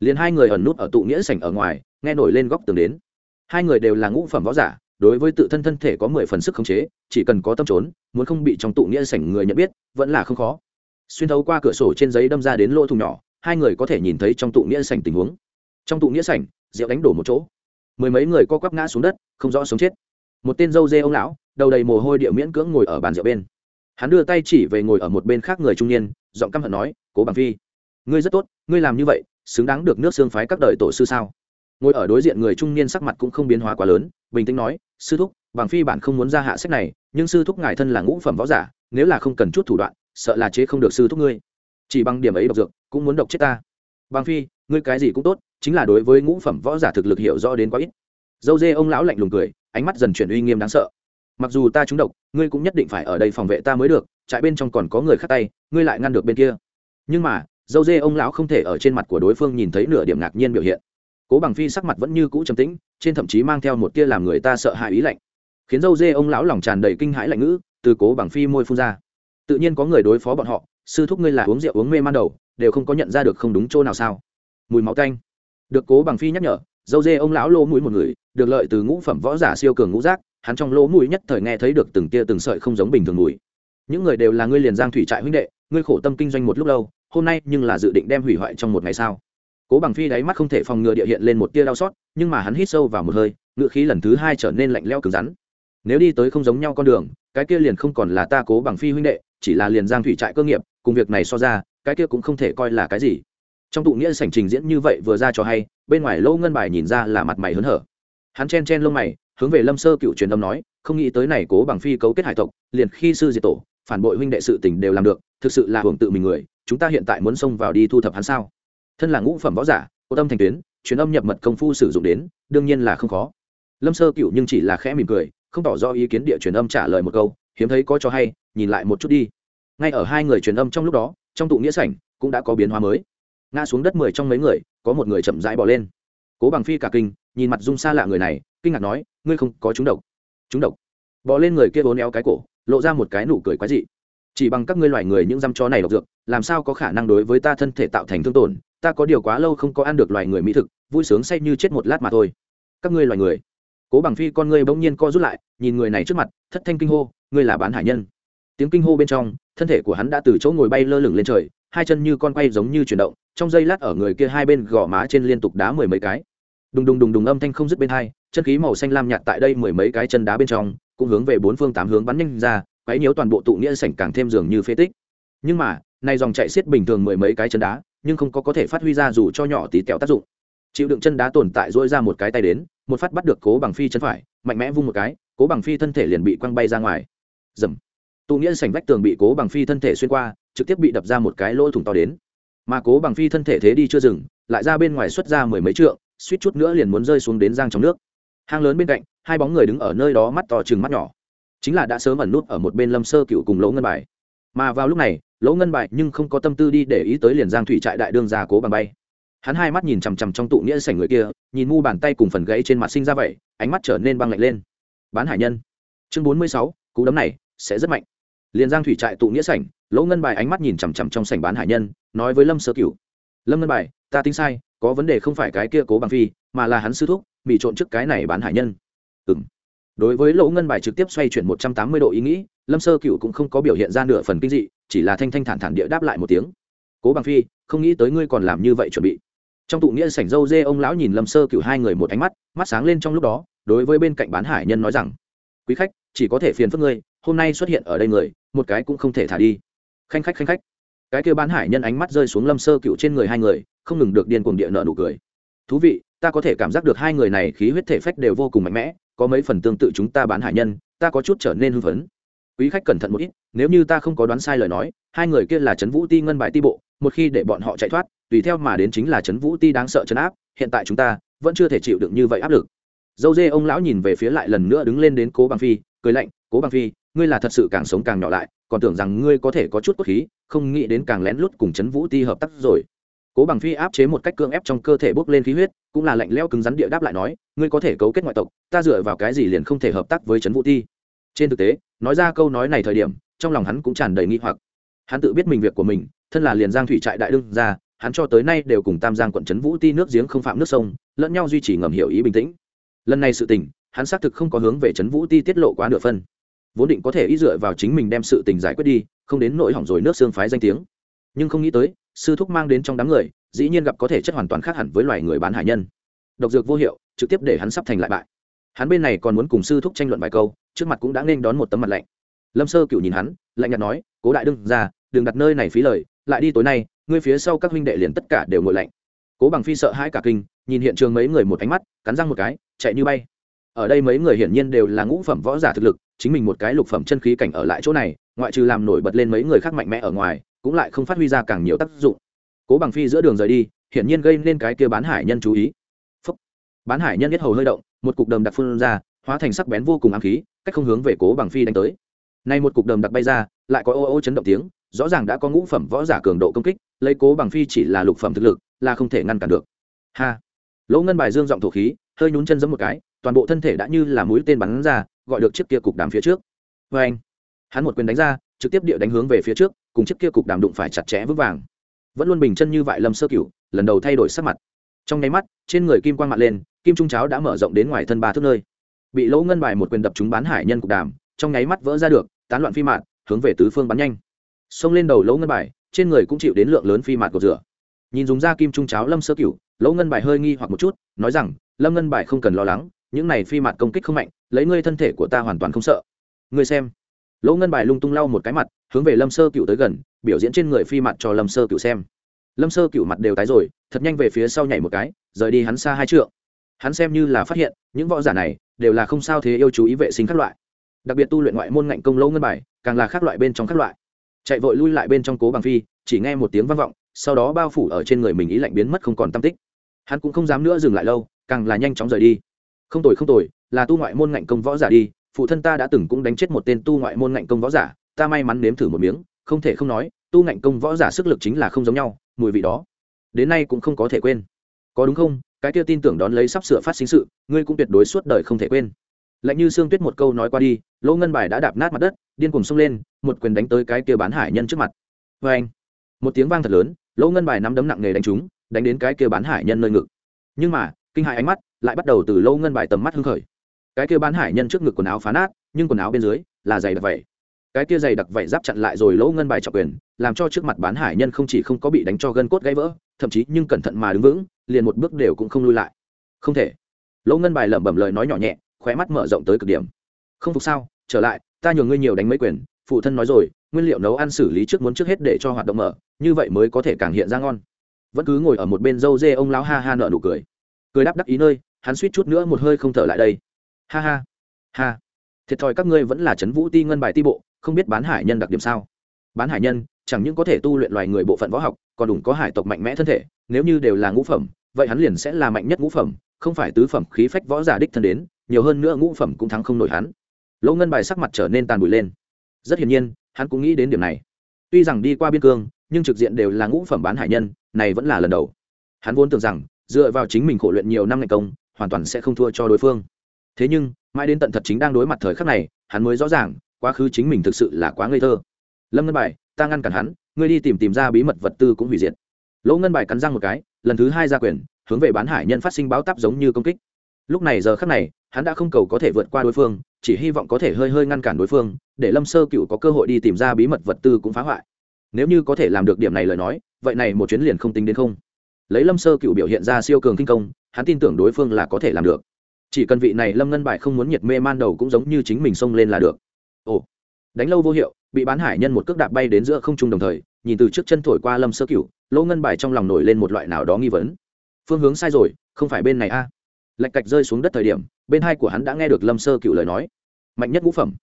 liền hai người ẩn nút ở tụ nghĩa sảnh ở ngoài, nghe nổi lên góc tường đến. Hai người đều là ngũ phẩm võ giả, đối với tự thân thân thể có mười phần sức khống chế, chỉ cần có tâm trốn, muốn không bị trong tụ nghĩa sảnh người nhận biết, vẫn là không khó. Xuyên thấu qua cửa sổ trên giấy đâm ra đến lỗ thùng nhỏ, hai người có thể nhìn thấy trong tụ nghĩa sảnh tình huống. Trong tụ nghĩa sảnh, rượu đánh đổ một chỗ. Mười mấy người co quắp ngã xuống đất, không rõ sống chết. Một tên dâu dê ông lão, đầu đầy mồ hôi địa miễn cưỡng ngồi ở bàn rượu bên. Hắn đưa tay chỉ về ngồi ở một bên khác người trung niên, giọng căm hận nói, cố bằng phi, ngươi rất tốt, ngươi làm như vậy xứng đáng được nước xương phái các đời tổ sư sao? Ngồi ở đối diện người trung niên sắc mặt cũng không biến hóa quá lớn, bình tĩnh nói, sư thúc, bằng phi bản không muốn ra hạ sách này, nhưng sư thúc ngài thân là ngũ phẩm võ giả, nếu là không cần chút thủ đoạn, sợ là chế không được sư thúc ngươi. Chỉ bằng điểm ấy độc dược, cũng muốn độc chết ta. Bằng phi, ngươi cái gì cũng tốt, chính là đối với ngũ phẩm võ giả thực lực hiểu rõ đến quá ít. Dâu dê ông lão lạnh lùng cười, ánh mắt dần chuyển uy nghiêm đáng sợ. Mặc dù ta trúng độc, ngươi cũng nhất định phải ở đây phòng vệ ta mới được, trại bên trong còn có người khác tay, ngươi lại ngăn được bên kia. Nhưng mà dâu dê ông lão không thể ở trên mặt của đối phương nhìn thấy nửa điểm ngạc nhiên biểu hiện. Cố bằng phi sắc mặt vẫn như cũ trầm tĩnh, trên thậm chí mang theo một tia làm người ta sợ hãi ý lạnh. Khiến dâu dê ông lão lòng tràn đầy kinh hãi lạnh ngữ, từ cố bằng phi môi phun ra. Tự nhiên có người đối phó bọn họ, sư thúc ngươi là uống rượu uống mê man đầu, đều không có nhận ra được không đúng chỗ nào sao? Mùi máu canh được cố bằng phi nhắc nhở, dâu dê ông lão lỗ mũi một người, được lợi từ ngũ phẩm võ giả siêu cường ngũ giác, hắn trong lỗ mũi nhất thời nghe thấy được từng tia từng sợi không giống bình thường mùi. Những người đều là ngươi liền giang thủy trại huynh đệ, ngươi khổ tâm kinh doanh một lúc lâu hôm nay nhưng là dự định đem hủy hoại trong một ngày sao? Cố bằng phi đáy mắt không thể phòng ngừa địa hiện lên một tia đau xót, nhưng mà hắn hít sâu vào một hơi ngựa khí lần thứ hai trở nên lạnh leo cứng rắn. Nếu đi tới không giống nhau con đường, cái kia liền không còn là ta cố bằng phi huynh đệ, chỉ là liền giang thủy trại cơ nghiệp, cùng việc này so ra, cái kia cũng không thể coi là cái gì. Trong tụ nghĩa sảnh trình diễn như vậy vừa ra cho hay, bên ngoài lâu ngân bài nhìn ra là mặt mày hớn hở. Hắn chen chen lông mày, hướng về lâm sơ cựu truyền âm nói, không nghĩ tới này cố bằng phi cấu kết hải tộc, liền khi sư diệt tổ, phản bội huynh đệ sự tình đều làm được thực sự là hưởng tự mình người, chúng ta hiện tại muốn xông vào đi thu thập hắn sao? Thân là ngũ phẩm võ giả, cô tâm thành tuyến, truyền âm nhập mật công phu sử dụng đến, đương nhiên là không khó. Lâm sơ cựu nhưng chỉ là khẽ mỉm cười, không tỏ rõ ý kiến địa truyền âm trả lời một câu, hiếm thấy có cho hay, nhìn lại một chút đi. Ngay ở hai người truyền âm trong lúc đó, trong tụ nghĩa sảnh cũng đã có biến hóa mới. Ngã xuống đất mười trong mấy người, có một người chậm rãi bỏ lên. Cố bằng phi cả kinh, nhìn mặt dung xa lạ người này, kinh ngạc nói, ngươi không có trúng độc. Trúng độc? Bỏ lên người kia vốn éo cái cổ, lộ ra một cái nụ cười quái dị chỉ bằng các ngươi loài người những dăm chó này độc dược, làm sao có khả năng đối với ta thân thể tạo thành thương tổn? Ta có điều quá lâu không có ăn được loài người mỹ thực, vui sướng say như chết một lát mà thôi. Các ngươi loài người. Cố bằng phi con ngươi bỗng nhiên co rút lại, nhìn người này trước mặt, thất thanh kinh hô, ngươi là bán hải nhân. Tiếng kinh hô bên trong, thân thể của hắn đã từ chỗ ngồi bay lơ lửng lên trời, hai chân như con quay giống như chuyển động, trong giây lát ở người kia hai bên gò má trên liên tục đá mười mấy cái. Đùng đùng đùng đùng âm thanh không dứt bên hai, chân khí màu xanh lam nhạt tại đây mười mấy cái chân đá bên trong, cũng hướng về bốn phương tám hướng bắn nhanh ra quấy nhiễu toàn bộ tụ nghĩa sảnh càng thêm dường như phế tích. Nhưng mà, nay dòng chạy xiết bình thường mười mấy cái chân đá, nhưng không có có thể phát huy ra dù cho nhỏ tí tẹo tác dụng. Chịu đựng chân đá tồn tại dỗi ra một cái tay đến, một phát bắt được cố bằng phi chân phải, mạnh mẽ vung một cái, cố bằng phi thân thể liền bị quăng bay ra ngoài. Dầm. Tụ nghĩa sảnh vách tường bị cố bằng phi thân thể xuyên qua, trực tiếp bị đập ra một cái lỗ thủng to đến. Mà cố bằng phi thân thể thế đi chưa dừng, lại ra bên ngoài xuất ra mười mấy trượng, suýt chút nữa liền muốn rơi xuống đến giang trong nước. Hang lớn bên cạnh, hai bóng người đứng ở nơi đó mắt to chừng mắt nhỏ chính là đã sớm ẩn nút ở một bên lâm sơ cựu cùng lỗ ngân bài. Mà vào lúc này, lỗ ngân bài nhưng không có tâm tư đi để ý tới liền giang thủy trại đại đương gia cố bằng bay. Hắn hai mắt nhìn chằm chằm trong tụ nghĩa sảnh người kia, nhìn mu bàn tay cùng phần gãy trên mặt sinh ra vậy, ánh mắt trở nên băng lạnh lên. Bán hải nhân. Chương bốn mươi sáu, cú đấm này sẽ rất mạnh. Liền giang thủy trại tụ nghĩa sảnh, lỗ ngân bài ánh mắt nhìn chằm chằm trong sảnh bán hải nhân, nói với lâm sơ cửu. Lâm ngân bài, ta tính sai, có vấn đề không phải cái kia cố bằng phi, mà là hắn sư thúc bị trộn trước cái này bán hải nhân. Ừ đối với lỗ ngân bài trực tiếp xoay chuyển một trăm tám mươi độ ý nghĩ, lâm sơ cửu cũng không có biểu hiện ra nửa phần kinh dị, chỉ là thanh thanh thản thản địa đáp lại một tiếng. Cố bằng phi, không nghĩ tới ngươi còn làm như vậy chuẩn bị. Trong tụ nghĩa sảnh dâu dê ông lão nhìn lâm sơ cửu hai người một ánh mắt mắt sáng lên trong lúc đó, đối với bên cạnh bán hải nhân nói rằng, quý khách, chỉ có thể phiền phức ngươi, hôm nay xuất hiện ở đây người, một cái cũng không thể thả đi. Khanh khách khanh khách. Cái kêu bán hải nhân ánh mắt rơi xuống lâm sơ cựu trên người hai người, không ngừng được điên cuồng địa nợ nụ cười. Thú vị, ta có thể cảm giác được hai người này khí huyết thể phách đều vô cùng mạnh mẽ có mấy phần tương tự chúng ta bán hải nhân, ta có chút trở nên hưng phấn. Quý khách cẩn thận một ít, nếu như ta không có đoán sai lời nói, hai người kia là trấn vũ ti ngân bại ti bộ, một khi để bọn họ chạy thoát, tùy theo mà đến chính là trấn vũ ti đáng sợ chấn áp, hiện tại chúng ta vẫn chưa thể chịu được như vậy áp lực. Dâu dê ông lão nhìn về phía lại lần nữa đứng lên đến cố bằng phi, cười lạnh, cố bằng phi, ngươi là thật sự càng sống càng nhỏ lại, còn tưởng rằng ngươi có thể có chút cốt khí, không nghĩ đến càng lén lút cùng chấn vũ ti hợp tác rồi cố bằng phi áp chế một cách cưỡng ép trong cơ thể bốc lên khí huyết, cũng là lạnh leo cứng rắn địa đáp lại nói, ngươi có thể cấu kết ngoại tộc, ta dựa vào cái gì liền không thể hợp tác với Trấn vũ ti? Trên thực tế, nói ra câu nói này thời điểm, trong lòng hắn cũng tràn đầy nghi hoặc. Hắn tự biết mình việc của mình, thân là liền giang thủy trại đại đương ra hắn cho tới nay đều cùng tam giang quận trấn vũ ti nước giếng không phạm nước sông, lẫn nhau duy trì ngầm hiểu ý bình tĩnh. Lần này sự tình, hắn xác thực không có hướng về trấn vũ ti tiết lộ quá nửa phân vốn định có thể ý dựa vào chính mình đem sự tình giải quyết đi, không đến nỗi hỏng rồi nước xương phái danh tiếng. Nhưng không nghĩ tới sư thúc mang đến trong đám người, dĩ nhiên gặp có thể chất hoàn toàn khác hẳn với loài người bán hải nhân. Độc dược vô hiệu, trực tiếp để hắn sắp thành lại bại. Hắn bên này còn muốn cùng sư thúc tranh luận vài câu, trước mặt cũng đã nên đón một tấm mặt lạnh. Lâm sơ cựu nhìn hắn, lạnh nhạt nói, cố đại đương ra, đừng đặt nơi này phí lời, lại đi tối nay, ngươi phía sau các huynh đệ liền tất cả đều ngồi lạnh. Cố bằng phi sợ hãi cả kinh, nhìn hiện trường mấy người một ánh mắt, cắn răng một cái, chạy như bay. Ở đây mấy người hiển nhiên đều là ngũ phẩm võ giả thực lực, chính mình một cái lục phẩm chân khí cảnh ở lại chỗ này, ngoại trừ làm nổi bật lên mấy người khác mạnh mẽ ở ngoài cũng lại không phát huy ra càng nhiều tác dụng. Cố bằng phi giữa đường rời đi, hiển nhiên gây nên cái kia bán hải nhân chú ý. Phúc. bán hải nhân nhất hầu hơi động, một cục đầm đặc phun ra, hóa thành sắc bén vô cùng ám khí, cách không hướng về cố bằng phi đánh tới. Nay một cục đầm đặc bay ra, lại có ô ô chấn động tiếng, rõ ràng đã có ngũ phẩm võ giả cường độ công kích, lấy cố bằng phi chỉ là lục phẩm thực lực, là không thể ngăn cản được. Ha. Lỗ ngân bài dương giọng thổ khí, hơi nhún chân giẫm một cái, toàn bộ thân thể đã như là mũi tên bắn ra, gọi được chiếc kia cục đàm phía trước. Vê anh hắn một quyền đánh ra trực tiếp địa đánh hướng về phía trước cùng chiếc kia cục đàm đụng phải chặt chẽ vững vàng. Vẫn luôn bình chân như vậy lâm sơ cửu lần đầu thay đổi sắc mặt. Trong nháy mắt trên người kim quang mặt lên kim trung cháo đã mở rộng đến ngoài thân ba thước nơi. Bị lỗ ngân bài một quyền đập chúng bán hải nhân cục đàm trong nháy mắt vỡ ra được tán loạn phi mạt, hướng về tứ phương bắn nhanh. Xông lên đầu lỗ ngân bài trên người cũng chịu đến lượng lớn phi mạt cột rửa. Nhìn dùng da kim trung cháo lâm sơ cửu lỗ ngân bài hơi nghi hoặc một chút nói rằng lâm ngân bài không cần lo lắng những này phi mạt công kích không mạnh lấy ngươi thân thể của ta hoàn toàn không sợ. Ngươi xem lỗ ngân bài lung tung lau một cái mặt, hướng về lâm sơ cựu tới gần, biểu diễn trên người phi mặt cho lâm sơ cựu xem. Lâm sơ cựu mặt đều tái rồi, thật nhanh về phía sau nhảy một cái, rời đi hắn xa hai trượng. Hắn xem như là phát hiện, những võ giả này đều là không sao thế yêu chú ý vệ sinh các loại. Đặc biệt tu luyện ngoại môn ngạnh công lỗ ngân bài, càng là các loại bên trong các loại. Chạy vội lui lại bên trong cố bằng phi, chỉ nghe một tiếng vang vọng, sau đó bao phủ ở trên người mình ý lạnh biến mất không còn tâm tích. Hắn cũng không dám nữa dừng lại lâu, càng là nhanh chóng rời đi. Không tồi không tồi, là tu ngoại môn ngạnh công võ giả đi phụ thân ta đã từng cũng đánh chết một tên tu ngoại môn ngạnh công võ giả, ta may mắn nếm thử một miếng, không thể không nói, tu ngạnh công võ giả sức lực chính là không giống nhau, mùi vị đó, đến nay cũng không có thể quên. Có đúng không? Cái kia tin tưởng đón lấy sắp sửa phát sinh sự, ngươi cũng tuyệt đối suốt đời không thể quên. Lạnh như sương tuyết một câu nói qua đi, lỗ ngân bài đã đạp nát mặt đất, điên cùng xông lên, một quyền đánh tới cái kia bán hải nhân trước mặt. Vê anh, một tiếng vang thật lớn, lỗ ngân bài nắm đấm nặng nề đánh trúng, đánh đến cái kia bán hải nhân nơi ngực. Nhưng mà, kinh hại ánh mắt lại bắt đầu từ lỗ ngân bài tầm mắt hưng khởi cái kia bán hải nhân trước ngực quần áo phá nát, nhưng quần áo bên dưới là giày đặc vẩy cái kia giày đặc vẩy giáp chặn lại rồi lỗ ngân bài trọng quyền, làm cho trước mặt bán hải nhân không chỉ không có bị đánh cho gân cốt gãy vỡ, thậm chí nhưng cẩn thận mà đứng vững, liền một bước đều cũng không lui lại. Không thể. Lỗ ngân bài lẩm bẩm lời nói nhỏ nhẹ, khóe mắt mở rộng tới cực điểm. Không phục sao? Trở lại, ta nhường ngươi nhiều đánh mấy quyền, phụ thân nói rồi, nguyên liệu nấu ăn xử lý trước muốn trước hết để cho hoạt động mở, như vậy mới có thể càng hiện ra ngon. Vẫn cứ ngồi ở một bên dâu dê ông lão ha ha nợ nụ cười. Cười đáp đắc ý nơi, hắn suýt chút nữa một hơi không thở lại đây ha ha. Ha. Thiệt thòi các ngươi vẫn là c vũ ti ngân bài ti bộ, không biết bán hải nhân đặc điểm sao? Bán hải nhân, chẳng những có thể tu luyện loài người bộ phận võ học, còn đủ có hải tộc mạnh mẽ thân thể, nếu như đều là ngũ phẩm, vậy hắn liền sẽ là mạnh nhất ngũ phẩm, không phải tứ phẩm khí phách võ giả đích thân đến, nhiều hơn nữa ngũ phẩm cũng thắng không nổi hắn. Lỗ ngân bài sắc mặt trở nên tàn bụi lên. Rất hiển nhiên, hắn cũng nghĩ đến điểm này. Tuy rằng đi qua biên cương, nhưng trực diện đều là ngũ phẩm bán hải nhân, này vẫn là lần đầu. Hắn vốn tưởng rằng, dựa vào chính mình khổ luyện nhiều năm ngày công, hoàn toàn sẽ không thua cho đối phương thế nhưng, mãi đến tận thật chính đang đối mặt thời khắc này, hắn mới rõ ràng, quá khứ chính mình thực sự là quá ngây thơ. Lâm ngân bài, ta ngăn cản hắn, ngươi đi tìm tìm ra bí mật vật tư cũng hủy diệt. Lỗ ngân bài cắn răng một cái, lần thứ hai ra quyền, hướng về bán hải nhân phát sinh báo táp giống như công kích. Lúc này giờ khắc này, hắn đã không cầu có thể vượt qua đối phương, chỉ hy vọng có thể hơi hơi ngăn cản đối phương, để lâm sơ cựu có cơ hội đi tìm ra bí mật vật tư cũng phá hoại. Nếu như có thể làm được điểm này lời nói, vậy này một chuyến liền không tính đến không. Lấy lâm sơ cựu biểu hiện ra siêu cường kinh công, hắn tin tưởng đối phương là có thể làm được chỉ cần vị này lâm ngân bại không muốn nhiệt mê man đầu cũng giống như chính mình xông lên là được. Ồ, đánh lâu vô hiệu, bị bán hải nhân một cước đạp bay đến giữa không trung đồng thời, nhìn từ trước chân thổi qua lâm sơ cựu lỗ ngân bài trong lòng nổi lên một loại nào đó nghi vấn. Phương hướng sai rồi, không phải bên này a. Lạch cạch rơi xuống đất thời điểm, bên hai của hắn đã nghe được lâm sơ cựu lời nói. Mạnh nhất ngũ phẩm.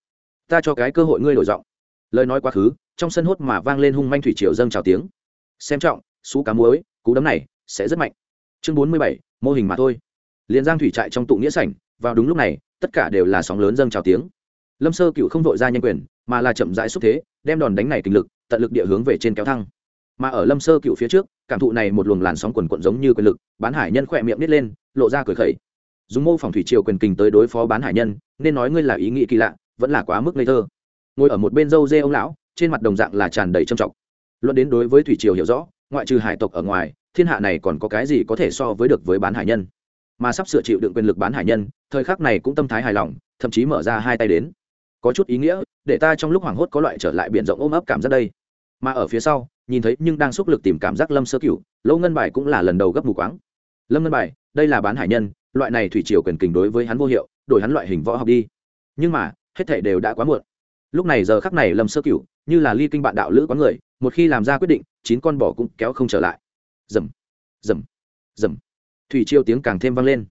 Ta cho cái cơ hội ngươi đổi giọng. Lời nói quá khứ, trong sân hốt mà vang lên hung manh thủy triều dâng chào tiếng. Xem trọng, xú cá muối, cú đấm này sẽ rất mạnh. Chương bốn mươi bảy, mô hình mà thôi liền giang thủy trại trong tụ nghĩa sảnh, vào đúng lúc này, tất cả đều là sóng lớn dâng trào tiếng. Lâm sơ cựu không vội ra nhanh quyền, mà là chậm rãi xúc thế, đem đòn đánh này kinh lực, tận lực địa hướng về trên kéo thăng. Mà ở lâm sơ cựu phía trước, cảm thụ này một luồng làn sóng quần quận giống như quyền lực, bán hải nhân khỏe miệng nít lên, lộ ra cười khẩy. Dùng mô phỏng thủy triều quyền kình tới đối phó bán hải nhân, nên nói ngươi là ý nghĩ kỳ lạ, vẫn là quá mức ngây thơ. Ngồi ở một bên dâu dê ông lão, trên mặt đồng dạng là tràn đầy trầm trọng. Luận đến đối với thủy triều hiểu rõ, ngoại trừ hải tộc ở ngoài, thiên hạ này còn có cái gì có thể so với được với bán hải nhân? Mà sắp sửa chịu đựng quyền lực bán hải nhân, thời khắc này cũng tâm thái hài lòng, thậm chí mở ra hai tay đến. Có chút ý nghĩa, để ta trong lúc hoảng hốt có loại trở lại biển rộng ôm ấp cảm giác đây. Mà ở phía sau, nhìn thấy nhưng đang xúc lực tìm cảm giác lâm sơ cửu, lỗ ngân bài cũng là lần đầu gấp mù quáng. Lâm ngân bài, đây là bán hải nhân, loại này thủy triều quyền kình đối với hắn vô hiệu, đổi hắn loại hình võ học đi. Nhưng mà, hết thể đều đã quá muộn. Lúc này giờ khắc này lâm sơ cửu, như là ly kinh bạn đạo lữ quán người, một khi làm ra quyết định, chín con bò cũng kéo không trở lại. Dầm dầm dầm thủy triều tiếng càng thêm vang lên.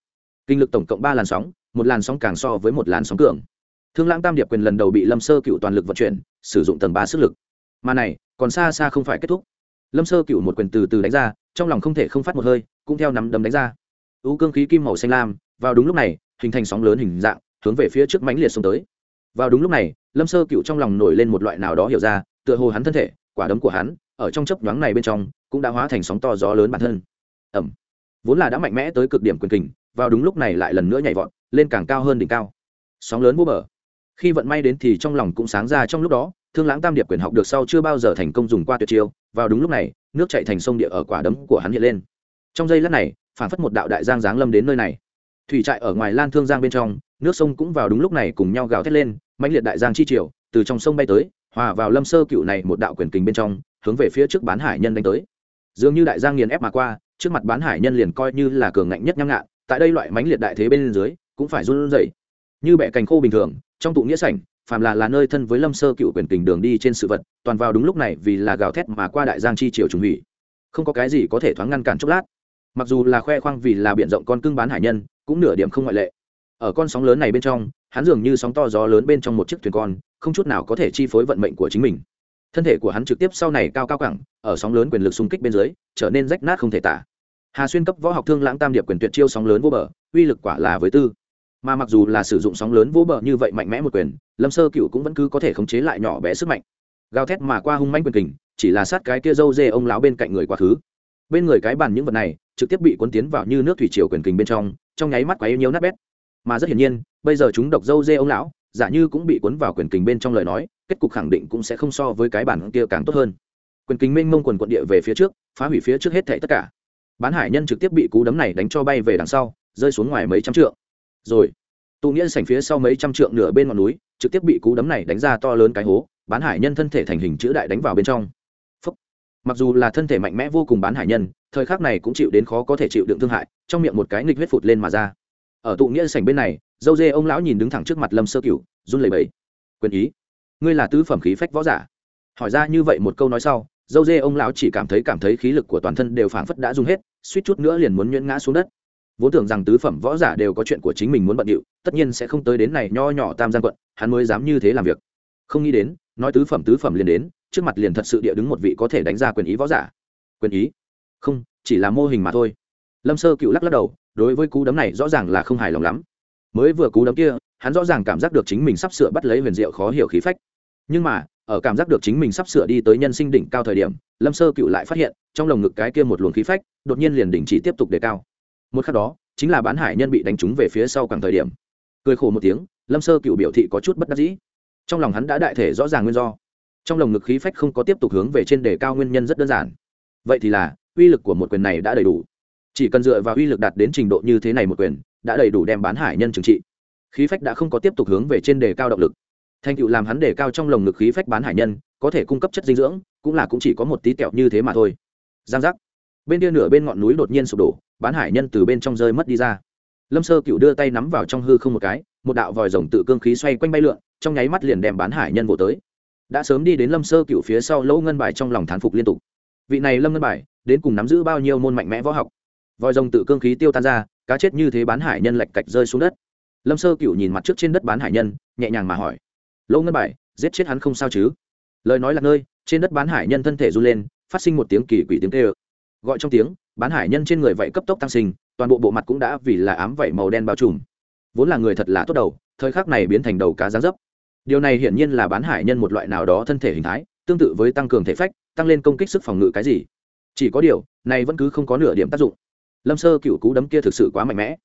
Kinh lực tổng cộng ba làn sóng, một làn sóng càng so với một làn sóng cường. Thương lãng tam điệp quyền lần đầu bị lâm sơ cựu toàn lực vận chuyển, sử dụng tầng ba sức lực. Mà này, còn xa xa không phải kết thúc. Lâm sơ cựu một quyền từ từ đánh ra, trong lòng không thể không phát một hơi, cũng theo nắm đấm đánh ra. U cương khí kim màu xanh lam, vào đúng lúc này, hình thành sóng lớn hình dạng, hướng về phía trước mãnh liệt xông tới. Vào đúng lúc này, lâm sơ cựu trong lòng nổi lên một loại nào đó hiểu ra, tựa hồ hắn thân thể, quả đấm của hắn, ở trong chấp nhoáng này bên trong, cũng đã hóa thành sóng to gió lớn bản thân. Ẩm vốn là đã mạnh mẽ tới cực điểm quyền kình, vào đúng lúc này lại lần nữa nhảy vọt, lên càng cao hơn đỉnh cao. Sóng lớn vô bờ. Khi vận may đến thì trong lòng cũng sáng ra trong lúc đó, thương lãng tam điệp quyền học được sau chưa bao giờ thành công dùng qua tuyệt chiêu, vào đúng lúc này, nước chạy thành sông địa ở quả đấm của hắn hiện lên. Trong giây lát này, phản phất một đạo đại giang giáng lâm đến nơi này. Thủy trại ở ngoài lan thương giang bên trong, nước sông cũng vào đúng lúc này cùng nhau gào thét lên, mãnh liệt đại giang chi triều, từ trong sông bay tới, hòa vào lâm sơ cựu này một đạo quyền kình bên trong, hướng về phía trước bán hải nhân đánh tới. Dường như đại giang nghiền ép mà qua trước mặt bán hải nhân liền coi như là cường ngạnh nhất nhăng ngạn, tại đây loại mánh liệt đại thế bên dưới, cũng phải run rẩy. Như bẻ cành khô bình thường, trong tụ nghĩa sảnh, phàm là là nơi thân với lâm sơ cựu quyền tình đường đi trên sự vật, toàn vào đúng lúc này vì là gào thét mà qua đại giang chi triều trùng hủy. Không có cái gì có thể thoáng ngăn cản chốc lát. Mặc dù là khoe khoang vì là biện rộng con cưng bán hải nhân, cũng nửa điểm không ngoại lệ. Ở con sóng lớn này bên trong, hắn dường như sóng to gió lớn bên trong một chiếc thuyền con, không chút nào có thể chi phối vận mệnh của chính mình thân thể của hắn trực tiếp sau này cao cao cẳng, ở sóng lớn quyền lực xung kích bên dưới, trở nên rách nát không thể tả. Hà xuyên cấp võ học thương lãng tam điệp quyền tuyệt chiêu sóng lớn vô bờ, uy lực quả là với tư. Mà mặc dù là sử dụng sóng lớn vô bờ như vậy mạnh mẽ một quyền, lâm sơ cựu cũng vẫn cứ có thể khống chế lại nhỏ bé sức mạnh. Gào thét mà qua hung manh quyền kình, chỉ là sát cái kia dâu dê ông lão bên cạnh người quá khứ. Bên người cái bàn những vật này, trực tiếp bị cuốn tiến vào như nước thủy triều quyền kình bên trong trong nháy mắt quá yêu nhiều nát bét. Mà rất hiển nhiên, bây giờ chúng độc dâu dê ông lão, giả như cũng bị cuốn vào quyền kình bên trong lời nói kết cục khẳng định cũng sẽ không so với cái bản kia càng tốt hơn. Quyền kính Minh mông quần quận địa về phía trước, phá hủy phía trước hết thảy tất cả. Bán hải nhân trực tiếp bị cú đấm này đánh cho bay về đằng sau, rơi xuống ngoài mấy trăm trượng. Rồi, tụ nghĩa sảnh phía sau mấy trăm trượng nửa bên ngọn núi, trực tiếp bị cú đấm này đánh ra to lớn cái hố, bán hải nhân thân thể thành hình chữ đại đánh vào bên trong. Phúc. mặc dù là thân thể mạnh mẽ vô cùng bán hải nhân, thời khắc này cũng chịu đến khó có thể chịu đựng thương hại, trong miệng một cái nghịch huyết phụt lên mà ra. Ở tụ nghĩa sảnh bên này, dâu dê ông lão nhìn đứng thẳng trước mặt lâm sơ cửu, run lẩy bẩy. Quyền ý ngươi là tứ phẩm khí phách võ giả. Hỏi ra như vậy một câu nói sau, dâu dê ông lão chỉ cảm thấy cảm thấy khí lực của toàn thân đều phảng phất đã dùng hết, suýt chút nữa liền muốn nhuyễn ngã xuống đất. Vốn tưởng rằng tứ phẩm võ giả đều có chuyện của chính mình muốn bận điệu, tất nhiên sẽ không tới đến này nho nhỏ tam giang quận, hắn mới dám như thế làm việc. Không nghĩ đến, nói tứ phẩm tứ phẩm liền đến, trước mặt liền thật sự địa đứng một vị có thể đánh ra quyền ý võ giả. Quyền ý? Không, chỉ là mô hình mà thôi. Lâm sơ cựu lắc lắc đầu, đối với cú đấm này rõ ràng là không hài lòng lắm. Mới vừa cú đấm kia hắn rõ ràng cảm giác được chính mình sắp sửa bắt lấy huyền diệu khó hiểu khí phách. Nhưng mà, ở cảm giác được chính mình sắp sửa đi tới nhân sinh đỉnh cao thời điểm, lâm sơ cựu lại phát hiện, trong lồng ngực cái kia một luồng khí phách, đột nhiên liền đỉnh chỉ tiếp tục đề cao. Một khắc đó, chính là bán hải nhân bị đánh trúng về phía sau càng thời điểm. Cười khổ một tiếng, lâm sơ cựu biểu thị có chút bất đắc dĩ. Trong lòng hắn đã đại thể rõ ràng nguyên do. Trong lồng ngực khí phách không có tiếp tục hướng về trên đề cao nguyên nhân rất đơn giản. Vậy thì là, uy lực của một quyền này đã đầy đủ. Chỉ cần dựa vào uy lực đạt đến trình độ như thế này một quyền, đã đầy đủ đem bán hải nhân trừng trị khí phách đã không có tiếp tục hướng về trên đề cao động lực. Thành tựu làm hắn đề cao trong lồng ngực khí phách bán hải nhân, có thể cung cấp chất dinh dưỡng, cũng là cũng chỉ có một tí kẹo như thế mà thôi. Giang giác. Bên kia nửa bên ngọn núi đột nhiên sụp đổ, bán hải nhân từ bên trong rơi mất đi ra. Lâm sơ cựu đưa tay nắm vào trong hư không một cái, một đạo vòi rồng tự cương khí xoay quanh bay lượn, trong nháy mắt liền đem bán hải nhân vỗ tới. Đã sớm đi đến lâm sơ cựu phía sau lỗ ngân bài trong lòng thán phục liên tục. Vị này lâm ngân bài, đến cùng nắm giữ bao nhiêu môn mạnh mẽ võ học? Vòi rồng tự cương khí tiêu tan ra, cá chết như thế bán hải nhân lạch cạch rơi xuống đất lâm sơ cựu nhìn mặt trước trên đất bán hải nhân, nhẹ nhàng mà hỏi. Lỗ ngân bài, giết chết hắn không sao chứ? Lời nói là nơi, trên đất bán hải nhân thân thể run lên, phát sinh một tiếng kỳ quỷ tiếng tê ơ gọi trong tiếng, bán hải nhân trên người vậy cấp tốc tăng sinh, toàn bộ bộ mặt cũng đã vì là ám vảy màu đen bao trùm. Vốn là người thật là tốt đầu, thời khắc này biến thành đầu cá gián dấp. Điều này hiển nhiên là bán hải nhân một loại nào đó thân thể hình thái, tương tự với tăng cường thể phách, tăng lên công kích sức phòng ngự cái gì. Chỉ có điều, này vẫn cứ không có nửa điểm tác dụng. Lâm sơ cựu cú đấm kia thực sự quá mạnh mẽ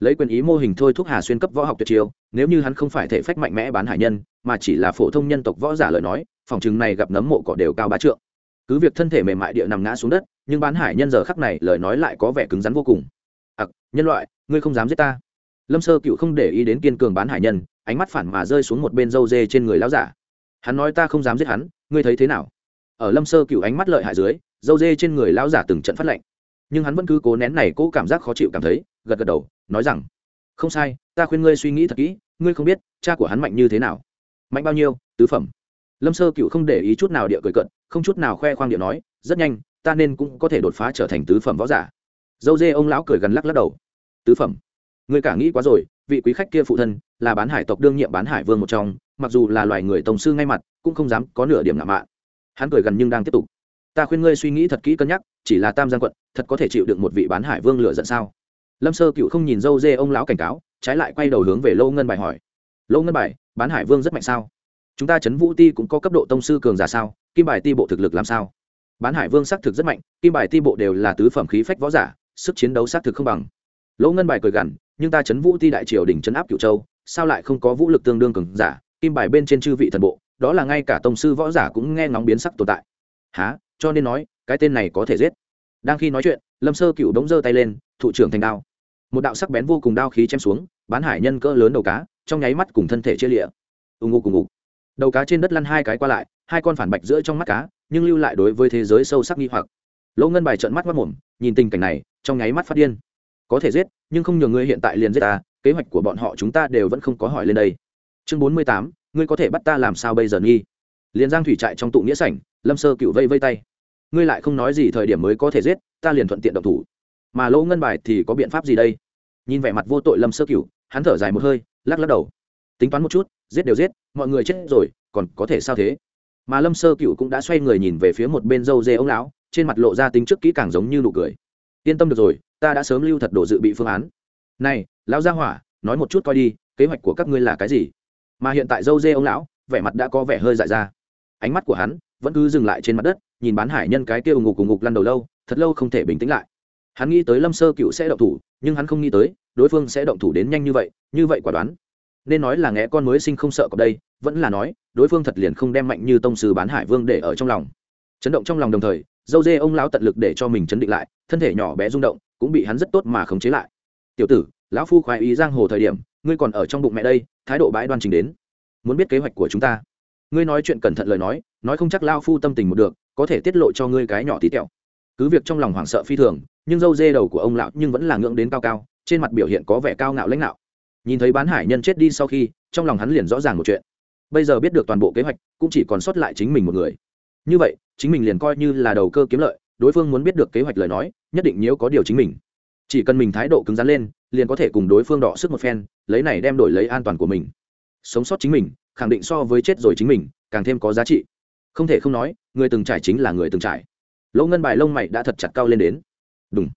lấy quyền ý mô hình thôi thúc hà xuyên cấp võ học tuyệt chiêu, nếu như hắn không phải thể phách mạnh mẽ bán hải nhân, mà chỉ là phổ thông nhân tộc võ giả lời nói, phòng chừng này gặp nấm mộ cỏ đều cao bá trượng. Cứ việc thân thể mềm mại địa nằm ngã xuống đất, nhưng bán hải nhân giờ khắc này lời nói lại có vẻ cứng rắn vô cùng. Ặc nhân loại, ngươi không dám giết ta. Lâm sơ cựu không để ý đến kiên cường bán hải nhân, ánh mắt phản mà rơi xuống một bên dâu dê trên người lão giả. Hắn nói ta không dám giết hắn, ngươi thấy thế nào? Ở lâm sơ cựu ánh mắt lợi hại dưới dâu dê trên người lão giả từng trận phát lệnh. Nhưng hắn vẫn cứ cố nén này cố cảm giác khó chịu cảm thấy gật gật đầu, nói rằng, không sai, ta khuyên ngươi suy nghĩ thật kỹ, ngươi không biết cha của hắn mạnh như thế nào. Mạnh bao nhiêu, tứ phẩm. Lâm sơ cựu không để ý chút nào địa cười cận không chút nào khoe khoang địa nói, rất nhanh, ta nên cũng có thể đột phá trở thành tứ phẩm võ giả. Dâu dê ông lão cười gần lắc lắc đầu, tứ phẩm? Người cả nghĩ quá rồi, vị quý khách kia phụ thân là bán hải tộc đương nhiệm bán hải vương một trong, mặc dù là loài người tổng sư ngay mặt, cũng không dám có nửa điểm lạ mạ hắn cười gần nhưng đang tiếp tục, ta khuyên ngươi suy nghĩ thật kỹ cân nhắc, chỉ là tam giang quận, thật có thể chịu được một vị bán hải vương lựa dẫn sao? Lâm sơ cựu không nhìn dâu dê ông lão cảnh cáo, trái lại quay đầu hướng về lâu ngân bài hỏi. Lâu ngân bài, bán hải vương rất mạnh sao? Chúng ta chấn vũ ti cũng có cấp độ tông sư cường giả sao? Kim bài ti bộ thực lực làm sao? Bán hải vương xác thực rất mạnh, kim bài ti bộ đều là tứ phẩm khí phách võ giả, sức chiến đấu xác thực không bằng. Lỗ ngân bài cười gằn, nhưng ta chấn vũ ti đại triều đỉnh chấn áp cựu châu, sao lại không có vũ lực tương đương cường giả? Kim bài bên trên chư vị thần bộ, đó là ngay cả tông sư võ giả cũng nghe ngóng biến sắc tồn tại. Há cho nên nói, cái tên này có thể giết. Đang khi nói chuyện, lâm sơ cựu đống giơ tay lên thụ trưởng thành đao một đạo sắc bén vô cùng đao khí chém xuống, bán hải nhân cỡ lớn đầu cá, trong nháy mắt cùng thân thể chia lịa ù ngụ cùng ngụ đầu cá trên đất lăn hai cái qua lại, hai con phản bạch giữa trong mắt cá, nhưng lưu lại đối với thế giới sâu sắc nghi hoặc. Lỗ ngân bài trợn mắt mất mồm, nhìn tình cảnh này, trong nháy mắt phát điên. Có thể giết, nhưng không nhường ngươi hiện tại liền giết ta, kế hoạch của bọn họ chúng ta đều vẫn không có hỏi lên đây. Chương bốn mươi tám, ngươi có thể bắt ta làm sao bây giờ nghi? Liền giang thủy trại trong tụ nghĩa sảnh, lâm sơ cựu vây vây tay. Ngươi lại không nói gì thời điểm mới có thể giết, ta liền thuận tiện động thủ mà lỗ ngân bài thì có biện pháp gì đây? Nhìn vẻ mặt vô tội lâm sơ cựu hắn thở dài một hơi, lắc lắc đầu. Tính toán một chút, giết đều giết, mọi người chết rồi, còn có thể sao thế? Mà lâm sơ cựu cũng đã xoay người nhìn về phía một bên dâu dê ông lão, trên mặt lộ ra tính trước kỹ càng giống như nụ cười. Yên tâm được rồi, ta đã sớm lưu thật đồ dự bị phương án. Này, lão gia hỏa, nói một chút coi đi, kế hoạch của các ngươi là cái gì? Mà hiện tại dâu dê ông lão, vẻ mặt đã có vẻ hơi dại ra. Ánh mắt của hắn vẫn cứ dừng lại trên mặt đất, nhìn bán hải nhân cái kia ù ngục cùng ngục lăn đầu lâu, thật lâu không thể bình tĩnh lại hắn nghĩ tới lâm sơ cựu sẽ động thủ, nhưng hắn không nghĩ tới, đối phương sẽ động thủ đến nhanh như vậy như vậy quả đoán. Nên nói là nghe con mới sinh không sợ cọp đây, vẫn là nói, đối phương thật liền không đem mạnh như tông sư bán hải vương để ở trong lòng. Chấn động trong lòng đồng thời, dâu dê ông lão tận lực để cho mình chấn định lại, thân thể nhỏ bé rung động, cũng bị hắn rất tốt mà khống chế lại. Tiểu tử, lão phu khoái ý giang hồ thời điểm, ngươi còn ở trong bụng mẹ đây, thái độ bãi đoan trình đến. Muốn biết kế hoạch của chúng ta. Ngươi nói chuyện cẩn thận lời nói nói không chắc lao phu tâm tình một được, có thể tiết lộ cho ngươi cái nhỏ tí tẹo. Cứ việc trong lòng hoảng sợ phi thường nhưng dâu dê đầu của ông lão nhưng vẫn là ngưỡng đến cao cao, trên mặt biểu hiện có vẻ cao ngạo lãnh đạo. Nhìn thấy bán hải nhân chết đi sau khi, trong lòng hắn liền rõ ràng một chuyện. Bây giờ biết được toàn bộ kế hoạch, cũng chỉ còn sót lại chính mình một người. Như vậy, chính mình liền coi như là đầu cơ kiếm lợi, đối phương muốn biết được kế hoạch lời nói, nhất định nếu có điều chính mình. Chỉ cần mình thái độ cứng rắn lên, liền có thể cùng đối phương đọ sức một phen, lấy này đem đổi lấy an toàn của mình. Sống sót chính mình, khẳng định so với chết rồi chính mình, càng thêm có giá trị. Không thể không nói, người từng trải chính là người từng trải. Lỗ ngân bài lông mày đã thật chặt cao lên đến đúng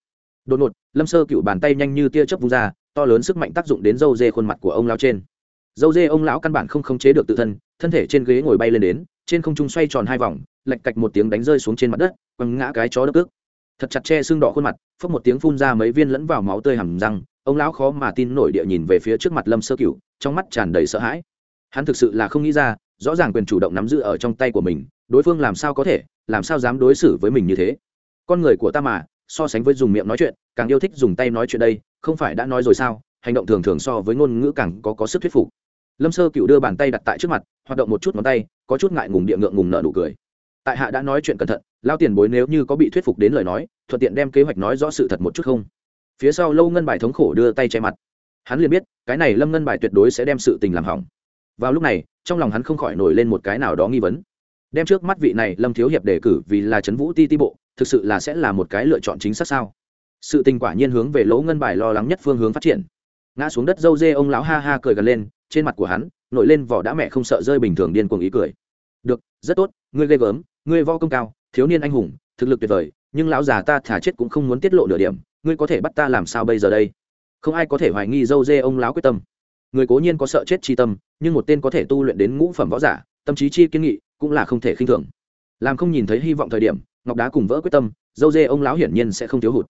đột ngột, lâm sơ cựu bàn tay nhanh như tia chớp vung ra, to lớn sức mạnh tác dụng đến dâu dê khuôn mặt của ông lao trên. Dâu dê ông lão căn bản không khống chế được tự thân thân thể trên ghế ngồi bay lên đến, trên không trung xoay tròn hai vòng lạch cạch một tiếng đánh rơi xuống trên mặt đất, quăng ngã cái chó đất ước. thật chặt che xương đỏ khuôn mặt, phốc một tiếng phun ra mấy viên lẫn vào máu tươi hầm răng, ông lão khó mà tin nổi địa nhìn về phía trước mặt lâm sơ cửu trong mắt tràn đầy sợ hãi. Hắn thực sự là không nghĩ ra, rõ ràng quyền chủ động nắm giữ ở trong tay của mình, đối phương làm sao có thể, làm sao dám đối xử với mình như thế? Con người của ta mà so sánh với dùng miệng nói chuyện, càng yêu thích dùng tay nói chuyện đây, không phải đã nói rồi sao? Hành động thường thường so với ngôn ngữ càng có có sức thuyết phục. Lâm sơ cựu đưa bàn tay đặt tại trước mặt, hoạt động một chút ngón tay, có chút ngại ngùng địa ngượng ngùng nợ nụ cười. Tại hạ đã nói chuyện cẩn thận, lao tiền bối nếu như có bị thuyết phục đến lời nói, thuận tiện đem kế hoạch nói rõ sự thật một chút không? Phía sau lâu ngân bài thống khổ đưa tay che mặt. Hắn liền biết, cái này lâm ngân bài tuyệt đối sẽ đem sự tình làm hỏng. Vào lúc này, trong lòng hắn không khỏi nổi lên một cái nào đó nghi vấn. Đem trước mắt vị này lâm thiếu hiệp đề cử vì là trấn vũ ti ti bộ thực sự là sẽ là một cái lựa chọn chính xác sao? Sự tình quả nhiên hướng về lỗ ngân bài lo lắng nhất phương hướng phát triển. Ngã xuống đất dâu dê ông lão ha ha cười gần lên, trên mặt của hắn, nổi lên vỏ đã mẹ không sợ rơi bình thường điên cuồng ý cười. Được, rất tốt, ngươi ghê gớm, ngươi vo công cao, thiếu niên anh hùng, thực lực tuyệt vời, nhưng lão già ta thả chết cũng không muốn tiết lộ nửa điểm, ngươi có thể bắt ta làm sao bây giờ đây? Không ai có thể hoài nghi dâu dê ông lão quyết tâm. Người cố nhiên có sợ chết chi tâm, nhưng một tên có thể tu luyện đến ngũ phẩm võ giả, tâm trí chi kiên nghị, cũng là không thể khinh thường. Làm không nhìn thấy hy vọng thời điểm ngọc đá cùng vỡ quyết tâm, dâu dê ông lão hiển nhiên sẽ không thiếu hụt.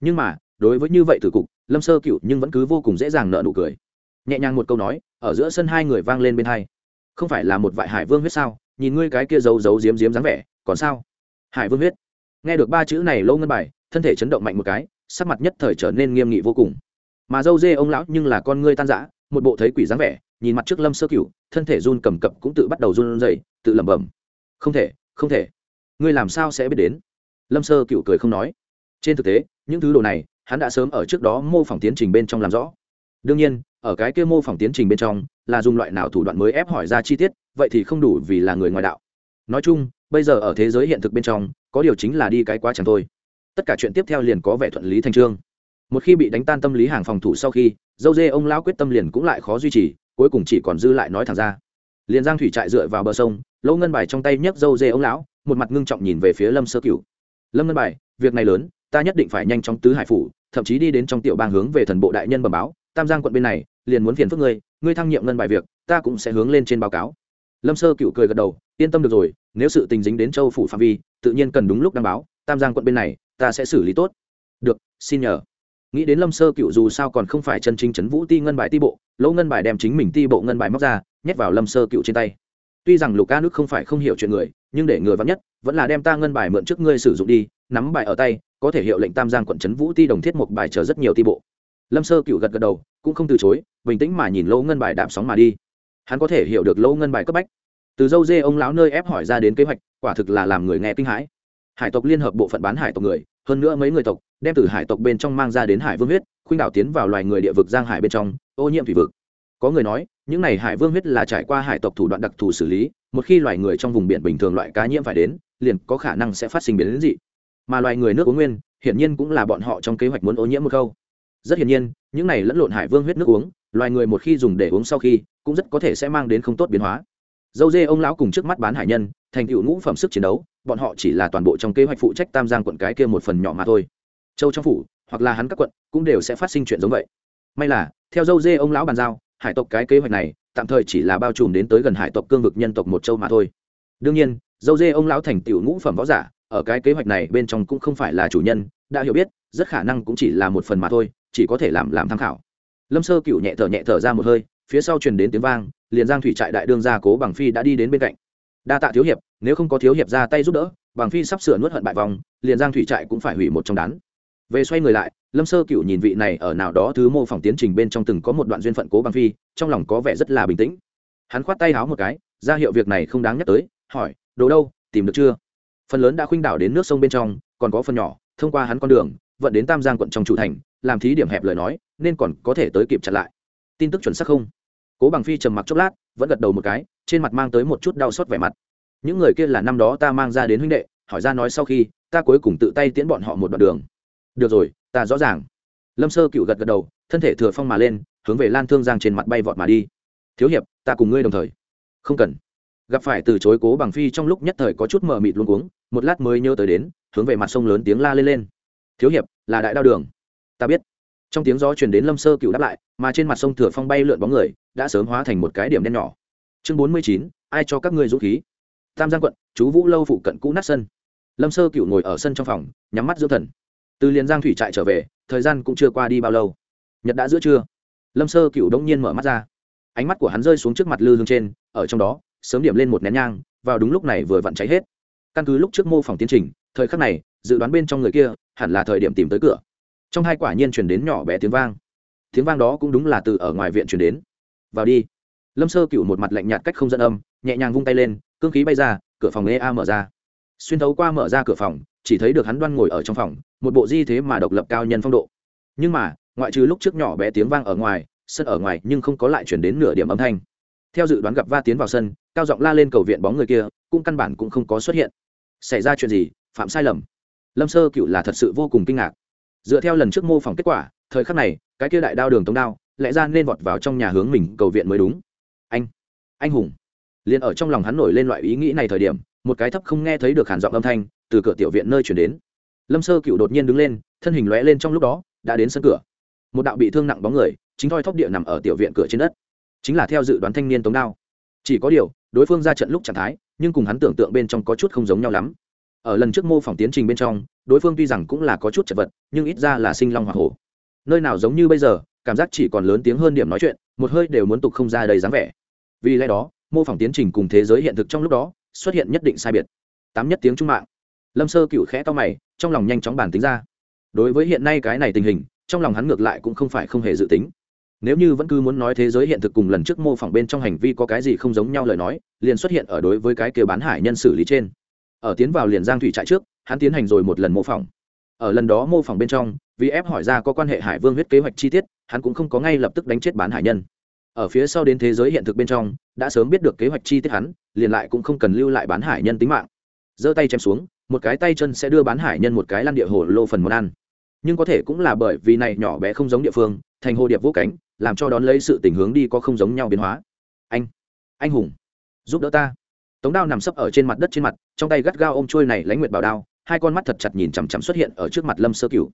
Nhưng mà, đối với như vậy từ cục, lâm sơ cựu nhưng vẫn cứ vô cùng dễ dàng nợ nụ cười. Nhẹ nhàng một câu nói, ở giữa sân hai người vang lên bên hai. Không phải là một vại hải vương huyết sao? Nhìn ngươi cái kia giấu giấu diếm diếm dáng vẻ, còn sao? Hải vương huyết. Nghe được ba chữ này lâu ngân bài, thân thể chấn động mạnh một cái, sắc mặt nhất thời trở nên nghiêm nghị vô cùng. Mà dâu dê ông lão nhưng là con ngươi tan rã, một bộ thấy quỷ dáng vẻ, nhìn mặt trước lâm sơ cửu, thân thể run cầm cập cũng tự bắt đầu run rẩy, tự lẩm bẩm. Không thể không thể ngươi làm sao sẽ biết đến? Lâm sơ cựu cười không nói. Trên thực tế, những thứ đồ này, hắn đã sớm ở trước đó mô phỏng tiến trình bên trong làm rõ. Đương nhiên, ở cái kia mô phỏng tiến trình bên trong, là dùng loại nào thủ đoạn mới ép hỏi ra chi tiết, vậy thì không đủ vì là người ngoài đạo. Nói chung, bây giờ ở thế giới hiện thực bên trong, có điều chính là đi cái quá chẳng thôi. Tất cả chuyện tiếp theo liền có vẻ thuận lý thành trương. Một khi bị đánh tan tâm lý hàng phòng thủ sau khi, dâu dê ông lão quyết tâm liền cũng lại khó duy trì, cuối cùng chỉ còn dư lại nói thẳng ra. Liền giang thủy trại dựa vào bờ sông, lỗ ngân bài trong tay nhấc dâu dê ông lão một mặt ngưng trọng nhìn về phía lâm sơ cửu. Lâm ngân bài, việc này lớn, ta nhất định phải nhanh chóng tứ hải phủ, thậm chí đi đến trong tiểu bang hướng về thần bộ đại nhân bẩm báo, tam giang quận bên này, liền muốn phiền phức ngươi ngươi thăng nhiệm ngân bài việc, ta cũng sẽ hướng lên trên báo cáo. Lâm sơ cựu cười gật đầu, yên tâm được rồi, nếu sự tình dính đến châu phủ phạm vi, tự nhiên cần đúng lúc đăng báo, tam giang quận bên này, ta sẽ xử lý tốt. Được, xin nhờ. Nghĩ đến lâm sơ cựu dù sao còn không phải chân chính chấn vũ ti ngân bài ti bộ, lỗ ngân bài đem chính mình ti bộ ngân bài móc ra, nhét vào lâm sơ cựu trên tay tuy rằng lục ca nước không phải không hiểu chuyện người, nhưng để người vắng nhất, vẫn là đem ta ngân bài mượn trước ngươi sử dụng đi, nắm bài ở tay, có thể hiệu lệnh tam giang quận trấn vũ ti đồng thiết một bài chờ rất nhiều ti bộ. Lâm sơ cựu gật gật đầu, cũng không từ chối, bình tĩnh mà nhìn lỗ ngân bài đạp sóng mà đi. Hắn có thể hiểu được lỗ ngân bài cấp bách. Từ dâu dê ông lão nơi ép hỏi ra đến kế hoạch, quả thực là làm người nghe kinh hãi. Hải tộc liên hợp bộ phận bán hải tộc người, hơn nữa mấy người tộc, đem từ hải tộc bên trong mang ra đến hải vương huyết, khuynh đảo tiến vào loài người địa vực giang hải bên trong, ô nhiễm thủy vực. Có người nói những này hải vương huyết là trải qua hải tộc thủ đoạn đặc thù xử lý, một khi loài người trong vùng biển bình thường loại cá nhiễm phải đến, liền có khả năng sẽ phát sinh biến dị. Mà loài người nước uống nguyên, hiển nhiên cũng là bọn họ trong kế hoạch muốn ô nhiễm một câu. Rất hiển nhiên, những này lẫn lộn hải vương huyết nước uống, loài người một khi dùng để uống sau khi, cũng rất có thể sẽ mang đến không tốt biến hóa. Dâu dê ông lão cùng trước mắt bán hải nhân, thành tựu ngũ phẩm sức chiến đấu, bọn họ chỉ là toàn bộ trong kế hoạch phụ trách tam giang quận cái kia một phần nhỏ mà thôi. Châu trong phủ, hoặc là hắn các quận, cũng đều sẽ phát sinh chuyện giống vậy. May là, theo dâu dê ông lão bàn giao hải tộc cái kế hoạch này tạm thời chỉ là bao trùm đến tới gần hải tộc cương vực nhân tộc một châu mà thôi. Đương nhiên, dâu dê ông lão thành tựu ngũ phẩm võ giả, ở cái kế hoạch này bên trong cũng không phải là chủ nhân, đã hiểu biết, rất khả năng cũng chỉ là một phần mà thôi, chỉ có thể làm làm tham khảo. Lâm sơ cựu nhẹ thở nhẹ thở ra một hơi, phía sau truyền đến tiếng vang, liền giang thủy trại đại đương gia cố bằng phi đã đi đến bên cạnh. Đa tạ thiếu hiệp, nếu không có thiếu hiệp ra tay giúp đỡ, bằng phi sắp sửa nuốt hận bại vòng liền giang thủy trại cũng phải hủy một trong đán về xoay người lại, lâm sơ cựu nhìn vị này ở nào đó thứ mô phỏng tiến trình bên trong từng có một đoạn duyên phận cố bằng phi, trong lòng có vẻ rất là bình tĩnh. Hắn khoát tay háo một cái, ra hiệu việc này không đáng nhắc tới, hỏi, đồ đâu, tìm được chưa? Phần lớn đã khuynh đảo đến nước sông bên trong, còn có phần nhỏ, thông qua hắn con đường, vận đến tam giang quận trong chủ thành, làm thí điểm hẹp lời nói, nên còn có thể tới kịp chặn lại. Tin tức chuẩn xác không? Cố bằng phi trầm mặc chốc lát, vẫn gật đầu một cái, trên mặt mang tới một chút đau xót vẻ mặt. Những người kia là năm đó ta mang ra đến huynh đệ, hỏi ra nói sau khi, ta cuối cùng tự tay tiễn bọn họ một đoạn đường được rồi, ta rõ ràng. Lâm sơ cựu gật gật đầu, thân thể thừa phong mà lên, hướng về lan thương giang trên mặt bay vọt mà đi. Thiếu hiệp, ta cùng ngươi đồng thời. Không cần. Gặp phải từ chối cố bằng phi trong lúc nhất thời có chút mờ mịt luôn uống một lát mới nhớ tới đến, hướng về mặt sông lớn tiếng la lên lên. Thiếu hiệp, là đại đao đường. Ta biết. Trong tiếng gió chuyển đến lâm sơ cựu đáp lại, mà trên mặt sông thừa phong bay lượn bóng người, đã sớm hóa thành một cái điểm đen nhỏ. Chương bốn mươi chín, ai cho các ngươi dũng khí? Tam giang quận, chú vũ lâu phụ cận cũ nát sân. Lâm sơ cựu ngồi ở sân trong phòng, nhắm mắt dưỡng thần từ liền giang thủy trại trở về, thời gian cũng chưa qua đi bao lâu. Nhật đã giữa trưa. Lâm sơ cựu đông nhiên mở mắt ra. Ánh mắt của hắn rơi xuống trước mặt lư hương trên, ở trong đó, sớm điểm lên một nén nhang, vào đúng lúc này vừa vặn cháy hết. Căn cứ lúc trước mô phỏng tiến trình, thời khắc này, dự đoán bên trong người kia, hẳn là thời điểm tìm tới cửa. Trong hai quả nhiên chuyển đến nhỏ bé tiếng vang. Tiếng vang đó cũng đúng là từ ở ngoài viện chuyển đến. Vào đi. Lâm sơ cựu một mặt lạnh nhạt cách không dẫn âm, nhẹ nhàng vung tay lên, cương khí bay ra, cửa phòng ea mở ra xuyên thấu qua mở ra cửa phòng, chỉ thấy được hắn đoan ngồi ở trong phòng, một bộ di thế mà độc lập cao nhân phong độ. Nhưng mà, ngoại trừ lúc trước nhỏ bé tiếng vang ở ngoài, sân ở ngoài nhưng không có lại chuyển đến nửa điểm âm thanh. Theo dự đoán gặp va tiến vào sân, cao giọng la lên cầu viện bóng người kia, cũng căn bản cũng không có xuất hiện. Xảy ra chuyện gì? Phạm sai lầm. Lâm sơ cựu là thật sự vô cùng kinh ngạc. Dựa theo lần trước mô phỏng kết quả, thời khắc này, cái kia đại đao đường tống đao, lẽ ra nên vọt vào trong nhà hướng mình cầu viện mới đúng. Anh anh hùng. Liền ở trong lòng hắn nổi lên loại ý nghĩ này thời điểm một cái thấp không nghe thấy được hàn giọng âm thanh từ cửa tiểu viện nơi chuyển đến. Lâm sơ cựu đột nhiên đứng lên, thân hình lóe lên trong lúc đó, đã đến sân cửa. Một đạo bị thương nặng bóng người, chính thoi thóc địa nằm ở tiểu viện cửa trên đất. Chính là theo dự đoán thanh niên tống đao. Chỉ có điều, đối phương ra trận lúc trạng thái, nhưng cùng hắn tưởng tượng bên trong có chút không giống nhau lắm. Ở lần trước mô phỏng tiến trình bên trong, đối phương tuy rằng cũng là có chút chật vật, nhưng ít ra là sinh long hoa hổ. Nơi nào giống như bây giờ, cảm giác chỉ còn lớn tiếng hơn điểm nói chuyện, một hơi đều muốn tục không ra đầy dáng vẻ. Vì lẽ đó, mô phỏng tiến trình cùng thế giới hiện thực trong lúc đó xuất hiện nhất định sai biệt. Tám nhất tiếng trung mạng. Lâm sơ cựu khẽ to mày, trong lòng nhanh chóng bản tính ra. Đối với hiện nay cái này tình hình, trong lòng hắn ngược lại cũng không phải không hề dự tính. Nếu như vẫn cứ muốn nói thế giới hiện thực cùng lần trước mô phỏng bên trong hành vi có cái gì không giống nhau lời nói, liền xuất hiện ở đối với cái kia bán hải nhân xử lý trên. Ở tiến vào liền giang thủy trại trước, hắn tiến hành rồi một lần mô phỏng. Ở lần đó mô phỏng bên trong, vì ép hỏi ra có quan hệ hải vương huyết kế hoạch chi tiết, hắn cũng không có ngay lập tức đánh chết bán hải nhân. Ở phía sau đến thế giới hiện thực bên trong, đã sớm biết được kế hoạch chi tiết hắn liền lại cũng không cần lưu lại bán hải nhân tính mạng. Giơ tay chém xuống, một cái tay chân sẽ đưa bán hải nhân một cái lăn địa hồ lô phần món ăn. Nhưng có thể cũng là bởi vì này nhỏ bé không giống địa phương, thành hồ điệp vô cánh, làm cho đón lấy sự tình hướng đi có không giống nhau biến hóa. Anh anh hùng, giúp đỡ ta. Tống đao nằm sấp ở trên mặt đất trên mặt, trong tay gắt gao ôm trôi này lãnh nguyệt bảo đao, hai con mắt thật chặt nhìn chằm chằm xuất hiện ở trước mặt lâm sơ cửu.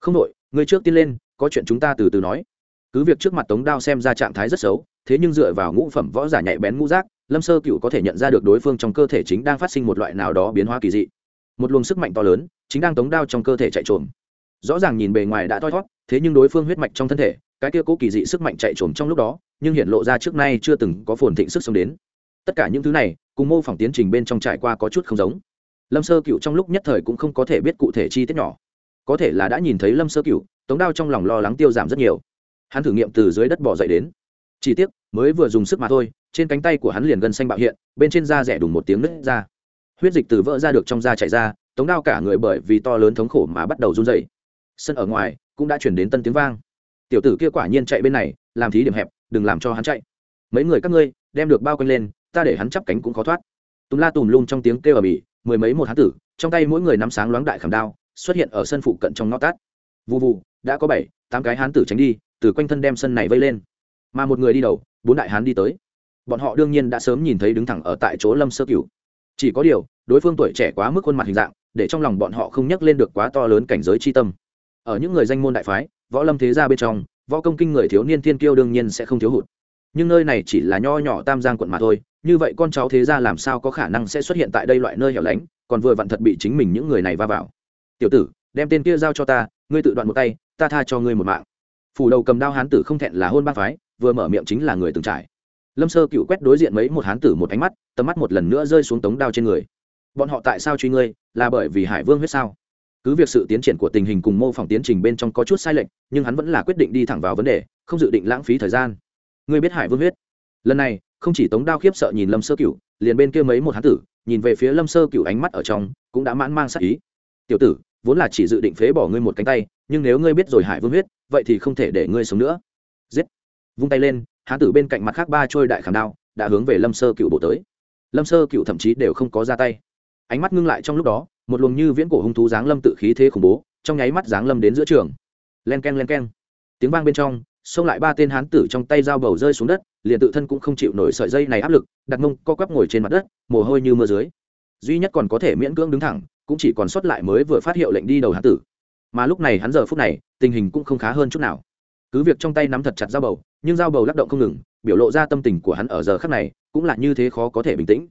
Không đội người trước tiên lên, có chuyện chúng ta từ từ nói. Cứ việc trước mặt tống đao xem ra trạng thái rất xấu, thế nhưng dựa vào ngũ phẩm võ giả nhạy bén ngũ giác lâm sơ cựu có thể nhận ra được đối phương trong cơ thể chính đang phát sinh một loại nào đó biến hóa kỳ dị. Một luồng sức mạnh to lớn, chính đang tống đao trong cơ thể chạy trộm rõ ràng nhìn bề ngoài đã thoi thót, thế nhưng đối phương huyết mạch trong thân thể, cái kia cố kỳ dị sức mạnh chạy trộm trong lúc đó, nhưng hiện lộ ra trước nay chưa từng có phồn thịnh sức sống đến. Tất cả những thứ này, cùng mô phỏng tiến trình bên trong trải qua có chút không giống. Lâm sơ cựu trong lúc nhất thời cũng không có thể biết cụ thể chi tiết nhỏ. Có thể là đã nhìn thấy lâm sơ cựu tống đao trong lòng lo lắng tiêu giảm rất nhiều. Hắn thử nghiệm từ dưới đất bỏ dậy đến. Chỉ tiếc, mới vừa dùng sức mà thôi trên cánh tay của hắn liền gân xanh bạo hiện, bên trên da rẻ đùng một tiếng nứt ra. Huyết dịch từ vỡ ra được trong da chảy ra, tống đao cả người bởi vì to lớn thống khổ mà bắt đầu run dậy sân ở ngoài cũng đã chuyển đến tân tiếng vang. Tiểu tử kia quả nhiên chạy bên này, làm thí điểm hẹp, đừng làm cho hắn chạy. Mấy người các ngươi, đem được bao quanh lên, ta để hắn chắp cánh cũng khó thoát. Tùm la tùm lum trong tiếng kêu ở bỉ mười mấy một hán tử, trong tay mỗi người nắm sáng loáng đại khảm đao, xuất hiện ở sân phụ cận trong ngõ tát. Vụ vụ đã có bảy, tám cái hán tử tránh đi, từ quanh thân đem sân này vây lên. Mà một người đi đầu, bốn đại hán đi tới bọn họ đương nhiên đã sớm nhìn thấy đứng thẳng ở tại chỗ lâm sơ cửu. Chỉ có điều, đối phương tuổi trẻ quá mức khuôn mặt hình dạng, để trong lòng bọn họ không nhắc lên được quá to lớn cảnh giới chi tâm. Ở những người danh môn đại phái, võ lâm thế gia bên trong, võ công kinh người thiếu niên thiên kiêu đương nhiên sẽ không thiếu hụt. Nhưng nơi này chỉ là nho nhỏ tam giang quận mà thôi, như vậy con cháu thế gia làm sao có khả năng sẽ xuất hiện tại đây loại nơi hẻo lánh, còn vừa vặn thật bị chính mình những người này va vào. Tiểu tử, đem tên kia giao cho ta, ngươi tự đoạn một tay, ta tha cho ngươi một mạng. Phủ đầu cầm đao hán tử không thẹn là hôn ba phái, vừa mở miệng chính là người từng trải lâm sơ cựu quét đối diện mấy một hán tử một ánh mắt, tầm mắt một lần nữa rơi xuống tống đao trên người. Bọn họ tại sao truy ngươi, là bởi vì hải vương huyết sao? Cứ việc sự tiến triển của tình hình cùng mô phỏng tiến trình bên trong có chút sai lệch, nhưng hắn vẫn là quyết định đi thẳng vào vấn đề, không dự định lãng phí thời gian. Ngươi biết hải vương huyết? Lần này, không chỉ tống đao khiếp sợ nhìn lâm sơ cựu, liền bên kia mấy một hán tử, nhìn về phía lâm sơ cựu ánh mắt ở trong, cũng đã mãn mang sắc ý. Tiểu tử, vốn là chỉ dự định phế bỏ ngươi một cánh tay, nhưng nếu ngươi biết rồi hải vương huyết, vậy thì không thể để ngươi sống nữa. Giết! Vung tay lên hán tử bên cạnh mặt khác ba trôi đại khảm đao đã hướng về lâm sơ cựu bổ tới lâm sơ cựu thậm chí đều không có ra tay ánh mắt ngưng lại trong lúc đó một luồng như viễn cổ hung thú giáng lâm tự khí thế khủng bố trong nháy mắt giáng lâm đến giữa trường len k e n len k e n tiếng vang bên trong xông lại ba tên hán tử trong tay dao bầu rơi xuống đất liền tự thân cũng không chịu nổi sợi dây này áp lực đặt mông co quắp ngồi trên mặt đất mồ hôi như mưa dưới duy nhất còn có thể miễn cưỡng đứng thẳng cũng chỉ còn sót lại mới vừa phát hiệu lệnh đi đầu hán tử mà lúc này hắn giờ phút này tình hình cũng không khá hơn chút nào cứ việc trong tay nắm thật chặt dao bầu, nhưng dao bầu lắc động không ngừng, biểu lộ ra tâm tình của hắn ở giờ khắc này cũng là như thế khó có thể bình tĩnh.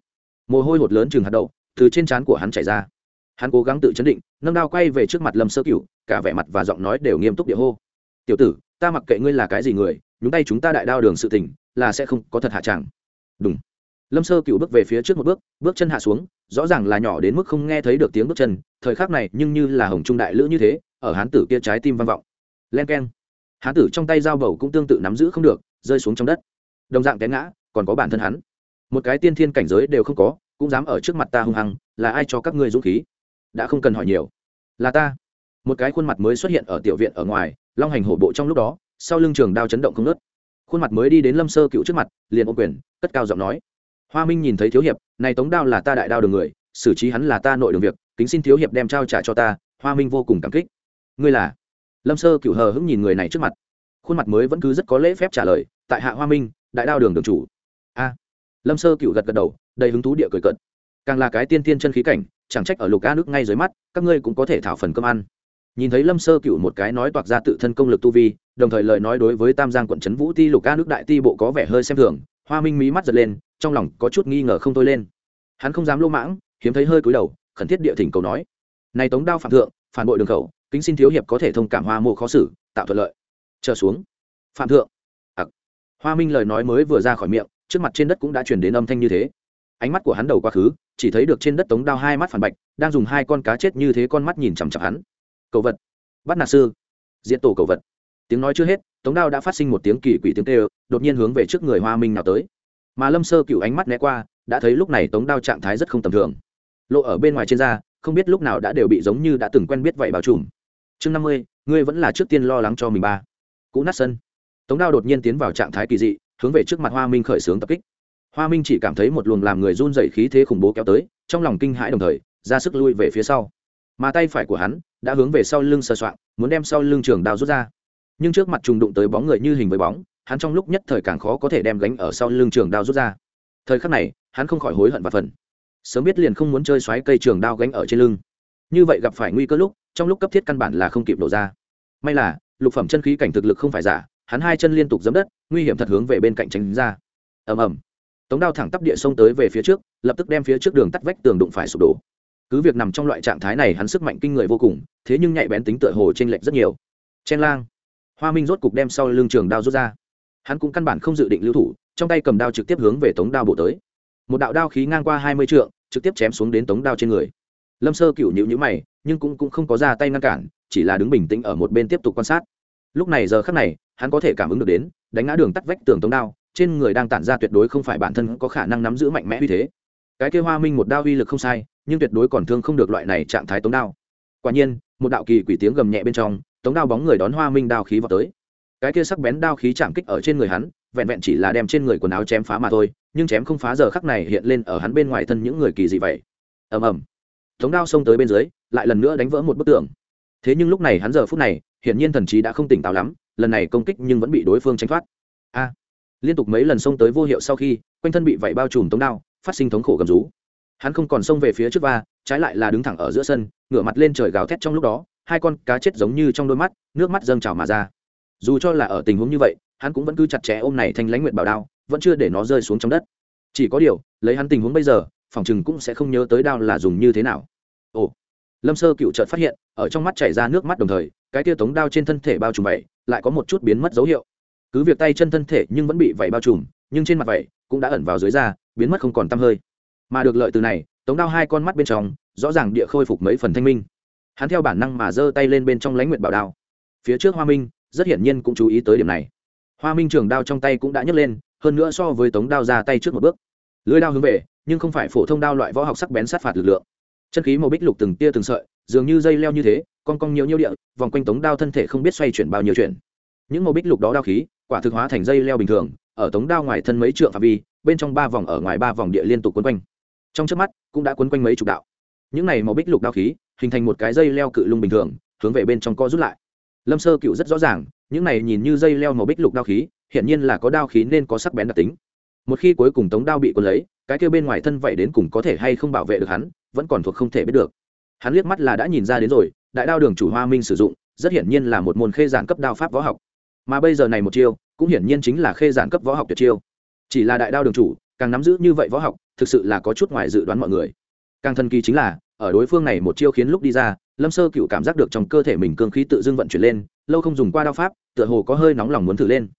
Mồ hôi hột lớn chừng hạt đậu, từ trên trán của hắn chảy ra. Hắn cố gắng tự chấn định, nâng đao quay về trước mặt lâm sơ cửu, cả vẻ mặt và giọng nói đều nghiêm túc địa hô. Tiểu tử, ta mặc kệ ngươi là cái gì người, nhúng tay chúng ta đại đao đường sự tình, là sẽ không có thật hạ tràng đúng lâm sơ cựu bước về phía trước một bước bước chân hạ xuống, rõ ràng là nhỏ đến mức không nghe thấy được tiếng bước chân, thời khắc này nhưng như là hồng trung đại lữ như thế, ở hán tử kia trái tim vang vọng. Len k e n hán tử trong tay dao bầu cũng tương tự nắm giữ không được, rơi xuống trong đất. Đồng dạng té ngã, còn có bản thân hắn. Một cái tiên thiên cảnh giới đều không có, cũng dám ở trước mặt ta hung hăng, là ai cho các ngươi dũng khí? Đã không cần hỏi nhiều. Là ta. Một cái khuôn mặt mới xuất hiện ở tiểu viện ở ngoài, long hành hổ bộ trong lúc đó, sau lưng trường đao chấn động không nớt khuôn mặt mới đi đến lâm sơ cựu trước mặt, liền ô quyền, cất cao giọng nói. Hoa minh nhìn thấy thiếu hiệp, này tống đao là ta đại đao đường người, xử trí hắn là ta nội đường việc, kính xin thiếu hiệp đem trao trả cho ta, hoa minh vô cùng cảm kích. Ngươi là? Lâm sơ cựu hờ hững nhìn người này trước mặt. Khuôn mặt mới vẫn cứ rất có lễ phép trả lời, tại hạ hoa minh, đại đao đường đường chủ. A. Lâm sơ cựu gật gật đầu, đầy hứng thú địa cười cận càng là cái tiên tiên chân khí cảnh, chẳng trách ở lục a nước ngay dưới mắt, các ngươi cũng có thể thảo phần cơm ăn. Nhìn thấy lâm sơ cựu một cái nói toạc ra tự thân công lực tu vi, đồng thời lời nói đối với tam giang quận trấn vũ ti lục a nước đại ti bộ có vẻ hơi xem thường, hoa minh mí mắt giật lên, trong lòng có chút nghi ngờ không thôi lên. Hắn không dám lô mãng, hiếm thấy hơi cúi đầu, khẩn thiết địa thỉnh cầu nói, này tống đao phạm thượng, phản bội đường khẩu kính xin thiếu hiệp có thể thông cảm hoa mộ khó xử, tạo thuận lợi. Trở xuống. Phạm thượng. Ặc hoa minh lời nói mới vừa ra khỏi miệng, trước mặt trên đất cũng đã chuyển đến âm thanh như thế. Ánh mắt của hắn đầu quá khứ, chỉ thấy được trên đất tống đao hai mắt phản bạch, đang dùng hai con cá chết như thế con mắt nhìn chằm chặp hắn. Cầu vật. Bắt nạt sư. Diện tổ cầu vật. Tiếng nói chưa hết, tống đao đã phát sinh một tiếng kỳ quỷ tiếng tê đột nhiên hướng về trước người hoa minh nào tới. Mà lâm sơ cựu ánh mắt né qua, đã thấy lúc này tống đao trạng thái rất không tầm thường. Lộ ở bên ngoài trên da, không biết lúc nào đã đều bị giống như đã từng quen biết vậy bao trùm chương năm mươi, ngươi vẫn là trước tiên lo lắng cho mình ba. Cũ nát sân. Tống đao đột nhiên tiến vào trạng thái kỳ dị, hướng về trước mặt hoa minh khởi xướng tập kích. Hoa minh chỉ cảm thấy một luồng làm người run dày khí thế khủng bố kéo tới, trong lòng kinh hãi đồng thời, ra sức lui về phía sau. Mà tay phải của hắn đã hướng về sau lưng sờ soạng, muốn đem sau lưng trường đao rút ra. Nhưng trước mặt trùng đụng tới bóng người như hình với bóng, hắn trong lúc nhất thời càng khó có thể đem gánh ở sau lưng trường đao rút ra. Thời khắc này, hắn không khỏi hối hận và phần sớm biết liền không muốn chơi xoáy cây trường đao gánh ở trên lưng. Như vậy gặp phải nguy cơ lúc trong lúc cấp thiết căn bản là không kịp đổ ra. May là, lục phẩm chân khí cảnh thực lực không phải giả, hắn hai chân liên tục giấm đất, nguy hiểm thật hướng về bên cạnh tránh ra. Ầm ầm. Tống đao thẳng tắp địa sông tới về phía trước, lập tức đem phía trước đường tắt vách tường đụng phải sụp đổ. Cứ việc nằm trong loại trạng thái này hắn sức mạnh kinh người vô cùng, thế nhưng nhạy bén tính tựa hồ t r ê n lệch rất nhiều. Chen lang. Hoa minh rốt cục đem sau lưng trường đao rút ra. Hắn cũng căn bản không dự định lưu thủ, trong tay cầm đao trực tiếp hướng về tống đao bộ tới. Một đạo đao khí ngang qua hai mươi trượng, trực tiếp chém xuống đến tống đao trên người lâm sơ cựu nhữ nhữ mày nhưng cũng, cũng không có ra tay ngăn cản chỉ là đứng bình tĩnh ở một bên tiếp tục quan sát. Lúc này giờ khắc này hắn có thể cảm ứng được đến đánh ngã đường tắt vách tường tống đao trên người đang tản ra tuyệt đối không phải bản thân có khả năng nắm giữ mạnh mẽ uy thế. Cái kêu hoa minh một đao uy lực không sai nhưng tuyệt đối còn thương không được loại này trạng thái tống đao. Quả nhiên một đạo kỳ quỷ tiếng gầm nhẹ bên trong tống đao bóng người đón hoa minh đao khí vào tới. Cái kia sắc bén đao khí chạm kích ở trên người hắn vẹn vẹn chỉ là đem trên người quần áo chém phá mà thôi nhưng chém không phá giờ khắc này hiện lên ở hắn bên ngoài thân những người kỳ dị vậy. Ầm ầm tống đao xông tới bên dưới, lại lần nữa đánh vỡ một bức tường. Thế nhưng lúc này hắn giờ phút này, hiển nhiên thần trí đã không tỉnh táo lắm, lần này công kích nhưng vẫn bị đối phương tranh thoát. A! Liên tục mấy lần xông tới vô hiệu sau khi, quanh thân bị vảy bao trùm tống đao, phát sinh thống khổ gầm rú. Hắn không còn xông về phía trước va, trái lại là đứng thẳng ở giữa sân, ngửa mặt lên trời gào thét trong lúc đó, hai con cá chết giống như trong đôi mắt, nước mắt dâng trào mà ra. Dù cho là ở tình huống như vậy, hắn cũng vẫn cứ chặt chẽ ôm này thanh lãnh nguyện bảo đao, vẫn chưa để nó rơi xuống trong đất. Chỉ có điều, lấy hắn tình huống bây giờ phòng chừng cũng sẽ không nhớ tới đao là dùng như thế nào. Ồ, lâm sơ cựu chợt phát hiện, ở trong mắt chảy ra nước mắt đồng thời, cái tia tống đao trên thân thể bao trùm vậy, lại có một chút biến mất dấu hiệu. Cứ việc tay chân thân thể nhưng vẫn bị vảy bao trùm, nhưng trên mặt vảy cũng đã ẩn vào dưới da, biến mất không còn tăm hơi. Mà được lợi từ này, tống đao hai con mắt bên trong, rõ ràng địa khôi phục mấy phần thanh minh. Hắn theo bản năng mà giơ tay lên bên trong lãnh nguyện bảo đao. Phía trước hoa minh, rất hiển nhiên cũng chú ý tới điểm này. Hoa minh trường đao trong tay cũng đã nhấc lên, hơn nữa so với tống đao ra tay trước một bước lưới đao hướng về, nhưng không phải phổ thông đao loại võ học sắc bén sát phạt lực lượng. Chân khí màu bích lục từng tia từng sợi, dường như dây leo như thế con cong nhiều nhiêu địa, vòng quanh tống đao thân thể không biết xoay chuyển bao nhiêu chuyển. Những màu bích lục đó đao khí, quả thực hóa thành dây leo bình thường, ở tống đao ngoài thân mấy trượng phạm vi, bên trong ba vòng ở ngoài ba vòng địa liên tục quấn quanh. Trong trước mắt, cũng đã quấn quanh mấy chục đạo. Những này màu bích lục đao khí, hình thành một cái dây leo cự lung bình thường, hướng về bên trong co rút lại. Lâm sơ cựu rất rõ ràng, những này nhìn như dây leo màu bích lục đao khí hiện nhiên là có đao khí nên có sắc bén đặc tính một khi cuối cùng tống đao bị quân lấy, cái kêu bên ngoài thân vậy đến cùng có thể hay không bảo vệ được hắn, vẫn còn thuộc không thể biết được. Hắn liếc mắt là đã nhìn ra đến rồi, đại đao đường chủ hoa minh sử dụng, rất hiển nhiên là một môn khê giản cấp đao pháp võ học. Mà bây giờ này một chiêu, cũng hiển nhiên chính là khê giản cấp võ học tuyệt chiêu. Chỉ là đại đao đường chủ, càng nắm giữ như vậy võ học, thực sự là có chút ngoài dự đoán mọi người. Càng thần kỳ chính là, ở đối phương này một chiêu khiến lúc đi ra, lâm sơ cựu cảm giác được trong cơ thể mình cương khí tự dưng vận chuyển lên, lâu không dùng qua đao pháp, tựa hồ có hơi nóng lòng muốn thử lên.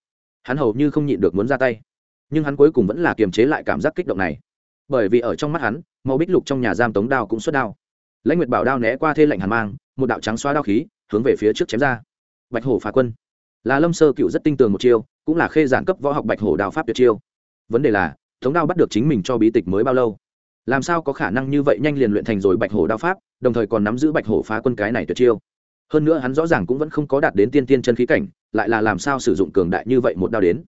Hắn hầu như không nhịn được muốn ra tay nhưng hắn cuối cùng vẫn là kiềm chế lại cảm giác kích động này. Bởi vì ở trong mắt hắn, màu bích lục trong nhà giam tống đao cũng xuất đao. Lãnh nguyệt bảo đao né qua thê lạnh hàn mang, một đạo trắng xóa đao khí, hướng về phía trước chém ra. Bạch hổ phá quân. Là lâm sơ cựu rất tinh tường một chiêu, cũng là khê giản cấp võ học bạch hổ đao pháp tuyệt chiêu. Vấn đề là, tống đao bắt được chính mình cho bí tịch mới bao lâu? Làm sao có khả năng như vậy nhanh liền luyện thành rồi bạch hổ đao pháp, đồng thời còn nắm giữ bạch hổ phá quân cái này tuyệt chiêu? Hơn nữa hắn rõ ràng cũng vẫn không có đạt đến tiên tiên chân khí cảnh, lại là làm sao sử dụng cường đại như vậy một đao đến?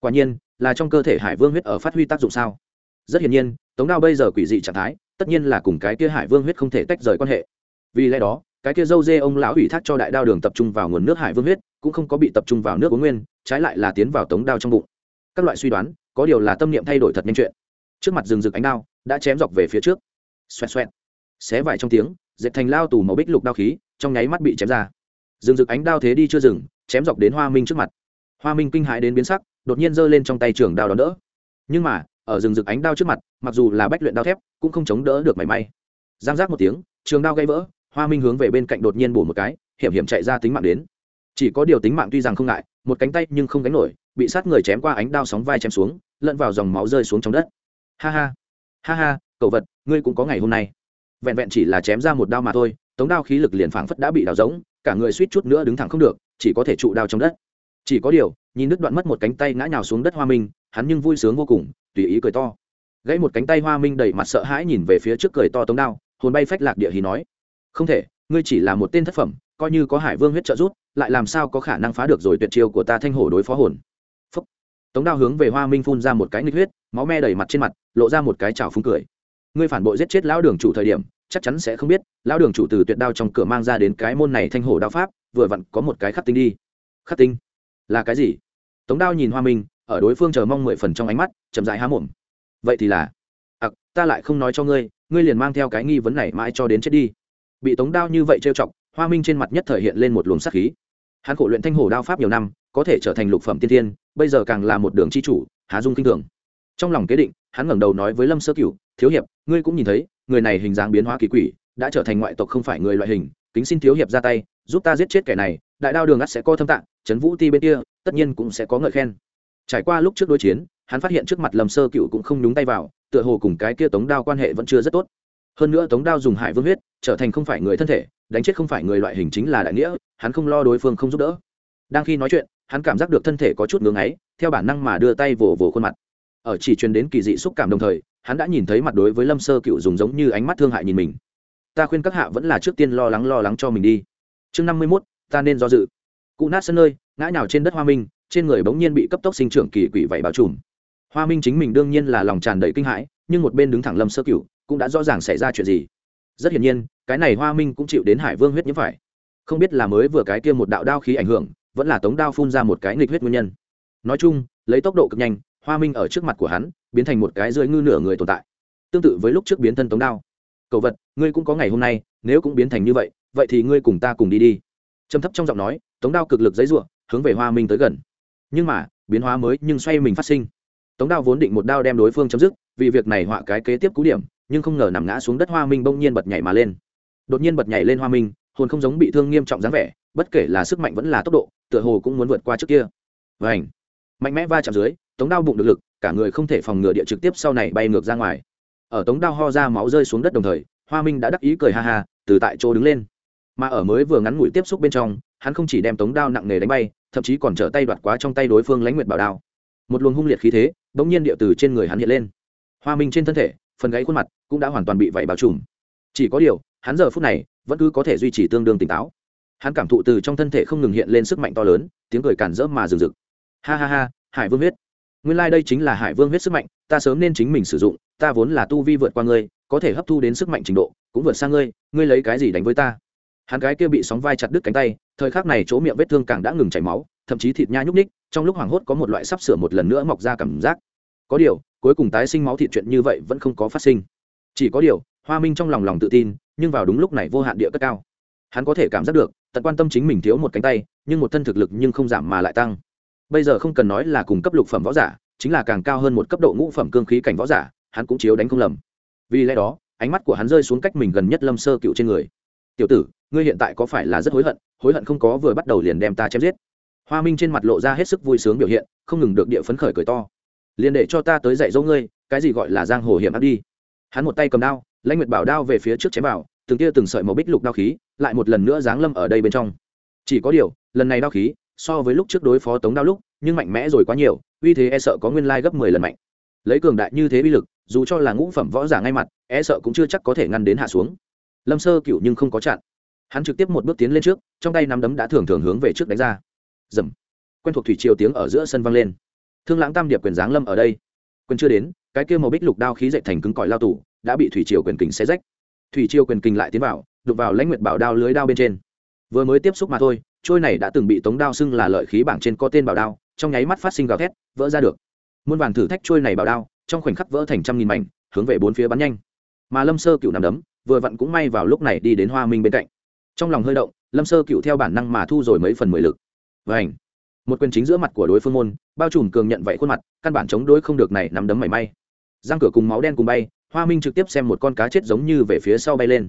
Quả nhiên là trong cơ thể hải vương huyết ở phát huy tác dụng sao? Rất hiển nhiên, tống đao bây giờ quỷ dị trạng thái, tất nhiên là cùng cái kia hải vương huyết không thể tách rời quan hệ. Vì lẽ đó, cái kia dâu dê ông lão ủy thác cho đại đao đường tập trung vào nguồn nước hải vương huyết, cũng không có bị tập trung vào nước uống nguyên, trái lại là tiến vào tống đao trong bụng. Các loại suy đoán, có điều là tâm niệm thay đổi thật nhanh chuyện. Trước mặt rừng rực ánh đao, đã chém dọc về phía trước. Xoẹt xoẹt. Xé vải trong tiếng, dệt thành lao tù màu bích lục đao khí, trong nháy mắt bị chém ra. Rừng rực ánh đao thế đi chưa dừng, chém dọc đến hoa minh trước mặt. Hoa minh kinh hãi đến biến sắc đột nhiên giơ lên trong tay trường đao đón đỡ. Nhưng mà, ở rừng rực ánh đao trước mặt, mặc dù là bách luyện đao thép, cũng không chống đỡ được mảy may. Giang giác một tiếng, trường đao gây vỡ, hoa minh hướng về bên cạnh đột nhiên bổ một cái, hiểm hiểm chạy ra tính mạng đến. Chỉ có điều tính mạng tuy rằng không ngại, một cánh tay nhưng không gánh nổi, bị sát người chém qua ánh đao sóng vai chém xuống, lẫn vào dòng máu rơi xuống trong đất. Ha ha ha ha, cậu vật, ngươi cũng có ngày hôm nay. Vẹn vẹn chỉ là chém ra một đao mà thôi, tống đao khí lực liền phảng phất đã bị đào rỗng, cả người suýt chút nữa đứng thẳng không được, chỉ có thể trụ đao trong đất chỉ có điều, nhìn đứt đoạn mất một cánh tay ngã nhào xuống đất hoa minh, hắn nhưng vui sướng vô cùng, tùy ý cười to. Gãy một cánh tay hoa minh đầy mặt sợ hãi nhìn về phía trước cười to tống đao, hồn bay phách lạc địa hí nói. Không thể, ngươi chỉ là một tên thất phẩm, coi như có hải vương huyết trợ rút lại làm sao có khả năng phá được rồi tuyệt chiêu của ta thanh hổ đối phó hồn. Phúc. tống đao hướng về hoa minh phun ra một cái nghịch huyết, máu me đầy mặt trên mặt, lộ ra một cái trào phúng cười. Ngươi phản bội giết chết lão đường chủ thời điểm, chắc chắn sẽ không biết, lão đường chủ từ tuyệt đao trong cửa mang ra đến cái môn này thanh hổ đao pháp, vừa vặn có một cái khắc tinh đi. Khắc tinh? Là cái gì? Tống đao nhìn hoa minh, ở đối phương chờ mong mười phần trong ánh mắt, chậm dại há mồm. Vậy thì là ặc ta lại không nói cho ngươi ngươi liền mang theo cái nghi vấn này mãi cho đến chết đi. Bị tống đao như vậy trêu chọc, hoa minh trên mặt nhất thời hiện lên một luồng sắc khí. Hắn khổ luyện thanh hổ đao pháp nhiều năm, có thể trở thành lục phẩm tiên thiên bây giờ càng là một đường c h i chủ, há dung kinh thường. Trong lòng kế định, hắn ngẩng đầu nói với lâm sơ cửu, thiếu hiệp, ngươi cũng nhìn thấy, người này hình dáng biến hóa kỳ quỷ, đã trở thành ngoại tộc không phải người loại hình, kính xin thiếu hiệp ra tay giúp ta giết chết kẻ này, đại đao đường ắt sẽ có thâm tạng, trấn vũ ti bên kia, tất nhiên cũng sẽ có ngợi khen. Trải qua lúc trước đối chiến, hắn phát hiện trước mặt lâm sơ cựu cũng không nhúng tay vào, tựa hồ cùng cái kia tống đao quan hệ vẫn chưa rất tốt. Hơn nữa tống đao dùng hải vương huyết, trở thành không phải người thân thể, đánh chết không phải người loại hình chính là đại nghĩa, hắn không lo đối phương không giúp đỡ. Đang khi nói chuyện, hắn cảm giác được thân thể có chút ngưng ấy theo bản năng mà đưa tay vồ vồ khuôn mặt. Ở chỉ truyền đến kỳ dị xúc cảm đồng thời, hắn đã nhìn thấy mặt đối với lâm sơ cựu dùng giống như ánh mắt thương hại nhìn mình. Ta khuyên các hạ vẫn là trước tiên lo lắng lo lắng cho mình đi chương năm mươi mốt, ta nên do dự. Cụ nát sân nơi, ngã nhào trên đất hoa minh, trên người bỗng nhiên bị cấp tốc sinh trưởng kỳ quỷ vậy bao trùm. Hoa minh chính mình đương nhiên là lòng tràn đầy kinh hãi, nhưng một bên đứng thẳng lâm sơ cựu cũng đã rõ ràng xảy ra chuyện gì. Rất hiển nhiên, cái này hoa minh cũng chịu đến hải vương huyết nhiễm phải. Không biết là mới vừa cái kia một đạo đao khí ảnh hưởng, vẫn là tống đao phun ra một cái nghịch huyết nguyên nhân. Nói chung, lấy tốc độ cực nhanh, hoa minh ở trước mặt của hắn, biến thành một cái rơi ngư nửa người tồn tại. Tương tự với lúc trước biến thân tống đao. Cầu vật, ngươi cũng có ngày hôm nay, nếu cũng biến thành như vậy vậy thì ngươi cùng ta cùng đi đi. Trầm thấp trong giọng nói, tống đao cực lực dấy ruộng hướng về hoa minh tới gần. Nhưng mà, biến hóa mới nhưng xoay mình phát sinh. Tống đao vốn định một đao đem đối phương chấm dứt, vì việc này họa cái kế tiếp cú điểm, nhưng không ngờ nằm ngã xuống đất hoa minh bỗng nhiên bật nhảy mà lên. Đột nhiên bật nhảy lên hoa minh, hồn không giống bị thương nghiêm trọng dáng vẻ, bất kể là sức mạnh vẫn là tốc độ, tựa hồ cũng muốn vượt qua trước kia. Và ảnh mạnh mẽ va chạm dưới, tống đao bụng được lực, cả người không thể phòng ngừa địa trực tiếp sau này bay ngược ra ngoài. Ở tống đao ho ra máu rơi xuống đất đồng thời, hoa minh đã đắc ý cười ha ha, từ tại chỗ đứng lên mà ở mới vừa ngắn ngủi tiếp xúc bên trong, hắn không chỉ đem tống đao nặng nề đánh bay, thậm chí còn trở tay đoạt quá trong tay đối phương lãnh nguyệt bảo đao. Một luồng hung liệt khí thế, bỗng nhiên địa từ trên người hắn hiện lên. Hoa minh trên thân thể, phần gáy khuôn mặt cũng đã hoàn toàn bị vẩy bao trùm. Chỉ có điều, hắn giờ phút này vẫn cứ có thể duy trì tương đương tỉnh táo. Hắn cảm thụ từ trong thân thể không ngừng hiện lên sức mạnh to lớn, tiếng cười cản rỡ mà rừng rực. Ha ha ha, hải vương huyết. Nguyên lai、like、đây chính là hải vương huyết sức mạnh, ta sớm nên chính mình sử dụng, ta vốn là tu vi vượt qua ngươi, có thể hấp thu đến sức mạnh trình độ, cũng vượt sang ngươi ngươi lấy cái gì đánh với ta? Hắn cái kia bị sóng vai chặt đứt cánh tay, thời khắc này chỗ miệng vết thương càng đã ngừng chảy máu, thậm chí thịt nha nhúc ních trong lúc hoảng hốt có một loại sắp sửa một lần nữa mọc ra cảm giác. Có điều, cuối cùng tái sinh máu thịt chuyện như vậy vẫn không có phát sinh. Chỉ có điều, hoa minh trong lòng lòng tự tin, nhưng vào đúng lúc này vô hạn địa cất cao. Hắn có thể cảm giác được, tận quan tâm chính mình thiếu một cánh tay, nhưng một thân thực lực nhưng không giảm mà lại tăng. Bây giờ không cần nói là cùng cấp lục phẩm võ giả, chính là càng cao hơn một cấp độ ngũ phẩm cương khí cảnh võ giả, hắn cũng chiếu đánh không lầm. Vì lẽ đó, ánh mắt của hắn rơi xuống cách mình gần nhất lâm sơ cựu trên người. Tiểu tử ngươi hiện tại có phải là rất hối hận hối hận không có vừa bắt đầu liền đem ta chém giết. Hoa minh trên mặt lộ ra hết sức vui sướng biểu hiện, không ngừng được địa phấn khởi cười to. Liền để cho ta tới dạy dỗ ngươi, cái gì gọi là giang hồ hiểm ác đi. Hắn một tay cầm đao, lãnh nguyệt bảo đao về phía trước chém vào, từng tia từng sợi màu bích lục đao khí lại một lần nữa giáng lâm ở đây bên trong. Chỉ có điều, lần này đao khí, so với lúc trước đối phó tống đao lúc, nhưng mạnh mẽ rồi quá nhiều, uy thế e sợ có nguyên lai gấp mười lần mạnh. Lấy cường đại như thế bi lực, dù cho là ngũ phẩm võ giả ngay mặt e sợ cũng chưa chắc có thể ngăn đến hạ xuống. Lâm sơ cựu nhưng không có chặn hắn trực tiếp một bước tiến lên trước, trong tay nắm đấm đã thường thường hướng về trước đánh ra. Dầm. Quen thuộc thủy triều tiếng ở giữa sân vang lên. Thương lãng tam điệp quyền giáng lâm ở đây. Quyền chưa đến, cái kia màu bích lục đao khí dậy thành cứng cỏi lao tủ đã bị thủy triều quyền kình xé rách. Thủy triều quyền kình lại tiến vào đục vào lãnh nguyệt bảo đao lưới đao bên trên. Vừa mới tiếp xúc mà thôi, trôi này đã từng bị tống đao xưng là lợi khí bảng trên có tên bảo đao, trong nháy mắt phát sinh gào thét, vỡ ra được. Muôn vàn thử thách trôi này bảo đao, trong khoảnh khắc vỡ thành trăm nghìn mảnh, hướng về bốn phía bắn nhanh. Mà lâm sơ cựu nằm đấm, vừa vặn cũng may vào lúc này đi đến hoa minh bên cạnh trong lòng hơi động, lâm sơ cựu theo bản năng mà thu rồi mấy phần mười lực. Và một quyền chính giữa mặt của đối phương môn, bao trùm cường nhận vậy khuôn mặt, căn bản chống đối không được này nắm đấm mảy may. Răng cửa cùng máu đen cùng bay, hoa minh trực tiếp xem một con cá chết giống như về phía sau bay lên.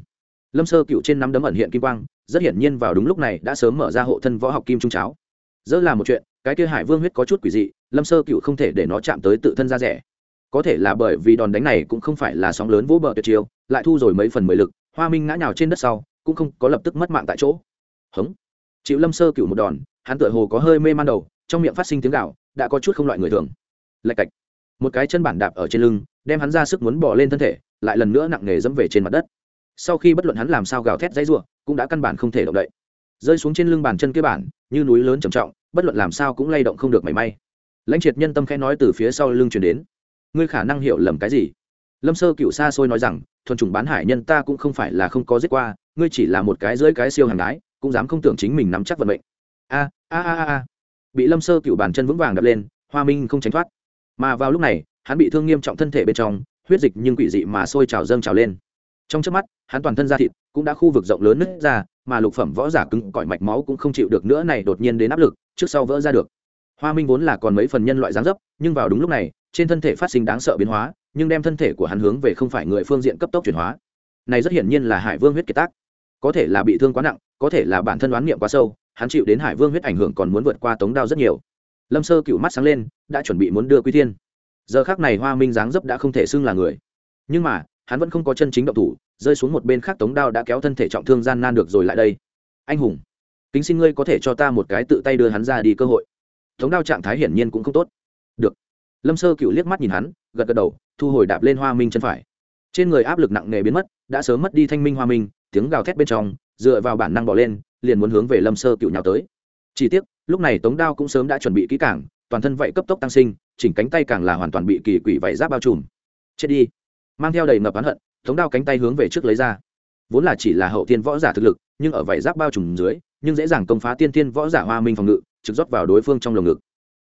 Lâm sơ cựu trên nắm đấm ẩn hiện kim quang, rất hiển nhiên vào đúng lúc này đã sớm mở ra hộ thân võ học kim trung cháo. Dỡ là một chuyện, cái kia hải vương huyết có chút quỷ dị, lâm sơ cựu không thể để nó chạm tới tự thân ra rẻ. Có thể là bởi vì đòn đánh này cũng không phải là sóng lớn vỗ bờ tuyệt chiêu, lại thu rồi mấy phần mười lực, hoa minh ngã nhào trên đất sau cũng không có lập tức mất mạng tại chỗ. Hống. Chịu lâm sơ cựu một đòn, hắn tựa hồ có hơi mê man đầu, trong miệng phát sinh tiếng gạo đã có chút không loại người thường. Lạch cạch. Một cái chân bản đạp ở trên lưng, đem hắn ra sức muốn bỏ lên thân thể, lại lần nữa nặng nề dẫm về trên mặt đất. Sau khi bất luận hắn làm sao gào thét dãy r u ộ cũng đã căn bản không thể động đậy. Rơi xuống trên lưng bàn chân kế bản, như núi lớn trầm trọng, bất luận làm sao cũng lay động không được mảy may. Lãnh triệt nhân tâm khẽ nói từ phía sau lưng chuyển đến. Ngươi khả năng hiểu lầm cái gì? Lâm sơ cựu xa xôi nói rằng, thuần chủng bán hải nhân ta cũng không phải là không có giết qua ngươi chỉ là một cái dưới cái siêu hàng đái cũng dám không tưởng chính mình nắm chắc vận mệnh. A a a a bị lâm sơ cựu bàn chân vững vàng đập lên, hoa minh không tránh thoát. Mà vào lúc này, hắn bị thương nghiêm trọng thân thể bên trong, huyết dịch nhưng quỷ dị mà sôi trào dâng trào lên. Trong trước mắt, hắn toàn thân da thịt cũng đã khu vực rộng lớn nứt ra, mà lục phẩm võ giả cứng cỏi mạch máu cũng không chịu được nữa này đột nhiên đến áp lực, trước sau vỡ ra được. Hoa minh vốn là còn mấy phần nhân loại dáng dấp, nhưng vào đúng lúc này, trên thân thể phát sinh đáng sợ biến hóa, nhưng đem thân thể của hắn hướng về không phải người phương diện cấp tốc chuyển hóa. Này rất hiển nhiên là hải vương huyết kiệt tác có thể là bị thương quá nặng, có thể là bản thân đoán niệm quá sâu, hắn chịu đến hải vương huyết ảnh hưởng còn muốn vượt qua tống đao rất nhiều. Lâm sơ cựu mắt sáng lên, đã chuẩn bị muốn đưa quy thiên. Giờ khác này hoa minh dáng dấp đã không thể xưng là người. Nhưng mà, hắn vẫn không có chân chính động thủ, rơi xuống một bên khác tống đao đã kéo thân thể trọng thương gian nan được rồi lại đây. Anh hùng, kính xin ngươi có thể cho ta một cái tự tay đưa hắn ra đi cơ hội. Tống đao trạng thái hiển nhiên cũng không tốt. Được. Lâm sơ cựu liếc mắt nhìn hắn, gật gật đầu, thu hồi đạp lên hoa minh chân phải. Trên người áp lực nặng nề biến mất, đã sớm mất đi thanh minh hoa minh tiếng gào thét bên trong, dựa vào bản năng bỏ lên, liền muốn hướng về lâm sơ cựu nhào tới. Chỉ tiếc, lúc này tống đao cũng sớm đã chuẩn bị kỹ cảng toàn thân vậy cấp tốc tăng sinh, chỉnh cánh tay càng là hoàn toàn bị kỳ quỷ vảy giáp bao trùm. Chết đi. Mang theo đầy ngập oán hận, tống đao cánh tay hướng về trước lấy ra. Vốn là chỉ là hậu tiên võ giả thực lực, nhưng ở vảy giáp bao trùm dưới, nhưng dễ dàng công phá tiên tiên võ giả hoa minh phòng ngự, trực rót vào đối phương trong lồng ngực.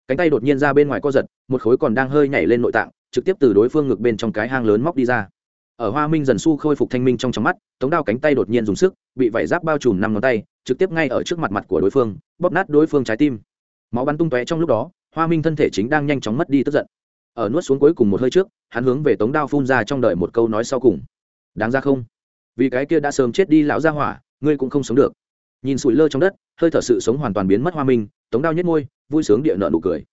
Cánh tay đột nhiên ra bên ngoài co giật, một khối còn đang hơi nhảy lên nội tạng, trực tiếp từ đối phương ngực bên trong cái hang lớn móc đi ra ở hoa minh dần su khôi phục thanh minh trong trong mắt, tống đao cánh tay đột nhiên dùng sức, bị vải giáp bao trùm năm ngón tay, trực tiếp ngay ở trước mặt mặt của đối phương, bóp nát đối phương trái tim. Máu bắn tung tóe trong lúc đó, hoa minh thân thể chính đang nhanh chóng mất đi tức giận. Ở nuốt xuống cuối cùng một hơi trước, hắn hướng về tống đao phun ra trong đợi một câu nói sau cùng. Đáng ra không? Vì cái kia đã sớm chết đi lão gia hỏa, ngươi cũng không sống được. Nhìn sụi lơ trong đất, hơi thở sự sống hoàn toàn biến mất hoa minh, tống đao nhất ngôi vui sướng địa nợ nụ cười.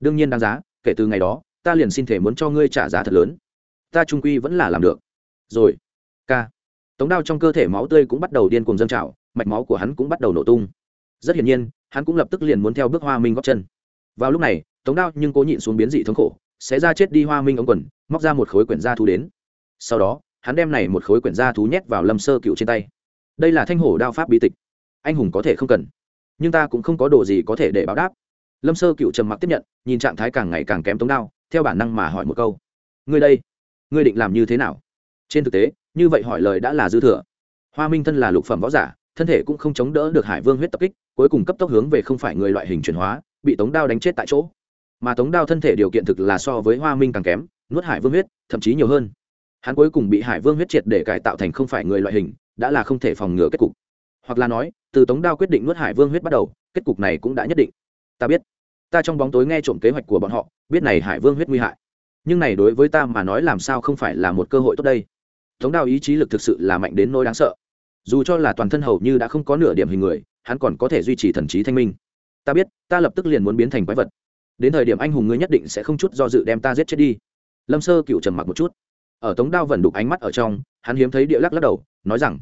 Đương nhiên đáng giá, kể từ ngày đó, ta liền xin thể muốn cho ngươi trả giá thật lớn. Ta trung quy vẫn là làm được rồi. K tống đao trong cơ thể máu tươi cũng bắt đầu điên cuồng dâng trào, mạch máu của hắn cũng bắt đầu nổ tung. Rất hiển nhiên, hắn cũng lập tức liền muốn theo bước hoa minh góp chân. Vào lúc này, tống đao nhưng cố nhịn xuống biến dị thống khổ, sẽ ra chết đi hoa minh ống quần, móc ra một khối quyển da thú đến. Sau đó, hắn đem này một khối quyển da thú nhét vào lâm sơ cựu trên tay. Đây là thanh hổ đao pháp bí tịch. Anh hùng có thể không cần, nhưng ta cũng không có đồ gì có thể để báo đáp. Lâm sơ cựu trầm mặc tiếp nhận, nhìn trạng thái càng ngày càng kém tống đao, theo bản năng mà hỏi một câu. Ngươi đây, ngươi định làm như thế nào? Trên thực tế, như vậy hỏi lời đã là dư thừa. Hoa minh thân là lục phẩm võ giả, thân thể cũng không chống đỡ được hải vương huyết tập kích, cuối cùng cấp tốc hướng về không phải người loại hình chuyển hóa, bị tống đao đánh chết tại chỗ. Mà tống đao thân thể điều kiện thực là so với hoa minh càng kém, nuốt hải vương huyết, thậm chí nhiều hơn. Hắn cuối cùng bị hải vương huyết triệt để cải tạo thành không phải người loại hình, đã là không thể phòng ngừa kết cục. Hoặc là nói, từ tống đao quyết định nuốt hải vương huyết bắt đầu, kết cục này cũng đã nhất định. Ta biết. Ta trong bóng tối nghe trộm kế hoạch của bọn họ, biết này hải vương huyết nguy hại. Nhưng này đối với ta mà nói làm sao không phải là một cơ hội tốt đây? Tống đao ý chí lực thực sự là mạnh đến nỗi đáng sợ. Dù cho là toàn thân hầu như đã không có nửa điểm hình người, hắn còn có thể duy trì thần trí thanh minh. Ta biết, ta lập tức liền muốn biến thành quái vật. Đến thời điểm anh hùng ngươi nhất định sẽ không chút do dự đem ta giết chết đi. Lâm sơ cựu trầm mặc một chút. Ở tống đao vẩn đục ánh mắt ở trong, hắn hiếm thấy địa lắc lắc đầu, nói rằng,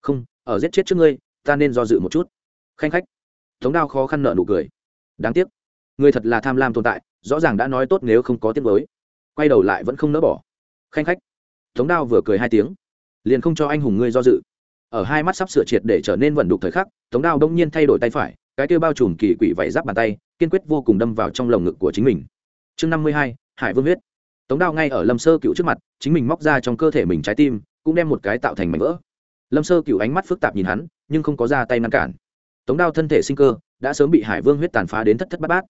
không, ở giết chết trước ngươi, ta nên do dự một chút. Khanh khách. Tống đao khó khăn nợ nụ cười. Đáng tiếc, ngươi thật là tham lam tồn tại, rõ ràng đã nói tốt nếu không có tiếng mới quay đầu lại vẫn không nỡ bỏ. Khanh khách tống đao vừa cười hai tiếng. Liền không cho anh hùng ngươi do dự. Ở hai mắt sắp sửa triệt để trở nên vẩn đục thời khắc, tống đao đông nhiên thay đổi tay phải, cái kêu bao trùm kỳ quỷ vảy giáp bàn tay, kiên quyết vô cùng đâm vào trong lồng ngực của chính mình. Chương năm mươi hai, hải vương huyết. Tống đao ngay ở lâm sơ cựu trước mặt, chính mình móc ra trong cơ thể mình trái tim, cũng đem một cái tạo thành mảnh vỡ. Lâm sơ cựu ánh mắt phức tạp nhìn hắn, nhưng không có ra tay ngăn cản. Tống đao thân thể sinh cơ, đã sớm bị hải vương huyết tàn phá đến thất thất bát bát.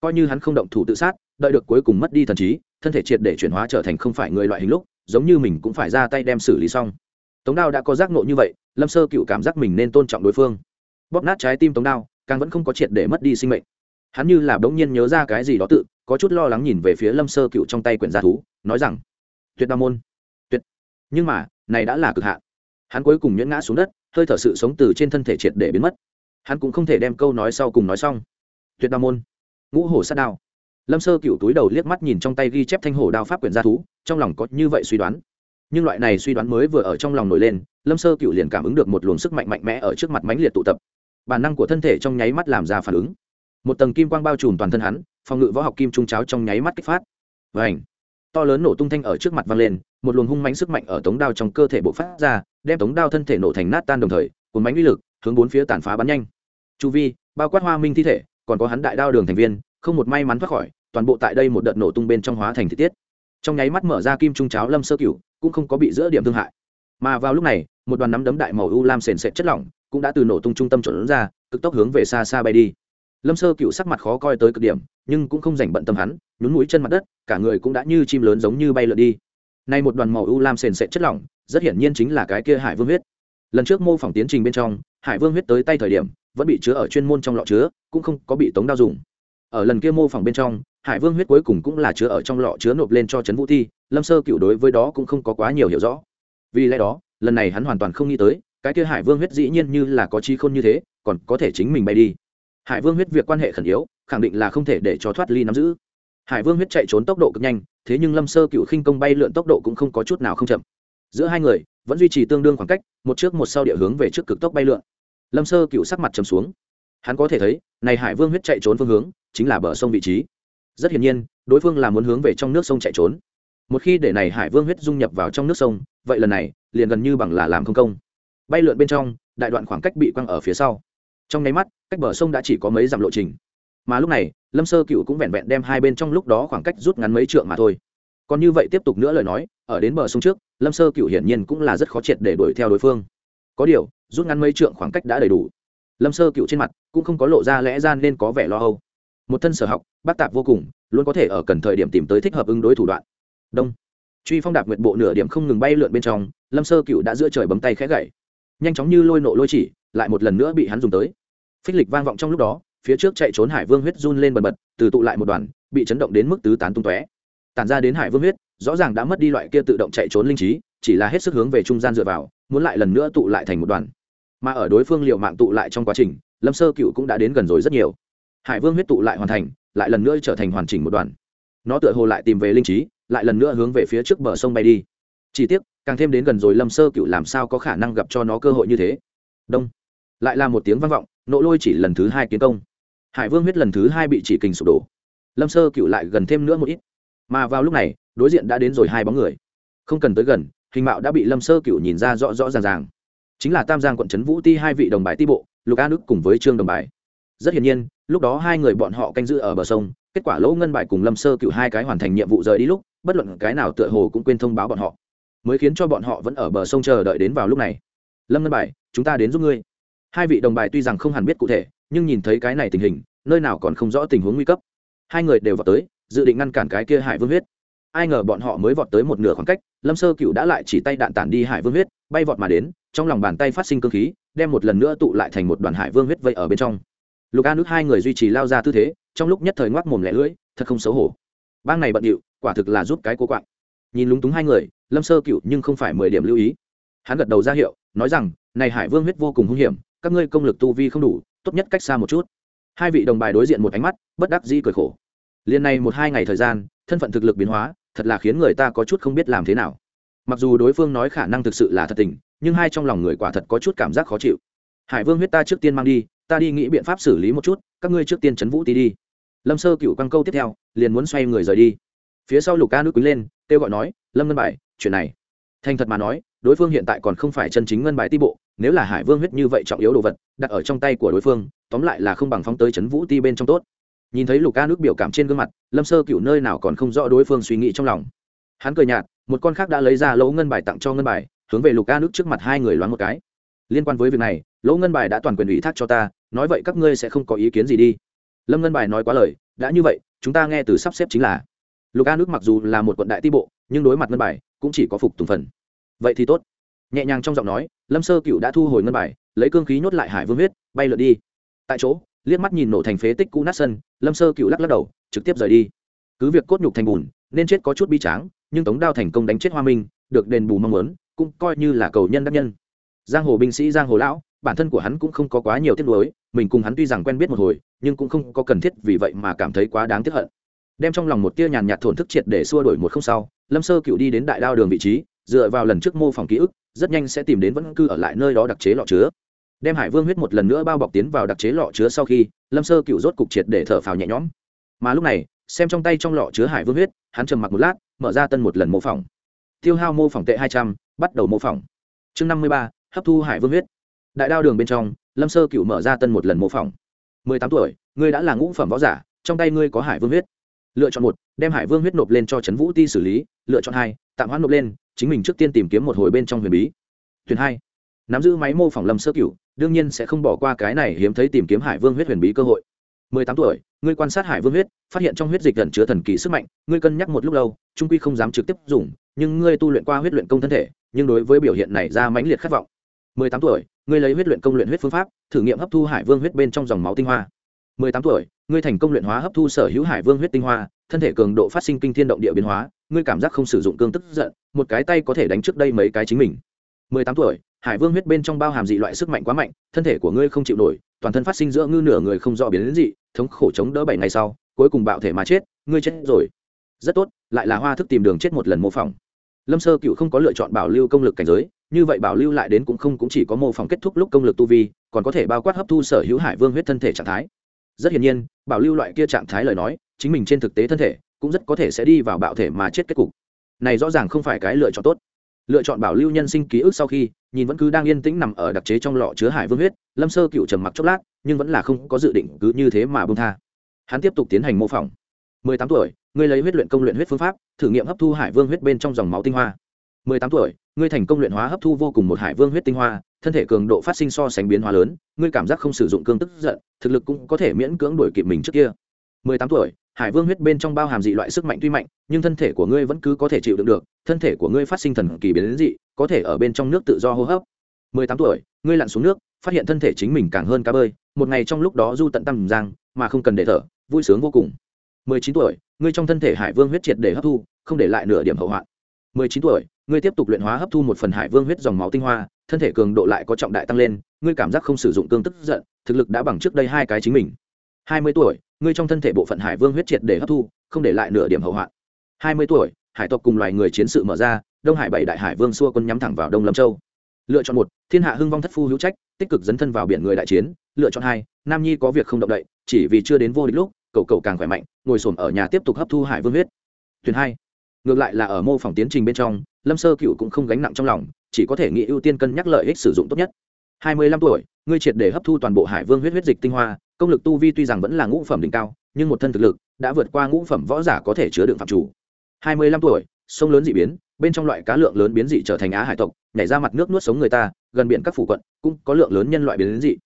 Coi như hắn không động thủ tự sát, đợi được cuối cùng mất đi thần trí, thân thể triệt để chuyển hóa trở thành không phải người loại hình lúc giống như mình cũng phải ra tay đem xử lý xong. Tống đao đã có giác nộ như vậy, lâm sơ cựu cảm giác mình nên tôn trọng đối phương. Bóp nát trái tim tống đao, càng vẫn không có triệt để mất đi sinh mệnh. Hắn như là bỗng nhiên nhớ ra cái gì đó tự, có chút lo lắng nhìn về phía lâm sơ cựu trong tay quyển gia thú, nói rằng, tuyệt đao môn, tuyệt. Nhưng mà, này đã là cực hạn. Hắn cuối cùng nhuyễn ngã xuống đất, hơi thở sự sống từ trên thân thể triệt để biến mất. Hắn cũng không thể đem câu nói sau cùng nói xong. Tuyệt đao môn, ngũ hổ sát đao lâm sơ cựu túi đầu liếc mắt nhìn trong tay ghi chép thanh hổ đao pháp quyển gia thú, trong lòng có như vậy suy đoán. Nhưng loại này suy đoán mới vừa ở trong lòng nổi lên, lâm sơ cựu liền cảm ứng được một luồng sức mạnh mạnh mẽ ở trước mặt mãnh liệt tụ tập. Bản năng của thân thể trong nháy mắt làm ra phản ứng. Một tầng kim quang bao trùm toàn thân hắn, phòng ngự võ học kim trung cháo trong nháy mắt kích phát. Và ảnh to lớn nổ tung thanh ở trước mặt vang lên, một luồng hung mãnh sức mạnh ở tống đao trong cơ thể bộ phát ra, đem tống đao thân thể nổ thành nát tan đồng thời, cuốn bánh uy lực hướng bốn phía tàn phá bắn nhanh. Chu vi, bao quát hoa minh thi thể, còn có hắn đại đao đường thành viên không một may mắn thoát khỏi, toàn bộ tại đây một đợt nổ tung bên trong hóa thành thị tiết. Trong nháy mắt mở ra kim trung cháo lâm sơ cửu, cũng không có bị giữa điểm thương hại. Mà vào lúc này, một đoàn nắm đấm đại màu u lam sền sệt chất lỏng cũng đã từ nổ tung trung tâm trộn ra, cực tốc hướng về xa xa bay đi. Lâm sơ cựu sắc mặt khó coi tới cực điểm, nhưng cũng không dành bận tâm hắn, nhún mũi chân mặt đất, cả người cũng đã như chim lớn giống như bay lượn đi. Nay một đoàn màu u lam sền sệt chất lỏng, rất hiển nhiên chính là cái kia hải vương huyết. Lần trước mô phỏng tiến trình bên trong, hải vương huyết tới tay thời điểm, vẫn bị chứa ở chuyên môn trong lọ chứa, cũng không có bị tống đao dùng ở lần kia mô phỏng bên trong, hải vương huyết cuối cùng cũng là chứa ở trong lọ chứa nộp lên cho trấn vũ thi, lâm sơ cựu đối với đó cũng không có quá nhiều hiểu rõ. Vì lẽ đó, lần này hắn hoàn toàn không nghĩ tới, cái kia hải vương huyết dĩ nhiên như là có chi khôn như thế, còn có thể chính mình bay đi. Hải vương huyết việc quan hệ khẩn yếu, khẳng định là không thể để cho thoát ly nắm giữ. Hải vương huyết chạy trốn tốc độ cực nhanh, thế nhưng lâm sơ cựu khinh công bay lượn tốc độ cũng không có chút nào không chậm. Giữa hai người, vẫn duy trì tương đương khoảng cách, một trước một sau địa hướng về trước cực tốc bay lượn. Lâm sơ cựu sắc mặt chầm xuống. Hắn có thể thấy, này hải vương huyết chạy trốn phương hướng chính là bờ sông vị trí. Rất hiển nhiên, đối phương là muốn hướng về trong nước sông chạy trốn. Một khi để này hải vương huyết dung nhập vào trong nước sông, vậy lần này, liền gần như bằng là làm không công. Bay lượn bên trong, đại đoạn khoảng cách bị quăng ở phía sau. Trong nháy mắt, cách bờ sông đã chỉ có mấy dặm lộ trình. Mà lúc này, lâm sơ cựu cũng vẹn vẹn đem hai bên trong lúc đó khoảng cách rút ngắn mấy trượng mà thôi. Còn như vậy tiếp tục nữa lời nói, ở đến bờ sông trước, lâm sơ cựu hiển nhiên cũng là rất khó triệt để đuổi theo đối phương. Có điều, rút ngắn mấy trượng khoảng cách đã đầy đủ. Lâm sơ cựu trên mặt cũng không có lộ ra lẽ gian nên có vẻ lo âu một thân sở học, bác tạp vô cùng, luôn có thể ở cần thời điểm tìm tới thích hợp ứng đối thủ đoạn. Đông. Truy phong đạp nguyện bộ nửa điểm không ngừng bay lượn bên trong, lâm sơ cựu đã giữa trời bấm tay khẽ gậy. Nhanh chóng như lôi nộ lôi chỉ, lại một lần nữa bị hắn dùng tới. Phích lịch vang vọng trong lúc đó, phía trước chạy trốn hải vương huyết run lên bần bật, từ tụ lại một đoàn, bị chấn động đến mức tứ tán tung tóe. Tản ra đến hải vương huyết, rõ ràng đã mất đi loại kia tự động chạy trốn linh trí, chỉ là hết sức hướng về trung gian dựa vào, muốn lại lần nữa tụ lại thành một đoàn. Mà ở đối phương liệu mạng tụ lại trong quá trình, lâm sơ cựu cũng đã đến gần rồi rất nhiều hải vương huyết tụ lại hoàn thành, lại lần nữa trở thành hoàn chỉnh một đoàn. Nó tựa hồ lại tìm về linh trí, lại lần nữa hướng về phía trước bờ sông bay đi. Chỉ tiếc, càng thêm đến gần rồi lâm sơ cựu làm sao có khả năng gặp cho nó cơ hội như thế? Đông. Lại là một tiếng vang vọng nỗ lôi chỉ lần thứ hai kiến công. Hải vương huyết lần thứ hai bị chỉ kình sụp đổ. Lâm sơ cựu lại gần thêm nữa một ít. Mà vào lúc này, đối diện đã đến rồi hai bóng người. Không cần tới gần, hình mạo đã bị lâm sơ cựu nhìn ra rõ rõ ràng ràng. Chính là tam giang quận trấn vũ ti hai vị đồng bài ti bộ, lục a đức cùng với trương đồng bài rất hiển nhiên lúc đó hai người bọn họ canh giữ ở bờ sông, kết quả lỗ ngân bài cùng lâm sơ cựu hai cái hoàn thành nhiệm vụ rời đi lúc, bất luận cái nào tựa hồ cũng quên thông báo bọn họ. Mới khiến cho bọn họ vẫn ở bờ sông chờ đợi đến vào lúc này. Lâm ngân bài, chúng ta đến giúp ngươi. Hai vị đồng bài tuy rằng không hẳn biết cụ thể, nhưng nhìn thấy cái này tình hình, nơi nào còn không rõ tình huống nguy cấp. Hai người đều vào tới, dự định ngăn cản cái kia hải vương huyết. Ai ngờ bọn họ mới vọt tới một nửa khoảng cách, lâm sơ cựu đã lại chỉ tay đạn tản đi hải vương huyết, bay vọt mà đến, trong lòng bàn tay phát sinh cơ khí, đem một lần nữa tụ lại thành một đoàn hải vương huyết vây ở bên trong lục a nước hai người duy trì lao ra tư thế, trong lúc nhất thời ngoác mồm lẻ lưỡi, thật không xấu hổ. Bang này bận điệu, quả thực là giúp cái cố quạng. Nhìn lúng túng hai người, lâm sơ cựu nhưng không phải mười điểm lưu ý. Hắn gật đầu ra hiệu, nói rằng, này hải vương huyết vô cùng hung hiểm, các ngươi công lực tu vi không đủ, tốt nhất cách xa một chút. Hai vị đồng bài đối diện một ánh mắt, bất đắc dĩ cười khổ. Liền này một hai ngày thời gian, thân phận thực lực biến hóa, thật là khiến người ta có chút không biết làm thế nào. Mặc dù đối phương nói khả năng thực sự là thật tình, nhưng hai trong lòng người quả thật có chút cảm giác khó chịu. Hải vương huyết ta trước tiên mang đi ta đi nghĩ biện pháp xử lý một chút, các ngươi trước tiên chấn vũ tí đi. Lâm sơ cựu quăng câu tiếp theo, liền muốn xoay người rời đi. Phía sau lục ca nước quý lên, kêu gọi nói, lâm ngân bài, chuyện này. Thành thật mà nói, đối phương hiện tại còn không phải chân chính ngân bài ti bộ, nếu là hải vương huyết như vậy trọng yếu đồ vật, đặt ở trong tay của đối phương, tóm lại là không bằng phóng tới chấn vũ ti bên trong tốt. Nhìn thấy lục ca nước biểu cảm trên gương mặt, lâm sơ cựu nơi nào còn không rõ đối phương suy nghĩ trong lòng. Hắn cười nhạt, một con khác đã lấy ra lỗ ngân bài tặng cho ngân bài, hướng về lục ca nước trước mặt hai người loáng một cái. Liên quan với việc này, lỗ ngân bài đã toàn quyền ủy thác cho ta nói vậy các ngươi sẽ không có ý kiến gì đi. Lâm ngân bài nói quá lời, đã như vậy, chúng ta nghe từ sắp xếp chính là. Lục a nước mặc dù là một quận đại ti bộ, nhưng đối mặt ngân bài, cũng chỉ có phục tùng phần. Vậy thì tốt. Nhẹ nhàng trong giọng nói, lâm sơ cựu đã thu hồi ngân bài, lấy cương khí nhốt lại hải vương huyết, bay lượn đi. Tại chỗ, liếc mắt nhìn nổ thành phế tích cũ nát sân, lâm sơ cựu lắc lắc đầu, trực tiếp rời đi. Cứ việc cốt nhục thành bùn, nên chết có chút bi tráng, nhưng tống đao thành công đánh chết hoa minh, được đền bù mong muốn, cũng coi như là cầu nhân đắc nhân. Giang hồ binh sĩ, giang hồ lão bản thân của hắn cũng không có quá nhiều tiếc nuối, mình cùng hắn tuy rằng quen biết một hồi, nhưng cũng không có cần thiết vì vậy mà cảm thấy quá đáng tiếc hận. Đem trong lòng một tia nhàn nhạt thổn thức triệt để xua đổi một không sau, lâm sơ cựu đi đến đại đao đường vị trí, dựa vào lần trước mô phỏng ký ức, rất nhanh sẽ tìm đến vẫn cư ở lại nơi đó đặc chế lọ chứa. Đem hải vương huyết một lần nữa bao bọc tiến vào đặc chế lọ chứa sau khi, lâm sơ cựu rốt cục triệt để thở phào nhẹ nhõm. Mà lúc này, xem trong tay trong lọ chứa hải vương huyết, hắn trầm mặc một lát, mở ra tân một lần mô phỏng. Tiêu hao mô phỏng tệ hai trăm, bắt đầu mô phỏng. Chương năm mươi ba, hấp thu hải vương huyết đại đao đường bên trong lâm sơ cựu mở ra tân một lần mô phỏng. Mười tám tuổi ngươi đã là ngũ phẩm võ giả trong tay ngươi có hải vương huyết. Lựa chọn một đem hải vương huyết nộp lên cho trấn vũ ti xử lý. Lựa chọn hai tạm hoãn nộp lên chính mình trước tiên tìm kiếm một hồi bên trong huyền bí. Tuyển hai nắm giữ máy mô phỏng lâm sơ Cựu, đương nhiên sẽ không bỏ qua cái này hiếm thấy tìm kiếm hải vương huyết huyền bí cơ hội. Mười tám tuổi ngươi quan sát hải vương huyết phát hiện trong huyết dịch gần chứa thần kỳ sức mạnh ngươi cân nhắc một lúc lâu trung quy không dám trực tiếp dùng nhưng ngươi tu luyện qua huyết luyện công thân thể nhưng đối với biểu hiện này ra mãnh liệt khát vọng. Mười tám tuổi ngươi lấy huyết luyện công luyện huyết phương pháp, thử nghiệm hấp thu hải vương huyết bên trong dòng máu tinh hoa. Mười tám tuổi, ngươi thành công luyện hóa hấp thu sở hữu hải vương huyết tinh hoa, thân thể cường độ phát sinh kinh thiên động địa biến hóa, ngươi cảm giác không sử dụng cương tức giận, một cái tay có thể đánh trước đây mấy cái chính mình. Mười tám tuổi, hải vương huyết bên trong bao hàm dị loại sức mạnh quá mạnh, thân thể của ngươi không chịu nổi, toàn thân phát sinh giữa ngư nửa người không rõ biến đến dị, thống khổ chống đỡ bảy ngày sau, cuối cùng bạo thể mà chết, ngươi chết rồi. Rất tốt, lại là hoa thức tìm đường chết một lần mô phỏng. Lâm sơ cựu không có lựa chọn bảo lưu công lực cảnh giới như vậy bảo lưu lại đến cũng không cũng chỉ có mô phỏng kết thúc lúc công lực tu vi, còn có thể bao quát hấp thu sở hữu hải vương huyết thân thể trạng thái. Rất hiển nhiên, bảo lưu loại kia trạng thái lời nói, chính mình trên thực tế thân thể cũng rất có thể sẽ đi vào bạo thể mà chết kết cục. Này rõ ràng không phải cái lựa chọn tốt. Lựa chọn bảo lưu nhân sinh ký ức sau khi, nhìn vẫn cứ đang yên tĩnh nằm ở đặc chế trong lọ chứa hải vương huyết, lâm sơ cựu trầm mặc chốc lát, nhưng vẫn là không có dự định cứ như thế mà bông tha. Hắn tiếp tục tiến hành mô phỏng. Mười tám tuổi, ngươi lấy huyết luyện công luyện huyết phương pháp, thử nghiệm hấp thu hải vương huyết bên trong dòng máu tinh hoa. Mười tám tuổi ngươi thành công luyện hóa hấp thu vô cùng một hải vương huyết tinh hoa, thân thể cường độ phát sinh so sánh biến hóa lớn, ngươi cảm giác không sử dụng cương tức giận, thực lực cũng có thể miễn cưỡng đuổi kịp mình trước kia. Mười tám tuổi, hải vương huyết bên trong bao hàm dị loại sức mạnh tuy mạnh, nhưng thân thể của ngươi vẫn cứ có thể chịu đựng được, thân thể của ngươi phát sinh thần kỳ biến dị, có thể ở bên trong nước tự do hô hấp. Mười tám tuổi, ngươi lặn xuống nước, phát hiện thân thể chính mình càng hơn cá bơi, một ngày trong lúc đó du tận tăm giang, mà không cần để thở, vui sướng vô cùng. Mười chín tuổi, ngươi trong thân thể hải vương huyết triệt để hấp thu, không để lại nửa điểm hậu hoạn. Mười chín tuổi ngươi tiếp tục luyện hóa hấp thu một phần hải vương huyết dòng máu tinh hoa, thân thể cường độ lại có trọng đại tăng lên, ngươi cảm giác không sử dụng cương tức giận, thực lực đã bằng trước đây hai cái chính mình. Hai mươi tuổi, ngươi trong thân thể bộ phận hải vương huyết triệt để hấp thu, không để lại nửa điểm hậu hoạn. Hai mươi tuổi, hải tộc cùng loài người chiến sự mở ra, đông hải bảy đại hải vương xua quân nhắm thẳng vào đông lâm châu. Lựa chọn một, thiên hạ hưng vong thất phu hữu trách, tích cực dấn thân vào biển người đại chiến. Lựa chọn hai, nam nhi có việc không động đậy, chỉ vì chưa đến vô địch lúc, cậu cậu càng khỏe mạnh, ngồi xổm ở nhà tiếp tục hấp thu hải vương huyết. Tuyển hai, ngược lại là ở mô phỏng tiến trình bên trong lâm sơ cựu cũng không gánh nặng trong lòng, chỉ có thể nghĩ ưu tiên cân nhắc lợi ích sử dụng tốt nhất. Hai mươi lăm tuổi, ngươi triệt để hấp thu toàn bộ hải vương huyết huyết dịch tinh hoa, công lực tu vi tuy rằng vẫn là ngũ phẩm đỉnh cao, nhưng một thân thực lực đã vượt qua ngũ phẩm võ giả có thể chứa đựng phạm chủ. Hai mươi lăm tuổi, sông lớn dị biến, bên trong loại cá lượng lớn biến dị trở thành á hải tộc, nhảy ra mặt nước nuốt sống người ta, gần biển các phủ quận cũng có lượng lớn nhân loại biến dị.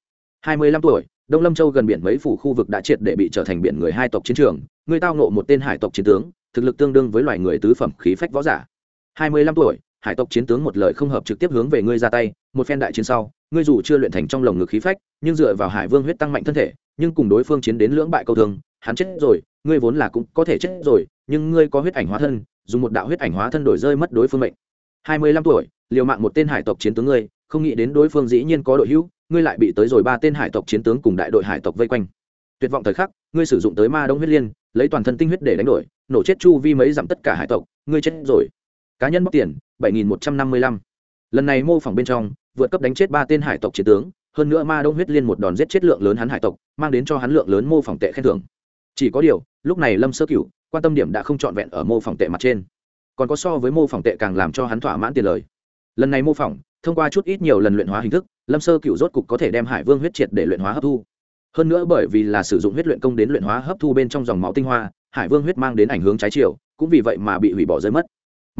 Hai mươi lăm tuổi, đông lâm châu gần biển mấy phủ khu vực đã triệt để bị trở thành biển người hai tộc chiến trường, người tao nộ một tên hải tộc chiến tướng, thực lực tương đương với loài người tứ phẩm khí phách võ giả hai mươi lăm tuổi, hải tộc chiến tướng một lời không hợp trực tiếp hướng về ngươi ra tay, một phen đại chiến sau, ngươi dù chưa luyện thành trong lồng ngực khí phách, nhưng dựa vào hải vương huyết tăng mạnh thân thể, nhưng cùng đối phương chiến đến lưỡng bại câu thương, hắn chết rồi, ngươi vốn là cũng có thể chết rồi, nhưng ngươi có huyết ảnh hóa thân, dùng một đạo huyết ảnh hóa thân đổi rơi mất đối phương mệnh. Hai mươi lăm tuổi, liều mạng một tên hải tộc chiến tướng ngươi, không nghĩ đến đối phương dĩ nhiên có đội hữu, ngươi lại bị tới rồi ba tên hải tộc chiến tướng cùng đại đội hải tộc vây quanh. Tuyệt vọng thời khắc, ngươi sử dụng tới ma đông huyết liên, lấy toàn thân tinh huyết để đánh đổi, nổ chết chu vi mấy dặm tất cả hải tộc, ngươi chết rồi cá nhân bóc tiền, bảy nghìn một trăm năm mươi lăm. Lần này mô phỏng bên trong, vượt cấp đánh chết ba tên hải tộc chiến tướng, hơn nữa ma đông huyết liên một đòn giết chết lượng lớn hắn hải tộc, mang đến cho hắn lượng lớn mô phỏng tệ khen thưởng. Chỉ có điều, lúc này lâm sơ cửu, quan tâm điểm đã không trọn vẹn ở mô phỏng tệ mặt trên. Còn có so với mô phỏng tệ càng làm cho hắn thỏa mãn tiền lời. Lần này mô phỏng, thông qua chút ít nhiều lần luyện hóa hình thức, lâm sơ cửu rốt cục có thể đem hải vương huyết triệt để luyện hóa hấp thu. Hơn nữa bởi vì là sử dụng huyết luyện công đến luyện hóa hấp thu bên trong dòng máu tinh hoa, hải vương huyết mang đến ảnh hướng trái chiều, cũng vì vậy mà bị hủy bỏ rơi mất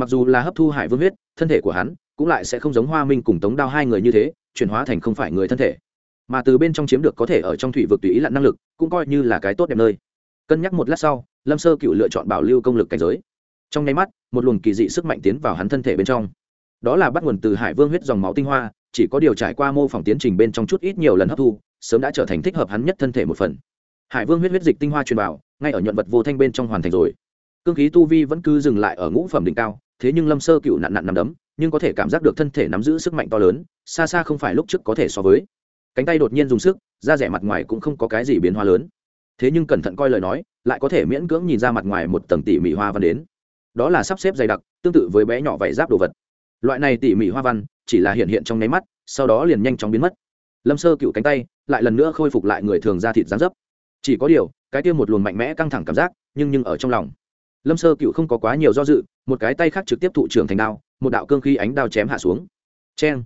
mặc dù là hấp thu hải vương huyết, thân thể của hắn cũng lại sẽ không giống hoa minh cùng tống đao hai người như thế, chuyển hóa thành không phải người thân thể. Mà từ bên trong chiếm được có thể ở trong thủy vực tùy ý lặn năng lực, cũng coi như là cái tốt đẹp nơi. Cân nhắc một lát sau, lâm sơ cựu lựa chọn bảo lưu công lực cảnh giới. Trong nháy mắt, một luồng kỳ dị sức mạnh tiến vào hắn thân thể bên trong. Đó là bắt nguồn từ hải vương huyết dòng máu tinh hoa, chỉ có điều trải qua mô phỏng tiến trình bên trong chút ít nhiều lần hấp thu, sớm đã trở thành thích hợp hắn nhất thân thể một phần. Hải vương huyết huyết dịch tinh hoa truyền vào, ngay ở nhuận vật vô thanh bên trong hoàn thành rồi. Cương khí tu vi vẫn cứ dừng lại ở ngũ phẩm đỉnh cao thế nhưng lâm sơ cựu nặn nặn nằm đấm, nhưng có thể cảm giác được thân thể nắm giữ sức mạnh to lớn, xa xa không phải lúc trước có thể so với. Cánh tay đột nhiên dùng sức, da rẻ mặt ngoài cũng không có cái gì biến hóa lớn. Thế nhưng cẩn thận coi lời nói, lại có thể miễn cưỡng nhìn ra mặt ngoài một tầng tỉ mỉ hoa văn đến. Đó là sắp xếp dày đặc, tương tự với bé nhỏ vảy giáp đồ vật. Loại này tỉ mỉ hoa văn, chỉ là hiện hiện trong nháy mắt, sau đó liền nhanh chóng biến mất. Lâm sơ cựu cánh tay, lại lần nữa khôi phục lại người thường ra thịt dán dấp. Chỉ có điều, cái kia một luồng mạnh mẽ căng thẳng cảm giác, nhưng nhưng ở trong lòng lâm sơ cựu không có quá nhiều do dự, một cái tay khác trực tiếp thụ trưởng thành đao, một đạo cương khí ánh đao chém hạ xuống. C h e n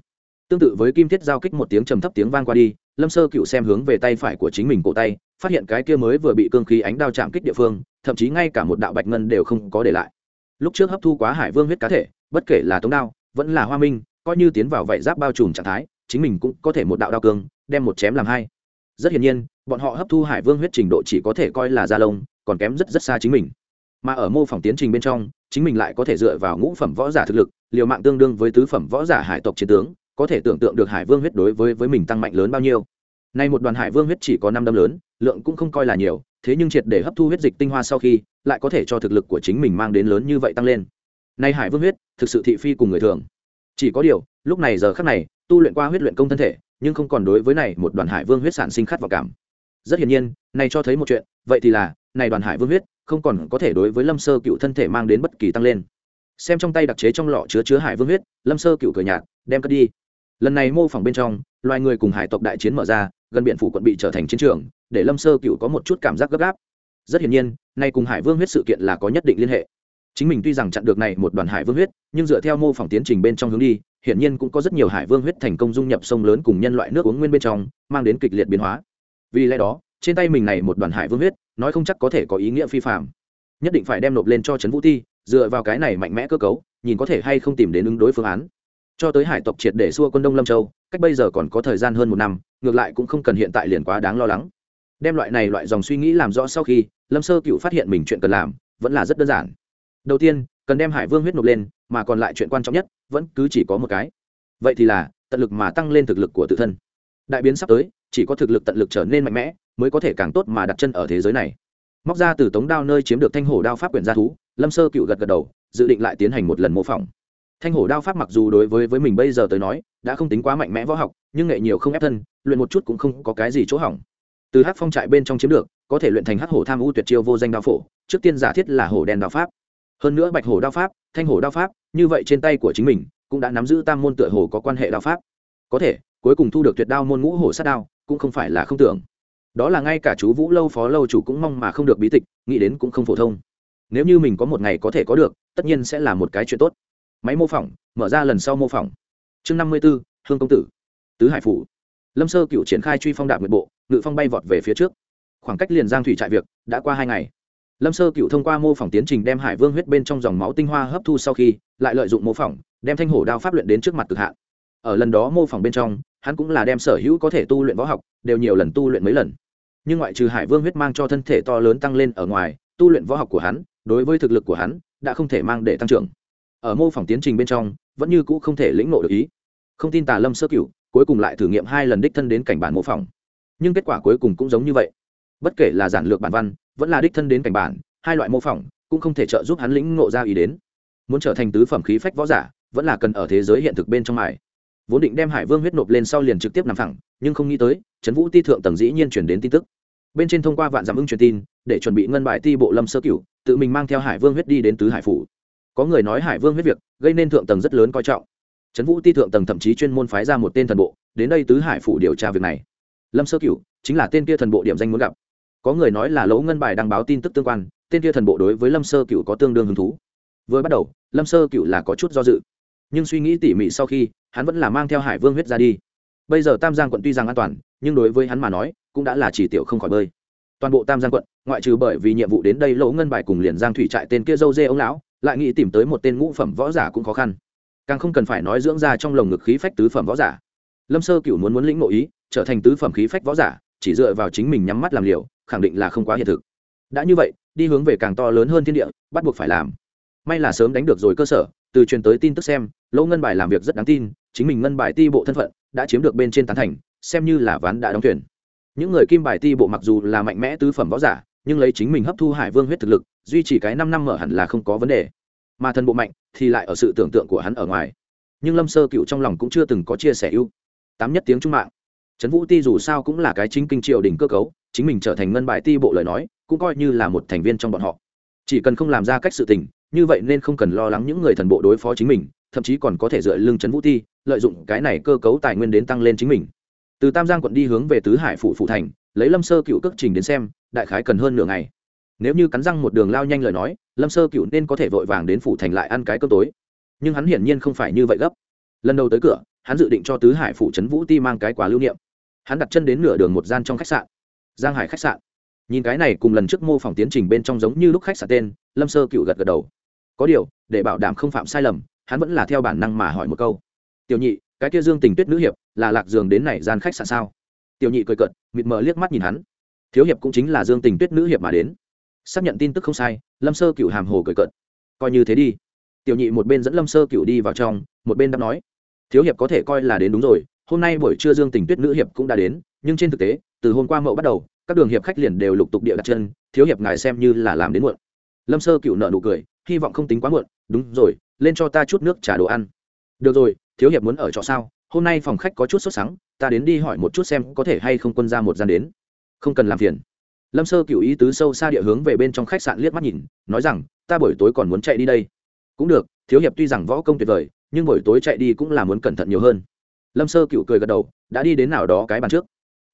tương tự với kim thiết giao kích một tiếng trầm thấp tiếng vang qua đi, lâm sơ cựu xem hướng về tay phải của chính mình cổ tay, phát hiện cái kia mới vừa bị cương khí ánh đao chạm kích địa phương, thậm chí ngay cả một đạo bạch ngân đều không có để lại. Lúc trước hấp thu quá hải vương huyết cá thể, bất kể là tống đao, vẫn là hoa minh, coi như tiến vào vạy giáp bao trùm trạng thái, chính mình cũng có thể một đạo đao cương, đem một chém làm hai. Rất hiển nhiên, bọn họ hấp thu hải vương huyết trình độ chỉ có thể coi là da lông, còn kém rất rất xa chính mình mà ở mô phỏng tiến trình bên trong, chính mình lại có thể dựa vào ngũ phẩm võ giả thực lực, liều mạng tương đương với tứ phẩm võ giả hải tộc chiến tướng, có thể tưởng tượng được hải vương huyết đối với với mình tăng mạnh lớn bao nhiêu. Nay một đoàn hải vương huyết chỉ có năm đâm lớn, lượng cũng không coi là nhiều, thế nhưng triệt để hấp thu huyết dịch tinh hoa sau khi, lại có thể cho thực lực của chính mình mang đến lớn như vậy tăng lên. Nay hải vương huyết, thực sự thị phi cùng người thường. Chỉ có điều, lúc này giờ khắc này, tu luyện qua huyết luyện công thân thể, nhưng không còn đối với này một đoàn hải vương huyết sản sinh khát vọng cảm. Rất hiển nhiên, này cho thấy một chuyện, vậy thì là, này đoàn hải vương huyết không còn có thể đối với lâm sơ cựu thân thể mang đến bất kỳ tăng lên. Xem trong tay đặc chế trong lọ chứa chứa hải vương huyết, lâm sơ cựu cười nhạt, đem cất đi. Lần này mô phỏng bên trong, loài người cùng hải tộc đại chiến mở ra, gần biển phủ quận bị trở thành chiến trường, để lâm sơ cựu có một chút cảm giác gấp gáp. Rất hiển nhiên, nay cùng hải vương huyết sự kiện là có nhất định liên hệ. Chính mình tuy rằng chặn được này một đoàn hải vương huyết, nhưng dựa theo mô phỏng tiến trình bên trong hướng đi, hiển nhiên cũng có rất nhiều hải vương huyết thành công dung nhập sông lớn cùng nhân loại nước uống nguyên bên trong, mang đến kịch liệt biến hóa. Vì lẽ đó, trên tay mình này một đoàn hải vương huyết nói không chắc có thể có ý nghĩa phi phạm. Nhất định phải đem nộp lên cho trấn vũ ti, dựa vào cái này mạnh mẽ cơ cấu, nhìn có thể hay không tìm đến ứng đối phương án. Cho tới hải tộc triệt để xua quân đông lâm châu, cách bây giờ còn có thời gian hơn một năm, ngược lại cũng không cần hiện tại liền quá đáng lo lắng. Đem loại này loại dòng suy nghĩ làm rõ sau khi, lâm sơ cựu phát hiện mình chuyện cần làm, vẫn là rất đơn giản. Đầu tiên, cần đem hải vương huyết nộp lên, mà còn lại chuyện quan trọng nhất, vẫn cứ chỉ có một cái. Vậy thì là, tận lực mà tăng lên thực lực của tự thân. Đại biến sắp tới, chỉ có thực lực tận lực trở nên mạnh mẽ mới có thể càng tốt mà đặt chân ở thế giới này. Móc ra từ tống đao nơi chiếm được thanh hổ đao pháp quyền gia thú, lâm sơ cựu gật gật đầu, dự định lại tiến hành một lần mô phỏng. Thanh hổ đao pháp mặc dù đối với với mình bây giờ tới nói, đã không tính quá mạnh mẽ võ học, nhưng nghệ nhiều không ép thân, luyện một chút cũng không có cái gì chỗ hỏng. Từ hát phong trại bên trong chiếm được, có thể luyện thành hát hổ tham u tuyệt chiêu vô danh đao phổ, trước tiên giả thiết là hổ đen đao pháp. Hơn nữa bạch hổ đao pháp, thanh hổ đao pháp, như vậy trên tay của chính mình, cũng đã nắm giữ tam môn tựa hổ có quan hệ đao pháp. Có thể, cuối cùng thu được tuyệt đao môn ngũ hổ sát đao, cũng không phải là không tưởng đó là ngay cả chú vũ lâu phó lâu chủ cũng mong mà không được bí tịch, nghĩ đến cũng không phổ thông. Nếu như mình có một ngày có thể có được, tất nhiên sẽ là một cái chuyện tốt. Máy mô phỏng, mở ra lần sau mô phỏng. Chương năm mươi b ố hương công tử. Tứ hải phủ. Lâm sơ cựu triển khai truy phong đạp nguyện bộ, ngự phong bay vọt về phía trước. Khoảng cách liền giang thủy trại việc, đã qua hai ngày. Lâm sơ cựu thông qua mô phỏng tiến trình đem hải vương huyết bên trong dòng máu tinh hoa hấp thu sau khi, lại lợi dụng mô phỏng, đem thanh hổ đao pháp luyện đến trước mặt cực hạn. Ở lần đó mô phỏng bên trong, hắn cũng là đem sở hữu có thể tu luyện võ học, đều nhiều lần tu luyện mấy lần nhưng ngoại trừ hải vương huyết mang cho thân thể to lớn tăng lên ở ngoài, tu luyện võ học của hắn, đối với thực lực của hắn, đã không thể mang để tăng trưởng. Ở mô phỏng tiến trình bên trong, vẫn như cũ không thể lĩnh ngộ được ý. Không tin tà lâm sơ cửu, cuối cùng lại thử nghiệm hai lần đích thân đến cảnh bản mô phỏng. Nhưng kết quả cuối cùng cũng giống như vậy. Bất kể là giản lược bản văn, vẫn là đích thân đến cảnh bản, hai loại mô phỏng cũng không thể trợ giúp hắn lĩnh ngộ ra ý đến. Muốn trở thành tứ phẩm khí phách võ giả, vẫn là cần ở thế giới hiện thực bên trong mải vốn định đem hải vương huyết nộp lên sau liền trực tiếp nằm phẳng, nhưng không nghĩ tới, trấn vũ ti thượng tầng dĩ nhiên chuyển đến tin tức. Bên trên thông qua vạn giảm ưng truyền tin, để chuẩn bị ngân bài ti bộ lâm sơ cửu, tự mình mang theo hải vương huyết đi đến tứ hải phủ. Có người nói hải vương huyết việc gây nên thượng tầng rất lớn coi trọng. Trấn vũ ti thượng tầng thậm chí chuyên môn phái ra một tên thần bộ, đến đây tứ hải phủ điều tra việc này. Lâm sơ cửu chính là tên kia thần bộ điểm danh muốn gặp. Có người nói là lỗ ngân bài đăng báo tin tức tương quan, tên kia thần bộ đối với lâm sơ cửu có tương đương hứng thú. Vừa bắt đầu, lâm sơ cửu là có chút do dự. Nhưng suy nghĩ tỉ mỉ sau khi hắn vẫn là mang theo hải vương huyết ra đi. Bây giờ tam giang quận tuy rằng an toàn, nhưng đối với hắn mà nói, cũng đã là chỉ tiểu không khỏi bơi. Toàn bộ tam giang quận, ngoại trừ bởi vì nhiệm vụ đến đây lỗ ngân bài cùng liền giang thủy trại tên kia dâu dê ông lão, lại nghĩ tìm tới một tên ngũ phẩm võ giả cũng khó khăn. Càng không cần phải nói dưỡng ra trong lồng ngực khí phách tứ phẩm võ giả. Lâm sơ cựu muốn muốn lĩnh nội ý, trở thành tứ phẩm khí phách võ giả, chỉ dựa vào chính mình nhắm mắt làm liều, khẳng định là không quá hiện thực. Đã như vậy, đi hướng về càng to lớn hơn thiên địa, bắt buộc phải làm. May là sớm đánh được rồi cơ sở, từ truyền tới tin tức xem, lỗ ngân bài làm việc rất đáng tin chính mình ngân bài ti bộ thân phận, đã chiếm được bên trên tán thành, xem như là ván đã đóng thuyền. Những người kim bài ti bộ mặc dù là mạnh mẽ tứ phẩm võ giả, nhưng lấy chính mình hấp thu hải vương huyết thực lực, duy trì cái năm năm mở hẳn là không có vấn đề. Mà thần bộ mạnh thì lại ở sự tưởng tượng của hắn ở ngoài. Nhưng lâm sơ cựu trong lòng cũng chưa từng có chia sẻ ưu. Tám nhất tiếng trung mạng. Trấn vũ ti dù sao cũng là cái chính kinh triều đỉnh cơ cấu, chính mình trở thành ngân bài ti bộ lời nói, cũng coi như là một thành viên trong bọn họ. Chỉ cần không làm ra cách sự tình, như vậy nên không cần lo lắng những người thần bộ đối phó chính mình thậm chí còn có thể dựa lưng chấn vũ ti lợi dụng cái này cơ cấu tài nguyên đến tăng lên chính mình. Từ tam giang quận đi hướng về tứ hải phụ phụ thành, lấy lâm sơ cựu cước trình đến xem, đại khái cần hơn nửa ngày. Nếu như cắn răng một đường lao nhanh lời nói, lâm sơ cựu nên có thể vội vàng đến phủ thành lại ăn cái cơm tối. Nhưng hắn hiển nhiên không phải như vậy gấp. Lần đầu tới cửa, hắn dự định cho tứ hải phủ trấn vũ ti mang cái quà lưu niệm. Hắn đặt chân đến nửa đường một gian trong khách sạn, giang hải khách sạn. Nhìn cái này cùng lần trước mô phỏng tiến trình bên trong giống như lúc khách sạn tên, lâm sơ cựu gật gật đầu. Có điều, để bảo đảm không phạm sai lầm hắn vẫn là theo bản năng mà hỏi một câu. Tiểu nhị, cái kia dương tình tuyết nữ hiệp là lạc giường đến này gian khách sạn sao? Tiểu nhị cười cợt, mịt mờ liếc mắt nhìn hắn. Thiếu hiệp cũng chính là dương tình tuyết nữ hiệp mà đến. Xác nhận tin tức không sai, lâm sơ cựu hàm hồ cười cợt. Coi như thế đi. Tiểu nhị một bên dẫn lâm sơ cựu đi vào trong, một bên đáp nói. Thiếu hiệp có thể coi là đến đúng rồi, hôm nay buổi trưa dương tình tuyết nữ hiệp cũng đã đến, nhưng trên thực tế, từ hôm qua mậu bắt đầu, các đường hiệp khách liền đều lục tục địa đặt chân, thiếu hiệp ngài xem như là làm đến muộn. Lâm sơ cựu nợ nụ cười, hy vọng không tính quá muộn, đúng rồi lên cho ta chút nước trả đồ ăn. Được rồi, thiếu hiệp muốn ở trọ sao? Hôm nay phòng khách có chút sốt sắng, ta đến đi hỏi một chút xem có thể hay không quân ra một gian đến. Không cần làm phiền. Lâm sơ cựu ý tứ sâu xa địa hướng về bên trong khách sạn liếc mắt nhìn, nói rằng, ta buổi tối còn muốn chạy đi đây. Cũng được, thiếu hiệp tuy rằng võ công tuyệt vời, nhưng buổi tối chạy đi cũng là muốn cẩn thận nhiều hơn. Lâm sơ cựu cười gật đầu, đã đi đến nào đó cái bàn trước.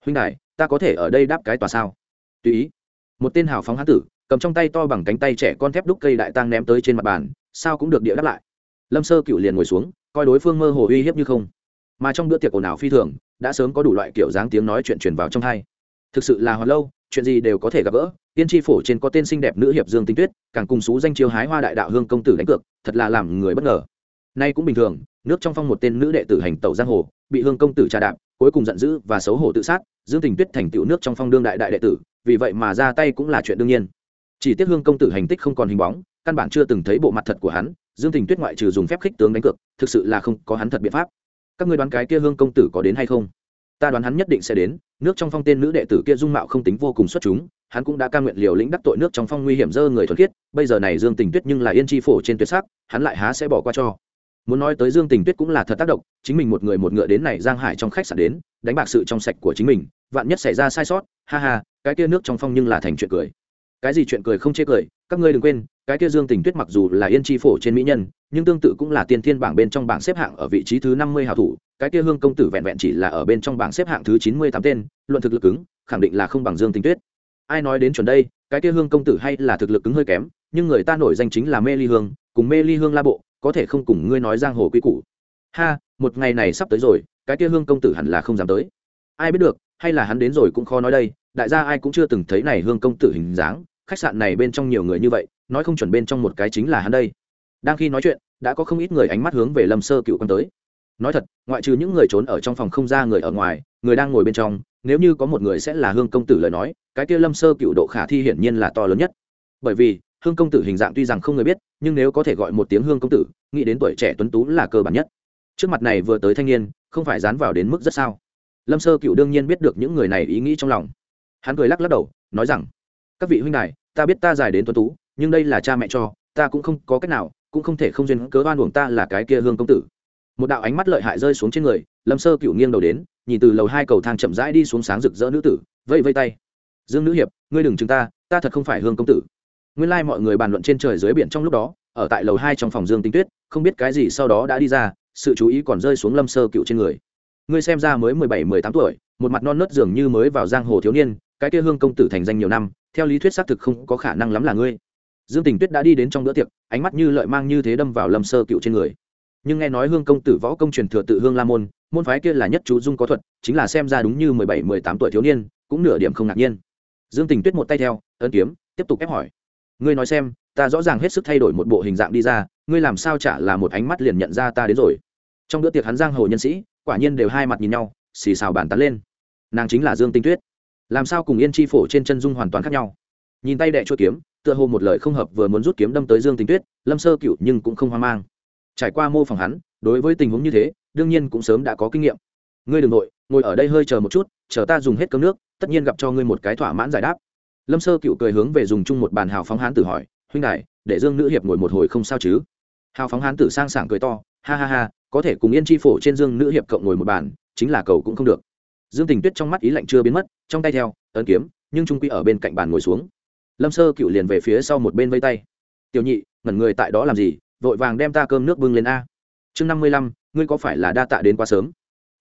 Huynh đại ta có thể ở đây đáp cái tòa sao? Tùy ý. Một tên hào phóng hán tử, cầm trong tay to bằng cánh tay trẻ con thép đúc cây đại tang ném tới trên mặt bàn sao cũng được địa đáp lại. Lâm sơ cựu liền ngồi xuống, coi đối phương mơ hồ uy hiếp như không. Mà trong bữa tiệc ồn ào phi thường, đã sớm có đủ loại kiểu dáng tiếng nói chuyện truyền vào trong hai. Thực sự là hoạt lâu, chuyện gì đều có thể gặp gỡ. Tiên tri phổ trên có tên xinh đẹp nữ hiệp dương tinh tuyết, càng cùng xú danh chiêu hái hoa đại đạo hương công tử đánh cược, thật là làm người bất ngờ. Nay cũng bình thường, nước trong phong một tên nữ đệ tử hành tẩu giang hồ, bị hương công tử trà đạp, cuối cùng giận dữ và xấu hổ tự sát, dương tình tuyết thành tựu nước trong phong đương đại đại đệ tử, vì vậy mà ra tay cũng là chuyện đương nhiên. Chỉ tiếc hương công tử hành tích không còn hình bóng căn bản chưa từng thấy bộ mặt thật của hắn, dương tình tuyết ngoại trừ dùng phép khích tướng đánh cược, thực sự là không có hắn thật biện pháp. Các người đoán cái kia hương công tử có đến hay không? Ta đoán hắn nhất định sẽ đến, nước trong phong tên nữ đệ tử kia dung mạo không tính vô cùng xuất chúng, hắn cũng đã ca nguyện liều lĩnh đắc tội nước trong phong nguy hiểm dơ người thuần khiết, bây giờ này dương tình tuyết nhưng là yên chi phổ trên tuyệt sắc, hắn lại há sẽ bỏ qua cho. Muốn nói tới dương tình tuyết cũng là thật tác động, chính mình một người một ngựa đến này giang hải trong khách sạn đến, đánh bạc sự trong sạch của chính mình, vạn nhất xảy ra sai sót, ha ha, cái kia nước trong phong nhưng là thành chuyện cười. Cái gì chuyện cười không chê cười, các ngươi đừng quên cái kia dương tình tuyết mặc dù là yên chi phổ trên mỹ nhân, nhưng tương tự cũng là tiên thiên bảng bên trong bảng xếp hạng ở vị trí thứ năm mươi hào thủ. Cái kia hương công tử vẹn vẹn chỉ là ở bên trong bảng xếp hạng thứ chín mươi tám tên, luận thực lực cứng, khẳng định là không bằng dương tình tuyết. Ai nói đến chuẩn đây, cái kia hương công tử hay là thực lực cứng hơi kém, nhưng người ta nổi danh chính là mê ly hương, cùng mê ly hương la bộ, có thể không cùng ngươi nói giang hồ quy củ. Ha, một ngày này sắp tới rồi, cái kia hương công tử hẳn là không dám tới. Ai biết được, hay là hắn đến rồi cũng khó nói đây, đại gia ai cũng chưa từng thấy này hương công tử hình dáng khách sạn này bên trong nhiều người như vậy, nói không chuẩn bên trong một cái chính là hắn đây. Đang khi nói chuyện, đã có không ít người ánh mắt hướng về lâm sơ cựu quan tới. Nói thật, ngoại trừ những người trốn ở trong phòng không ra người ở ngoài, người đang ngồi bên trong, nếu như có một người sẽ là hương công tử lời nói, cái kia lâm sơ cựu độ khả thi hiển nhiên là to lớn nhất. Bởi vì, hương công tử hình dạng tuy rằng không người biết, nhưng nếu có thể gọi một tiếng hương công tử, nghĩ đến tuổi trẻ tuấn tú là cơ bản nhất. Trước mặt này vừa tới thanh niên, không phải dán vào đến mức rất sao. Lâm sơ cựu đương nhiên biết được những người này ý nghĩ trong lòng. Hắn cười lắc lắc đầu, nói rằng, các vị huynh đài ta biết ta dài đến tuấn tú, nhưng đây là cha mẹ cho, ta cũng không có cách nào, cũng không thể không duyên cớ oan uổng ta là cái kia hương công tử. Một đạo ánh mắt lợi hại rơi xuống trên người, lâm sơ cựu nghiêng đầu đến, nhìn từ lầu hai cầu thang chậm rãi đi xuống sáng rực rỡ nữ tử vây vây tay. Dương nữ hiệp, ngươi đừng chứng ta ta thật không phải hương công tử. Nguyên lai mọi người bàn luận trên trời dưới biển trong lúc đó, ở tại lầu hai trong phòng dương tinh tuyết, không biết cái gì sau đó đã đi ra, sự chú ý còn rơi xuống lâm sơ cựu trên người. Ngươi xem ra mới mười bảy, mười tám tuổi, một mặt non nớt dường như mới vào giang hồ thiếu niên, cái kia hương công tử thành danh nhiều năm theo lý thuyết xác thực không có khả năng lắm là ngươi. Dương tình tuyết đã đi đến trong bữa tiệc, ánh mắt như lợi mang như thế đâm vào lâm sơ cựu trên người. Nhưng nghe nói hương công tử võ công truyền thừa tự hương la môn môn phái kia là nhất chú dung có thuật, chính là xem ra đúng như mười bảy, mười tám tuổi thiếu niên, cũng nửa điểm không ngạc nhiên. Dương tình tuyết một tay theo, ấn kiếm, tiếp tục ép hỏi. Ngươi nói xem, ta rõ ràng hết sức thay đổi một bộ hình dạng đi ra, ngươi làm sao chả là một ánh mắt liền nhận ra ta đến rồi. Trong bữa tiệc hắn giang hồ nhân sĩ, quả nhiên đều hai mặt nhìn nhau, xì xào bàn tán lên. Nàng chính là dương tinh tuyết làm sao cùng yên chi phổ trên chân dung hoàn toàn khác nhau? Nhìn tay đệ chua kiếm, tựa hồ một lời không hợp vừa muốn rút kiếm đâm tới dương tinh tuyết, lâm sơ cựu nhưng cũng không hoang mang. Trải qua mô phỏng hắn, đối với tình huống như thế, đương nhiên cũng sớm đã có kinh nghiệm. Ngươi đ ừ n g nội, ngồi ở đây hơi chờ một chút, chờ ta dùng hết cơm nước, tất nhiên gặp cho ngươi một cái thỏa mãn giải đáp. Lâm sơ cựu cười hướng về dùng chung một bàn hào phóng hán tử hỏi, huynh đại để dương nữ hiệp ngồi một hồi không sao chứ? Hào phóng hán tử sang sảng cười to, ha ha ha, có thể cùng yên chi phổ trên dương nữ hiệp cộng ngồi một bàn, chính là cầu cũng không được. Dương tình tuyết trong mắt ý lạnh chưa biến mất trong tay theo, ấn kiếm, nhưng trung quy ở bên cạnh bàn ngồi xuống. Lâm sơ cựu liền về phía sau một bên vây tay. Tiểu nhị, ngẩn người tại đó làm gì? Vội vàng đem ta cơm nước bưng lên a. Chương năm mươi lăm, ngươi có phải là đa tạ đến quá sớm?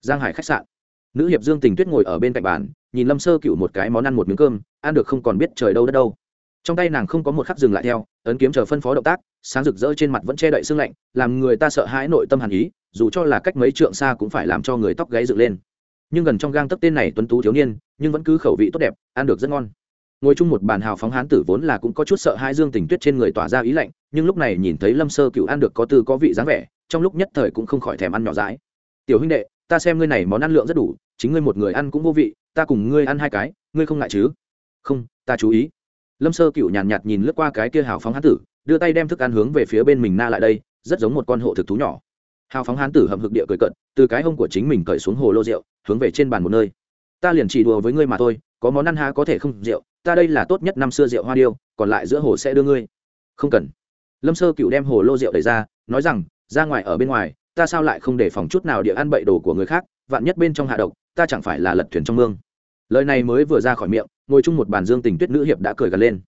Giang hải khách sạn. Nữ hiệp dương tình tuyết ngồi ở bên cạnh bàn, nhìn lâm sơ cựu một cái món ăn một miếng cơm, ăn được không còn biết trời đâu đất đâu. Trong tay nàng không có một khắc dừng lại theo, ấn kiếm chờ phân phó động tác, sáng rực rỡ trên mặt vẫn che đậy sương lạnh, làm người ta sợ hãi nội tâm hàn ý, dù cho là cách mấy trượng xa cũng phải làm cho người tóc gáy dựng lên nhưng gần trong gang tấc tên này tuấn tú thiếu niên nhưng vẫn cứ khẩu vị tốt đẹp ăn được rất ngon. Ngồi chung một bàn hào phóng hán tử vốn là cũng có chút sợ hai dương tình tuyết trên người tỏa ra ý lạnh nhưng lúc này nhìn thấy lâm sơ cựu ăn được có tư có vị dáng vẻ trong lúc nhất thời cũng không khỏi thèm ăn nhỏ rãi tiểu huynh đệ ta xem ngươi này món ăn lượng rất đủ chính ngươi một người ăn cũng vô vị ta cùng ngươi ăn hai cái ngươi không ngại chứ? Không ta chú ý. Lâm sơ cựu nhàn nhạt, nhạt nhìn lướt qua cái kia hào phóng hán tử đưa tay đem thức ăn hướng về phía bên mình na lại đây rất giống một con hộ thực thú nhỏ hào phóng hán tử hầm hực địa cười cận từ cái hông của chính mình cởi xuống hồ lô rượu, hướng về trên bàn một nơi. Ta liền chỉ đùa với ngươi mà thôi, có món ăn há có thể không rượu, ta đây là tốt nhất năm xưa rượu hoa điêu, còn lại giữa hồ sẽ đưa ngươi. Không cần. Lâm sơ cựu đem hồ lô rượu đẩy ra, nói rằng, ra ngoài ở bên ngoài, ta sao lại không để phòng chút nào địa ăn bậy đồ của người khác, vạn nhất bên trong hạ độc, ta chẳng phải là lật thuyền trong mương. Lời này mới vừa ra khỏi miệng, ngồi chung một bàn dương tình tuyết nữ hiệp đã cười gần lên.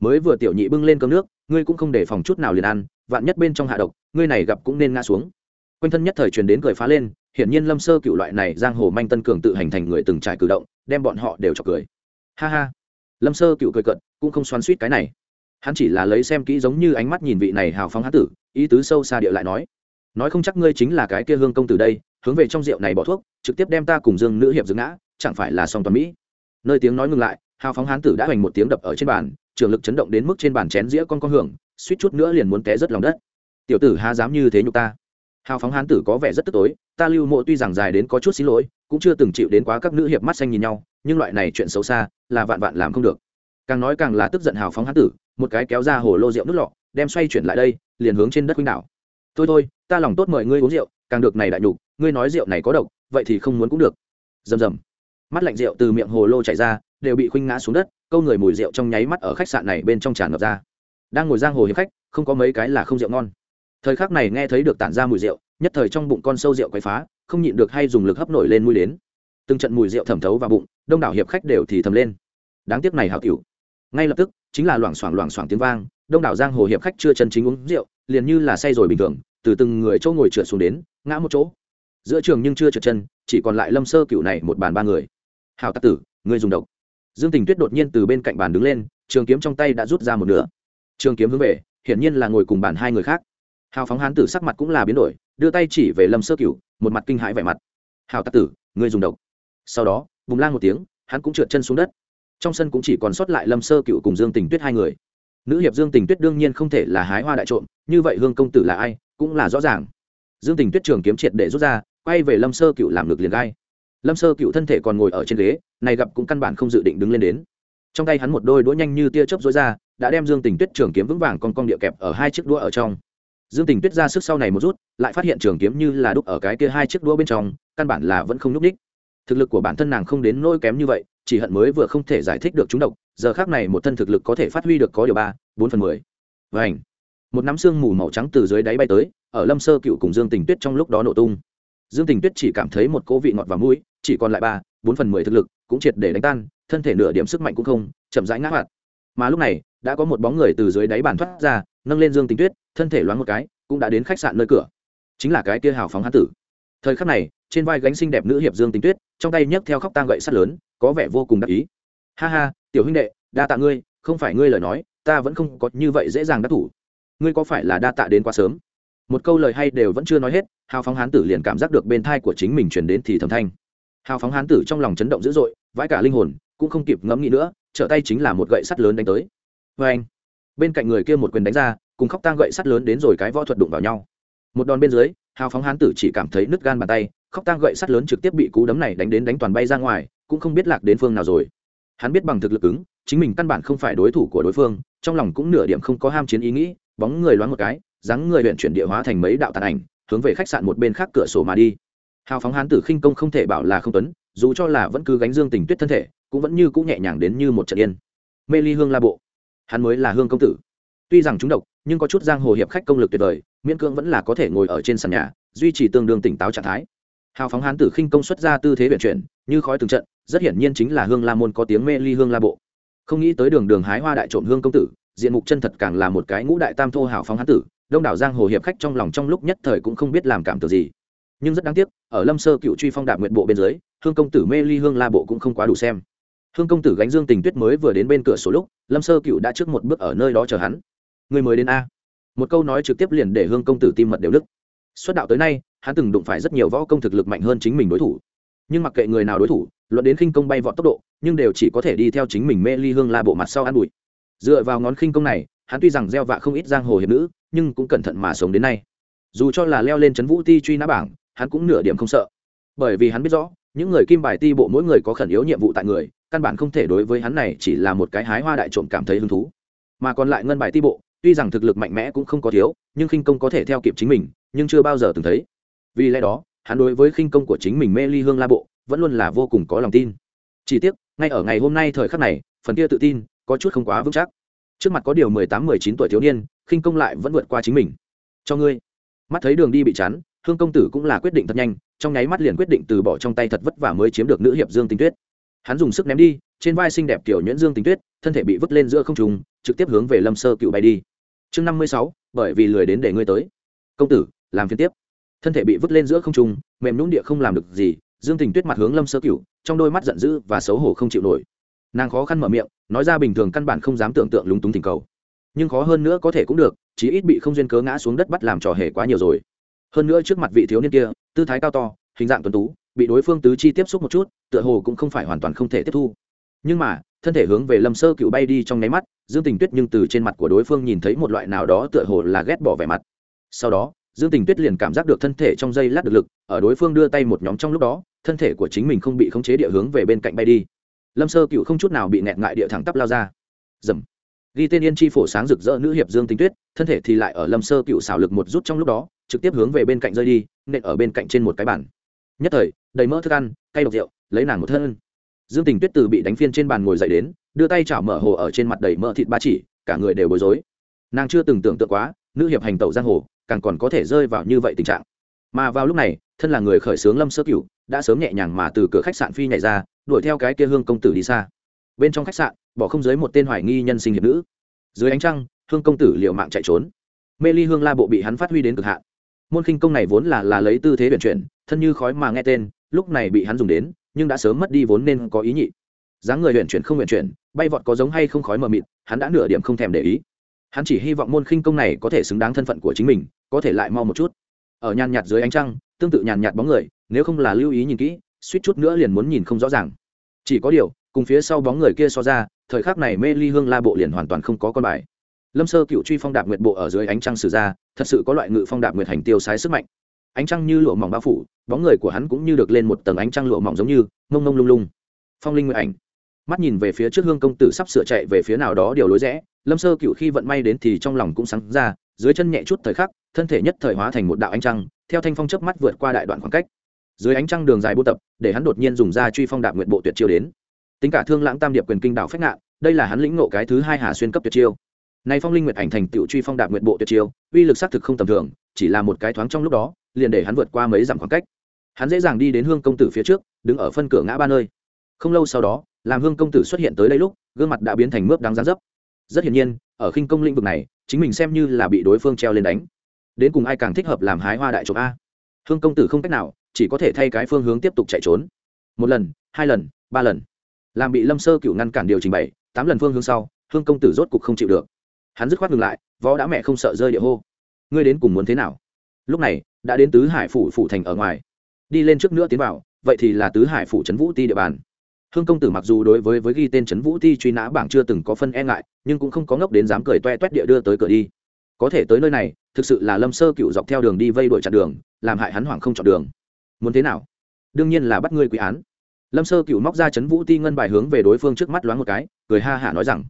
Mới vừa tiểu nhị bưng lên cơm nước, ngươi cũng không để phòng chút nào liền ăn, vạn nhất bên trong hạ độc, ngươi này gặp cũng nên ngã xuống quanh thân nhất thời truyền đến cười phá lên, hiển nhiên lâm sơ cựu loại này giang hồ manh tân cường tự hành thành người từng trải cử động, đem bọn họ đều chọc cười. Ha ha. Lâm sơ cựu cười cận cũng không xoắn suýt cái này. Hắn chỉ là lấy xem kỹ giống như ánh mắt nhìn vị này hào phóng hán tử, ý tứ sâu xa địa lại nói nói không chắc ngươi chính là cái kia hương công từ đây, hướng về trong rượu này bỏ thuốc, trực tiếp đem ta cùng dương nữ hiệp dưỡng ngã, chẳng phải là song toàn mỹ. Nơi tiếng nói ngừng lại, hào phóng hán tử đã hoành một tiếng đập ở trên bàn, trường lực chấn động đến mức trên bàn chén dĩa con con hưởng, suýt chút nữa liền muốn té rất lòng đất. Tiểu tử há dám như thế nhục ta hào phóng hán tử có vẻ rất tức tối, ta lưu mộ tuy rằng dài đến có chút xin lỗi, cũng chưa từng chịu đến quá các nữ hiệp mắt xanh nhìn nhau, nhưng loại này chuyện xấu xa, là vạn vạn làm không được. Càng nói càng là tức giận hào phóng hán tử, một cái kéo ra hồ lô rượu nước lọ, đem xoay chuyển lại đây, liền hướng trên đất quýnh đảo. Thôi thôi, ta lòng tốt mời ngươi uống rượu, càng được này đại nhục, ngươi nói rượu này có độc, vậy thì không muốn cũng được. Rầm rầm. Mắt lạnh rượu từ miệng hồ lô chảy ra, đều bị khuynh ngã xuống đất, câu người mùi rượu trong nháy mắt ở khách sạn này bên trong tràn ngập ra. Đang ngồi giang hồ hiệp khách, không có mấy cái là không rượu ngon thời khắc này nghe thấy được tản ra mùi rượu, nhất thời trong bụng con sâu rượu quấy phá, không nhịn được hay dùng lực hấp nổi lên mũi đến. Từng trận mùi rượu thẩm thấu vào bụng, đông đảo hiệp khách đều thì thầm lên. Đáng tiếc này hảo tiểu. Ngay lập tức, chính là loảng xoảng loảng xoảng tiếng vang, đông đảo giang hồ hiệp khách chưa chân chính uống rượu, liền như là say rồi bình thường, từ từng người chỗ ngồi trượt xuống đến, ngã một chỗ. Giữa trường nhưng chưa trượt chân, chỉ còn lại lâm sơ cựu này một bàn ba người. Hào tắc tử người dùng độc. Dương tình tuyết đột nhiên từ bên cạnh bàn đứng lên, trường kiếm trong tay đã rút ra một nửa. Trường kiếm hướng về, hiển nhiên là ngồi cùng bàn hai người khác hào phóng hán tử sắc mặt cũng là biến đổi, đưa tay chỉ về lâm sơ cựu một mặt kinh hãi vẻ mặt. Hào tắc tử người dùng độc. Sau đó vùng lang một tiếng, hắn cũng trượt chân xuống đất. Trong sân cũng chỉ còn sót lại lâm sơ cựu cùng dương tình tuyết hai người. Nữ hiệp dương tình tuyết đương nhiên không thể là hái hoa đại trộm, như vậy hương công tử là ai, cũng là rõ ràng. Dương tình tuyết trường kiếm triệt để rút ra, quay về lâm sơ cựu làm ngực liền gai. Lâm sơ cựu thân thể còn ngồi ở trên ghế, này gặp cũng căn bản không dự định đứng lên đến. Trong tay hắn một đôi đũa nhanh như tia chớp rối ra, đã đem dương tình tuyết trường kiếm vững vàng con con địa kẹp ở hai chiếc đũa ở trong dương tình tuyết ra sức sau này một rút, lại phát hiện trường kiếm như là đúc ở cái kia hai chiếc đũa bên trong, căn bản là vẫn không nhúc ních thực lực của bản thân nàng không đến nỗi kém như vậy, chỉ hận mới vừa không thể giải thích được chúng độc, giờ khác này một thân thực lực có thể phát huy được có điều ba, bốn phần mười. Và ảnh một nắm xương mù màu trắng từ dưới đáy bay tới, ở lâm sơ cựu cùng dương tình tuyết trong lúc đó nổ tung. Dương tình tuyết chỉ cảm thấy một cố vị ngọt và mũi, chỉ còn lại ba, bốn phần mười thực lực, cũng triệt để đánh tan, thân thể nửa điểm sức mạnh cũng không, chậm rãi ngã hoạt. Mà lúc này, đã có một bóng người từ dưới đáy bàn thoát ra nâng lên dương tình tuyết, thân thể loáng một cái, cũng đã đến khách sạn nơi cửa. Chính là cái kia hào phóng hán tử. Thời khắc này, trên vai gánh xinh đẹp nữ hiệp dương tình tuyết, trong tay nhấc theo khóc tang gậy sắt lớn, có vẻ vô cùng đắc ý. Ha ha, tiểu huynh đệ, đa tạ ngươi, không phải ngươi lời nói, ta vẫn không có như vậy dễ dàng đắc thủ. Ngươi có phải là đa tạ đến quá sớm? Một câu lời hay đều vẫn chưa nói hết, hào phóng hán tử liền cảm giác được bên thai của chính mình truyền đến thì thầm thanh. Hào phóng hán tử trong lòng chấn động dữ dội, vãi cả linh hồn, cũng không kịp ngẫm nghĩ nữa, trở tay chính là một gậy sắt lớn đánh tới. Vê anh bên cạnh người kia một quyền đánh ra, cùng khóc tang gậy sắt lớn đến rồi cái võ thuật đụng vào nhau. Một đòn bên dưới, hào phóng hán tử chỉ cảm thấy nứt gan bàn tay, khóc tang gậy sắt lớn trực tiếp bị cú đấm này đánh đến đánh toàn bay ra ngoài, cũng không biết lạc đến phương nào rồi. Hắn biết bằng thực lực ứng, chính mình căn bản không phải đối thủ của đối phương, trong lòng cũng nửa điểm không có ham chiến ý nghĩ, bóng người loáng một cái, dáng người luyện chuyển địa hóa thành mấy đạo tàn ảnh, hướng về khách sạn một bên khác cửa sổ mà đi. Hào phóng hán tử khinh công không thể bảo là không tuấn, dù cho là vẫn cứ gánh dương tình tuyết thân thể, cũng vẫn như cũng nhẹ nhàng đến như một trận yên. Mê ly hương la bộ hắn mới là hương công tử. Tuy rằng chúng độc, nhưng có chút giang hồ hiệp khách công lực tuyệt vời, miễn cưỡng vẫn là có thể ngồi ở trên sàn nhà, duy trì tương đương tỉnh táo trạng thái. Hào phóng hán tử khinh công xuất ra tư thế vận chuyển, như khói từng trận, rất hiển nhiên chính là hương la môn có tiếng mê ly hương la bộ. Không nghĩ tới đường đường hái hoa đại trộm hương công tử, diện mục chân thật càng là một cái ngũ đại tam thô hào phóng hán tử, đông đảo giang hồ hiệp khách trong lòng trong lúc nhất thời cũng không biết làm cảm tưởng gì. Nhưng rất đáng tiếc, ở lâm sơ cựu truy phong đạp nguyện bộ bên dưới, hương công tử mê ly hương la bộ cũng không quá đủ xem. Hương công tử gánh dương tình tuyết mới vừa đến bên cửa sổ lúc lâm sơ cựu đã trước một bước ở nơi đó chờ hắn. Người mới đến a. Một câu nói trực tiếp liền để hương công tử tim mật đều đức xuất đạo tới nay, hắn từng đụng phải rất nhiều võ công thực lực mạnh hơn chính mình đối thủ. Nhưng mặc kệ người nào đối thủ, luận đến khinh công bay vọt tốc độ, nhưng đều chỉ có thể đi theo chính mình mê ly hương la bộ mặt sau ăn bụi. Dựa vào ngón khinh công này, hắn tuy rằng gieo vạ không ít giang hồ hiệp nữ, nhưng cũng cẩn thận mà sống đến nay. Dù cho là leo lên c vũ ti truy nã bảng, hắn cũng nửa điểm không sợ. Bởi vì hắn biết rõ, những người kim bài ti bộ mỗi người có khẩn yếu nhiệm vụ tại người căn bản không thể đối với hắn này chỉ là một cái hái hoa đại trộm cảm thấy hứng thú. Mà còn lại ngân bài ti bộ, tuy rằng thực lực mạnh mẽ cũng không có thiếu, nhưng khinh công có thể theo kịp chính mình, nhưng chưa bao giờ từng thấy. Vì lẽ đó, hắn đối với khinh công của chính mình mê ly hương la bộ, vẫn luôn là vô cùng có lòng tin. Chỉ tiếc, ngay ở ngày hôm nay thời khắc này, phần kia tự tin có chút không quá vững chắc. Trước mặt có điều mười tám, mười chín tuổi thiếu niên, khinh công lại vẫn vượt qua chính mình. Cho ngươi. Mắt thấy đường đi bị chắn, hương công tử cũng là quyết định thật nhanh, trong nháy mắt liền quyết định từ bỏ trong tay thật vất vả mới chiếm được nữ hiệp dương tinh tuyết hắn dùng sức ném đi, trên vai xinh đẹp kiểu nhuyễn dương tình tuyết, thân thể bị vứt lên giữa không trùng trực tiếp hướng về lâm sơ cựu bay đi. Chương năm mươi sáu, bởi vì lười đến để ngươi tới. Công tử, làm phiên tiếp. Thân thể bị vứt lên giữa không trung, mềm nhũng địa không làm được gì, dương tình tuyết mặt hướng lâm sơ cửu trong đôi mắt giận dữ và xấu hổ không chịu nổi. Nàng khó khăn mở miệng, nói ra bình thường căn bản không dám tưởng tượng lúng túng tình cầu. Nhưng khó hơn nữa có thể cũng được, chí ít bị không duyên cớ ngã xuống đất bắt làm trò hề quá nhiều rồi. Hơn nữa trước mặt vị thiếu niên kia, tư thái cao to, hình dạng tuấn tú bị đối phương tứ chi tiếp xúc một chút, tựa hồ cũng không phải hoàn toàn không thể tiếp thu. Nhưng mà, thân thể hướng về lâm sơ cựu bay đi trong nháy mắt, dương tình tuyết nhưng từ trên mặt của đối phương nhìn thấy một loại nào đó tựa hồ là ghét bỏ vẻ mặt. Sau đó, dương tình tuyết liền cảm giác được thân thể trong dây lát được lực, ở đối phương đưa tay một nhóm trong lúc đó, thân thể của chính mình không bị khống chế địa hướng về bên cạnh bay đi. Lâm sơ cựu không chút nào bị nẹt ngại địa thẳng tắp lao ra. Dầm. Ghi tên yên chi phổ sáng rực rỡ nữ hiệp dương tình tuyết, thân thể thì lại ở lâm sơ cựu xảo lực một rút trong lúc đó, trực tiếp hướng về bên cạnh rơi đi, nện ở bên cạnh trên một cái bản nhất thời, đầy mỡ thức ăn, cay độc rượu, lấy nàng một thân. Dương tình tuyết từ bị đánh phiên trên bàn ngồi dậy đến, đưa tay chảo mở hồ ở trên mặt đầy mỡ thịt ba chỉ, cả người đều bối rối. Nàng chưa từng tưởng tượng quá, nữ hiệp hành tẩu giang hồ, càng còn có thể rơi vào như vậy tình trạng. Mà vào lúc này, thân là người khởi xướng lâm sơ cửu, đã sớm nhẹ nhàng mà từ cửa khách sạn phi nhảy ra, đuổi theo cái kia hương công tử đi xa. Bên trong khách sạn, bỏ không dưới một tên hoài nghi nhân sinh hiệp nữ. Dưới ánh trăng, hương công tử liệu mạng chạy trốn. Mê ly hương la bộ bị hắn phát huy đến cực hạn môn khinh công này vốn là là lấy tư thế chuyển chuyển, thân như khói mà nghe tên, lúc này bị hắn dùng đến, nhưng đã sớm mất đi vốn nên có ý nhị. Dáng người huyện chuyển không huyện chuyển, bay vọt có giống hay không khói mờ mịt, hắn đã nửa điểm không thèm để ý. Hắn chỉ hy vọng môn khinh công này có thể xứng đáng thân phận của chính mình, có thể lại mau một chút. Ở nhàn nhạt dưới ánh trăng, tương tự nhàn nhạt bóng người, nếu không là lưu ý nhìn kỹ, suýt chút nữa liền muốn nhìn không rõ ràng. Chỉ có điều, cùng phía sau bóng người kia so ra, thời khắc này mê ly hương la bộ liền hoàn toàn không có con bài lâm sơ cựu truy phong đạp nguyệt bộ ở dưới ánh trăng sử ra, thật sự có loại ngự phong đạp nguyệt hành tiêu sái sức mạnh. Ánh trăng như lụa mỏng bao phủ, bóng người của hắn cũng như được lên một tầng ánh trăng lụa mỏng giống như, mông mông lung lung. Phong linh nguyện ảnh. Mắt nhìn về phía trước hương công tử sắp sửa chạy về phía nào đó điều lối rẽ, lâm sơ cựu khi vận may đến thì trong lòng cũng sáng ra, dưới chân nhẹ chút thời khắc, thân thể nhất thời hóa thành một đạo ánh trăng, theo thanh phong chớp mắt vượt qua đại đoạn khoảng cách. Dưới ánh trăng đường dài buôn tập, để hắn đột nhiên dùng ra truy phong đạp nguyện bộ tuyệt chiêu đến. Tính cả thương lãng tam điệp quyền kinh đạo phách ngạn, đây là hắn lĩnh ngộ cái thứ hai hà xuyên cấp tuyệt chiêu nay phong linh nguyệt ảnh thành tựu truy phong đạp nguyện bộ tuyệt chiêu, uy lực xác thực không tầm thường, chỉ là một cái thoáng trong lúc đó, liền để hắn vượt qua mấy dặm khoảng cách. Hắn dễ dàng đi đến hương công tử phía trước, đứng ở phân cửa ngã ba nơi. Không lâu sau đó, làm hương công tử xuất hiện tới đây lúc, gương mặt đã biến thành mướp đáng giá dấp. Rất hiển nhiên, ở khinh công lĩnh vực này, chính mình xem như là bị đối phương treo lên đánh. Đến cùng ai càng thích hợp làm hái hoa đại trộm a? Hương công tử không cách nào, chỉ có thể thay cái phương hướng tiếp tục chạy trốn. Một lần, hai lần, ba lần. Làm bị lâm sơ cựu ngăn cản điều trình bày tám lần phương hướng sau, hương công tử rốt cục không chịu được hắn dứt khoát ngừng lại, võ đã mẹ không sợ rơi địa hô. Ngươi đến cùng muốn thế nào? Lúc này, đã đến tứ hải phủ phủ thành ở ngoài. Đi lên trước nữa tiến vào, vậy thì là tứ hải phủ trấn vũ ti địa bàn. Hương công tử mặc dù đối với với ghi tên trấn vũ ti truy nã bảng chưa từng có phân e ngại, nhưng cũng không có ngốc đến dám cười toe toét địa đưa tới cửa đi. Có thể tới nơi này, thực sự là lâm sơ cựu dọc theo đường đi vây đuổi chặn đường, làm hại hắn hoảng không chọn đường. Muốn thế nào? Đương nhiên là bắt ngươi quý án. Lâm sơ cựu móc ra chấn vũ ti ngân bài hướng về đối phương trước mắt loáng một cái, cười ha hả nói rằng,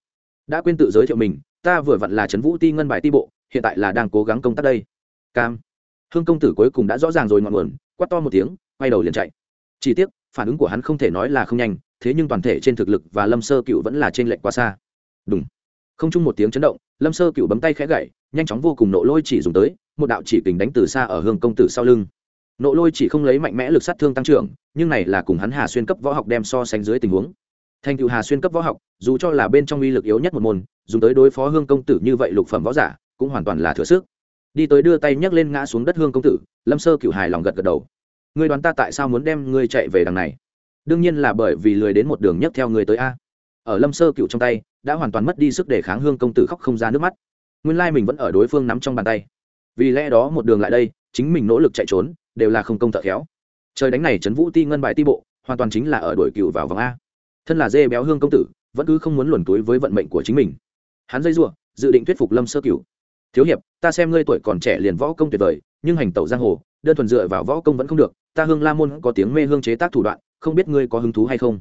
đã quên tự giới thiệu mình ta vừa vặn là chấn vũ ti ngân bài ti bộ, hiện tại là đang cố gắng công tác đây. Cam. Hương công tử cuối cùng đã rõ ràng rồi ngọn nguồn, quát to một tiếng, quay đầu liền chạy. Chỉ tiếc, phản ứng của hắn không thể nói là không nhanh, thế nhưng toàn thể trên thực lực và lâm sơ cựu vẫn là trên lệnh quá xa. Đúng không chung một tiếng chấn động, lâm sơ cựu bấm tay khẽ gậy, nhanh chóng vô cùng nộ lôi chỉ dùng tới, một đạo chỉ kình đánh từ xa ở hương công tử sau lưng. Nộ lôi chỉ không lấy mạnh mẽ lực sát thương tăng trưởng, nhưng này là cùng hắn hà xuyên cấp võ học đem so sánh dưới tình huống thành cựu hà xuyên cấp võ học, dù cho là bên trong uy lực yếu nhất một môn, dùng tới đối phó hương công tử như vậy lục phẩm võ giả, cũng hoàn toàn là thừa sức. Đi tới đưa tay nhấc lên ngã xuống đất hương công tử, lâm sơ cựu hài lòng gật gật đầu. Ngươi đoán ta tại sao muốn đem ngươi chạy về đằng này? Đương nhiên là bởi vì lười đến một đường nhấc theo người tới a. Ở lâm sơ cựu trong tay, đã hoàn toàn mất đi sức để kháng hương công tử khóc không ra nước mắt. Nguyên lai mình vẫn ở đối phương nắm trong bàn tay. Vì lẽ đó một đường lại đây, chính mình nỗ lực chạy trốn, đều là không công thợ khéo. Trời đánh này trấn vũ ti ngân bài ti bộ, hoàn toàn chính là ở đuổi cựu vào vòng a thân là dê béo hương công tử, vẫn cứ không muốn luồn túi với vận mệnh của chính mình. Hắn dây giụa dự định thuyết phục lâm sơ cửu. Thiếu hiệp, ta xem ngươi tuổi còn trẻ liền võ công tuyệt vời, nhưng hành tẩu giang hồ, đơn thuần dựa vào võ công vẫn không được, ta hương la môn có tiếng mê hương chế tác thủ đoạn, không biết ngươi có hứng thú hay không?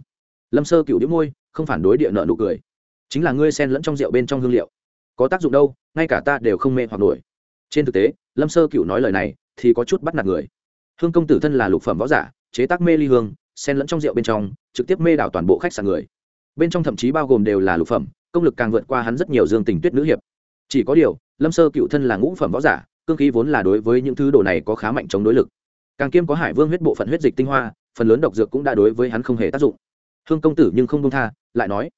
Lâm sơ cửu đĩu môi, không phản đối địa nợ nụ cười. Chính là ngươi xen lẫn trong rượu bên trong hương liệu. Có tác dụng đâu, ngay cả ta đều không mê hoặc nổi. Trên thực tế, lâm sơ cửu nói lời này thì có chút bắt nạt người. Hương công tử thân là lục phẩm võ giả, chế tác mê ly hương xen lẫn trong rượu bên trong, trực tiếp mê đảo toàn bộ khách sạn người. Bên trong thậm chí bao gồm đều là lục phẩm, công lực càng vượt qua hắn rất nhiều dương tình tuyết nữ hiệp. Chỉ có điều, lâm sơ cựu thân là ngũ phẩm võ giả, cương khí vốn là đối với những thứ đồ này có khá mạnh chống đối lực. Càng kiêm có hải vương huyết bộ phận huyết dịch tinh hoa, phần lớn độc dược cũng đã đối với hắn không hề tác dụng. Hương công tử nhưng không đông tha, lại nói,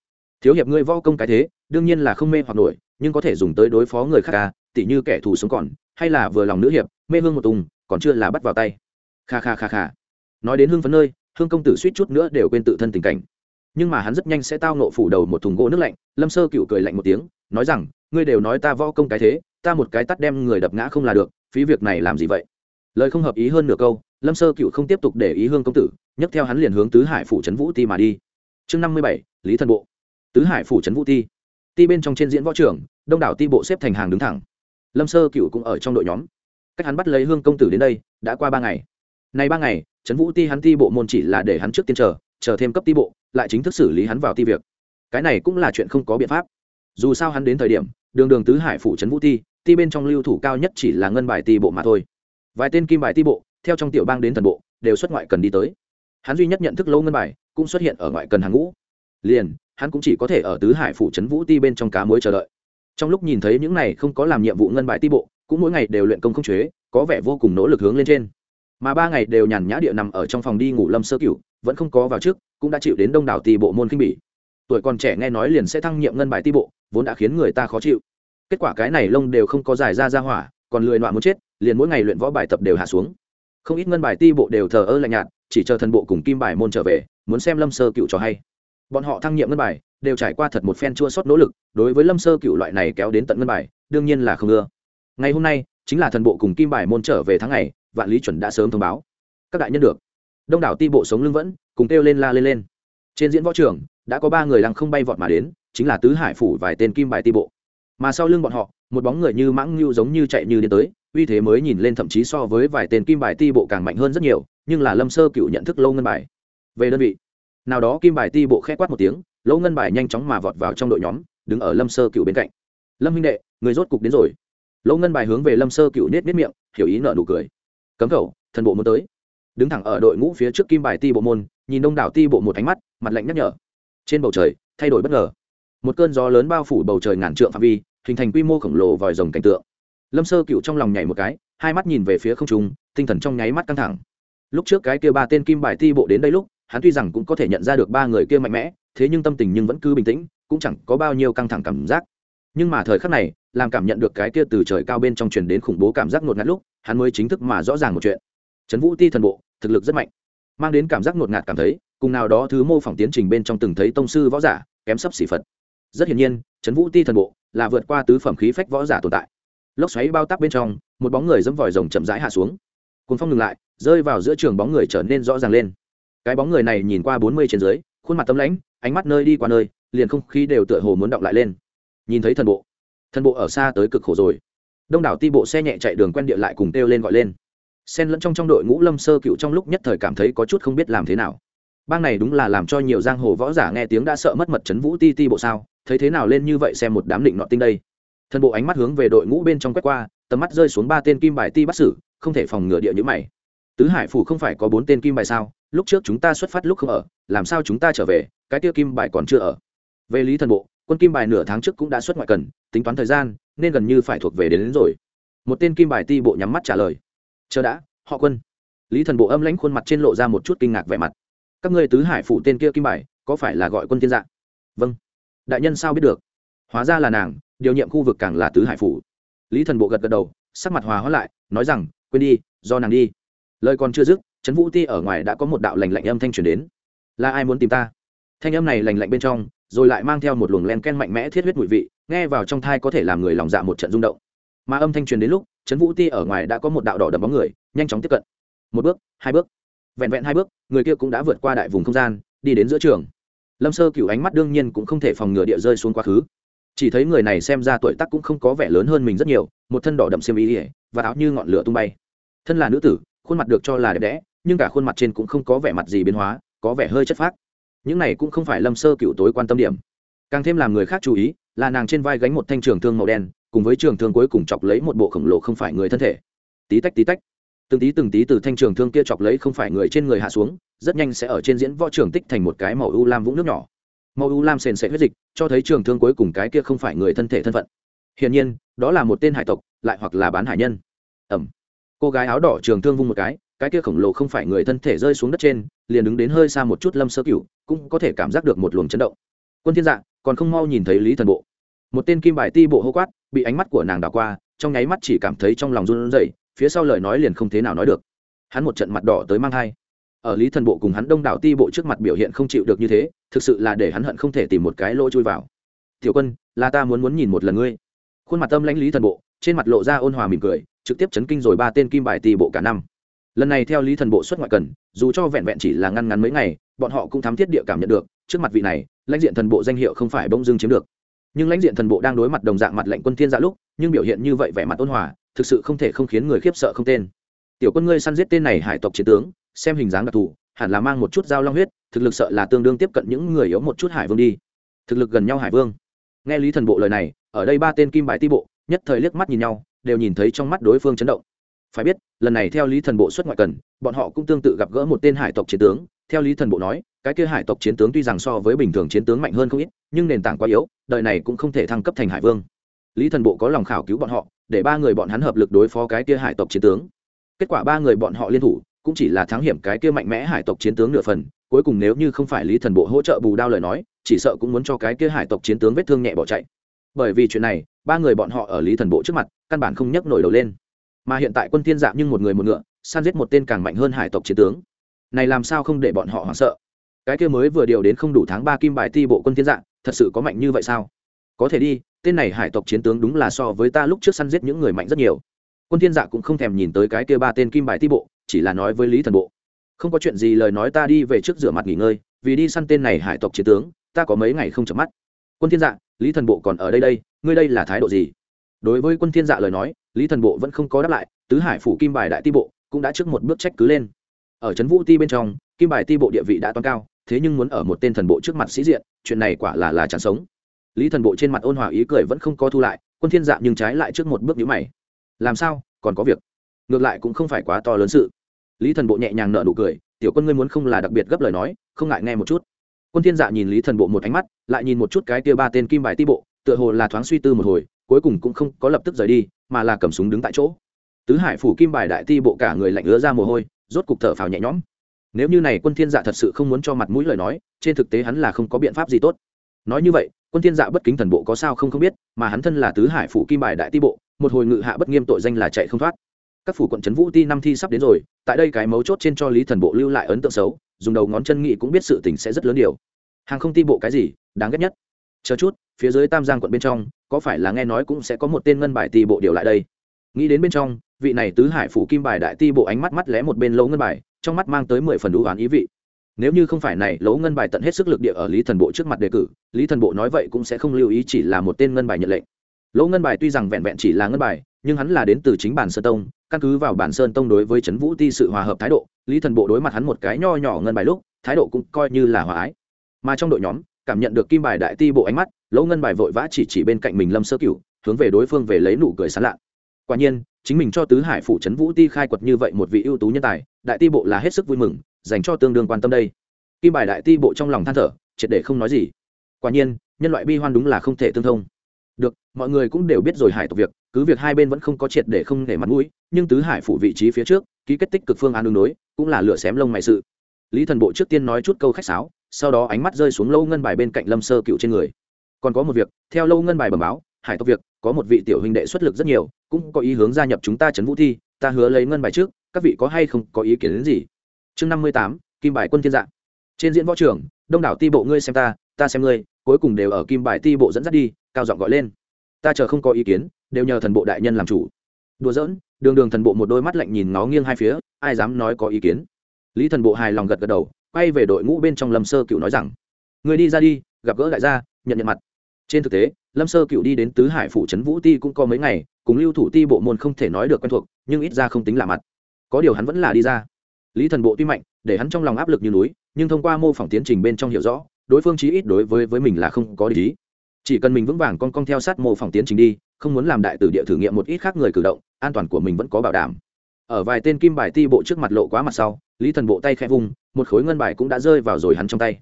thiếu hiệp ngươi võ công cái thế, đương nhiên là không mê hoặc nổi, nhưng có thể dùng tới đối phó người khác ca tỉ như kẻ thù sống còn, hay là vừa lòng nữ hiệp, mê hương một tùng, còn chưa là bắt vào tay. Kha kha kha kha. Nói đến hương phấn nơi hương công tử suýt chút nữa đều quên tự thân tình cảnh. Nhưng mà hắn rất nhanh sẽ tao nộ phủ đầu một thùng gỗ nước lạnh, lâm sơ cựu cười lạnh một tiếng, nói rằng, ngươi đều nói ta võ công cái thế, ta một cái tắt đem người đập ngã không là được, phí việc này làm gì vậy? Lời không hợp ý hơn nửa câu, lâm sơ cựu không tiếp tục để ý hương công tử, nhấc theo hắn liền hướng tứ hải phủ trấn vũ ti mà đi. Chương năm mươi bảy, lý thân bộ. Tứ hải phủ trấn vũ ti. Ti bên trong trên diễn võ trưởng, đông đảo ti bộ xếp thành hàng đứng thẳng. Lâm sơ cựu cũng ở trong đội nhóm. Cách hắn bắt lấy hương công tử đến đây, đã qua ba ngày nay ba ngày, trấn vũ ti hắn ti bộ môn chỉ là để hắn trước tiên chờ chờ thêm cấp ti bộ, lại chính thức xử lý hắn vào ti việc. Cái này cũng là chuyện không có biện pháp. Dù sao hắn đến thời điểm, đường đường tứ hải phủ trấn vũ ti ti bên trong lưu thủ cao nhất chỉ là ngân bài ti bộ mà thôi. Vài tên kim bài ti bộ, theo trong tiểu bang đến thần bộ, đều xuất ngoại cần đi tới. Hắn duy nhất nhận thức lâu ngân bài, cũng xuất hiện ở ngoại cần hàng ngũ. Liền, hắn cũng chỉ có thể ở tứ hải phủ trấn vũ ti bên trong cá muối chờ đợi. Trong lúc nhìn thấy những này không có làm nhiệm vụ ngân bài ti bộ, cũng mỗi ngày đều luyện công không chế, có vẻ vô cùng nỗ lực hướng lên trên mà ba ngày đều nhàn nhã địa nằm ở trong phòng đi ngủ lâm sơ cửu, vẫn không có vào trước, cũng đã chịu đến đông đảo ti bộ môn kinh bỉ. Tuổi còn trẻ nghe nói liền sẽ thăng nhiệm ngân bài ti bộ, vốn đã khiến người ta khó chịu. Kết quả cái này lông đều không có giải ra ra hỏa, còn lười nọa muốn chết, liền mỗi ngày luyện võ bài tập đều hạ xuống. Không ít ngân bài ti bộ đều thờ ơ lạnh nhạt, chỉ chờ thần bộ cùng kim bài môn trở về, muốn xem lâm sơ cựu cho hay. Bọn họ thăng nhiệm ngân bài, đều trải qua thật một phen chua sót nỗ lực, đối với lâm sơ cựu loại này kéo đến tận ngân bài, đương nhiên là không ưa. Ngày hôm nay, chính là thần bộ cùng kim bài môn trở về tháng ngày vạn lý chuẩn đã sớm thông báo. Các đại nhân được. Đông đảo ti bộ sống lưng vẫn, cùng kêu lên la lên lên. Trên diễn võ trường, đã có ba người lăng không bay vọt mà đến, chính là tứ hải phủ vài tên kim bài ti bộ. Mà sau lưng bọn họ, một bóng người như mãng ngưu giống như chạy như đến tới, uy thế mới nhìn lên thậm chí so với vài tên kim bài ti bộ càng mạnh hơn rất nhiều, nhưng là lâm sơ cựu nhận thức lâu ngân bài. Về đơn vị, nào đó kim bài ti bộ khẽ quát một tiếng, lâu ngân bài nhanh chóng mà vọt vào trong đội nhóm, đứng ở lâm sơ cựu bên cạnh. Lâm huynh đệ, người rốt cục đến rồi. Lâu ngân bài hướng về lâm sơ cựu nết nết miệng, hiểu ý nợ nụ cười cấm khẩu, thần bộ muốn tới. Đứng thẳng ở đội ngũ phía trước kim bài ti bộ môn, nhìn đông đảo ti bộ một ánh mắt, mặt lạnh nhắc nhở. Trên bầu trời, thay đổi bất ngờ. Một cơn gió lớn bao phủ bầu trời ngàn trượng phạm vi, hình thành quy mô khổng lồ vòi rồng cảnh tượng. Lâm sơ cựu trong lòng nhảy một cái, hai mắt nhìn về phía không trung, tinh thần trong nháy mắt căng thẳng. Lúc trước cái kia ba tên kim bài ti bộ đến đây lúc, hắn tuy rằng cũng có thể nhận ra được ba người kia mạnh mẽ, thế nhưng tâm tình nhưng vẫn cứ bình tĩnh, cũng chẳng có bao nhiêu căng thẳng cảm giác nhưng mà thời khắc này, làm cảm nhận được cái kia từ trời cao bên trong truyền đến khủng bố cảm giác ngột ngạt lúc, hắn mới chính thức mà rõ ràng một chuyện. Trấn vũ ti thần bộ, thực lực rất mạnh. Mang đến cảm giác ngột ngạt cảm thấy, cùng nào đó thứ mô phỏng tiến trình bên trong từng thấy tông sư võ giả, kém sấp xỉ phật. Rất hiển nhiên, trấn vũ ti thần bộ là vượt qua tứ phẩm khí phách võ giả tồn tại. Lốc xoáy bao tắc bên trong, một bóng người dẫm vòi rồng chậm rãi hạ xuống. Cuốn phong ngừng lại, rơi vào giữa trường bóng người trở nên rõ ràng lên. Cái bóng người này nhìn qua bốn mươi trên dưới, khuôn mặt tấm lãnh, ánh mắt nơi đi qua nơi, liền không khí đều tựa hồ muốn động lại lên nhìn thấy thần bộ. Thần bộ ở xa tới cực khổ rồi. Đông đảo ti bộ xe nhẹ chạy đường quen địa lại cùng kêu lên gọi lên. Xen lẫn trong trong đội ngũ lâm sơ cựu trong lúc nhất thời cảm thấy có chút không biết làm thế nào. Bang này đúng là làm cho nhiều giang hồ võ giả nghe tiếng đã sợ mất mật chấn vũ ti ti bộ sao, thấy thế nào lên như vậy xem một đám định nọ tinh đây. Thần bộ ánh mắt hướng về đội ngũ bên trong quét qua, tầm mắt rơi xuống ba tên kim bài ti bắt xử, không thể phòng ngừa địa như mày. Tứ hải phủ không phải có bốn tên kim bài sao? Lúc trước chúng ta xuất phát lúc không ở, làm sao chúng ta trở về? Cái tiêu kim bài còn chưa ở về lý thần bộ quân kim bài nửa tháng trước cũng đã xuất ngoại cần tính toán thời gian nên gần như phải thuộc về đến, đến rồi. Một tên kim bài ti bộ nhắm mắt trả lời. Chờ đã họ quân. Lý thần bộ âm lãnh khuôn mặt trên lộ ra một chút kinh ngạc vẻ mặt. Các ngươi tứ hải phụ tên kia kim bài có phải là gọi quân Tiên dạ? Vâng. Đại nhân sao biết được? Hóa ra là nàng điều nhiệm khu vực càng là tứ hải phủ. Lý thần bộ gật gật đầu sắc mặt hòa hóa lại nói rằng quên đi do nàng đi. Lời còn chưa dứt trấn vũ ti ở ngoài đã có một đạo lành lạnh âm thanh truyền đến. Là ai muốn tìm ta? Thanh âm này lành lạnh bên trong, rồi lại mang theo một luồng len ken mạnh mẽ thiết huyết mùi vị, nghe vào trong thai có thể làm người lòng dạ một trận rung động. Mà âm thanh truyền đến lúc, trấn vũ ti ở ngoài đã có một đạo đỏ đầm bóng người, nhanh chóng tiếp cận. Một bước, hai bước, vẹn vẹn hai bước, người kia cũng đã vượt qua đại vùng không gian, đi đến giữa trường. Lâm sơ cựu ánh mắt đương nhiên cũng không thể phòng ngừa địa rơi xuống quá khứ. Chỉ thấy người này xem ra tuổi tác cũng không có vẻ lớn hơn mình rất nhiều, một thân đỏ đậm xiêm ý ỉa và áo như ngọn lửa tung bay. Thân là nữ tử, khuôn mặt được cho là đẹp đẽ, nhưng cả khuôn mặt trên cũng không có vẻ mặt gì biến hóa, có vẻ hơi chất phác những này cũng không phải lâm sơ cựu tối quan tâm điểm. Càng thêm làm người khác chú ý là nàng trên vai gánh một thanh trường thương màu đen, cùng với trường thương cuối cùng chọc lấy một bộ khổng lồ không phải người thân thể. Tí tách tí tách. Từng tí từng tí từ thanh trường thương kia chọc lấy không phải người trên người hạ xuống, rất nhanh sẽ ở trên diễn võ trường tích thành một cái màu u lam vũng nước nhỏ. Màu u lam sền sệt huyết dịch, cho thấy trường thương cuối cùng cái kia không phải người thân thể thân phận. Hiển nhiên, đó là một tên hải tộc, lại hoặc là bán hải nhân. Ẩm. Cô gái áo đỏ trường thương vung một cái cái kia khổng lồ không phải người thân thể rơi xuống đất trên, liền đứng đến hơi xa một chút lâm sơ cửu, cũng có thể cảm giác được một luồng chấn động. Quân thiên dạ còn không mau nhìn thấy lý thần bộ. Một tên kim bài ti bộ hô quát, bị ánh mắt của nàng đảo qua, trong nháy mắt chỉ cảm thấy trong lòng run rẩy, phía sau lời nói liền không thế nào nói được. Hắn một trận mặt đỏ tới mang thai. Ở lý thần bộ cùng hắn đông đảo ti bộ trước mặt biểu hiện không chịu được như thế, thực sự là để hắn hận không thể tìm một cái lỗ chui vào. Tiểu quân, là ta muốn muốn nhìn một lần ngươi. Khuôn mặt tâm lãnh lý thần bộ, trên mặt lộ ra ôn hòa mỉm cười, trực tiếp chấn kinh rồi ba tên kim bài ti bộ cả năm lần này theo lý thần bộ xuất ngoại cần, dù cho vẹn vẹn chỉ là ngăn ngắn mấy ngày, bọn họ cũng thám thiết địa cảm nhận được, trước mặt vị này, lãnh diện thần bộ danh hiệu không phải bông dưng chiếm được. Nhưng lãnh diện thần bộ đang đối mặt đồng dạng mặt lệnh quân thiên dạ lúc, nhưng biểu hiện như vậy vẻ mặt ôn hòa, thực sự không thể không khiến người khiếp sợ không tên. Tiểu quân ngươi săn giết tên này hải tộc chiến tướng, xem hình dáng đặc thù, hẳn là mang một chút dao long huyết, thực lực sợ là tương đương tiếp cận những người yếu một chút hải vương đi. Thực lực gần nhau hải vương. Nghe lý thần bộ lời này, ở đây ba tên kim bài ti bộ, nhất thời liếc mắt nhìn nhau, đều nhìn thấy trong mắt đối phương chấn động phải biết, lần này theo lý thần bộ xuất ngoại cần, bọn họ cũng tương tự gặp gỡ một tên hải tộc chiến tướng. Theo lý thần bộ nói, cái kia hải tộc chiến tướng tuy rằng so với bình thường chiến tướng mạnh hơn không ít, nhưng nền tảng quá yếu, đời này cũng không thể thăng cấp thành hải vương. Lý thần bộ có lòng khảo cứu bọn họ, để ba người bọn hắn hợp lực đối phó cái kia hải tộc chiến tướng. Kết quả ba người bọn họ liên thủ, cũng chỉ là thắng hiểm cái kia mạnh mẽ hải tộc chiến tướng nửa phần. Cuối cùng nếu như không phải lý thần bộ hỗ trợ bù đao lời nói, chỉ sợ cũng muốn cho cái kia hải tộc chiến tướng vết thương nhẹ bỏ chạy. Bởi vì chuyện này, ba người bọn họ ở lý thần bộ trước mặt, căn bản không nhấc nổi đầu lên mà hiện tại quân thiên dạng nhưng một người một ngựa, săn giết một tên càng mạnh hơn hải tộc chiến tướng. Này làm sao không để bọn họ hoảng sợ? Cái kia mới vừa điều đến không đủ tháng ba kim bài ti bộ quân thiên dạng thật sự có mạnh như vậy sao? Có thể đi, tên này hải tộc chiến tướng đúng là so với ta lúc trước săn giết những người mạnh rất nhiều. Quân thiên dạ cũng không thèm nhìn tới cái kia ba tên kim bài ti bộ, chỉ là nói với lý thần bộ. Không có chuyện gì lời nói ta đi về trước rửa mặt nghỉ ngơi, vì đi săn tên này hải tộc chiến tướng, ta có mấy ngày không chợp mắt. Quân thiên dạ lý thần bộ còn ở đây đây, ngươi đây là thái độ gì? Đối với quân thiên dạ lời nói, lý thần bộ vẫn không có đáp lại, tứ hải phủ kim bài đại ti bộ cũng đã trước một bước trách cứ lên. Ở trấn vũ ti bên trong, kim bài ti bộ địa vị đã toan cao, thế nhưng muốn ở một tên thần bộ trước mặt sĩ diện, chuyện này quả là là chẳng sống. Lý thần bộ trên mặt ôn hòa ý cười vẫn không có thu lại, quân thiên dạ nhưng trái lại trước một bước nhíu mày. Làm sao, còn có việc? Ngược lại cũng không phải quá to lớn sự. Lý thần bộ nhẹ nhàng nở nụ cười, tiểu quân ngươi muốn không là đặc biệt gấp lời nói, không ngại nghe một chút. Quân thiên dạ nhìn lý thần bộ một ánh mắt, lại nhìn một chút cái kia ba tên kim bài ti bộ, tựa hồ là thoáng suy tư một hồi cuối cùng cũng không có lập tức rời đi, mà là cầm súng đứng tại chỗ. Tứ hải phủ kim bài đại ti bộ cả người lạnh ứa ra mồ hôi, rốt cục thở phào nhẹ nhõm. Nếu như này quân thiên dạ thật sự không muốn cho mặt mũi lời nói, trên thực tế hắn là không có biện pháp gì tốt. Nói như vậy, quân thiên dạ bất kính thần bộ có sao không không biết, mà hắn thân là tứ hải phủ kim bài đại ti bộ, một hồi ngự hạ bất nghiêm tội danh là chạy không thoát. Các phủ quận trấn vũ ti năm thi sắp đến rồi, tại đây cái mấu chốt trên cho lý thần bộ lưu lại ấn tượng xấu, dùng đầu ngón chân nghị cũng biết sự tình sẽ rất lớn điều. Hàng không ti bộ cái gì, đáng ghét nhất. Chờ chút, phía dưới tam giang quận bên trong có phải là nghe nói cũng sẽ có một tên ngân bài ti bộ điều lại đây? Nghĩ đến bên trong, vị này tứ hải phủ kim bài đại ti bộ ánh mắt mắt lé một bên lỗ ngân bài, trong mắt mang tới mười phần đủ oán ý vị. Nếu như không phải này, lỗ ngân bài tận hết sức lực địa ở lý thần bộ trước mặt đề cử, lý thần bộ nói vậy cũng sẽ không lưu ý chỉ là một tên ngân bài nhận lệnh. Lỗ ngân bài tuy rằng vẹn vẹn chỉ là ngân bài, nhưng hắn là đến từ chính bản sơn tông, căn cứ vào bản sơn tông đối với trấn vũ ti sự hòa hợp thái độ, lý thần bộ đối mặt hắn một cái nho nhỏ ngân bài lúc, thái độ cũng coi như là hòa ái. Mà trong đội nhóm cảm nhận được kim bài đại ti bộ ánh mắt, lỗ ngân bài vội vã chỉ chỉ bên cạnh mình lâm sơ cựu hướng về đối phương về lấy nụ cười sán lạ. Quả nhiên, chính mình cho tứ hải phủ trấn vũ ti khai quật như vậy một vị ưu tú nhân tài, đại ti bộ là hết sức vui mừng, dành cho tương đương quan tâm đây. Kim bài đại ti bộ trong lòng than thở, triệt để không nói gì. Quả nhiên, nhân loại bi hoan đúng là không thể tương thông. Được, mọi người cũng đều biết rồi hải tộc việc, cứ việc hai bên vẫn không có triệt để không để mặt mũi, nhưng tứ hải phủ vị trí phía trước, ký kết tích cực phương án đường đối, cũng là lửa xém lông mày sự. Lý thần bộ trước tiên nói chút câu khách sáo sau đó ánh mắt rơi xuống lâu ngân bài bên cạnh lâm sơ cựu trên người. Còn có một việc, theo lâu ngân bài bẩm báo, hải tộc việc, có một vị tiểu huynh đệ xuất lực rất nhiều, cũng có ý hướng gia nhập chúng ta trấn vũ thi, ta hứa lấy ngân bài trước, các vị có hay không có ý kiến đến gì? Chương năm mươi tám, kim bài quân thiên dạng. Trên diễn võ trường, đông đảo ti bộ ngươi xem ta ta xem ngươi, cuối cùng đều ở kim bài ti bộ dẫn dắt đi, cao giọng gọi lên. Ta chờ không có ý kiến, đều nhờ thần bộ đại nhân làm chủ. Đùa giỡn, đường đường thần bộ một đôi mắt lạnh nhìn nó nghiêng hai phía, ai dám nói có ý kiến? Lý thần bộ hài lòng gật gật đầu quay về đội ngũ bên trong lâm sơ cựu nói rằng, người đi ra đi, gặp gỡ đại gia, nhận nhận mặt. Trên thực tế, lâm sơ cựu đi đến tứ hải phủ trấn vũ ti cũng có mấy ngày, cùng lưu thủ ti bộ môn không thể nói được quen thuộc, nhưng ít ra không tính là mặt. Có điều hắn vẫn là đi ra. Lý thần bộ tuy mạnh, để hắn trong lòng áp lực như núi, nhưng thông qua mô phỏng tiến trình bên trong hiểu rõ, đối phương chí ít đối với với mình là không có lý chỉ cần mình vững vàng con con theo sát mô phỏng tiến trình đi, không muốn làm đại tử địa thử nghiệm một ít khác người cử động, an toàn của mình vẫn có bảo đảm ở vài tên kim bài ti bộ trước mặt lộ quá mặt sau, lý thần bộ tay khẽ vung, một khối ngân bài cũng đã rơi vào rồi hắn trong tay.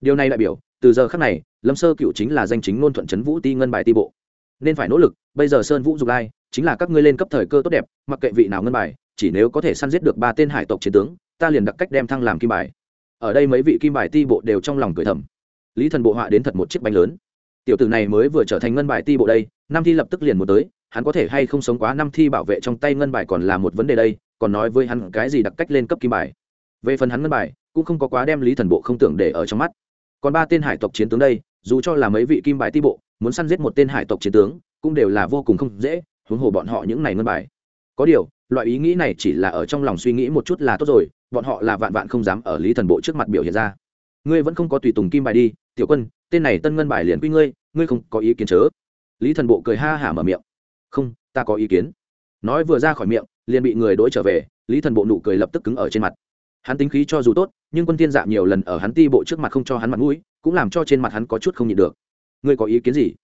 Điều này đại biểu, từ giờ khắc này, lâm sơ cựu chính là danh chính ngôn thuận chấn vũ ti ngân bài ti bộ. Nên phải nỗ lực, bây giờ sơn vũ dục lai chính là các ngươi lên cấp thời cơ tốt đẹp, mặc kệ vị nào ngân bài, chỉ nếu có thể săn giết được ba tên hải tộc chiến tướng, ta liền đặc cách đem thăng làm kim bài. Ở đây mấy vị kim bài ti bộ đều trong lòng cười thầm. Lý thần bộ họa đến thật một chiếc bánh lớn. Tiểu tử này mới vừa trở thành ngân bài ti bộ đây Nam thi lập tức liền một tới hắn có thể hay không sống quá năm thi bảo vệ trong tay ngân bài còn là một vấn đề đây, còn nói với hắn cái gì đặc cách lên cấp kim bài. Về phần hắn ngân bài, cũng không có quá đem lý thần bộ không tưởng để ở trong mắt. Còn ba tên hải tộc chiến tướng đây, dù cho là mấy vị kim bài ti bộ, muốn săn giết một tên hải tộc chiến tướng, cũng đều là vô cùng không dễ, huống hồ bọn họ những này ngân bài. Có điều, loại ý nghĩ này chỉ là ở trong lòng suy nghĩ một chút là tốt rồi, bọn họ là vạn vạn không dám ở lý thần bộ trước mặt biểu hiện ra. Ngươi vẫn không có tùy tùng kim bài đi, tiểu quân, tên này tân ngân bài liền quy ngươi ngươi không có ý kiến chớ. Lý thần bộ cười ha hả mở miệng không, ta có ý kiến. Nói vừa ra khỏi miệng, liền bị người đỗi trở về, lý thần bộ nụ cười lập tức cứng ở trên mặt. Hắn tính khí cho dù tốt, nhưng quân thiên dạ nhiều lần ở hắn ti bộ trước mặt không cho hắn mặt mũi, cũng làm cho trên mặt hắn có chút không nhịn được. Ngươi có ý kiến gì?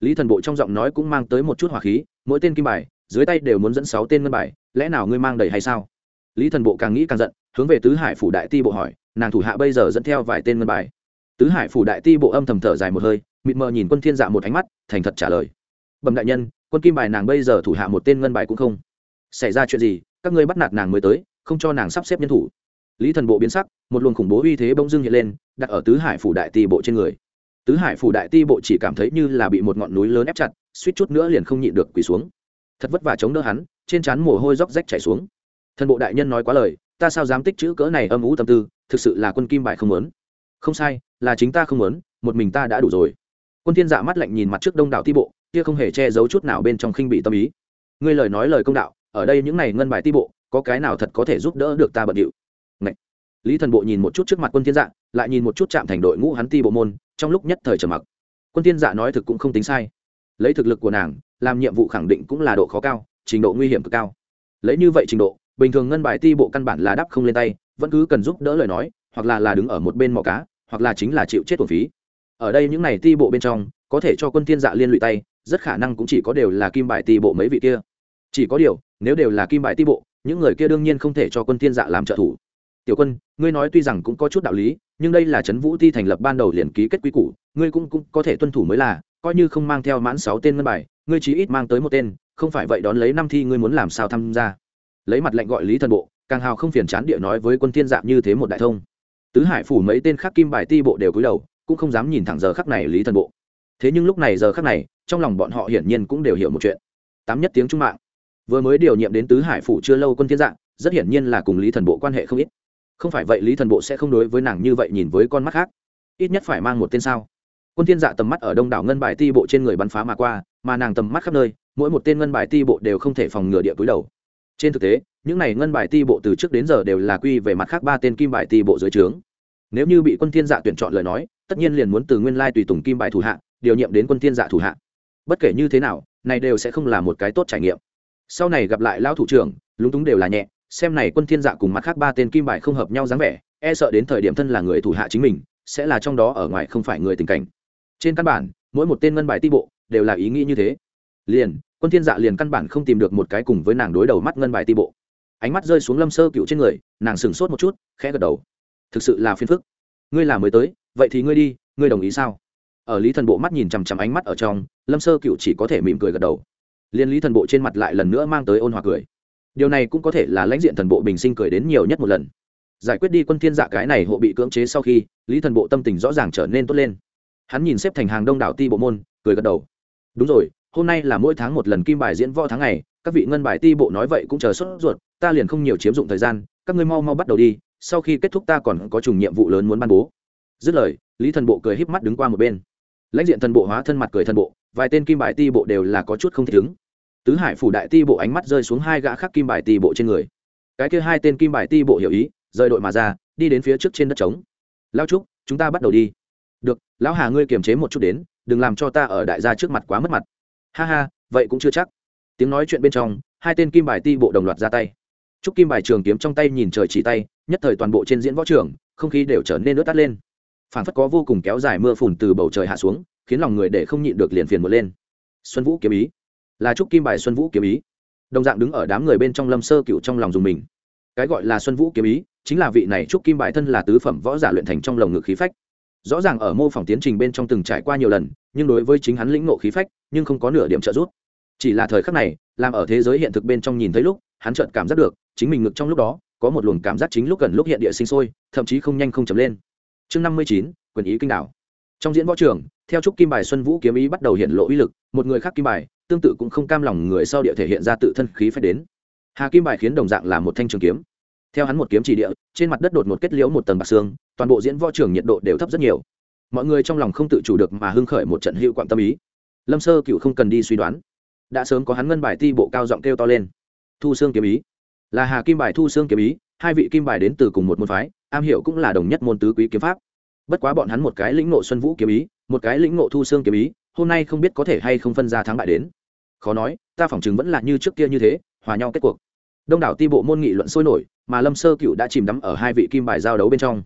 Lý thần bộ trong giọng nói cũng mang tới một chút hỏa khí, mỗi tên kim bài, dưới tay đều muốn dẫn sáu tên ngân bài, lẽ nào ngươi mang đầy hay sao? Lý thần bộ càng nghĩ càng giận, hướng về tứ hải phủ đại ti bộ hỏi, nàng thủ hạ bây giờ dẫn theo vài tên ngân bài. Tứ hải phủ đại ti bộ âm thầm thở dài một hơi, mịt mờ nhìn quân thiên dạ một ánh mắt, thành thật trả lời. Bẩm đại nhân quân kim bài nàng bây giờ thủ hạ một tên ngân bài cũng không. Xảy ra chuyện gì, các ngươi bắt nạt nàng mới tới, không cho nàng sắp xếp nhân thủ. Lý thần bộ biến sắc, một luồng khủng bố uy thế bỗng dưng hiện lên, đặt ở tứ hải phủ đại ti bộ trên người. Tứ hải phủ đại ti bộ chỉ cảm thấy như là bị một ngọn núi lớn ép chặt, suýt chút nữa liền không nhịn được quỳ xuống. Thật vất vả chống đỡ hắn, trên trán mồ hôi róc rách chảy xuống. Thần bộ đại nhân nói quá lời, ta sao dám tích chữ cỡ này âm ủ tâm tư, thực sự là quân kim bài không muốn. Không sai, là chính ta không muốn, một mình ta đã đủ rồi. Quân thiên dạ mắt lạnh nhìn mặt trước đông đảo ti bộ kia không hề che giấu chút nào bên trong khinh bị tâm ý. Ngươi lời nói lời công đạo, ở đây những này ngân bài ti bộ, có cái nào thật có thể giúp đỡ được ta bận điệu? Ngậy. lý thần bộ nhìn một chút trước mặt quân thiên dạ lại nhìn một chút chạm thành đội ngũ hắn ti bộ môn, trong lúc nhất thời trầm mặc. Quân thiên dạ nói thực cũng không tính sai. Lấy thực lực của nàng, làm nhiệm vụ khẳng định cũng là độ khó cao, trình độ nguy hiểm cực cao. Lấy như vậy trình độ, bình thường ngân bài ti bộ căn bản là đắp không lên tay, vẫn cứ cần giúp đỡ lời nói, hoặc là là đứng ở một bên mò cá, hoặc là chính là chịu chết tuần phí. Ở đây những này ti bộ bên trong, có thể cho quân thiên dạ liên lụy tay rất khả năng cũng chỉ có đều là kim bài ti bộ mấy vị kia. Chỉ có điều, nếu đều là kim bài ti bộ, những người kia đương nhiên không thể cho quân thiên dạ làm trợ thủ. Tiểu quân, ngươi nói tuy rằng cũng có chút đạo lý, nhưng đây là trấn vũ ti thành lập ban đầu liền ký kết quy củ, ngươi cũng cũng có thể tuân thủ mới là, coi như không mang theo mãn sáu tên ngân bài, ngươi chỉ ít mang tới một tên, không phải vậy đón lấy năm thi ngươi muốn làm sao tham gia. Lấy mặt lệnh gọi lý thần bộ, càng hào không phiền chán địa nói với quân thiên dạ như thế một đại thông. Tứ hải phủ mấy tên khác kim bài ti bộ đều cúi đầu, cũng không dám nhìn thẳng giờ khắc này lý thần bộ. Thế nhưng lúc này giờ khắc này trong lòng bọn họ hiển nhiên cũng đều hiểu một chuyện. Tám nhất tiếng trung mạng. Vừa mới điều nhiệm đến tứ hải phủ chưa lâu quân thiên dạng, rất hiển nhiên là cùng lý thần bộ quan hệ không ít. Không phải vậy lý thần bộ sẽ không đối với nàng như vậy nhìn với con mắt khác. Ít nhất phải mang một tên sao. Quân thiên dạ tầm mắt ở đông đảo ngân bài ti bộ trên người bắn phá mà qua, mà nàng tầm mắt khắp nơi, mỗi một tên ngân bài ti bộ đều không thể phòng ngừa địa túi đầu. Trên thực tế, những này ngân bài ti bộ từ trước đến giờ đều là quy về mặt khác ba tên kim bài ti bộ dưới trướng. Nếu như bị quân thiên dạ tuyển chọn lời nói, tất nhiên liền muốn từ nguyên lai tùy tùng kim bài thủ hạ, điều nhiệm đến quân thiên dạ thủ hạ bất kể như thế nào, này đều sẽ không là một cái tốt trải nghiệm. Sau này gặp lại lão thủ trưởng, lúng túng đều là nhẹ, xem này quân thiên dạ cùng mặt khác ba tên kim bài không hợp nhau dáng vẻ e sợ đến thời điểm thân là người thủ hạ chính mình, sẽ là trong đó ở ngoài không phải người tình cảnh. Trên căn bản, mỗi một tên ngân bài ti bộ, đều là ý nghĩ như thế. Liền, quân thiên dạ liền căn bản không tìm được một cái cùng với nàng đối đầu mắt ngân bài ti bộ. Ánh mắt rơi xuống lâm sơ cựu trên người, nàng sừng sốt một chút, khẽ gật đầu. Thực sự là phiền phức. Ngươi là mới tới, vậy thì ngươi đi, ngươi đồng ý sao? Ở lý thần bộ mắt nhìn chằm chằm ánh mắt ở trong, lâm sơ cựu chỉ có thể mỉm cười gật đầu. Liên lý thần bộ trên mặt lại lần nữa mang tới ôn hòa cười. Điều này cũng có thể là lãnh diện thần bộ bình sinh cười đến nhiều nhất một lần. Giải quyết đi quân thiên dạ cái này hộ bị cưỡng chế sau khi, lý thần bộ tâm tình rõ ràng trở nên tốt lên. Hắn nhìn xếp thành hàng đông đảo ti bộ môn, cười gật đầu. Đúng rồi, hôm nay là mỗi tháng một lần kim bài diễn võ tháng ngày, các vị ngân bài ti bộ nói vậy cũng chờ sốt ruột, ta liền không nhiều chiếm dụng thời gian, các ngươi mau mau bắt đầu đi, sau khi kết thúc ta còn có trùng nhiệm vụ lớn muốn ban bố. Dứt lời, lý thần bộ cười híp mắt đứng qua một bên lãnh diện thần bộ hóa thân mặt cười thần bộ, vài tên kim bài ti bộ đều là có chút không thích ứng. Tứ hải phủ đại ti bộ ánh mắt rơi xuống hai gã khác kim bài ti bộ trên người. Cái kia hai tên kim bài ti bộ hiểu ý, rời đội mà ra, đi đến phía trước trên đất trống. Lao trúc, chúng ta bắt đầu đi. Được, lão hà ngươi kiềm chế một chút đến, đừng làm cho ta ở đại gia trước mặt quá mất mặt. Ha ha, vậy cũng chưa chắc. Tiếng nói chuyện bên trong, hai tên kim bài ti bộ đồng loạt ra tay. Trúc kim bài trường kiếm trong tay nhìn trời chỉ tay, nhất thời toàn bộ trên diễn võ trường, không khí đều trở nên ướt tắt lên phản phất có vô cùng kéo dài mưa phùn từ bầu trời hạ xuống, khiến lòng người để không nhịn được liền phiền một lên. Xuân vũ kiếm ý. Là trúc kim bài xuân vũ kiếm ý. Đồng dạng đứng ở đám người bên trong lâm sơ cựu trong lòng dùng mình. Cái gọi là xuân vũ kiếm ý, chính là vị này trúc kim bài thân là tứ phẩm võ giả luyện thành trong lồng ngực khí phách. Rõ ràng ở mô phỏng tiến trình bên trong từng trải qua nhiều lần, nhưng đối với chính hắn lĩnh ngộ khí phách, nhưng không có nửa điểm trợ giúp. Chỉ là thời khắc này, làm ở thế giới hiện thực bên trong nhìn thấy lúc, hắn chợt cảm giác được, chính mình ngực trong lúc đó, có một luồng cảm giác chính lúc gần lúc hiện địa sinh sôi, thậm chí không nhanh không chậm lên chương năm mươi chín, quyền ý kinh đảo. Trong diễn võ trường, theo trúc kim bài xuân vũ kiếm ý bắt đầu hiện lộ uy lực, một người khác kim bài, tương tự cũng không cam lòng người sau địa thể hiện ra tự thân khí phách đến. Hà kim bài khiến đồng dạng là một thanh trường kiếm. Theo hắn một kiếm chỉ địa, trên mặt đất đột một kết liễu một tầng bạc xương, toàn bộ diễn võ trường nhiệt độ đều thấp rất nhiều. Mọi người trong lòng không tự chủ được mà hưng khởi một trận hữu quạng tâm ý. Lâm sơ cựu không cần đi suy đoán. Đã sớm có hắn ngân bài ti bộ cao giọng kêu to lên. Thu xương kiếm ý. Là hà kim bài thu xương kiếm ý, hai vị kim bài đến từ cùng một môn phái am hiểu cũng là đồng nhất môn tứ quý kiếm pháp. Bất quá bọn hắn một cái lĩnh ngộ xuân vũ kiếm ý, một cái lĩnh ngộ thu xương kiếm ý, hôm nay không biết có thể hay không phân ra thắng bại đến. Khó nói, ta phỏng chừng vẫn là như trước kia như thế, hòa nhau kết cuộc. Đông đảo ti bộ môn nghị luận sôi nổi, mà lâm sơ cựu đã chìm đắm ở hai vị kim bài giao đấu bên trong.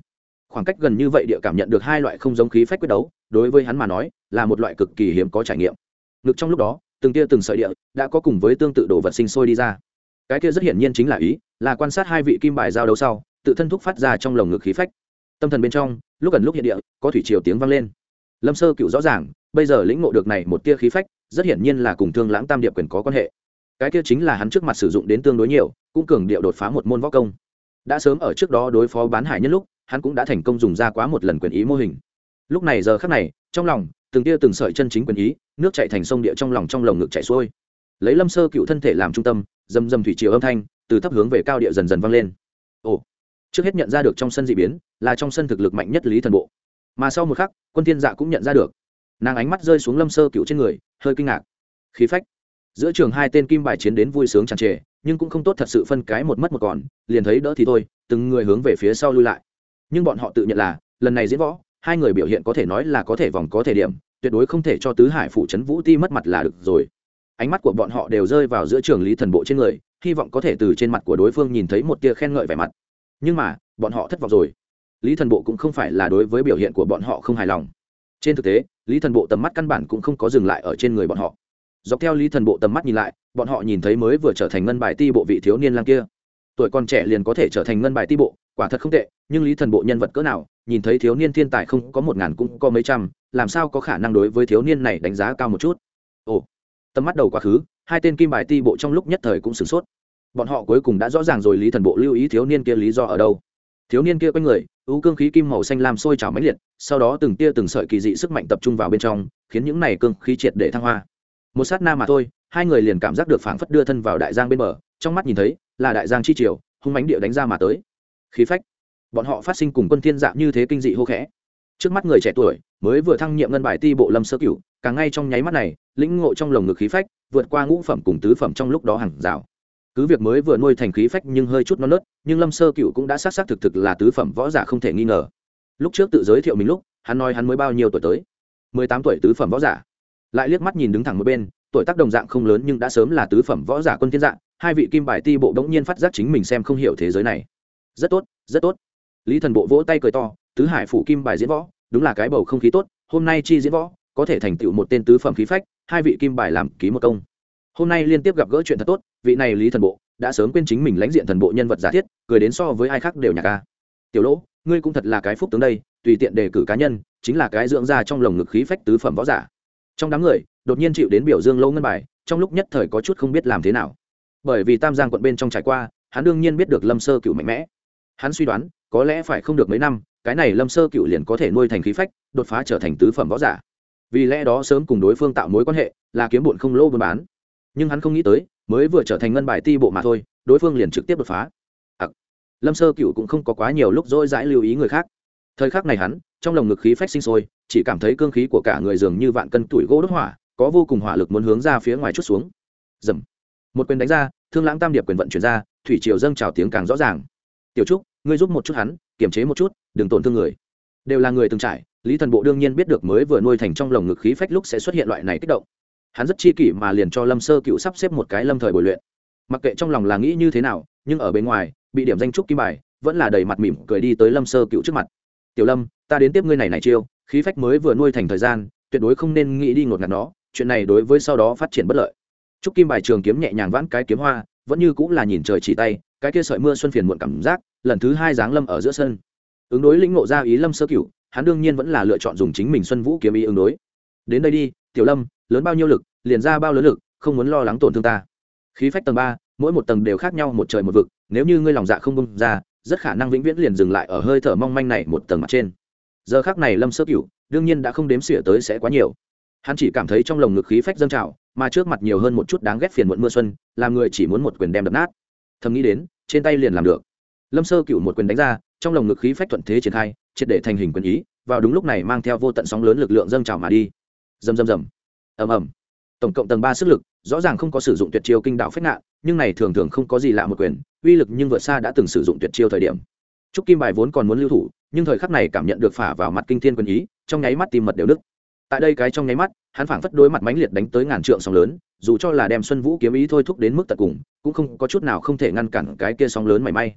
Khoảng cách gần như vậy địa cảm nhận được hai loại không giống khí phách quyết đấu, đối với hắn mà nói, là một loại cực kỳ hiếm có trải nghiệm. Ngực trong lúc đó, từng tia từng sợi địa đã có cùng với tương tự đồ vật sinh sôi đi ra. Cái kia rất hiển nhiên chính là ý, là quan sát hai vị kim bài giao đấu sau tự thân thúc phát ra trong lồng ngực khí phách. Tâm thần bên trong, lúc gần lúc hiện địa, có thủy triều tiếng vang lên. Lâm sơ cựu rõ ràng, bây giờ lĩnh ngộ được này một tia khí phách, rất hiển nhiên là cùng thương lãng tam điệp quyền có quan hệ. Cái kia chính là hắn trước mặt sử dụng đến tương đối nhiều, cũng cường điệu đột phá một môn võ công. Đã sớm ở trước đó đối phó bán hải nhân lúc, hắn cũng đã thành công dùng ra quá một lần quyền ý mô hình. Lúc này giờ khắc này, trong lòng, từng tia từng sợi chân chính quyền ý, nước chạy thành sông địa trong lòng trong lồng ngực chạy xuôi. Lấy lâm sơ cựu thân thể làm trung tâm dầm dầm thủy chiều âm thanh, từ thấp hướng về cao địa dần dần vang lên. Ồ! Trước hết nhận ra được trong sân d ị biến, là trong sân thực lực mạnh nhất lý thần bộ. Mà sau một khắc, quân thiên dạ cũng nhận ra được. Nàng ánh mắt rơi xuống lâm sơ cựu trên người, hơi kinh ngạc. Khí phách. Giữa trường hai tên kim bài chiến đến vui sướng tràn trề, nhưng cũng không tốt thật sự phân cái một mất một còn, liền thấy đỡ thì thôi, từng người hướng về phía sau lui lại. Nhưng bọn họ tự nhận là, lần này diễn võ, hai người biểu hiện có thể nói là có thể vòng có thể điểm, tuyệt đối không thể cho tứ hải phủ trấn vũ ti mất mặt là được rồi. Ánh mắt của bọn họ đều rơi vào giữa trường lý thần bộ trên người, hy vọng có thể từ trên mặt của đối phương nhìn thấy một tia khen ngợi vẻ mặt nhưng mà, bọn họ thất vọng rồi. Lý thần bộ cũng không phải là đối với biểu hiện của bọn họ không hài lòng. Trên thực tế, lý thần bộ tầm mắt căn bản cũng không có dừng lại ở trên người bọn họ. Dọc theo lý thần bộ tầm mắt nhìn lại, bọn họ nhìn thấy mới vừa trở thành ngân bài ti bộ vị thiếu niên lang kia. Tuổi còn trẻ liền có thể trở thành ngân bài ti bộ, quả thật không tệ, nhưng lý thần bộ nhân vật cỡ nào, nhìn thấy thiếu niên thiên tài không có một ngàn cũng có mấy trăm, làm sao có khả năng đối với thiếu niên này đánh giá cao một chút? Ồ, tầm mắt đầu quá khứ, hai tên kim bài ti bộ trong lúc nhất thời cũng sửng sốt bọn họ cuối cùng đã rõ ràng rồi lý thần bộ lưu ý thiếu niên kia lý do ở đâu. Thiếu niên kia quanh người u cương khí kim màu xanh lam sôi trào mãnh liệt, sau đó từng tia từng sợi kỳ dị sức mạnh tập trung vào bên trong, khiến những này cương khí triệt để thăng hoa. Một sát na mà thôi, hai người liền cảm giác được phảng phất đưa thân vào đại giang bên bờ, trong mắt nhìn thấy, là đại giang chi triều, hung mánh địa đánh ra mà tới. Khí phách. Bọn họ phát sinh cùng quân thiên dạng như thế kinh dị hô khẽ. Trước mắt người trẻ tuổi, mới vừa thăng nhiệm ngân bài ti bộ lâm sơ cửu, càng ngay trong nháy mắt này, lĩnh ngộ trong lồng ngực khí phách, vượt qua ngũ phẩm cùng tứ phẩm trong lúc đó hàng rào cứ việc mới vừa nuôi thành khí phách nhưng hơi chút non nớt, nhưng lâm sơ cửu cũng đã xác xác thực thực là tứ phẩm võ giả không thể nghi ngờ. Lúc trước tự giới thiệu mình lúc, hắn nói hắn mới bao nhiêu tuổi tới? Mười tám tuổi tứ phẩm võ giả. Lại liếc mắt nhìn đứng thẳng một bên, tuổi tác đồng dạng không lớn nhưng đã sớm là tứ phẩm võ giả quân thiên dạng, hai vị kim bài ti bộ đống nhiên phát giác chính mình xem không hiểu thế giới này. Rất tốt rất tốt. Lý thần bộ vỗ tay cười to, tứ hải phủ kim bài diễn võ, đúng là cái bầu không khí tốt, hôm nay chi diễn võ, có thể thành tựu một tên tứ phẩm khí phách, hai vị kim bài làm ký một công hôm nay liên tiếp gặp gỡ chuyện thật tốt, vị này lý thần bộ đã sớm quên chính mình lãnh diện thần bộ nhân vật giả thiết, cười đến so với ai khác đều nhạc ca. Tiểu lỗ, ngươi cũng thật là cái phúc tướng đây, tùy tiện đề cử cá nhân, chính là cái dưỡng ra trong lồng ngực khí phách tứ phẩm võ giả. Trong đám người, đột nhiên chịu đến biểu dương lâu ngân bài, trong lúc nhất thời có chút không biết làm thế nào. Bởi vì tam giang quận bên trong trải qua, hắn đương nhiên biết được lâm sơ cựu mạnh mẽ. Hắn suy đoán, có lẽ phải không được mấy năm, cái này lâm sơ cựu liền có thể nuôi thành khí phách, đột phá trở thành tứ phẩm võ giả. Vì lẽ đó sớm cùng đối phương tạo mối quan hệ, là kiếm bụn không lô buôn bán nhưng hắn không nghĩ tới mới vừa trở thành ngân bài ti bộ mà thôi đối phương liền trực tiếp đột phá. À, lâm sơ cựu cũng không có quá nhiều lúc dỗi dãi lưu ý người khác. Thời khắc này hắn trong lồng ngực khí phách sinh sôi chỉ cảm thấy cương khí của cả người dường như vạn cân tuổi gỗ đốt hỏa có vô cùng hỏa lực muốn hướng ra phía ngoài chút xuống. Dầm. Một quyền đánh ra thương lãng tam điệp quyền vận chuyển ra thủy triều dâng trào tiếng càng rõ ràng. Tiểu trúc ngươi giúp một chút hắn kiềm chế một chút đừng tổn thương người. Đều là người từng trải lý thần bộ đương nhiên biết được mới vừa nuôi thành trong lồng ngực khí phách lúc sẽ xuất hiện loại này kích động hắn rất chi kỷ mà liền cho lâm sơ cựu sắp xếp một cái lâm thời bồi luyện. Mặc kệ trong lòng là nghĩ như thế nào, nhưng ở bên ngoài, bị điểm danh trúc kim bài, vẫn là đầy mặt mỉm cười đi tới lâm sơ cựu trước mặt. Tiểu lâm, ta đến tiếp ngươi này này chiêu, khí phách mới vừa nuôi thành thời gian, tuyệt đối không nên nghĩ đi ngột ngạt nó, chuyện này đối với sau đó phát triển bất lợi. Trúc kim bài trường kiếm nhẹ nhàng vãn cái kiếm hoa, vẫn như cũng là nhìn trời chỉ tay, cái kia sợi mưa xuân phiền muộn cảm giác, lần thứ hai giáng lâm ở giữa sân. Ứng đối lĩnh ngộ ra ý lâm sơ cựu, hắn đương nhiên vẫn là lựa chọn dùng chính mình xuân vũ kiếm ý ứng đối. Đến đây đi, tiểu lâm lớn bao nhiêu lực, liền ra bao lớn lực, không muốn lo lắng tổn thương ta. Khí phách tầng ba, mỗi một tầng đều khác nhau một trời một vực, nếu như ngươi lòng dạ không bông ra, rất khả năng vĩnh viễn liền dừng lại ở hơi thở mong manh này một tầng mặt trên. Giờ khác này lâm sơ cửu, đương nhiên đã không đếm xỉa tới sẽ quá nhiều. Hắn chỉ cảm thấy trong lồng ngực khí phách dâng trào, mà trước mặt nhiều hơn một chút đáng ghét phiền muộn mưa xuân, làm người chỉ muốn một quyền đem đập nát. Thầm nghĩ đến, trên tay liền làm được. Lâm sơ cửu một quyền đánh ra, trong lồng ngực khí phách thuận thế triển khai, triệt để thành hình quyền ý, vào đúng lúc này mang theo vô tận sóng lớn lực lượng dâng trào mà đi. Rầm rầm rầm ầm ầm. Tổng cộng tầng ba sức lực, rõ ràng không có sử dụng tuyệt chiêu kinh đạo phách ngạn, nhưng này thường thường không có gì lạ một quyền, uy lực nhưng vượt xa đã từng sử dụng tuyệt chiêu thời điểm. Trúc kim bài vốn còn muốn lưu thủ, nhưng thời khắc này cảm nhận được phả vào mặt kinh thiên quân ý, trong nháy mắt tìm mật đều đức tại đây cái trong nháy mắt, hắn phảng phất đối mặt mãnh liệt đánh tới ngàn trượng sóng lớn, dù cho là đem xuân vũ kiếm ý thôi thúc đến mức tận cùng, cũng không có chút nào không thể ngăn cản cái kia sóng lớn mảy may.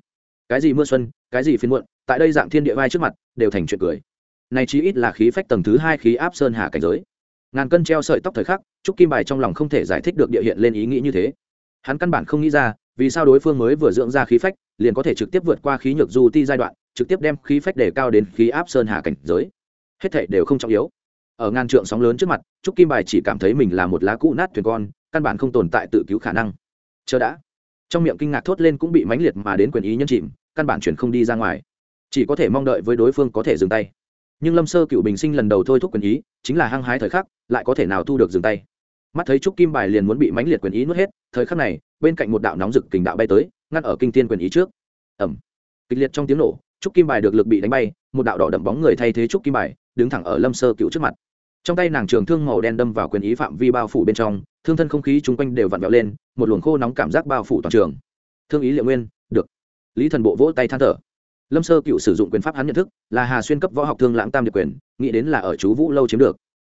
Cái gì mưa xuân, cái gì phiên muộn, tại đây dạng thiên địa vai trước mặt, đều thành chuyện cười. Này chí ít là khí phách tầng thứ hai khí áp sơn hà cảnh giới ngàn cân treo sợi tóc thời khắc, trúc kim bài trong lòng không thể giải thích được địa hiện lên ý nghĩ như thế. Hắn căn bản không nghĩ ra, vì sao đối phương mới vừa dưỡng ra khí phách, liền có thể trực tiếp vượt qua khí nhược du ti giai đoạn, trực tiếp đem khí phách đề cao đến khí áp sơn hà cảnh giới. Hết thảy đều không trọng yếu. Ở ngàn trượng sóng lớn trước mặt, trúc kim bài chỉ cảm thấy mình là một lá cũ nát thuyền con, căn bản không tồn tại tự cứu khả năng. Chờ đã. Trong miệng kinh ngạc thốt lên cũng bị mãnh liệt mà đến quyền ý nhân chìm, căn bản chuyển không đi ra ngoài. Chỉ có thể mong đợi với đối phương có thể dừng tay nhưng lâm sơ cựu bình sinh lần đầu thôi thúc quyền ý, chính là hăng hái thời khắc, lại có thể nào thu được dừng tay. Mắt thấy trúc kim bài liền muốn bị mãnh liệt quyền ý nuốt hết, thời khắc này, bên cạnh một đạo nóng rực kình đạo bay tới, ngăn ở kinh tiên quyền ý trước. Ẩm kịch liệt trong tiếng nổ, trúc kim bài được lực bị đánh bay, một đạo đỏ đậm bóng người thay thế trúc kim bài, đứng thẳng ở lâm sơ cựu trước mặt. Trong tay nàng trường thương màu đen đâm vào quyền ý phạm vi bao phủ bên trong, thương thân không khí chung quanh đều vặn vẹo lên, một luồng khô nóng cảm giác bao phủ toàn trường. Thương ý liệu nguyên, được. Lý thần bộ vỗ tay than thở lâm sơ cựu sử dụng quyền pháp hắn nhận thức, là hà xuyên cấp võ học thương lãng tam điệp quyền, nghĩ đến là ở chú vũ lâu chiếm được.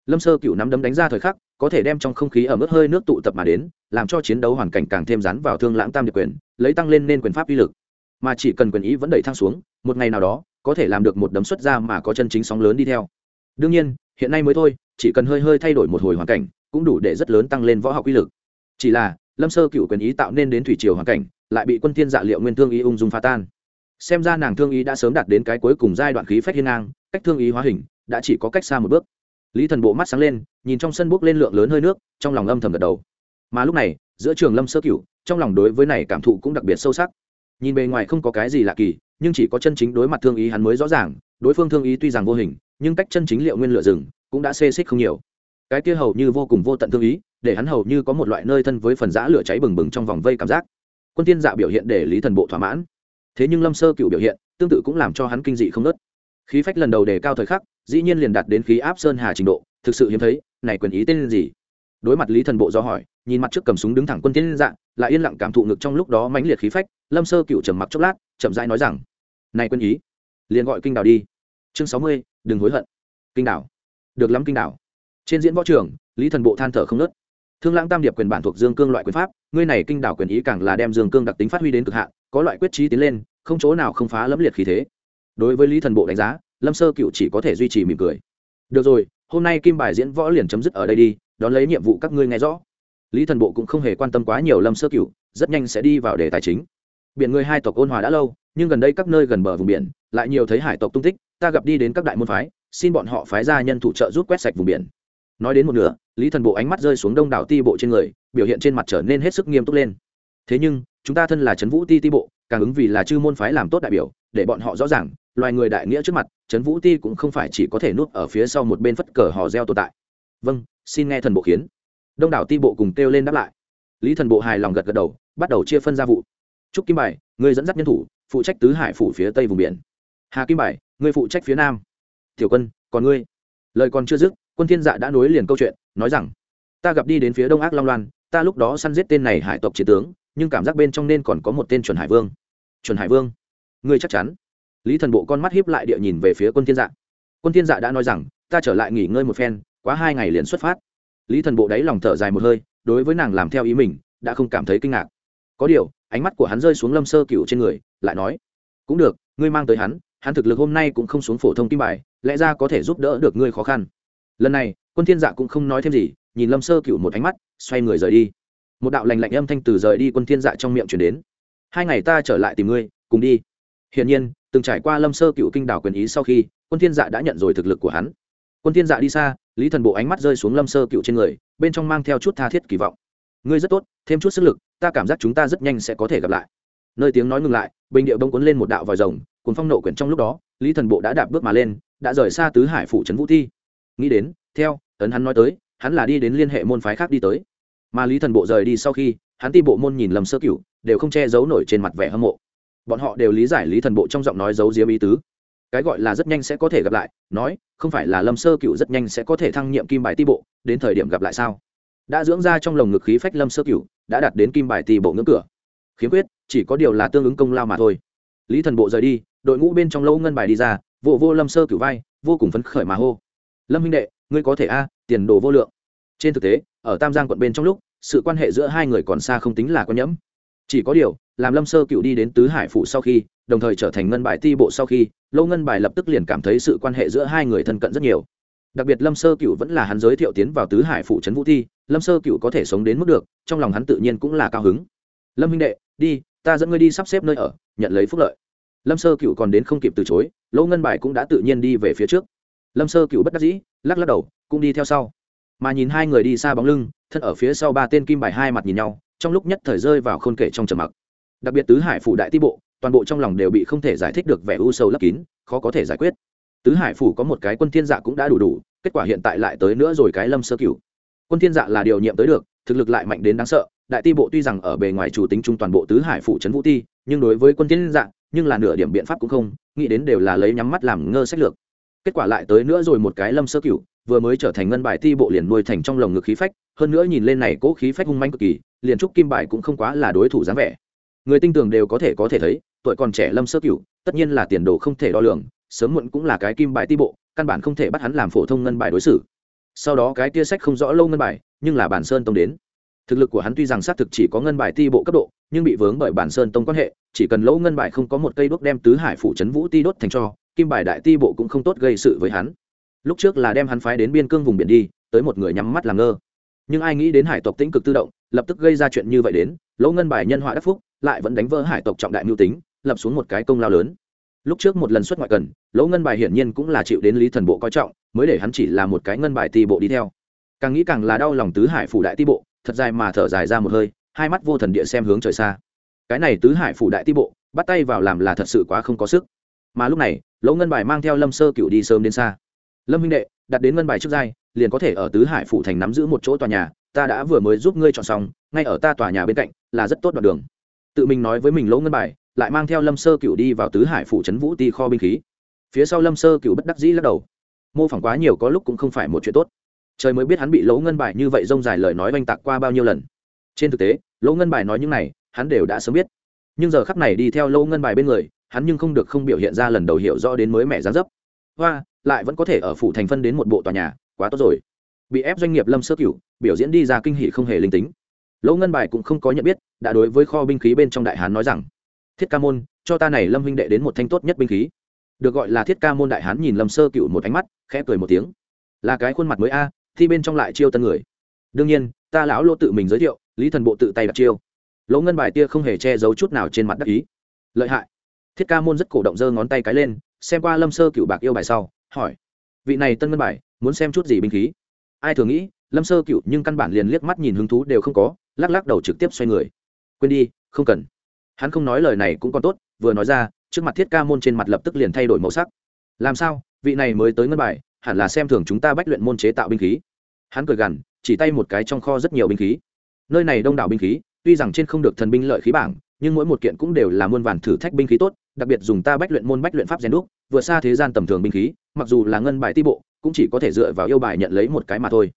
Lâm sơ cựu nắm đấm đánh ra thời khắc, có thể đem trong không khí ở mức hơi nước tụ tập mà đến, làm cho chiến đấu hoàn cảnh càng thêm rắn vào thương lãng tam điệp quyền, lấy tăng lên nên quyền pháp uy lực. Mà chỉ cần quyền ý vẫn đẩy thăng xuống, một ngày nào đó, có thể làm được một đấm xuất ra mà có chân chính sóng lớn đi theo. Đương nhiên, hiện nay mới thôi, chỉ cần hơi hơi thay đổi một hồi hoàn cảnh, cũng đủ để rất lớn tăng lên võ học uy lực. Chỉ là, lâm sơ cựu quyền ý tạo nên đến thủy triều hoàn cảnh, lại bị quân thiên dạ liệu nguyên thương ý ung dung phá tan xem ra nàng thương ý đã sớm đạt đến cái cuối cùng giai đoạn khí phách hiên ngang, cách thương ý hóa hình đã chỉ có cách xa một bước. Lý thần bộ mắt sáng lên, nhìn trong sân bốc lên lượng lớn hơi nước, trong lòng âm thầm gật đầu. Mà lúc này, giữa trường lâm sơ cửu, trong lòng đối với này cảm thụ cũng đặc biệt sâu sắc. Nhìn bề ngoài không có cái gì lạ kỳ, nhưng chỉ có chân chính đối mặt thương ý hắn mới rõ ràng, đối phương thương ý tuy rằng vô hình, nhưng cách chân chính liệu nguyên lựa rừng cũng đã xê xích không nhiều. Cái kia hầu như vô cùng vô tận thương ý, để hắn hầu như có một loại nơi thân với phần giã lửa cháy bừng bừng trong vòng vây cảm giác. Quân tiên dạ biểu hiện để lý thần bộ thỏa mãn thế nhưng lâm sơ cựu biểu hiện, tương tự cũng làm cho hắn kinh dị không nớt khí phách lần đầu đề cao thời khắc, dĩ nhiên liền đạt đến khí áp sơn hà trình độ, thực sự hiếm thấy, này quyền ý tên gì? Đối mặt lý thần bộ do hỏi, nhìn mặt trước cầm súng đứng thẳng quân tiến dạng, lại yên lặng cảm thụ ngực trong lúc đó mãnh liệt khí phách, lâm sơ cựu trầm mặc chốc lát, chậm rãi nói rằng, này quân ý, liền gọi kinh đảo đi. Chương sáu mươi, đừng hối hận. Kinh đảo. Được lắm kinh đảo. Trên diễn võ trường, lý thần bộ than thở không nớt thương lãng tam điệp quyền bản thuộc dương cương loại quyền pháp, ngươi này kinh đảo quyền ý càng là đem dương cương đặc tính phát huy đến cực hạn có loại quyết trí tiến lên, không chỗ nào không phá lẫm liệt khí thế. Đối với lý thần bộ đánh giá, lâm sơ cựu chỉ có thể duy trì mỉm cười. Được rồi, hôm nay kim bài diễn võ liền chấm dứt ở đây đi, đón lấy nhiệm vụ các ngươi nghe rõ. Lý thần bộ cũng không hề quan tâm quá nhiều lâm sơ cựu, rất nhanh sẽ đi vào đề tài chính. Biển người hai tộc ôn hòa đã lâu, nhưng gần đây các nơi gần bờ vùng biển, lại nhiều thấy hải tộc tung tích, ta gặp đi đến các đại môn phái, xin bọn họ phái ra nhân thủ trợ giúp quét sạch vùng biển. Nói đến một nửa, lý thần bộ ánh mắt rơi xuống đông đảo ti bộ trên người, biểu hiện trên mặt trở nên hết sức nghiêm túc lên. Thế nhưng chúng ta thân là trấn vũ ti ti bộ, càng ứng vì là chư môn phái làm tốt đại biểu, để bọn họ rõ ràng, loài người đại nghĩa trước mặt, trấn vũ ti cũng không phải chỉ có thể nuốt ở phía sau một bên phất cờ hò reo tồn tại. Vâng xin nghe thần bộ khiến đông đảo ti bộ cùng kêu lên đáp lại. Lý thần bộ hài lòng gật gật đầu, bắt đầu chia phân ra vụ. Trúc kim bài người dẫn dắt nhân thủ, phụ trách tứ hải phủ phía tây vùng biển. Hà kim bài người phụ trách phía nam. Tiểu quân, còn ngươi? Lời còn chưa dứt, quân thiên dạ đã nối liền câu chuyện, nói rằng, ta gặp đi đến phía đông ác long loan, ta lúc đó săn giết tên này hải tộc chiến tướng nhưng cảm giác bên trong nên còn có một tên chuẩn hải vương. Chuẩn hải vương? Ngươi chắc chắn. Lý thần bộ con mắt hiếp lại địa nhìn về phía quân thiên dạ. Quân thiên dạ đã nói rằng, ta trở lại nghỉ ngơi một phen, quá hai ngày liền xuất phát. Lý thần bộ đáy lòng thở dài một hơi, đối với nàng làm theo ý mình, đã không cảm thấy kinh ngạc. Có điều, ánh mắt của hắn rơi xuống lâm sơ cựu trên người, lại nói, cũng được, ngươi mang tới hắn hắn thực lực hôm nay cũng không xuống phổ thông kim bài, lẽ ra có thể giúp đỡ được ngươi khó khăn. Lần này, quân thiên dạ cũng không nói thêm gì, nhìn lâm sơ cựu một ánh mắt, xoay người rời đi một đạo lành lạnh âm thanh từ rời đi quân thiên dạ trong miệng truyền đến. Hai ngày ta trở lại tìm ngươi, cùng đi. Hiển nhiên, từng trải qua lâm sơ cựu kinh đảo quyền ý sau khi, quân thiên dạ đã nhận rồi thực lực của hắn. Quân thiên dạ đi xa, lý thần bộ ánh mắt rơi xuống lâm sơ cựu trên người, bên trong mang theo chút tha thiết kỳ vọng. Ngươi rất tốt, thêm chút sức lực, ta cảm giác chúng ta rất nhanh sẽ có thể gặp lại. Nơi tiếng nói ngừng lại, bình điệu bông cuốn lên một đạo vòi rồng, cuốn phong nộ quyển trong lúc đó, lý thần bộ đã đạp bước mà lên, đã rời xa tứ hải phủ trấn vũ thi nghĩ đến, theo, ấn hắn nói tới, hắn là đi đến liên hệ môn phái khác đi tới mà lý thần bộ rời đi sau khi, hắn ti bộ môn nhìn lầm sơ cửu, đều không che giấu nổi trên mặt vẻ hâm mộ. Bọn họ đều lý giải lý thần bộ trong giọng nói giấu diếm ý tứ. Cái gọi là rất nhanh sẽ có thể gặp lại, nói, không phải là lâm sơ cựu rất nhanh sẽ có thể thăng nhiệm kim bài ti bộ, đến thời điểm gặp lại sao? Đã dưỡng ra trong lồng ngực khí phách lâm sơ cựu đã đạt đến kim bài ti bộ ngưỡng cửa. Khiếm khuyết, chỉ có điều là tương ứng công lao mà thôi. Lý thần bộ rời đi, đội ngũ bên trong lâu ngân bài đi ra vô vô lâm sơ cửu vai, vô cùng phấn khởi mà hô. Lâm minh đệ, ngươi có thể a, tiền đồ vô lượng. Trên thực tế ở tam giang quận bên trong lúc, sự quan hệ giữa hai người còn xa không tính là có nhẫm. Chỉ có điều, làm lâm sơ cựu đi đến tứ hải phủ sau khi, đồng thời trở thành ngân bài ti bộ sau khi, lâu ngân bài lập tức liền cảm thấy sự quan hệ giữa hai người thân cận rất nhiều. Đặc biệt lâm sơ cựu vẫn là hắn giới thiệu tiến vào tứ hải phủ trấn vũ thi, lâm sơ cựu có thể sống đến mức được, trong lòng hắn tự nhiên cũng là cao hứng. Lâm minh đệ, đi, ta dẫn ngươi đi sắp xếp nơi ở, nhận lấy phúc lợi. Lâm sơ cựu còn đến không kịp từ chối lỗ ngân bài cũng đã tự nhiên đi về phía trước. Lâm sơ cựu bất đắc dĩ, lắc lắc đầu, cũng đi theo sau mà nhìn hai người đi xa bóng lưng, thân ở phía sau ba tên kim bài hai mặt nhìn nhau, trong lúc nhất thời rơi vào khôn kể trong trầm mặc. Đặc biệt tứ hải phủ đại ti bộ, toàn bộ trong lòng đều bị không thể giải thích được vẻ u sâu lấp kín, khó có thể giải quyết. Tứ hải phủ có một cái quân thiên dạ cũng đã đủ đủ, kết quả hiện tại lại tới nữa rồi cái lâm sơ cửu. Quân thiên dạ là điều nhiệm tới được, thực lực lại mạnh đến đáng sợ, đại ti bộ tuy rằng ở bề ngoài chủ tính trung toàn bộ tứ hải phủ trấn vũ ti, nhưng đối với quân thiên dạ nhưng là nửa điểm biện pháp cũng không, nghĩ đến đều là lấy nhắm mắt làm ngơ sách lược. Kết quả lại tới nữa rồi một cái lâm sơ cửu vừa mới trở thành ngân bài ti bộ liền nuôi thành trong lồng ngực khí phách, hơn nữa nhìn lên này cố khí phách hung manh cực kỳ, liền trúc kim bài cũng không quá là đối thủ dáng vẻ. Người tinh tường đều có thể có thể thấy, tuổi còn trẻ lâm sơ cửu, tất nhiên là tiền đồ không thể đo lường, sớm muộn cũng là cái kim bài ti bộ, căn bản không thể bắt hắn làm phổ thông ngân bài đối xử. Sau đó cái tia sách không rõ lâu ngân bài, nhưng là bản sơn tông đến. Thực lực của hắn tuy rằng xác thực chỉ có ngân bài ti bộ cấp độ, nhưng bị vướng bởi bản sơn tông quan hệ, chỉ cần lỗ ngân bài không có một cây đuốc đem tứ hải phủ trấn vũ ti đốt thành cho, kim bài đại ti bộ cũng không tốt gây sự với hắn lúc trước là đem hắn phái đến biên cương vùng biển đi, tới một người nhắm mắt làm ngơ. Nhưng ai nghĩ đến hải tộc tĩnh cực tự động, lập tức gây ra chuyện như vậy đến, lỗ ngân bài nhân họa đắc phúc, lại vẫn đánh vỡ hải tộc trọng đại mưu tính, lập xuống một cái công lao lớn. Lúc trước một lần xuất ngoại cần, lỗ ngân bài hiển nhiên cũng là chịu đến lý thần bộ coi trọng, mới để hắn chỉ là một cái ngân bài ti bộ đi theo. Càng nghĩ càng là đau lòng tứ hải phủ đại ti bộ, thật dài mà thở dài ra một hơi, hai mắt vô thần địa xem hướng trời xa. Cái này tứ hải phủ đại ti bộ, bắt tay vào làm là thật sự quá không có sức. Mà lúc này, lỗ ngân bài mang theo lâm sơ cựu đi sớm đến xa lâm huynh đệ, đặt đến ngân bài trước giai, liền có thể ở tứ hải phủ thành nắm giữ một chỗ tòa nhà, ta đã vừa mới giúp ngươi chọn xong, ngay ở ta tòa nhà bên cạnh, là rất tốt đoạn đường. Tự mình nói với mình lỗ ngân bài, lại mang theo lâm sơ cựu đi vào tứ hải phủ trấn vũ ti kho binh khí. Phía sau lâm sơ cựu bất đắc dĩ lắc đầu. Mô phỏng quá nhiều có lúc cũng không phải một chuyện tốt. Trời mới biết hắn bị lỗ ngân bài như vậy rông dài lời nói oanh tạc qua bao nhiêu lần. Trên thực tế, lỗ ngân bài nói những này, hắn đều đã sớm biết. Nhưng giờ khắp này đi theo lỗ ngân bài bên người, hắn nhưng không được không biểu hiện ra lần đầu hiểu rõ đến mới mẹ giá dấp hoa, lại vẫn có thể ở phủ thành phân đến một bộ tòa nhà, quá tốt rồi. Bị ép doanh nghiệp lâm sơ cửu, biểu diễn đi ra kinh hỷ không hề linh tính. Lỗ ngân bài cũng không có nhận biết, đã đối với kho binh khí bên trong đại hán nói rằng, thiết ca môn, cho ta này lâm huynh đệ đến một thanh tốt nhất binh khí. Được gọi là thiết ca môn đại hán nhìn lâm sơ cựu một ánh mắt, khẽ cười một tiếng. Là cái khuôn mặt mới a, thi bên trong lại chiêu tân người. Đương nhiên, ta lão lô tự mình giới thiệu, lý thần bộ tự tay đặt chiêu. Lỗ ngân bài tia không hề che giấu chút nào trên mặt đắc ý. Lợi hại. Thiết ca môn rất cổ động giơ ngón tay cái lên xem qua lâm sơ cựu bạc yêu bài sau, hỏi, vị này tân ngân bài, muốn xem chút gì binh khí? Ai thường nghĩ, lâm sơ cựu nhưng căn bản liền liếc mắt nhìn hứng thú đều không có, lắc lắc đầu trực tiếp xoay người. Quên đi, không cần. Hắn không nói lời này cũng còn tốt, vừa nói ra, trước mặt thiết ca môn trên mặt lập tức liền thay đổi màu sắc. Làm sao, vị này mới tới ngân bài, hẳn là xem thường chúng ta bách luyện môn chế tạo binh khí. Hắn cười gằn, chỉ tay một cái trong kho rất nhiều binh khí. Nơi này đông đảo binh khí, tuy rằng trên không được thần binh lợi khí bảng nhưng mỗi một kiện cũng đều là muôn vàn thử thách binh khí tốt, đặc biệt dùng ta bách luyện môn bách luyện pháp rèn đúc, vượt xa thế gian tầm thường binh khí, mặc dù là ngân bài ti bộ, cũng chỉ có thể dựa vào yêu bài nhận lấy một cái mà thôi.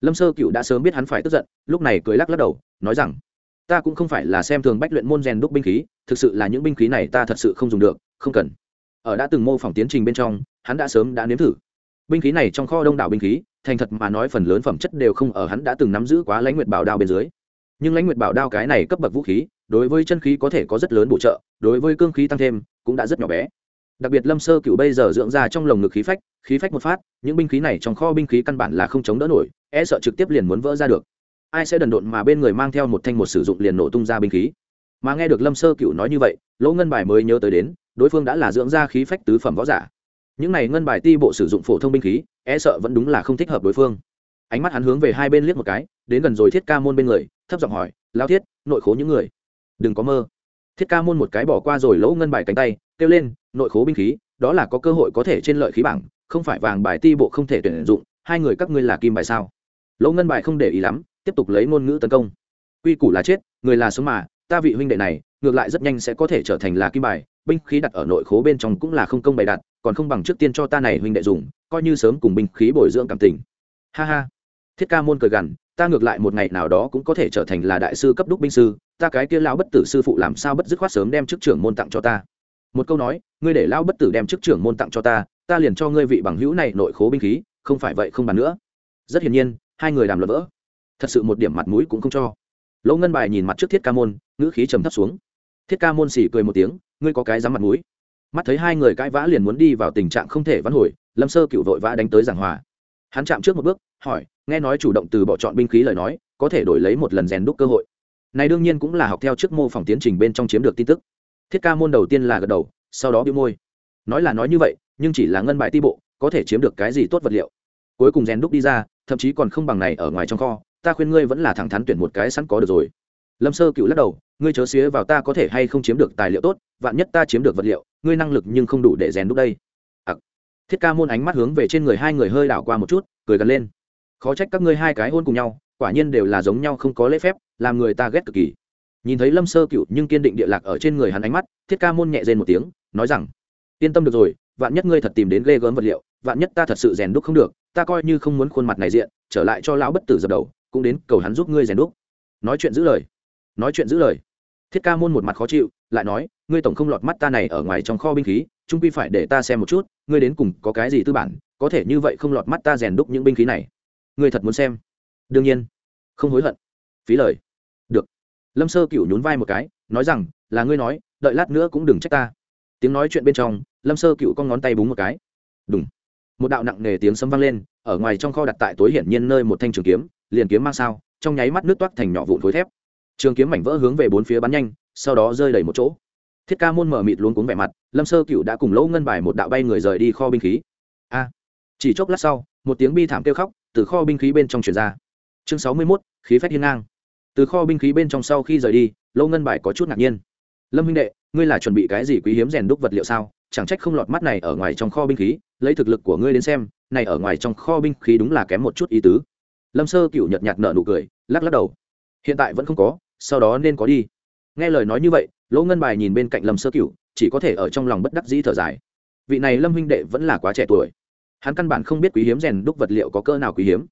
Lâm sơ cựu đã sớm biết hắn phải tức giận, lúc này cười lắc lắc đầu, nói rằng, ta cũng không phải là xem thường bách luyện môn rèn đúc binh khí, thực sự là những binh khí này ta thật sự không dùng được, không cần. Ở đã từng mô phỏng tiến trình bên trong, hắn đã sớm đã nếm thử. Binh khí này trong kho đông đảo binh khí, thành thật mà nói phần lớn phẩm chất đều không ở hắn đã từng nắm giữ quá lãnh nguyệt bảo đao bên dưới. Nhưng lãnh nguyệt bảo đao cái này cấp bậc vũ khí đối với chân khí có thể có rất lớn bổ trợ, đối với cương khí tăng thêm, cũng đã rất nhỏ bé. Đặc biệt lâm sơ cựu bây giờ dưỡng ra trong lồng ngực khí phách khí phách một phát, những binh khí này trong kho binh khí căn bản là không chống đỡ nổi e sợ trực tiếp liền muốn vỡ ra được. Ai sẽ đần độn mà bên người mang theo một thanh một sử dụng liền nổ tung ra binh khí? Mà nghe được lâm sơ cựu nói như vậy, lỗ ngân bài mới nhớ tới đến, đối phương đã là dưỡng ra khí phách tứ phẩm võ giả. Những này ngân bài ti bộ sử dụng phổ thông binh khí e sợ vẫn đúng là không thích hợp đối phương. Ánh mắt hắn hướng về hai bên liếc một cái, đến gần rồi thiết ca môn bên người, thấp giọng hỏi lao thiết, nội khố những người? Đừng có mơ. Thiết ca môn một cái bỏ qua rồi lỗ ngân bài cánh tay, kêu lên, nội khố binh khí, đó là có cơ hội có thể trên lợi khí bảng, không phải vàng bài ti bộ không thể tuyển dụng, hai người các ngươi là kim bài sao? Lỗ ngân bài không để ý lắm, tiếp tục lấy ngôn ngữ tấn công. Quy củ là chết, người là sống mà, ta vị huynh đệ này, ngược lại rất nhanh sẽ có thể trở thành là kim bài, binh khí đặt ở nội khố bên trong cũng là không công bày đặt, còn không bằng trước tiên cho ta này huynh đệ dùng, coi như sớm cùng binh khí bồi dưỡng cảm tình. Ha ha. Thiết ca môn cười gằn, ta ngược lại một ngày nào đó cũng có thể trở thành là đại sư cấp đúc binh sư ta cái kia lão bất tử sư phụ làm sao bất dứt khoát sớm đem chức trưởng môn tặng cho ta? Một câu nói, ngươi để lão bất tử đem chức trưởng môn tặng cho ta ta liền cho ngươi vị bằng hữu này nội khố binh khí, không phải vậy không bàn nữa. Rất hiển nhiên, hai người đàm luận vỡ. Thật sự một điểm mặt mũi cũng không cho. Lỗ ngân bài nhìn mặt trước thiết ca môn, ngữ khí trầm thấp xuống. Thiết ca môn xỉ cười một tiếng, ngươi có cái dám mặt mũi? Mắt thấy hai người cãi vã liền muốn đi vào tình trạng không thể vãn hồi, lâm sơ cựu vội vã đánh tới giảng hòa. Hắn chạm trước một bước, hỏi, nghe nói chủ động từ bỏ chọn binh khí lời nói, có thể đổi lấy một lần rèn đúc cơ hội này đương nhiên cũng là học theo trước mô phỏng tiến trình bên trong chiếm được tin tức. Thiết ca môn đầu tiên là gật đầu sau đó bĩu môi. Nói là nói như vậy nhưng chỉ là ngân bài ti bộ có thể chiếm được cái gì tốt vật liệu. Cuối cùng rèn đúc đi ra thậm chí còn không bằng này ở ngoài trong kho. Ta khuyên ngươi vẫn là thẳng thắn tuyển một cái sẵn có được rồi. Lâm sơ cựu lắc đầu ngươi chớ xía vào ta có thể hay không chiếm được tài liệu tốt vạn nhất ta chiếm được vật liệu ngươi năng lực nhưng không đủ để rèn đúc đây. À, thiết ca môn ánh mắt hướng về trên người hai người hơi đảo qua một chút cười gần lên. Khó trách các ngươi hai cái hôn cùng nhau quả nhiên đều là giống nhau không có lễ phép, làm người ta ghét cực kỳ. Nhìn thấy lâm sơ cựu nhưng kiên định địa lạc ở trên người hắn ánh mắt, thiết ca môn nhẹ rên một tiếng, nói rằng, yên tâm được rồi, vạn nhất ngươi thật tìm đến ghê gớm vật liệu, vạn nhất ta thật sự rèn đúc không được, ta coi như không muốn khuôn mặt này diện, trở lại cho lão bất tử dập đầu, cũng đến cầu hắn giúp ngươi rèn đúc. Nói chuyện giữ lời. Nói chuyện giữ lời. Thiết ca môn một mặt khó chịu, lại nói, ngươi tổng không lọt mắt ta này ở ngoài trong kho binh khí, trung quy phải để ta xem một chút, ngươi đến cùng có cái gì tư bản, có thể như vậy không lọt mắt ta rèn đúc những binh khí này. Ngươi thật muốn xem đương nhiên. Không hối hận. Phí lời. Được. Lâm sơ cựu nhún vai một cái, nói rằng, là ngươi nói, đợi lát nữa cũng đừng trách ta. Tiếng nói chuyện bên trong, lâm sơ cựu con ngón tay búng một cái. Đúng một đạo nặng nề tiếng sấm vang lên, ở ngoài trong kho đặt tại tối hiển nhiên nơi một thanh trường kiếm, liền kiếm mang sao, trong nháy mắt nước toát thành nhỏ vụn khối thép. Trường kiếm mảnh vỡ hướng về bốn phía bắn nhanh, sau đó rơi đầy một chỗ. Thiết ca môn mở mịt luôn cuống vẻ mặt, lâm sơ cựu đã cùng lỗ ngân bài một đạo bay người rời đi kho binh khí. A. Chỉ chốc lát sau, một tiếng bi thảm kêu khóc từ kho binh khí bên trong truyền ra chương sáu mươi mốt, khí phách hiên ngang. Từ kho binh khí bên trong sau khi rời đi lâu ngân bài có chút ngạc nhiên. Lâm huynh đệ, ngươi là chuẩn bị cái gì quý hiếm rèn đúc vật liệu sao? Chẳng trách không lọt mắt này ở ngoài trong kho binh khí, lấy thực lực của ngươi đến xem, này ở ngoài trong kho binh khí đúng là kém một chút ý tứ. Lâm sơ cựu nhợt nhạt nợ nụ cười, lắc lắc đầu. Hiện tại vẫn không có, sau đó nên có đi. Nghe lời nói như vậy lỗ ngân bài nhìn bên cạnh lâm sơ cựu chỉ có thể ở trong lòng bất đắc dĩ thở dài. Vị này lâm huynh đệ vẫn là quá trẻ tuổi. Hắn căn bản không biết quý hiếm rèn đúc vật liệu có cơ nào quý hiếm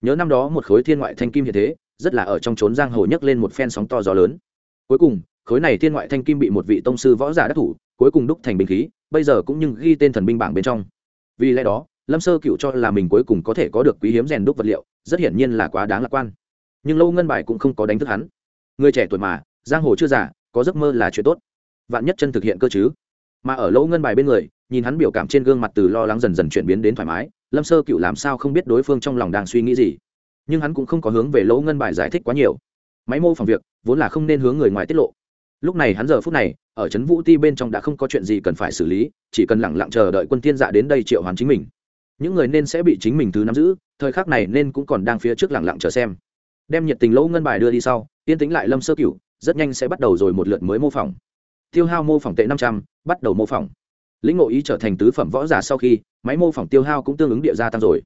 nhớ năm đó một khối thiên ngoại thanh kim hiện thế, rất là ở trong trốn giang hồ nhấc lên một phen sóng to gió lớn. Cuối cùng, khối này thiên ngoại thanh kim bị một vị tông sư võ giả đắc thủ, cuối cùng đúc thành binh khí, bây giờ cũng nhưng ghi tên thần binh bảng bên trong. Vì lẽ đó, lâm sơ cựu cho là mình cuối cùng có thể có được quý hiếm rèn đúc vật liệu, rất hiển nhiên là quá đáng lạc quan. Nhưng lâu ngân bài cũng không có đánh thức hắn. Người trẻ tuổi mà, giang hồ chưa già, có giấc mơ là chuyện tốt. Vạn nhất chân thực hiện cơ chứ. Mà ở lâu ngân bài bên người, nhìn hắn biểu cảm trên gương mặt từ lo lắng dần dần chuyển biến đến thoải mái lâm sơ cựu làm sao không biết đối phương trong lòng đang suy nghĩ gì? Nhưng hắn cũng không có hướng về lỗ ngân bài giải thích quá nhiều. Máy mô phỏng việc vốn là không nên hướng người ngoài tiết lộ. Lúc này hắn giờ phút này, ở trấn vũ ti bên trong đã không có chuyện gì cần phải xử lý, chỉ cần lẳng lặng chờ đợi quân tiên dạ đến đây triệu hoàn chính mình. Những người nên sẽ bị chính mình thứ nắm giữ, thời khắc này nên cũng còn đang phía trước lẳng lặng chờ xem. Đem nhiệt tình lỗ ngân bài đưa đi sau tiên tính lại lâm sơ cửu, rất nhanh sẽ bắt đầu rồi một lượt mới mô phỏng. Tiêu hao mô phỏng tệ năm trăm, bắt đầu mô phỏng lĩnh ngộ ý trở thành tứ phẩm võ giả sau khi, máy mô phỏng tiêu hao cũng tương ứng địa gia tăng rồi.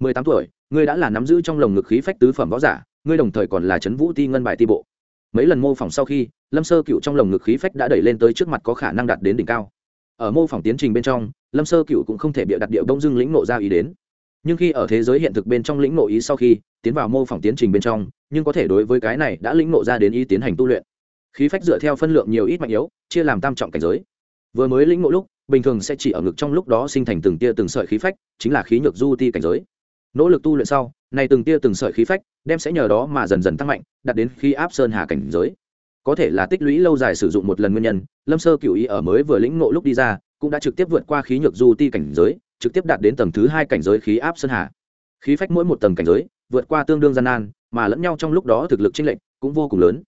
Mười tám tuổi, ngươi đã là nắm giữ trong lồng ngực khí phách tứ phẩm võ giả, ngươi đồng thời còn là c vũ ti ngân bài ti bộ. Mấy lần mô phỏng sau khi, lâm sơ cựu trong lồng ngực khí phách đã đẩy lên tới trước mặt có khả năng đạt đến đỉnh cao. Ở mô phỏng tiến trình bên trong, lâm sơ cựu cũng không thể bịa đặt địa đông dưng lĩnh nộ ra ý đến. Nhưng khi ở thế giới hiện thực bên trong lĩnh nộ ý sau khi, tiến vào mô phỏng tiến trình bên trong, nhưng có thể đối với cái này đã lĩnh nộ ra đến ý tiến hành tu luyện. Khí phách dựa theo phân lượng nhiều ít mạnh yếu, chia làm tam trọng cảnh giới vừa mới lĩnh ngộ lúc, bình thường sẽ chỉ ở ngực trong lúc đó sinh thành từng tia từng sợi khí phách, chính là khí nhược du ti cảnh giới. Nỗ lực tu luyện sau, này từng tia từng sợi khí phách đem sẽ nhờ đó mà dần dần tăng mạnh, đạt đến khi áp sơn hà cảnh giới. Có thể là tích lũy lâu dài sử dụng một lần nguyên nhân, lâm sơ cựu ý ở mới vừa lĩnh ngộ lúc đi ra, cũng đã trực tiếp vượt qua khí nhược du ti cảnh giới, trực tiếp đạt đến tầng thứ hai cảnh giới khí áp sơn hà. Khí phách mỗi một tầng cảnh giới, vượt qua tương đương gian nan, mà lẫn nhau trong lúc đó thực lực chênh lệch cũng vô cùng lớn.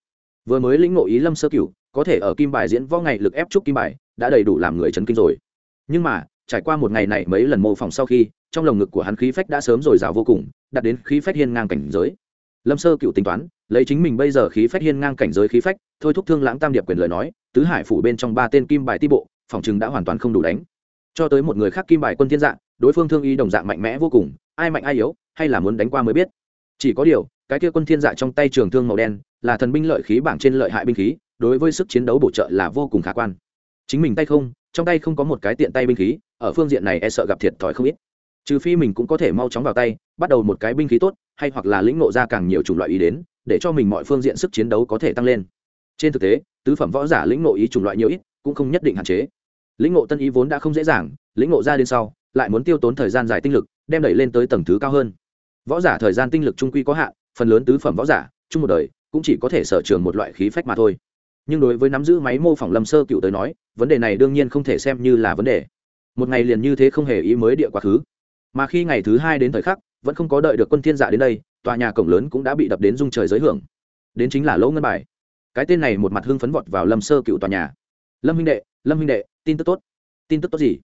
Vừa mới lĩnh ngộ ý lâm sơ cựu có thể ở kim bài diễn võ ngày lực ép trúc kim bài đã đầy đủ làm người chấn kinh rồi. Nhưng mà, trải qua một ngày này mấy lần mô phỏng sau khi, trong lồng ngực của hắn khí phách đã sớm rồi dào vô cùng, đạt đến khí phách hiên ngang cảnh giới. Lâm sơ cựu tính toán, lấy chính mình bây giờ khí phách hiên ngang cảnh giới khí phách, thôi thúc thương lãng tam điệp quyền lời nói, tứ hải phủ bên trong ba tên kim bài ti bộ, phòng chừng đã hoàn toàn không đủ đánh. Cho tới một người khác kim bài quân thiên dạng, đối phương thương y đồng dạng mạnh mẽ vô cùng, ai mạnh ai yếu, hay là muốn đánh qua mới biết. Chỉ có điều, cái kia quân thiên dạ trong tay trường thương màu đen, là thần binh lợi khí bảng trên lợi hại binh khí, đối với sức chiến đấu bổ trợ là vô cùng khả quan chính mình tay không, trong tay không có một cái tiện tay binh khí, ở phương diện này e sợ gặp thiệt thòi không ít. Trừ phi mình cũng có thể mau chóng vào tay, bắt đầu một cái binh khí tốt, hay hoặc là lĩnh ngộ ra càng nhiều chủng loại ý đến, để cho mình mọi phương diện sức chiến đấu có thể tăng lên. Trên thực tế, tứ phẩm võ giả lĩnh ngộ ý chủng loại nhiều ít, cũng không nhất định hạn chế. Lĩnh ngộ tân ý vốn đã không dễ dàng, lĩnh ngộ ra đến sau, lại muốn tiêu tốn thời gian dài tinh lực, đem đẩy lên tới tầng thứ cao hơn. Võ giả thời gian tinh lực trung quy có hạn, phần lớn tứ phẩm võ giả, chung một đời, cũng chỉ có thể sở trường một loại khí phách mà thôi. Nhưng đối với nắm giữ máy mô phỏng lâm sơ cựu tới nói vấn đề này đương nhiên không thể xem như là vấn đề. Một ngày liền như thế không hề ý mới địa quá khứ. Mà khi ngày thứ hai đến thời khắc, vẫn không có đợi được quân thiên dạ đến đây, tòa nhà cổng lớn cũng đã bị đập đến rung trời giới hưởng. Đến chính là lỗ ngân bài. Cái tên này một mặt hưng phấn vọt vào lâm sơ cựu tòa nhà. Lâm huynh đệ, lâm huynh đệ, tin tức tốt. Tin tức tốt gì?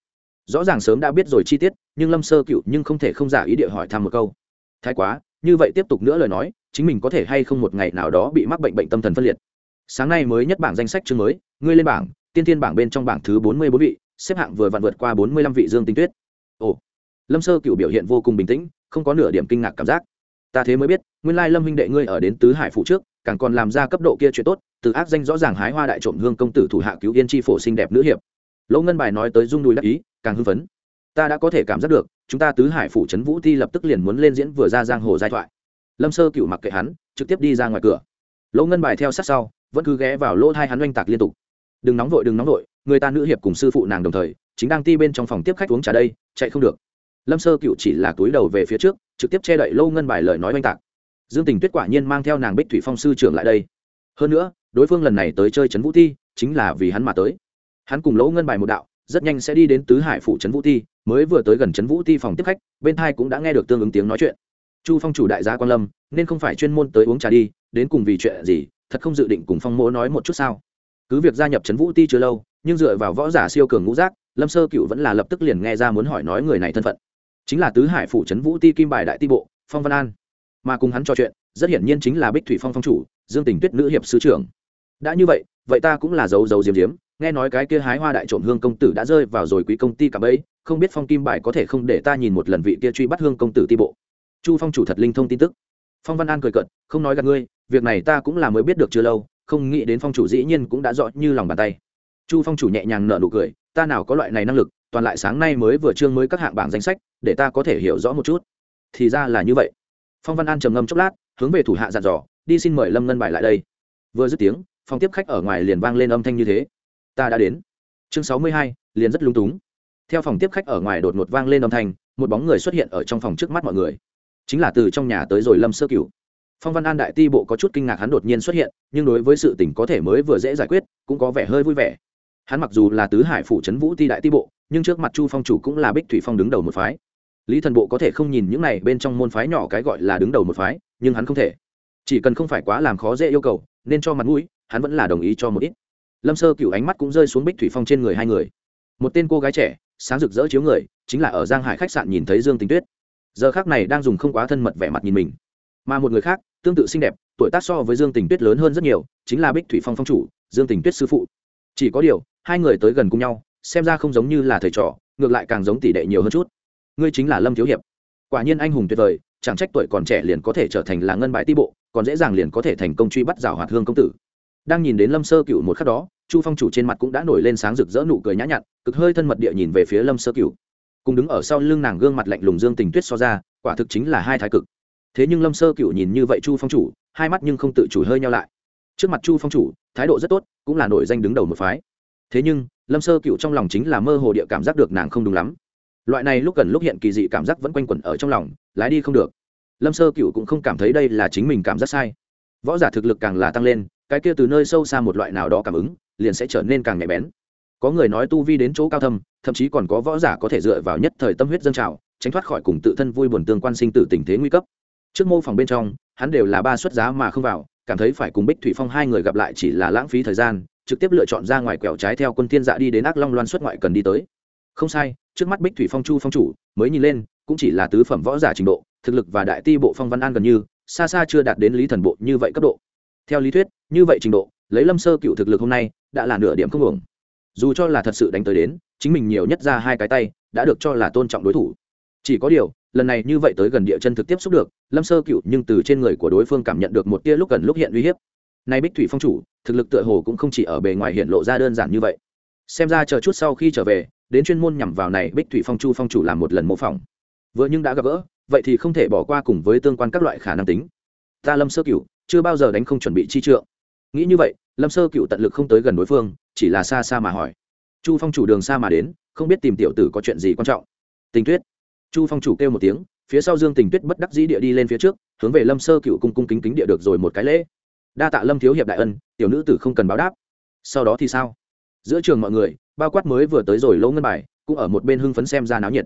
Rõ ràng sớm đã biết rồi chi tiết, nhưng lâm sơ cựu nhưng không thể không giả ý địa hỏi thăm một câu. Thái quá, như vậy tiếp tục nữa lời nói, chính mình có thể hay không một ngày nào đó bị mắc bệnh bệnh tâm thần phân liệt? Sáng nay mới nhất bảng danh sách chương mới, ngươi lên bảng tiên thiên bảng bên trong bảng thứ bốn mươi bốn vị, xếp hạng vừa vặn vượt qua bốn mươi lăm vị dương tinh tuyết. Ồ, lâm sơ cựu biểu hiện vô cùng bình tĩnh, không có nửa điểm kinh ngạc cảm giác. Ta thế mới biết, nguyên lai lâm huynh đệ ngươi ở đến tứ hải phụ trước, càng còn làm ra cấp độ kia chuyện tốt, từ ác danh rõ ràng hái hoa đại trộm hương công tử thủ hạ cứu yên chi phổ xinh đẹp nữ hiệp. Lỗ ngân bài nói tới dung đùi đắc ý, càng hưng phấn. Ta đã có thể cảm giác được, chúng ta tứ hải phủ trấn vũ thi lập tức liền muốn lên diễn vừa ra giang hồ giai thoại. Lâm sơ cựu mặc kệ hắn, trực tiếp đi ra ngoài cửa. Lỗ ngân bài theo sát sau, vẫn cứ ghé vào lỗ thai hắn oanh tạc liên tục đừng nóng vội, đừng nóng vội, người ta nữ hiệp cùng sư phụ nàng đồng thời, chính đang ti bên trong phòng tiếp khách uống trà đây, chạy không được. Lâm sơ cựu chỉ là túi đầu về phía trước, trực tiếp che đậy lâu ngân bài lời nói oanh tạc. Dương tình tuyết quả nhiên mang theo nàng bích thủy phong sư trưởng lại đây. Hơn nữa, đối phương lần này tới chơi trấn vũ thi chính là vì hắn mà tới. Hắn cùng lỗ ngân bài một đạo, rất nhanh sẽ đi đến tứ hải phủ trấn vũ thi mới vừa tới gần trấn vũ thi phòng tiếp khách, bên thai cũng đã nghe được tương ứng tiếng nói chuyện. Chu phong chủ đại gia quan lâm, nên không phải chuyên môn tới uống trà đi, đến cùng vì chuyện gì, thật không dự định cùng phong mỗ nói một chút sao? Cứ việc gia nhập trấn vũ ti chưa lâu, nhưng dựa vào võ giả siêu cường ngũ giác, lâm sơ cựu vẫn là lập tức liền nghe ra muốn hỏi nói người này thân phận. Chính là tứ hải phủ trấn vũ ti kim bài đại ti bộ, phong văn an. Mà cùng hắn trò chuyện, rất hiển nhiên chính là bích thủy phong phong chủ, dương tình tuyết nữ hiệp sứ trưởng. Đã như vậy vậy ta cũng là dấu dấu diếm diếm nghe nói cái kia hái hoa đại trộm hương công tử đã rơi vào rồi quý công ty cả bấy không biết phong kim bài có thể không để ta nhìn một lần vị kia truy bắt hương công tử ti bộ. Chu phong chủ thật linh thông tin tức. Phong văn an cười cận không nói gặp ngươi, việc này ta cũng là mới biết được chưa lâu không nghĩ đến phong chủ dĩ nhiên cũng đã rõ như lòng bàn tay. Chu phong chủ nhẹ nhàng nở nụ cười, ta nào có loại này năng lực, toàn lại sáng nay mới vừa chương mới các hạng bảng danh sách, để ta có thể hiểu rõ một chút. Thì ra là như vậy. Phong văn an trầm ngâm chốc lát, hướng về thủ hạ dặn dò, đi xin mời lâm ngân bài lại đây. Vừa dứt tiếng, phòng tiếp khách ở ngoài liền vang lên âm thanh như thế. Ta đã đến. Chương sáu mươi hai, liền rất lung túng. Theo phòng tiếp khách ở ngoài đột ngột vang lên âm thanh, một bóng người xuất hiện ở trong phòng trước mắt mọi người. Chính là từ trong nhà tới rồi lâm sơ cửu phong văn an đại ti bộ có chút kinh ngạc hắn đột nhiên xuất hiện, nhưng đối với sự tình có thể mới vừa dễ giải quyết, cũng có vẻ hơi vui vẻ. Hắn mặc dù là tứ hải phủ trấn vũ ti đại ti bộ, nhưng trước mặt chu phong chủ cũng là bích thủy phong đứng đầu một phái. Lý thần bộ có thể không nhìn những này bên trong môn phái nhỏ cái gọi là đứng đầu một phái, nhưng hắn không thể. Chỉ cần không phải quá làm khó dễ yêu cầu, nên cho mặt mũi, hắn vẫn là đồng ý cho một ít. Lâm sơ cựu ánh mắt cũng rơi xuống bích thủy phong trên người hai người. Một tên cô gái trẻ, sáng rực rỡ chiếu người, chính là ở giang hải khách sạn nhìn thấy dương tính tuyết. Giờ khác này đang dùng không quá thân mật vẻ mặt nhìn mình. Mà một người khác tương tự xinh đẹp, tuổi tác so với dương tình tuyết lớn hơn rất nhiều, chính là bích thủy phong phong chủ, dương tình tuyết sư phụ. Chỉ có điều, hai người tới gần cùng nhau, xem ra không giống như là thầy trò, ngược lại càng giống tỷ đệ nhiều hơn chút. Ngươi chính là lâm thiếu hiệp. Quả nhiên anh hùng tuyệt vời, chẳng trách tuổi còn trẻ liền có thể trở thành là ngân bài ti bộ, còn dễ dàng liền có thể thành công truy bắt rào hoạt hương công tử. Đang nhìn đến lâm sơ cựu một khắc đó, chu phong chủ trên mặt cũng đã nổi lên sáng rực rỡ nụ cười nhã nhặn, cực hơi thân mật địa nhìn về phía lâm sơ cựu cùng đứng ở sau lưng nàng gương mặt lạnh lùng dương tình tuyết so ra, quả thực chính là hai thái cực thế nhưng lâm sơ cựu nhìn như vậy chu phong chủ, hai mắt nhưng không tự chủ hơi nhau lại. Trước mặt chu phong chủ, thái độ rất tốt, cũng là nổi danh đứng đầu một phái. Thế nhưng, lâm sơ cựu trong lòng chính là mơ hồ địa cảm giác được nàng không đúng lắm. Loại này lúc gần lúc hiện kỳ dị cảm giác vẫn quanh quẩn ở trong lòng, lái đi không được. Lâm sơ cựu cũng không cảm thấy đây là chính mình cảm giác sai. Võ giả thực lực càng là tăng lên, cái kia từ nơi sâu xa một loại nào đó cảm ứng, liền sẽ trở nên càng nhạy bén. Có người nói tu vi đến chỗ cao thâm, thậm chí còn có võ giả có thể dựa vào nhất thời tâm huyết dân trào, tránh thoát khỏi cùng tự thân vui buồn tương quan sinh tử tình thế nguy cấp trước mô phòng bên trong, hắn đều là ba xuất giá mà không vào, cảm thấy phải cùng bích thủy phong hai người gặp lại chỉ là lãng phí thời gian, trực tiếp lựa chọn ra ngoài quẹo trái theo quân thiên dạ đi đến ác long loan xuất ngoại cần đi tới. Không sai, trước mắt bích thủy phong chu phong chủ, mới nhìn lên, cũng chỉ là tứ phẩm võ giả trình độ, thực lực và đại ti bộ phong văn an gần như, xa xa chưa đạt đến lý thần bộ như vậy cấp độ. Theo lý thuyết, như vậy trình độ, lấy lâm sơ cựu thực lực hôm nay, đã là nửa điểm không hưởng dù cho là thật sự đánh tới đến, chính mình nhiều nhất ra hai cái tay, đã được cho là tôn trọng đối thủ. Chỉ có điều lần này như vậy tới gần địa chân thực tiếp xúc được, lâm sơ cựu nhưng từ trên người của đối phương cảm nhận được một tia lúc gần lúc hiện uy hiếp. Nay bích thủy phong chủ, thực lực tựa hồ cũng không chỉ ở bề ngoài hiện lộ ra đơn giản như vậy. Xem ra chờ chút sau khi trở về, đến chuyên môn nhằm vào này bích thủy phong chu phong chủ làm một lần mô phỏng. Vừa nhưng đã gặp gỡ, vậy thì không thể bỏ qua cùng với tương quan các loại khả năng tính. Ta lâm sơ cựu chưa bao giờ đánh không chuẩn bị chi trượng. Nghĩ như vậy, lâm sơ cựu tận lực không tới gần đối phương, chỉ là xa xa mà hỏi. Chu phong chủ đường xa mà đến, không biết tìm tiểu tử có chuyện gì quan trọng. Tình tuyết chu phong chủ kêu một tiếng, phía sau dương tình tuyết bất đắc dĩ địa đi lên phía trước, hướng về lâm sơ cựu cung cung kính kính địa được rồi một cái lễ. Đa tạ lâm thiếu hiệp đại ân, tiểu nữ tử không cần báo đáp. Sau đó thì sao? Giữa trường mọi người, bao quát mới vừa tới rồi lỗ ngân bài, cũng ở một bên hưng phấn xem ra náo nhiệt.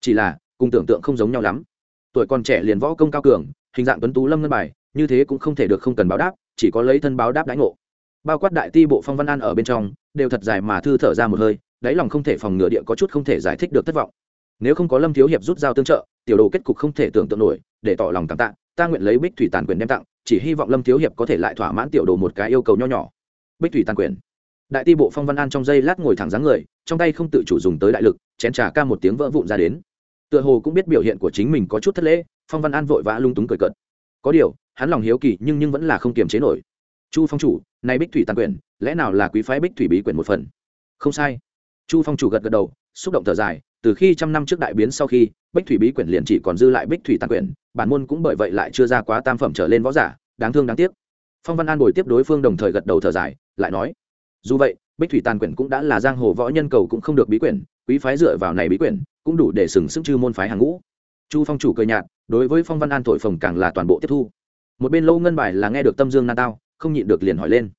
Chỉ là, cùng tưởng tượng không giống nhau lắm. Tuổi còn trẻ liền võ công cao cường, hình dạng tuấn tú lâm ngân bài, như thế cũng không thể được không cần báo đáp, chỉ có lấy thân báo đáp đãi ngộ. Bao quát đại ti bộ phong văn an ở bên trong, đều thật dài mà thư thở ra một hơi, đáy lòng không thể phòng ngừa địa có chút không thể giải thích được thất vọng nếu không có lâm thiếu hiệp rút dao tương trợ, tiểu đồ kết cục không thể tưởng tượng nổi, để tỏ lòng cảm tạ, ta nguyện lấy bích thủy tàn quyền đem tặng, chỉ hy vọng lâm thiếu hiệp có thể lại thỏa mãn tiểu đồ một cái yêu cầu nho nhỏ. Bích thủy tàn quyền. Đại ti bộ phong văn an trong giây lát ngồi thẳng dáng người, trong tay không tự chủ dùng tới đại lực, chén trà ca một tiếng vỡ vụn ra đến. Tựa hồ cũng biết biểu hiện của chính mình có chút thất lễ, phong văn an vội vã lung túng cười cợt. Có điều, hắn lòng hiếu kỳ nhưng nhưng vẫn là không kiềm chế nổi. Chu phong chủ nay bích thủy tàn quyền, lẽ nào là quý phái bích thủy bí Quyền một phần? Không sai. Chu phong chủ gật gật đầu, xúc động thở dài từ khi trăm năm trước đại biến sau khi bích thủy bí quyển liền chỉ còn dư lại bích thủy tàn quyển, bản môn cũng bởi vậy lại chưa ra quá tam phẩm trở lên võ giả, đáng thương đáng tiếc. Phong văn an bồi tiếp đối phương đồng thời gật đầu thở dài, lại nói, dù vậy, bích thủy tàn quyển cũng đã là giang hồ võ nhân cầu cũng không được bí quyển, quý phái dựa vào này bí quyển, cũng đủ để sừng sức chư môn phái hàng ngũ. Chu phong chủ cười nhạt, đối với phong văn an thổi phồng càng là toàn bộ tiếp thu. Một bên lâu ngân bài là nghe được tâm dương na tao, không nhịn được liền hỏi lên,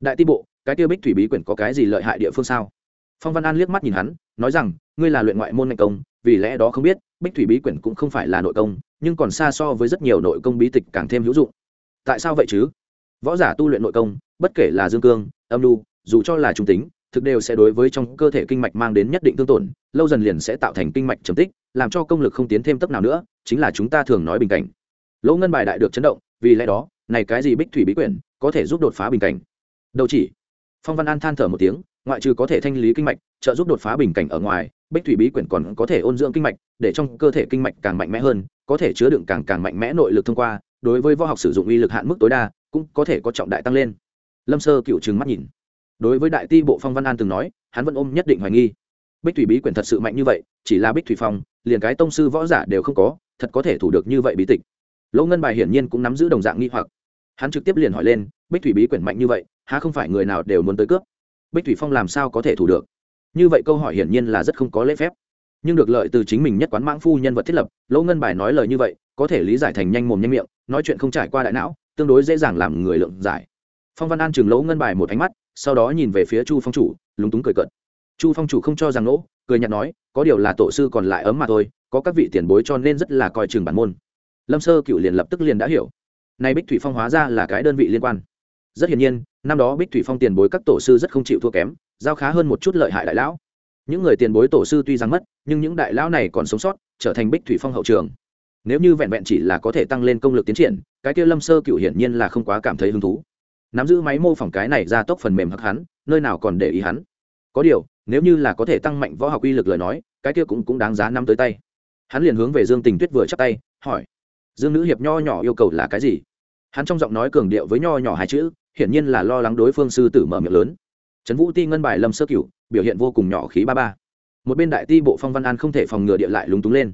đại ti bộ, cái tiêu bích thủy bí quyển có cái gì lợi hại địa phương sao? Phong văn an liếc mắt nhìn hắn, nói rằng ngươi là luyện ngoại môn ngành công, vì lẽ đó không biết, bích thủy bí quyển cũng không phải là nội công, nhưng còn xa so với rất nhiều nội công bí tịch càng thêm hữu dụng. Tại sao vậy chứ? Võ giả tu luyện nội công, bất kể là dương cương, âm lưu dù cho là trung tính, thực đều sẽ đối với trong cơ thể kinh mạch mang đến nhất định tương tổn, lâu dần liền sẽ tạo thành kinh mạch trầm tích, làm cho công lực không tiến thêm tấp nào nữa, chính là chúng ta thường nói bình cảnh. Lỗ ngân bài đại được chấn động, vì lẽ đó, này cái gì bích thủy bí quyển có thể giúp đột phá bình cảnh? Đâu chỉ. Phong văn an than thở một tiếng, ngoại trừ có thể thanh lý kinh mạch trợ giúp đột phá bình cảnh ở ngoài, bích thủy bí quyển còn có thể ôn dưỡng kinh mạch, để trong cơ thể kinh mạch càng mạnh mẽ hơn, có thể chứa đựng càng càng mạnh mẽ nội lực thông qua, đối với võ học sử dụng uy lực hạn mức tối đa, cũng có thể có trọng đại tăng lên. Lâm sơ cựu trừng mắt nhìn. Đối với đại ti bộ phong văn an từng nói, hắn vẫn ôm nhất định hoài nghi. Bích thủy bí quyển thật sự mạnh như vậy, chỉ là bích thủy phong, liền cái tông sư võ giả đều không có, thật có thể thủ được như vậy bí tịch. Lỗ ngân bài hiển nhiên cũng nắm giữ đồng dạng nghi hoặc. Hắn trực tiếp liền hỏi lên, bích thủy bí quyển mạnh như vậy, há không phải người nào đều muốn tới cướp? Bích thủy phong làm sao có thể thủ được? Như vậy câu hỏi hiển nhiên là rất không có lễ phép. Nhưng được lợi từ chính mình nhất quán mãng phu nhân vật thiết lập, lỗ ngân bài nói lời như vậy, có thể lý giải thành nhanh mồm nhanh miệng, nói chuyện không trải qua đại não, tương đối dễ dàng làm người lượng giải. Phong văn an chừng lỗ ngân bài một ánh mắt, sau đó nhìn về phía chu phong chủ, lúng túng cười cợt. Chu phong chủ không cho rằng lỗ, cười nhạt nói, có điều là tổ sư còn lại ấm mà thôi, có các vị tiền bối cho nên rất là coi chừng bản môn. Lâm sơ cựu liền lập tức liền đã hiểu. Nay bích thủy phong hóa ra là cái đơn vị liên quan. Rất hiển nhiên, năm đó bích thủy phong tiền bối các tổ sư rất không chịu thua kém giao khá hơn một chút lợi hại đại lão. Những người tiền bối tổ sư tuy rằng mất, nhưng những đại lão này còn sống sót, trở thành bích thủy phong hậu trường. Nếu như vẹn vẹn chỉ là có thể tăng lên công lực tiến triển, cái kia lâm sơ cựu hiển nhiên là không quá cảm thấy hứng thú. Nắm giữ máy mô phỏng cái này ra tốc phần mềm hắc hắn, nơi nào còn để ý hắn? Có điều, nếu như là có thể tăng mạnh võ học uy lực lời nói, cái kia cũng cũng đáng giá năm tới tay. Hắn liền hướng về dương tình tuyết vừa chắp tay, hỏi, dương nữ hiệp nho nhỏ yêu cầu là cái gì? Hắn trong giọng nói cường điệu với nho nhỏ hai chữ, hiển nhiên là lo lắng đối phương sư tử mở miệng lớn trấn vũ ti ngân bài lâm sơ cửu, biểu hiện vô cùng nhỏ khí ba ba. Một bên đại ti bộ phong văn an không thể phòng ngừa địa lại lúng túng lên.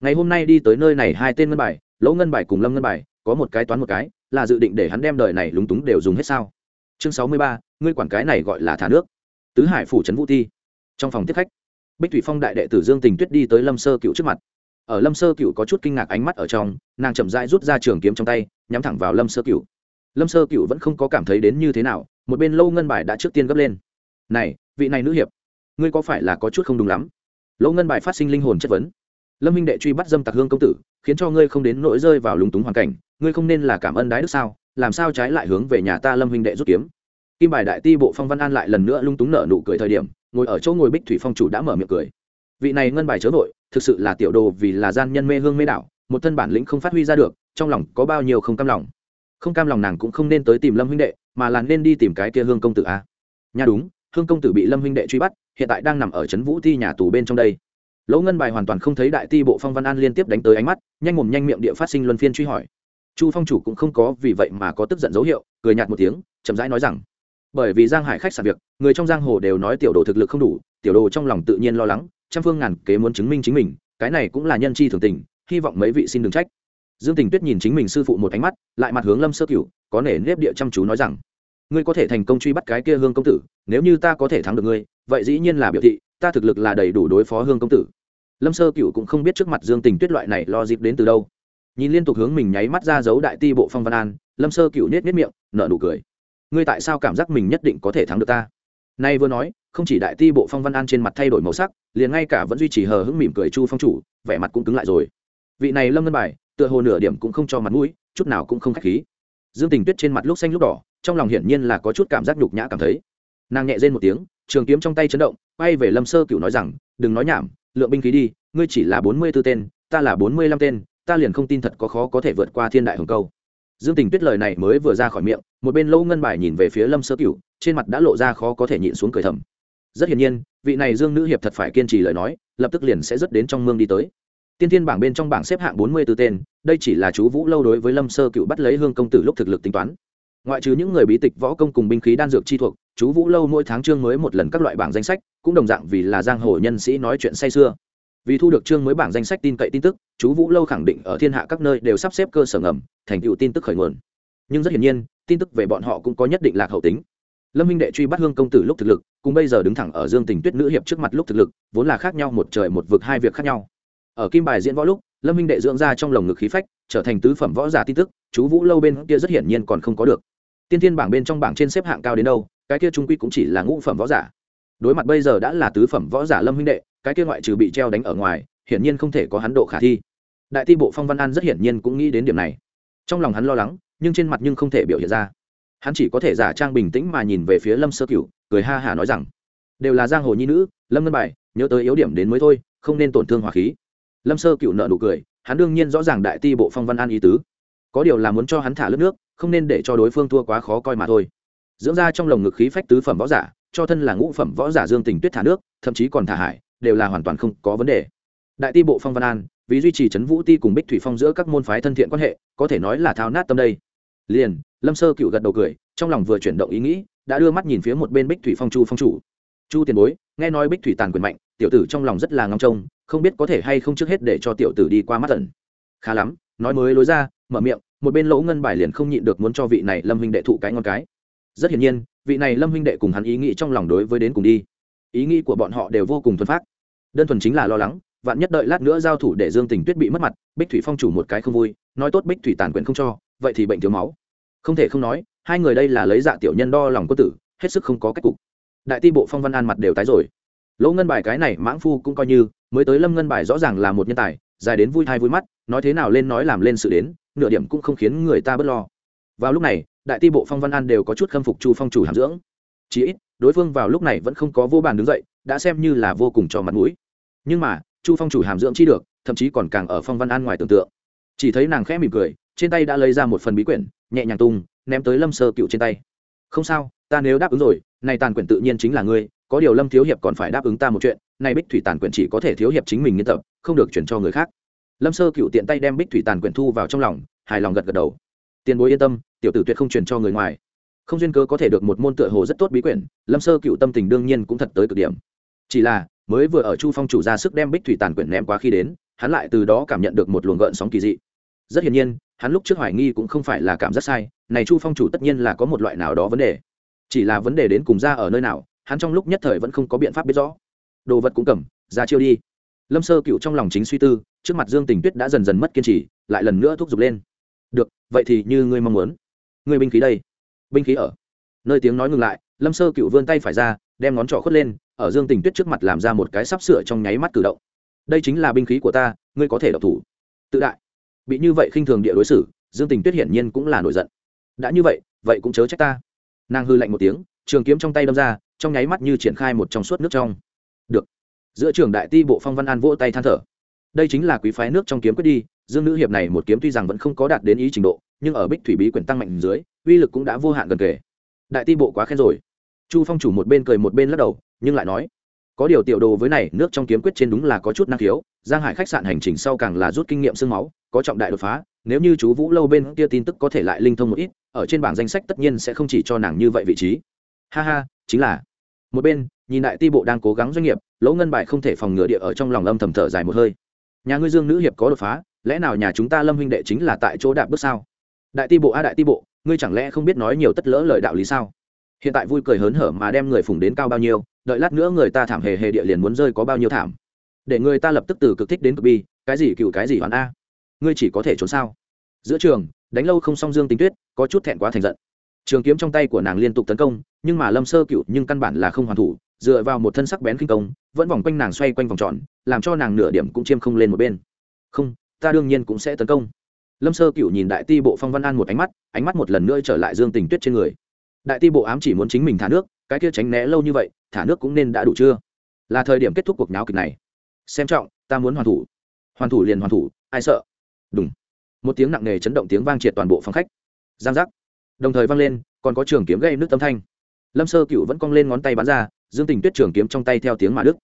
Ngày hôm nay đi tới nơi này hai tên ngân bài, lỗ ngân bài cùng lâm ngân bài, có một cái toán một cái, là dự định để hắn đem đời này lúng túng đều dùng hết sao? Chương sáu mươi ba, ngươi quản cái này gọi là thả nước. Tứ hải phủ trấn vũ ti. Trong phòng tiếp khách, bích thủy phong đại đệ tử dương tình tuyết đi tới lâm sơ cựu trước mặt. Ở lâm sơ cựu có chút kinh ngạc ánh mắt ở trong, nàng chậm rãi rút ra trường kiếm trong tay, nhắm thẳng vào lâm sơ cựu lâm sơ cựu vẫn không có cảm thấy đến như thế nào, một bên lâu ngân bài đã trước tiên gấp lên. Này, vị này nữ hiệp, ngươi có phải là có chút không đúng lắm? Lâu ngân bài phát sinh linh hồn chất vấn. Lâm minh đệ truy bắt dâm tặc hương công tử, khiến cho ngươi không đến nỗi rơi vào lúng túng hoàn cảnh, ngươi không nên là cảm ơn đái đức sao? Làm sao trái lại hướng về nhà ta lâm minh đệ rút kiếm? Kim bài đại ti bộ phong văn an lại lần nữa lung túng nở nụ cười thời điểm, ngồi ở chỗ ngồi bích thủy phong chủ đã mở miệng cười. Vị này ngân bài chớ vội, thực sự là tiểu đồ vì là gian nhân mê hương mê đảo, một thân bản lĩnh không phát huy ra được, trong lòng có bao nhiêu không cam lòng? Không cam lòng nàng cũng không nên tới tìm lâm huynh đệ, mà là nên đi tìm cái kia hương công tử a. Nhà đúng, hương công tử bị lâm huynh đệ truy bắt, hiện tại đang nằm ở trấn vũ Thi nhà tù bên trong đây. Lỗ ngân bài hoàn toàn không thấy đại ti bộ phong văn an liên tiếp đánh tới ánh mắt, nhanh mồm nhanh miệng địa phát sinh luân phiên truy hỏi. Chu phong chủ cũng không có vì vậy mà có tức giận dấu hiệu, cười nhạt một tiếng, chậm rãi nói rằng, bởi vì giang hải khách sạn việc, người trong giang hồ đều nói tiểu đồ thực lực không đủ, tiểu đồ trong lòng tự nhiên lo lắng, trăm phương ngàn kế muốn chứng minh chính mình, cái này cũng là nhân chi thường tình, hy vọng mấy vị xin đừng trách dương tình tuyết nhìn chính mình sư phụ một ánh mắt, lại mặt hướng lâm sơ cửu, có nể nếp địa chăm chú nói rằng, ngươi có thể thành công truy bắt cái kia hương công tử, nếu như ta có thể thắng được ngươi, vậy dĩ nhiên là biểu thị, ta thực lực là đầy đủ đối phó hương công tử. Lâm sơ cửu cũng không biết trước mặt dương tình tuyết loại này lo dịp đến từ đâu. Nhìn liên tục hướng mình nháy mắt ra giấu đại ti bộ phong văn an, lâm sơ cửu nết nết miệng, nở nụ cười. Ngươi tại sao cảm giác mình nhất định có thể thắng được ta? Nay vừa nói, không chỉ đại ti bộ phong văn an trên mặt thay đổi màu sắc, liền ngay cả vẫn duy trì hờ hững mỉm cười chu phong chủ, vẻ mặt cũng cứng lại rồi. Vị này lâm ngân bài tựa hồ nửa điểm cũng không cho mặt mũi, chút nào cũng không khách khí. Dương tình tuyết trên mặt lúc xanh lúc đỏ, trong lòng hiển nhiên là có chút cảm giác nhục nhã cảm thấy. Nàng nhẹ rên một tiếng, trường kiếm trong tay chấn động, quay về lâm sơ cựu nói rằng, đừng nói nhảm, lượng binh khí đi, ngươi chỉ là bốn mươi b ố tên, ta là bốn mươi lăm tên, ta liền không tin thật có khó có thể vượt qua thiên đại hồng câu. Dương tình tuyết lời này mới vừa ra khỏi miệng, một bên lâu ngân bài nhìn về phía lâm sơ cựu trên mặt đã lộ ra khó có thể nhịn xuống cười thầm. Rất hiển nhiên, vị này dương nữ hiệp thật phải kiên trì lời nói, lập tức liền sẽ dứt đến trong mương đi tới tiên thiên bảng bên trong bảng xếp hạng bốn mươi b ố tên, đây chỉ là chú vũ lâu đối với lâm sơ cựu bắt lấy hương công tử lúc thực lực tính toán. Ngoại trừ những người bí tịch võ công cùng binh khí đan dược chi thuộc, chú vũ lâu mỗi tháng chương mới một lần các loại bảng danh sách, cũng đồng dạng vì là giang hồ nhân sĩ nói chuyện say sưa. Vì thu được chương mới bảng danh sách tin cậy tin tức, chú vũ lâu khẳng định ở thiên hạ các nơi đều sắp xếp cơ sở ngầm, thành tựu tin tức khởi nguồn. Nhưng rất hiển nhiên, tin tức về bọn họ cũng có nhất định lạc hậu tính. Lâm minh đệ truy bắt hương công tử lúc thực lực, cùng bây giờ đứng thẳng ở dương tình tuyết nữ hiệp trước mặt lúc thực lực, vốn là khác nhau, một trời một vực hai việc khác nhau ở kim bài diễn võ lúc, lâm minh đệ dưỡng ra trong lồng ngực khí phách, trở thành tứ phẩm võ giả tin tức, chú vũ lâu bên kia rất hiển nhiên còn không có được. Tiên thiên bảng bên trong bảng trên xếp hạng cao đến đâu, cái kia trung quy cũng chỉ là ngũ phẩm võ giả. Đối mặt bây giờ đã là tứ phẩm võ giả lâm minh đệ, cái kia ngoại trừ bị treo đánh ở ngoài, hiển nhiên không thể có hắn độ khả thi. Đại ti bộ phong văn an rất hiển nhiên cũng nghĩ đến điểm này. Trong lòng hắn lo lắng, nhưng trên mặt nhưng không thể biểu hiện ra. Hắn chỉ có thể giả trang bình tĩnh mà nhìn về phía lâm sơ cửu, cười ha hả nói rằng, đều là giang hồ nhi nữ, lâm ngân bài, nhớ tới yếu điểm đến mới thôi, không nên tổn thương hỏa khí lâm sơ cửu nợ nụ cười, hắn đương nhiên rõ ràng đại ti bộ phong văn an ý tứ. Có điều là muốn cho hắn thả lướt nước, không nên để cho đối phương thua quá khó coi mà thôi. Dưỡng ra trong lồng ngực khí phách tứ phẩm võ giả, cho thân là ngũ phẩm võ giả dương tình tuyết thả nước, thậm chí còn thả hải, đều là hoàn toàn không có vấn đề. Đại ti bộ phong văn an, vì duy trì trấn vũ ti cùng bích thủy phong giữa các môn phái thân thiện quan hệ, có thể nói là thao nát tâm đây. Liền, lâm sơ cựu gật đầu cười, trong lòng vừa chuyển động ý nghĩ, đã đưa mắt nhìn phía một bên bích thủy phong chu phong chủ. Chu tiền bối, nghe nói bích thủy tàn quyền mạnh, tiểu tử trong lòng rất là ngóng trông không biết có thể hay không trước hết để cho tiểu tử đi qua mắt tần khá lắm, nói mới lối ra, mở miệng, một bên lỗ ngân bài liền không nhịn được muốn cho vị này lâm huynh đệ thụ cái ngon cái. Rất hiển nhiên, vị này lâm huynh đệ cùng hắn ý nghĩ trong lòng đối với đến cùng đi. Ý nghĩ của bọn họ đều vô cùng thuần phát đơn thuần chính là lo lắng, vạn nhất đợi lát nữa giao thủ để dương tình tuyết bị mất mặt, bích thủy phong chủ một cái không vui, nói tốt bích thủy tàn quyền không cho, vậy thì bệnh thiếu máu. Không thể không nói, hai người đây là lấy dạ tiểu nhân đo lòng quân tử, hết sức không có cách cục. Đại ti bộ phong văn an mặt đều tái rồi lỗ ngân bài cái này mãng phu cũng coi như, mới tới lâm ngân bài rõ ràng là một nhân tài, dài đến vui thai vui mắt, nói thế nào lên nói làm lên sự đến, nửa điểm cũng không khiến người ta bớt lo. Vào lúc này, đại ti bộ phong văn an đều có chút khâm phục chu phong chủ hàm dưỡng. Chí ít, đối phương vào lúc này vẫn không có vô bàn đứng dậy, đã xem như là vô cùng cho mặt mũi. Nhưng mà, chu phong chủ hàm dưỡng chi được, thậm chí còn càng ở phong văn an ngoài tưởng tượng. Chỉ thấy nàng khẽ mỉm cười, trên tay đã lấy ra một phần bí quyển, nhẹ nhàng tung, ném tới lâm sơ cựu trên tay. Không sao, ta nếu đáp ứng rồi, này tàn quyển tự nhiên chính là ngươi có điều lâm thiếu hiệp còn phải đáp ứng ta một chuyện, nay bích thủy tàn quyển chỉ có thể thiếu hiệp chính mình nghiên tập, không được chuyển cho người khác. Lâm sơ cựu tiện tay đem bích thủy tàn quyển thu vào trong lòng, hài lòng gật gật đầu. Tiền bối yên tâm, tiểu tử tuyệt không truyền cho người ngoài. Không duyên cớ có thể được một môn tựa hồ rất tốt bí quyển, lâm sơ cựu tâm tình đương nhiên cũng thật tới cực điểm. Chỉ là, mới vừa ở chu phong chủ ra sức đem bích thủy tàn quyển ném quá khi đến, hắn lại từ đó cảm nhận được một luồng gợn sóng kỳ dị. Rất hiển nhiên, hắn lúc trước hoài nghi cũng không phải là cảm giác sai, này chu phong chủ tất nhiên là có một loại nào đó vấn đề. Chỉ là vấn đề đến cùng ra ở nơi nào hắn trong lúc nhất thời vẫn không có biện pháp biết rõ. Đồ vật cũng cầm, ra chiêu đi. Lâm sơ cựu trong lòng chính suy tư, trước mặt dương tình tuyết đã dần dần mất kiên trì, lại lần nữa thúc giục lên. Được, vậy thì như ngươi mong muốn. Ngươi binh khí đây. Binh khí ở. Nơi tiếng nói ngừng lại, lâm sơ cựu vươn tay phải ra, đem ngón trỏ khuất lên, ở dương tình tuyết trước mặt làm ra một cái sắp sửa trong nháy mắt cử động. Đây chính là binh khí của ta, ngươi có thể độc thủ. Tự đại. Bị như vậy khinh thường địa đối xử, dương tình tuyết hiển nhiên cũng là nổi giận. Đã như vậy vậy cũng chớ trách ta. Nàng hư lạnh một tiếng trường kiếm trong tay đâm ra, trong nháy mắt như triển khai một trong suốt nước trong. Được. Giữa trường đại ti bộ phong văn an vỗ tay than thở. Đây chính là quý phái nước trong kiếm quyết đi, dương nữ hiệp này một kiếm tuy rằng vẫn không có đạt đến ý trình độ, nhưng ở bích thủy bí quyển tăng mạnh dưới, uy lực cũng đã vô hạn gần kề. Đại ti bộ quá khen rồi. Chu phong chủ một bên cười một bên lắc đầu, nhưng lại nói, có điều tiểu đồ với này, nước trong kiếm quyết trên đúng là có chút năng khiếu, giang hải khách sạn hành trình sau càng là rút kinh nghiệm sương máu, có trọng đại đột phá, nếu như chú vũ lâu bên kia tin tức có thể lại linh thông một ít, ở trên bảng danh sách tất nhiên sẽ không chỉ cho nàng như vậy vị trí ha ha, chính là. Một bên, nhìn đại ti bộ đang cố gắng doanh nghiệp, lỗ ngân bài không thể phòng ngừa địa ở trong lòng âm thầm thở dài một hơi. Nhà ngươi dương nữ hiệp có đột phá, lẽ nào nhà chúng ta lâm huynh đệ chính là tại chỗ đạp bước sao? Đại ti bộ a đại ti bộ, ngươi chẳng lẽ không biết nói nhiều tất lỡ lời đạo lý sao? Hiện tại vui cười hớn hở mà đem người phủng đến cao bao nhiêu, đợi lát nữa người ta thảm hề hề địa liền muốn rơi có bao nhiêu thảm. Để người ta lập tức từ cực thích đến cực bi, cái gì cựu cái gì hoàn a? Ngươi chỉ có thể trốn sao? Giữa trường, đánh lâu không song dương tính tuyết, có chút thẹn quá thành giận trường kiếm trong tay của nàng liên tục tấn công, nhưng mà lâm sơ cựu nhưng căn bản là không hoàn thủ, dựa vào một thân sắc bén kinh công, vẫn vòng quanh nàng xoay quanh vòng tròn, làm cho nàng nửa điểm cũng chiêm không lên một bên. Không, ta đương nhiên cũng sẽ tấn công. Lâm sơ cựu nhìn đại ti bộ phong văn an một ánh mắt ánh mắt một lần nữa trở lại dương tình tuyết trên người. Đại ti bộ ám chỉ muốn chính mình thả nước, cái kia tránh né lâu như vậy, thả nước cũng nên đã đủ chưa? Là thời điểm kết thúc cuộc nháo kịch này. Xem trọng, ta muốn hoàn thủ. Hoàn thủ liền hoàn thủ, ai sợ? Đúng một tiếng nặng nề chấn động tiếng vang triệt toàn bộ phòng khách. Giang giác đồng thời vang lên, còn có trường kiếm gây nước tâm thanh. Lâm sơ cựu vẫn cong lên ngón tay bắn ra, dương tình tuyết trường kiếm trong tay theo tiếng mà đức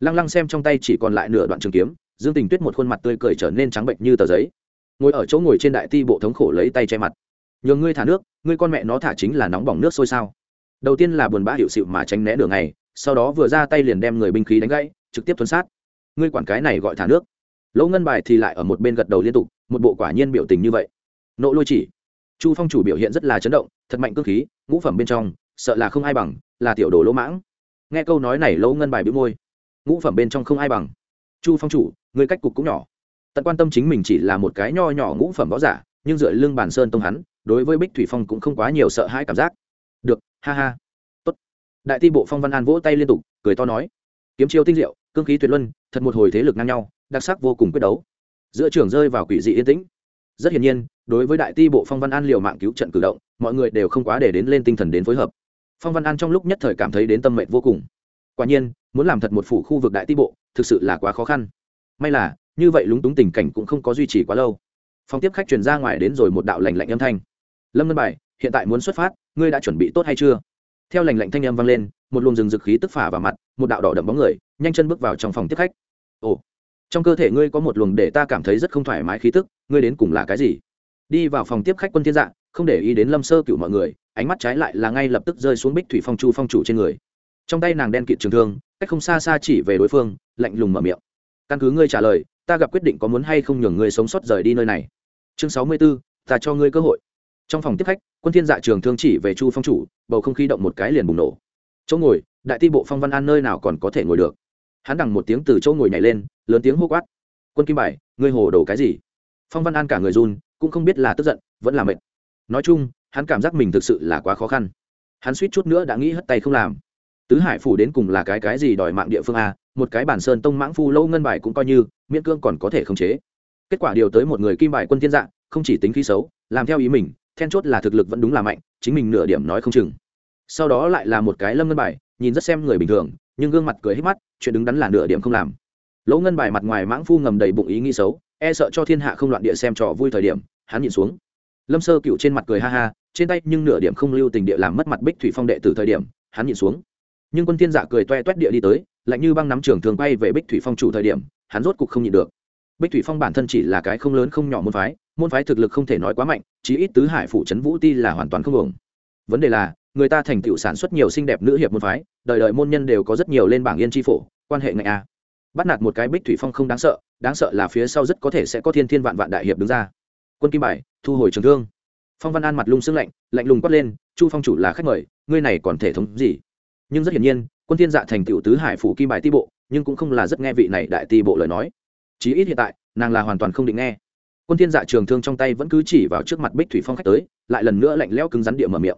lăng lăng xem trong tay chỉ còn lại nửa đoạn trường kiếm, dương tình tuyết một khuôn mặt tươi cười trở nên trắng bệnh như tờ giấy. Ngồi ở chỗ ngồi trên đại ti bộ thống khổ lấy tay che mặt. Nhường ngươi thả nước, ngươi con mẹ nó thả chính là nóng bỏng nước sôi sao? Đầu tiên là buồn bã hiệu xịu mà tránh né đường này sau đó vừa ra tay liền đem người binh khí đánh gãy, trực tiếp tuân sát. Ngươi quản cái này gọi thả nước. Lỗ ngân bài thì lại ở một bên gật đầu liên tục, một bộ quả nhiên biểu tình như vậy. Nộ lôi chỉ chu phong chủ biểu hiện rất là chấn động, thật mạnh cơ khí, ngũ phẩm bên trong, sợ là không ai bằng, là tiểu đồ lỗ mãng. Nghe câu nói này lỗ ngân bài bĩu môi. Ngũ phẩm bên trong không ai bằng. Chu phong chủ, người cách cục cũng nhỏ. Tận quan tâm chính mình chỉ là một cái nho nhỏ ngũ phẩm võ giả, nhưng dựa lưng bàn sơn tông hắn, đối với bích thủy phong cũng không quá nhiều sợ hãi cảm giác. Được, ha ha. Tốt. Đại ti bộ phong văn an vỗ tay liên tục, cười to nói. Kiếm chiêu tinh diệu, cương khí tuyệt luân, thật một hồi thế lực ngang nhau, đặc sắc vô cùng quyết đấu. Giữa trường rơi vào quỷ dị yên tĩnh. Rất hiển nhiên đối với đại ti bộ phong văn an liều mạng cứu trận cử động, mọi người đều không quá để đến lên tinh thần đến phối hợp. Phong văn an trong lúc nhất thời cảm thấy đến tâm mệnh vô cùng. Quả nhiên, muốn làm thật một phủ khu vực đại ti bộ, thực sự là quá khó khăn. May là, như vậy lúng túng tình cảnh cũng không có duy trì quá lâu. Phong tiếp khách truyền ra ngoài đến rồi một đạo lành lạnh âm thanh. Lâm ngân bài, hiện tại muốn xuất phát, ngươi đã chuẩn bị tốt hay chưa? Theo lành lạnh thanh âm vang lên, một luồng rừng rực khí tức phả vào mặt, một đạo đỏ đậm bóng người, nhanh chân bước vào trong phòng tiếp khách. Ồ, trong cơ thể ngươi có một luồng để ta cảm thấy rất không thoải mái khí tức, ngươi đến cùng là cái gì? Đi vào phòng tiếp khách quân thiên dạ không để ý đến lâm sơ cựu mọi người ánh mắt trái lại là ngay lập tức rơi xuống bích thủy phong chu phong chủ trên người. Trong tay nàng đen kịt trường thương cách không xa xa chỉ về đối phương lạnh lùng mở miệng. Căn cứ ngươi trả lời ta gặp quyết định có muốn hay không nhường ngươi sống sót rời đi nơi này. Chương sáu mươi 64, ta cho ngươi cơ hội. Trong phòng tiếp khách quân thiên dạ trường thương chỉ về chu phong chủ bầu không khí động một cái liền bùng nổ. Chỗ ngồi đại ti bộ phong văn an nơi nào còn có thể ngồi được? Hắn đằng một tiếng từ chỗ ngồi nhảy lên lớn tiếng hô quát. Quân kim bài ngươi hồ đồ cái gì? Phong văn an cả người run cũng không biết là tức giận, vẫn là mệt. Nói chung, hắn cảm giác mình thực sự là quá khó khăn. Hắn suýt chút nữa đã nghĩ hất tay không làm. Tứ hải phủ đến cùng là cái cái gì đòi mạng địa phương a một cái bản sơn tông mãng phu lâu ngân bài cũng coi như, miễn cương còn có thể khống chế. Kết quả điều tới một người kim bài quân thiên dạng, không chỉ tính khí xấu, làm theo ý mình, then chốt là thực lực vẫn đúng là mạnh, chính mình nửa điểm nói không chừng. Sau đó lại là một cái lâm ngân bài, nhìn rất xem người bình thường, nhưng gương mặt cười hết mắt, chuyện đứng đắn là nửa điểm không làm. Lỗ ngân bài mặt ngoài mãng phu ngầm đầy bụng ý nghĩ xấu e sợ cho thiên hạ không loạn địa xem trò vui thời điểm hắn nhìn xuống. Lâm sơ cựu trên mặt cười ha ha, trên tay nhưng nửa điểm không lưu tình địa làm mất mặt bích thủy phong đệ từ thời điểm, hắn nhìn xuống. Nhưng quân thiên dạ cười toe toét địa đi tới, lạnh như băng nắm trường thường quay về bích thủy phong chủ thời điểm, hắn rốt cục không nhịn được. Bích thủy phong bản thân chỉ là cái không lớn không nhỏ môn phái môn phái thực lực không thể nói quá mạnh, chí ít tứ hải phủ trấn vũ ti là hoàn toàn không ổn. Vấn đề là, người ta thành tựu sản xuất nhiều xinh đẹp nữ hiệp môn phái, đời đời môn nhân đều có rất nhiều lên bảng yên tri phổ, quan hệ ngại a. Bắt nạt một cái bích thủy phong không đáng sợ đáng sợ là phía sau rất có thể sẽ có thiên thiên vạn vạn đại hiệp đứng ra quân kim bài, thu hồi trường thương. Phong văn an mặt lung sưng lạnh lạnh lùng quát lên, chu phong chủ là khách mời, ngươi này còn thể thống gì? Nhưng rất hiển nhiên, quân thiên dạ thành tựu tứ hải phủ kim bài ti bộ, nhưng cũng không là rất nghe vị này đại ti bộ lời nói. Chí ít hiện tại, nàng là hoàn toàn không định nghe. Quân thiên dạ trường thương trong tay vẫn cứ chỉ vào trước mặt bích thủy phong khách tới, lại lần nữa lạnh lẽo cứng rắn địa mở miệng.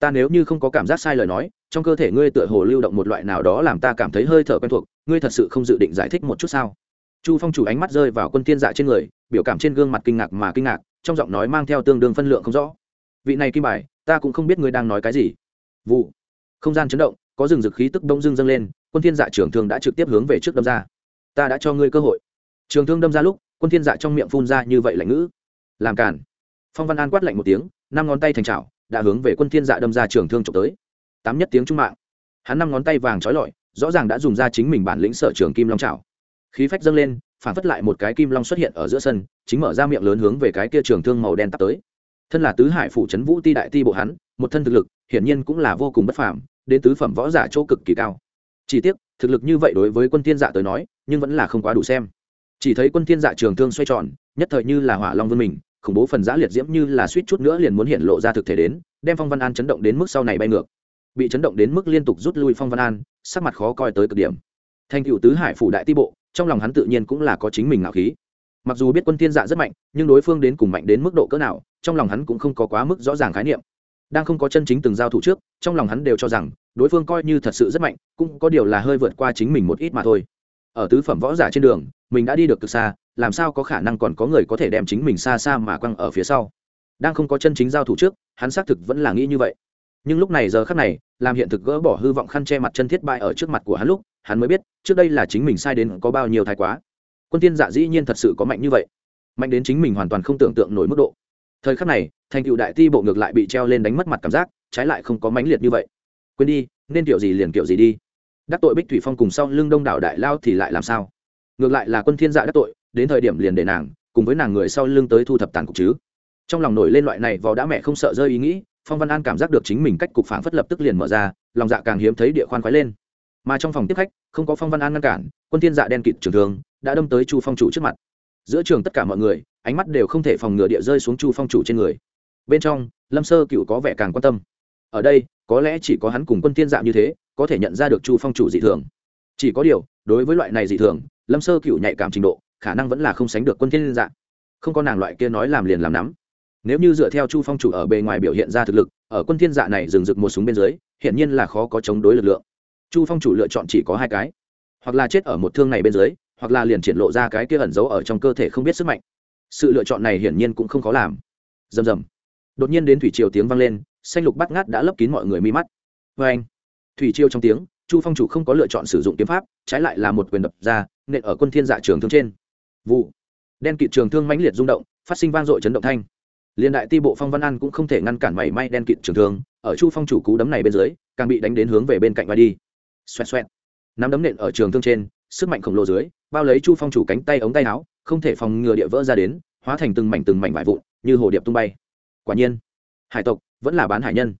Ta nếu như không có cảm giác sai lời nói, trong cơ thể ngươi tựa hồ lưu động một loại nào đó làm ta cảm thấy hơi thở quen thuộc, ngươi thật sự không dự định giải thích một chút sao? Chu phong chủ ánh mắt rơi vào quân thiên dạ trên người, biểu cảm trên gương mặt kinh ngạc mà kinh ngạc, trong giọng nói mang theo tương đương phân lượng không rõ. Vị này kim bài, ta cũng không biết ngươi đang nói cái gì. Vụ. Không gian chấn động, có rừng rực khí tức đông dưng dâng lên, quân thiên dạ trường thương đã trực tiếp hướng về trước đâm ra. Ta đã cho ngươi cơ hội. Trường thương đâm ra lúc, quân thiên dạ trong miệng phun ra như vậy lạnh ngữ. Làm cản phong văn an quát lạnh một tiếng, năm ngón tay thành chảo, đã hướng về quân thiên dạ đâm ra trường thương trộm tới. Tám nhất tiếng trung mạng. Hắn năm ngón tay vàng trói lọi, rõ ràng đã dùng ra chính mình bản lĩnh sở trường kim long chảo khí phách dâng lên, phản phất lại một cái kim long xuất hiện ở giữa sân, chính mở ra miệng lớn hướng về cái kia trường thương màu đen tắt tới. Thân là tứ hải phủ trấn vũ ti đại ti bộ hắn, một thân thực lực, hiển nhiên cũng là vô cùng bất phàm, đến tứ phẩm võ giả chỗ cực kỳ cao. Chỉ tiếc, thực lực như vậy đối với quân thiên dạ tới nói, nhưng vẫn là không quá đủ xem. Chỉ thấy quân thiên dạ trường thương xoay tròn, nhất thời như là hỏa long vươn mình, khủng bố phần giã liệt diễm như là suýt chút nữa liền muốn hiện lộ ra thực thể đến, đem phong văn an chấn động đến mức sau này bay ngược. Bị chấn động đến mức liên tục rút lui phong văn an, sắc mặt khó coi tới cực điểm. Thành cựu tứ hải phủ đại ti bộ trong lòng hắn tự nhiên cũng là có chính mình ngạo khí. Mặc dù biết quân thiên dạ rất mạnh, nhưng đối phương đến cùng mạnh đến mức độ cỡ nào, trong lòng hắn cũng không có quá mức rõ ràng khái niệm. Đang không có chân chính từng giao thủ trước, trong lòng hắn đều cho rằng, đối phương coi như thật sự rất mạnh, cũng có điều là hơi vượt qua chính mình một ít mà thôi. Ở tứ phẩm võ giả trên đường, mình đã đi được cực xa, làm sao có khả năng còn có người có thể đem chính mình xa xa mà quăng ở phía sau? Đang không có chân chính giao thủ trước, hắn xác thực vẫn là nghĩ như vậy nhưng lúc này giờ khắc này, làm hiện thực gỡ bỏ hư vọng khăn che mặt chân thiết bại ở trước mặt của hắn lúc, hắn mới biết, trước đây là chính mình sai đến có bao nhiêu thái quá. Quân tiên dạ dĩ nhiên thật sự có mạnh như vậy. Mạnh đến chính mình hoàn toàn không tưởng tượng nổi mức độ. Thời khắc này, thành cựu đại ti bộ ngược lại bị treo lên đánh mất mặt cảm giác, trái lại không có mãnh liệt như vậy. Quên đi, nên kiểu gì liền kiểu gì đi. Đắc tội bích thủy phong cùng sau lưng đông đảo đại lao thì lại làm sao? Ngược lại là quân thiên dạ đắc tội, đến thời điểm liền để nàng, cùng với nàng người sau lưng tới thu thập tàn cục chứ. Trong lòng nổi lên loại này vò đã mẹ không sợ rơi ý nghĩ phong văn an cảm giác được chính mình cách cục phản phất lập tức liền mở ra, lòng dạ càng hiếm thấy địa khoan khoái lên. Mà trong phòng tiếp khách, không có phong văn an ngăn cản, quân thiên dạ đen kịt trường thường, đã đâm tới chu phong chủ trước mặt. Giữa trường tất cả mọi người, ánh mắt đều không thể phòng ngừa địa rơi xuống chu phong chủ trên người. Bên trong, lâm sơ cựu có vẻ càng quan tâm. Ở đây, có lẽ chỉ có hắn cùng quân thiên dạ như thế, có thể nhận ra được chu phong chủ dị thường. Chỉ có điều, đối với loại này dị thường, lâm sơ cựu nhạy cảm trình độ, khả năng vẫn là không sánh được quân thiên dạ. Không có nàng loại kia nói làm liền làm nắm nếu như dựa theo chu phong chủ ở bề ngoài biểu hiện ra thực lực, ở quân thiên dạ này dừng rực một súng bên dưới hiện nhiên là khó có chống đối lực lượng. Chu phong chủ lựa chọn chỉ có hai cái. Hoặc là chết ở một thương này bên dưới, hoặc là liền triển lộ ra cái kia ẩn giấu ở trong cơ thể không biết sức mạnh. Sự lựa chọn này hiển nhiên cũng không khó làm. Rầm rầm. Đột nhiên đến thủy triều tiếng vang lên, xanh lục bắt ngát đã lấp kín mọi người mi mắt. Vê anh, thủy triều trong tiếng, chu phong chủ không có lựa chọn sử dụng kiếm pháp, trái lại là một quyền đập ra, nện ở quân thiên dạ trường thương trên. Vụ. Đen kịt trường thương mãnh liệt rung động, phát sinh vang dội chấn động thanh liên đại ti bộ phong văn an cũng không thể ngăn cản mảy may đen kịt trường thương, ở chu phong chủ cú đấm này bên dưới, càng bị đánh đến hướng về bên cạnh vai đi. Xoẹt xoẹt. Nắm đấm nện ở trường thương trên, sức mạnh khổng lồ dưới, bao lấy chu phong chủ cánh tay ống tay áo, không thể phòng ngừa địa vỡ ra đến, hóa thành từng mảnh từng mảnh vải vụn, như hồ điệp tung bay. Quả nhiên, hải tộc vẫn là bán hải nhân.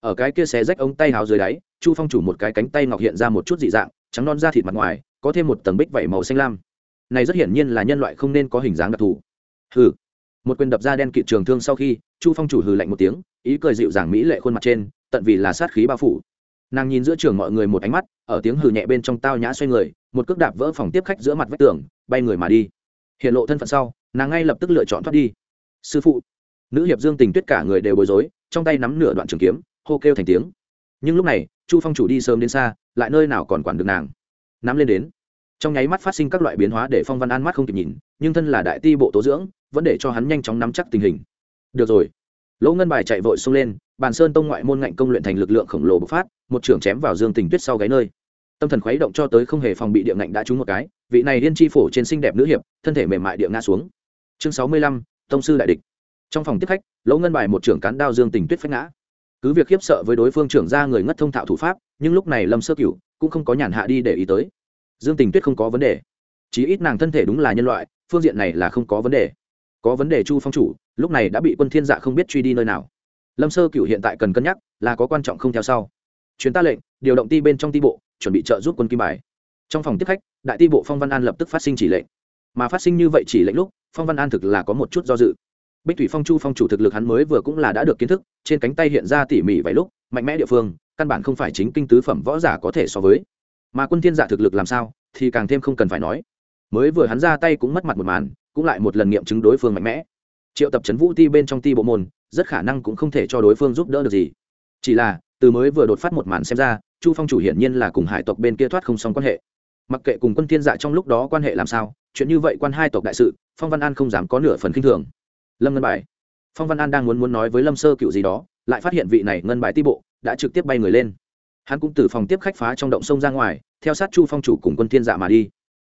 Ở cái kia xé rách ống tay áo dưới đáy, chu phong chủ một cái cánh tay ngọc hiện ra một chút dị dạng, trắng non da thịt mặt ngoài, có thêm một tầng bích vảy màu xanh lam. Này rất hiển nhiên là nhân loại không nên có hình dáng đặc thù. Hừ một quyền đập ra đen kịt trường thương sau khi, chu phong chủ hừ lạnh một tiếng, ý cười dịu dàng mỹ lệ khuôn mặt trên, tận vì là sát khí bao phủ. Nàng nhìn giữa trường mọi người một ánh mắt, ở tiếng hừ nhẹ bên trong tao nhã xoay người, một cước đạp vỡ phòng tiếp khách giữa mặt vách tường, bay người mà đi. Hiện lộ thân phận sau, nàng ngay lập tức lựa chọn thoát đi. Sư phụ, nữ hiệp dương tình tuyết cả người đều bối rối, trong tay nắm nửa đoạn trường kiếm, hô kêu thành tiếng. Nhưng lúc này, chu phong chủ đi sớm đến xa, lại nơi nào còn quản được nàng. Nắm lên đến. Trong nháy mắt phát sinh các loại biến hóa để phong văn an mắt không kịp nhìn, nhưng thân là đại ti bộ tố dưỡng vẫn để cho hắn nhanh chóng nắm chắc tình hình. Được rồi. Lỗ ngân bài chạy vội xông lên, bàn sơn tông ngoại môn ngạnh công luyện thành lực lượng khổng lồ bộc phát, một trưởng chém vào dương tình tuyết sau gáy nơi. Tâm thần khuấy động cho tới không hề phòng bị địa ngạnh đã trúng một cái, vị này liên chi phổ trên xinh đẹp nữ hiệp, thân thể mềm mại địa ngã xuống. Chương sáu mươi lăm, tông sư đại địch. Trong phòng tiếp khách, lỗ ngân bài một trưởng cán đao dương tình tuyết phách ngã. Cứ việc khiếp sợ với đối phương trưởng ra người ngất thông thạo thủ pháp, nhưng lúc này lâm sơ cửu cũng không có nhàn hạ đi để ý tới. Dương tình tuyết không có vấn đề. Chí ít nàng thân thể đúng là nhân loại, phương diện này là không có vấn đề có vấn đề chu phong chủ, lúc này đã bị quân thiên dạ không biết truy đi nơi nào. Lâm sơ cửu hiện tại cần cân nhắc, là có quan trọng không theo sau. Chuyến ta lệnh, điều động ti bên trong ti bộ, chuẩn bị trợ giúp quân kim bài. Trong phòng tiếp khách, đại ti bộ phong văn an lập tức phát sinh chỉ lệnh. Mà phát sinh như vậy chỉ lệnh lúc, phong văn an thực là có một chút do dự. Bích thủy phong chu phong chủ thực lực hắn mới vừa cũng là đã được kiến thức, trên cánh tay hiện ra tỉ mỉ vài lúc, mạnh mẽ địa phương, căn bản không phải chính kinh tứ phẩm võ giả có thể so với. Mà quân thiên giả thực lực làm sao, thì càng thêm không cần phải nói. Mới vừa hắn ra tay cũng mất mặt một màn cũng lại một lần nghiệm chứng đối phương mạnh mẽ. Triệu tập trấn vũ ti bên trong ti bộ môn, rất khả năng cũng không thể cho đối phương giúp đỡ được gì. Chỉ là, từ mới vừa đột phát một màn xem ra, chu phong chủ hiển nhiên là cùng hải tộc bên kia thoát không xong quan hệ. Mặc kệ cùng quân thiên dạ trong lúc đó quan hệ làm sao, chuyện như vậy quan hai tộc đại sự, phong văn an không dám có nửa phần kinh thường. Lâm ngân bài. Phong văn an đang muốn muốn nói với lâm sơ cựu gì đó, lại phát hiện vị này ngân bài ti bộ đã trực tiếp bay người lên. Hắn cũng từ phòng tiếp khách phá trong động sông ra ngoài, theo sát chu phong chủ cùng quân thiên dạ mà đi.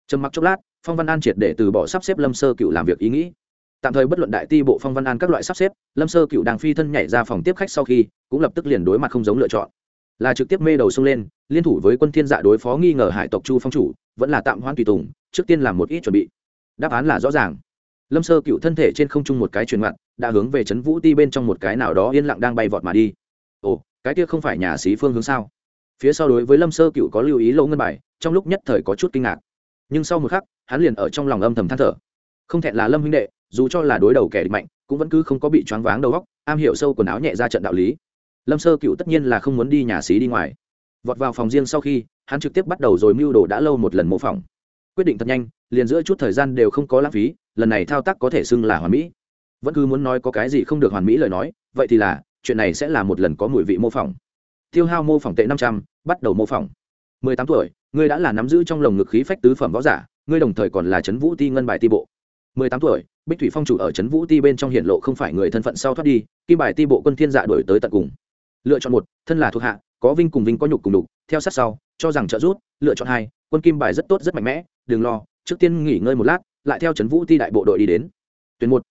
Trầm mặc chốc lát phong văn an triệt để từ bỏ sắp xếp lâm sơ cựu làm việc ý nghĩ. Tạm thời bất luận đại ti bộ phong văn an các loại sắp xếp, lâm sơ cựu đang phi thân nhảy ra phòng tiếp khách sau khi, cũng lập tức liền đối mặt không giống lựa chọn. Là trực tiếp mê đầu xông lên, liên thủ với quân thiên dạ đối phó nghi ngờ hải tộc chu phong chủ, vẫn là tạm hoãn tùy tùng, trước tiên làm một ít chuẩn bị. Đáp án là rõ ràng. Lâm sơ cựu thân thể trên không trung một cái truyền ngoặt, đã hướng về trấn vũ ti bên trong một cái nào đó yên lặng đang bay vọt mà đi. Ồ, cái kia không phải nhà sĩ phương hướng sao? Phía sau đối với lâm sơ cựu có lưu ý lỗ ngân bài, trong lúc nhất thời có chút kinh ngạc nhưng sau một khắc, hắn liền ở trong lòng âm thầm than thở. Không thẹn là lâm huynh đệ, dù cho là đối đầu kẻ địch mạnh, cũng vẫn cứ không có bị choáng váng đầu óc, am hiểu sâu quần áo nhẹ ra trận đạo lý. Lâm sơ cựu tất nhiên là không muốn đi nhà xí đi ngoài. Vọt vào phòng riêng sau khi, hắn trực tiếp bắt đầu rồi mưu đồ đã lâu một lần mô phỏng. Quyết định thật nhanh, liền giữa chút thời gian đều không có lãng phí, lần này thao tác có thể xưng là hoàn mỹ. Vẫn cứ muốn nói có cái gì không được hoàn mỹ lời nói, vậy thì là, chuyện này sẽ là một lần có mùi vị mô phỏng. Tiêu hao mô phỏng tệ năm trăm, bắt đầu mô phỏng. Mười tám tuổi ngươi đã là nắm giữ trong lồng ngực khí phách tứ phẩm võ giả, ngươi đồng thời còn là trấn vũ ti ngân bài ti bộ. Mười tám tuổi, bích thủy phong chủ ở trấn vũ ti bên trong hiện lộ không phải người thân phận sau thoát đi, kim bài ti bộ quân thiên dạ đổi tới tận cùng. Lựa chọn một, thân là thuộc hạ, có vinh cùng vinh có nhục cùng đục, theo sát sau, cho rằng trợ rút lựa chọn hai, quân kim bài rất tốt rất mạnh mẽ, đừng lo, trước tiên nghỉ ngơi một lát, lại theo trấn vũ ti đại bộ đội đi đến. Tuyến một,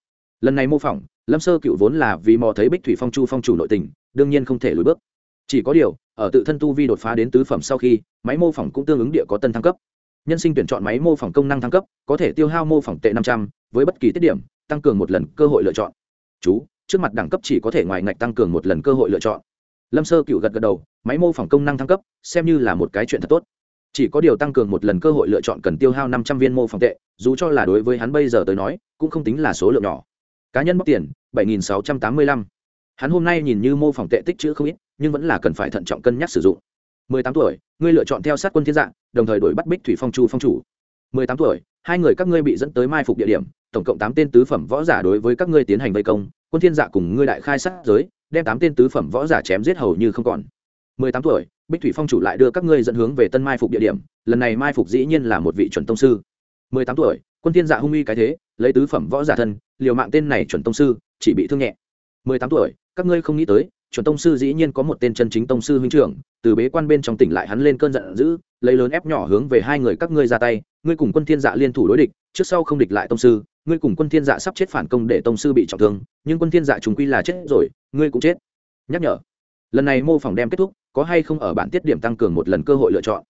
lần này mô phỏng, lâm sơ cựu vốn là vì mò thấy bích thủy phong chu phong chủ nội tình, đương nhiên không thể lùi bước. Chỉ có điều ở tự thân tu vi đột phá đến tứ phẩm sau khi, máy mô phỏng cũng tương ứng địa có tân thăng cấp. Nhân sinh tuyển chọn máy mô phỏng công năng thăng cấp, có thể tiêu hao mô phỏng tệ năm trăm, với bất kỳ tiết điểm, tăng cường một lần cơ hội lựa chọn. Chú, trước mặt đẳng cấp chỉ có thể ngoài ngạch tăng cường một lần cơ hội lựa chọn. Lâm sơ cựu gật gật đầu, máy mô phỏng công năng thăng cấp, xem như là một cái chuyện thật tốt. Chỉ có điều tăng cường một lần cơ hội lựa chọn cần tiêu hao năm trăm viên mô phỏng tệ, dù cho là đối với hắn bây giờ tới nói, cũng không tính là số lượng nhỏ. Cá nhân bóc tiền, bảy nghìn sáu trăm tám mươi lăm. Hắn hôm nay nhìn như mô phỏng tệ tích chữ không ít nhưng vẫn là cần phải thận trọng cân nhắc sử dụng. Mười tám tuổi, ngươi lựa chọn theo sát quân thiên dạng, đồng thời đổi bắt bích thủy phong chu phong chủ. Mười tám tuổi, hai người các ngươi bị dẫn tới mai phục địa điểm, tổng cộng tám tên tứ phẩm võ giả đối với các ngươi tiến hành vây công, quân thiên dạ cùng ngươi đại khai sát giới, đem tám tên tứ phẩm võ giả chém giết hầu như không còn. Mười tám tuổi, bích thủy phong chủ lại đưa các ngươi dẫn hướng về tân mai phục địa điểm, lần này mai phục dĩ nhiên là một vị chuẩn tông sư. Mười tám tuổi, quân thiên dạ hung uy cái thế, lấy tứ phẩm võ giả thân, liều mạng tên này chuẩn tông sư, chỉ bị thương nhẹ. Mười tám tuổi, các ngươi không nghĩ tới chuẩn tông sư dĩ nhiên có một tên chân chính tông sư huynh trưởng, từ bế quan bên trong tỉnh lại hắn lên cơn giận dữ, lấy lớn ép nhỏ hướng về hai người các ngươi ra tay, ngươi cùng quân thiên dạ liên thủ đối địch, trước sau không địch lại tông sư, ngươi cùng quân thiên dạ sắp chết phản công để tông sư bị trọng thương, nhưng quân thiên dạ trùng quy là chết rồi, ngươi cũng chết. Nhắc nhở. Lần này mô phỏng đem kết thúc, có hay không ở bản tiết điểm tăng cường một lần cơ hội lựa chọn?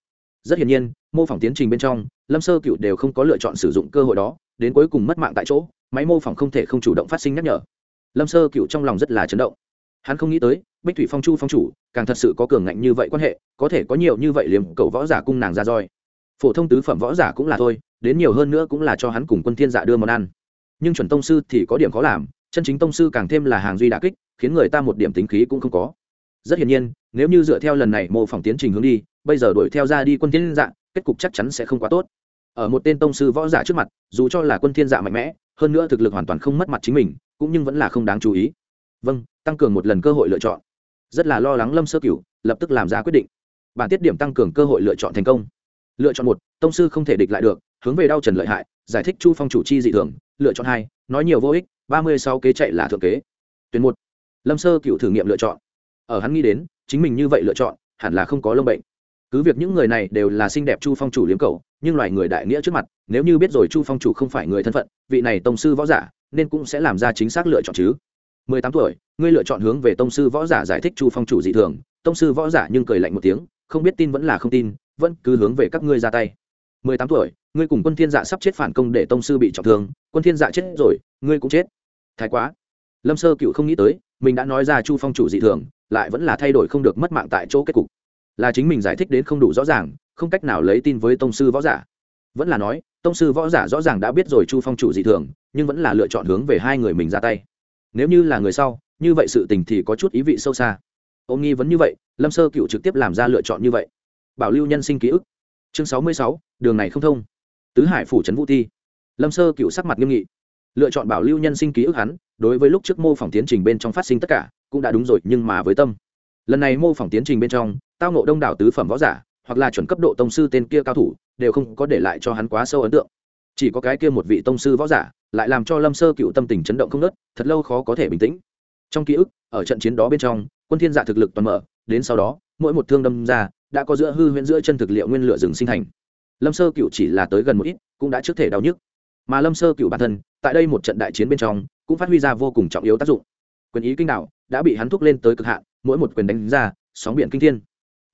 Rất hiển nhiên, mô phỏng tiến trình bên trong, lâm sơ cựu đều không có lựa chọn sử dụng cơ hội đó, đến cuối cùng mất mạng tại chỗ, máy mô phỏng không thể không chủ động phát sinh nhắc nhở. Lâm sơ cựu trong lòng rất là chấn động hắn không nghĩ tới, bích thủy phong chu phong chủ, càng thật sự có cường ngạnh như vậy quan hệ, có thể có nhiều như vậy liềm cầu võ giả cung nàng ra roi. Phổ thông tứ phẩm võ giả cũng là thôi, đến nhiều hơn nữa cũng là cho hắn cùng quân thiên dạ đưa món ăn. Nhưng chuẩn tông sư thì có điểm khó làm, chân chính tông sư càng thêm là hàng duy đà kích, khiến người ta một điểm tính khí cũng không có. Rất hiển nhiên, nếu như dựa theo lần này mô phỏng tiến trình hướng đi, bây giờ đuổi theo ra đi quân thiên dạ kết cục chắc chắn sẽ không quá tốt. Ở một tên tông sư võ giả trước mặt, dù cho là quân thiên dạ mạnh mẽ, hơn nữa thực lực hoàn toàn không mất mặt chính mình, cũng nhưng vẫn là không đáng chú ý. Vâng tăng cường một lần cơ hội lựa chọn. Rất là lo lắng lâm sơ cửu, lập tức làm ra quyết định. Bản tiết điểm tăng cường cơ hội lựa chọn thành công. Lựa chọn một, tông sư không thể địch lại được, hướng về đau trần lợi hại, giải thích chu phong chủ chi dị thường, lựa chọn hai, nói nhiều vô ích, ba mươi sáu kế chạy là thượng kế. Tuyển một, lâm sơ cựu thử nghiệm lựa chọn. Ở hắn nghĩ đến, chính mình như vậy lựa chọn, hẳn là không có lông bệnh. Cứ việc những người này đều là xinh đẹp chu phong chủ liếm cầu nhưng loài người đại nghĩa trước mặt, nếu như biết rồi chu phong chủ không phải người thân phận, vị này tông sư võ giả, nên cũng sẽ làm ra chính xác lựa chọn chứ mười tám tuổi, ngươi lựa chọn hướng về tông sư võ giả giải thích chu phong chủ dị thường. Tông sư võ giả nhưng cười lạnh một tiếng, không biết tin vẫn là không tin, vẫn cứ hướng về các ngươi ra tay. mười tám tuổi, ngươi cùng quân thiên dạ sắp chết phản công để tông sư bị trọng thương. Quân thiên dạ chết rồi, ngươi cũng chết. Thái quá. Lâm sơ cựu không nghĩ tới, mình đã nói ra chu phong chủ dị thường, lại vẫn là thay đổi không được mất mạng tại chỗ kết cục. Là chính mình giải thích đến không đủ rõ ràng, không cách nào lấy tin với tông sư võ giả. Vẫn là nói, tông sư võ giả rõ ràng đã biết rồi chu phong chủ dị thường, nhưng vẫn là lựa chọn hướng về hai người mình ra tay nếu như là người sau như vậy sự tình thì có chút ý vị sâu xa. Ôm nghi vấn như vậy lâm sơ cựu trực tiếp làm ra lựa chọn như vậy. Bảo lưu nhân sinh ký ức. Chương sáu mươi sáu đường này không thông. Tứ hải phủ trấn vũ thi, lâm sơ cựu sắc mặt nghiêm nghị. Lựa chọn bảo lưu nhân sinh ký ức hắn đối với lúc trước mô phỏng tiến trình bên trong phát sinh tất cả cũng đã đúng rồi nhưng mà với tâm. Lần này mô phỏng tiến trình bên trong tao nộ đông đảo tứ phẩm võ giả hoặc là chuẩn cấp độ tông sư tên kia cao thủ đều không có để lại cho hắn quá sâu ấn tượng. Chỉ có cái kia một vị tông sư võ giả lại làm cho lâm sơ cựu tâm tình chấn động không nớt thật lâu khó có thể bình tĩnh. Trong ký ức, ở trận chiến đó bên trong, quân thiên dạ thực lực toàn mở, đến sau đó, mỗi một thương đâm ra, đã có giữa hư huyễn giữa chân thực liệu nguyên lửa rừng sinh thành. Lâm sơ cựu chỉ là tới gần một ít, cũng đã trước thể đau nhức. Mà lâm sơ cựu bản thân, tại đây một trận đại chiến bên trong, cũng phát huy ra vô cùng trọng yếu tác dụng. Quyền ý kinh đạo đã bị hắn thúc lên tới cực hạn, mỗi một quyền đánh ra, sóng biển kinh thiên.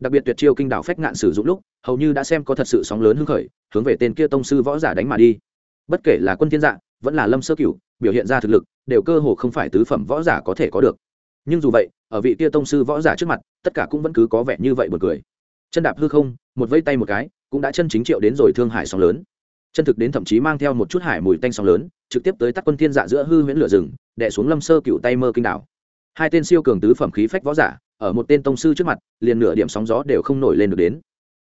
Đặc biệt tuyệt chiêu kinh đạo phách ngạn sử dụng lúc, hầu như đã xem có thật sự sóng lớn hưng khởi, hướng về tên kia tông sư võ giả đánh mà đi. Bất kể là quân thiên dạ vẫn là lâm sơ cửu, biểu hiện ra thực lực, đều cơ hồ không phải tứ phẩm võ giả có thể có được. Nhưng dù vậy, ở vị kia tông sư võ giả trước mặt, tất cả cũng vẫn cứ có vẻ như vậy buồn cười. Chân đạp hư không, một vây tay một cái, cũng đã chân chính triệu đến rồi thương hải sóng lớn. Chân thực đến thậm chí mang theo một chút hải mùi tanh sóng lớn, trực tiếp tới tắt quân thiên dạ giữa hư huyễn lửa rừng, đè xuống lâm sơ cửu tay mơ kinh đảo. Hai tên siêu cường tứ phẩm khí phách võ giả, ở một tên tông sư trước mặt, liền nửa điểm sóng gió đều không nổi lên được đến.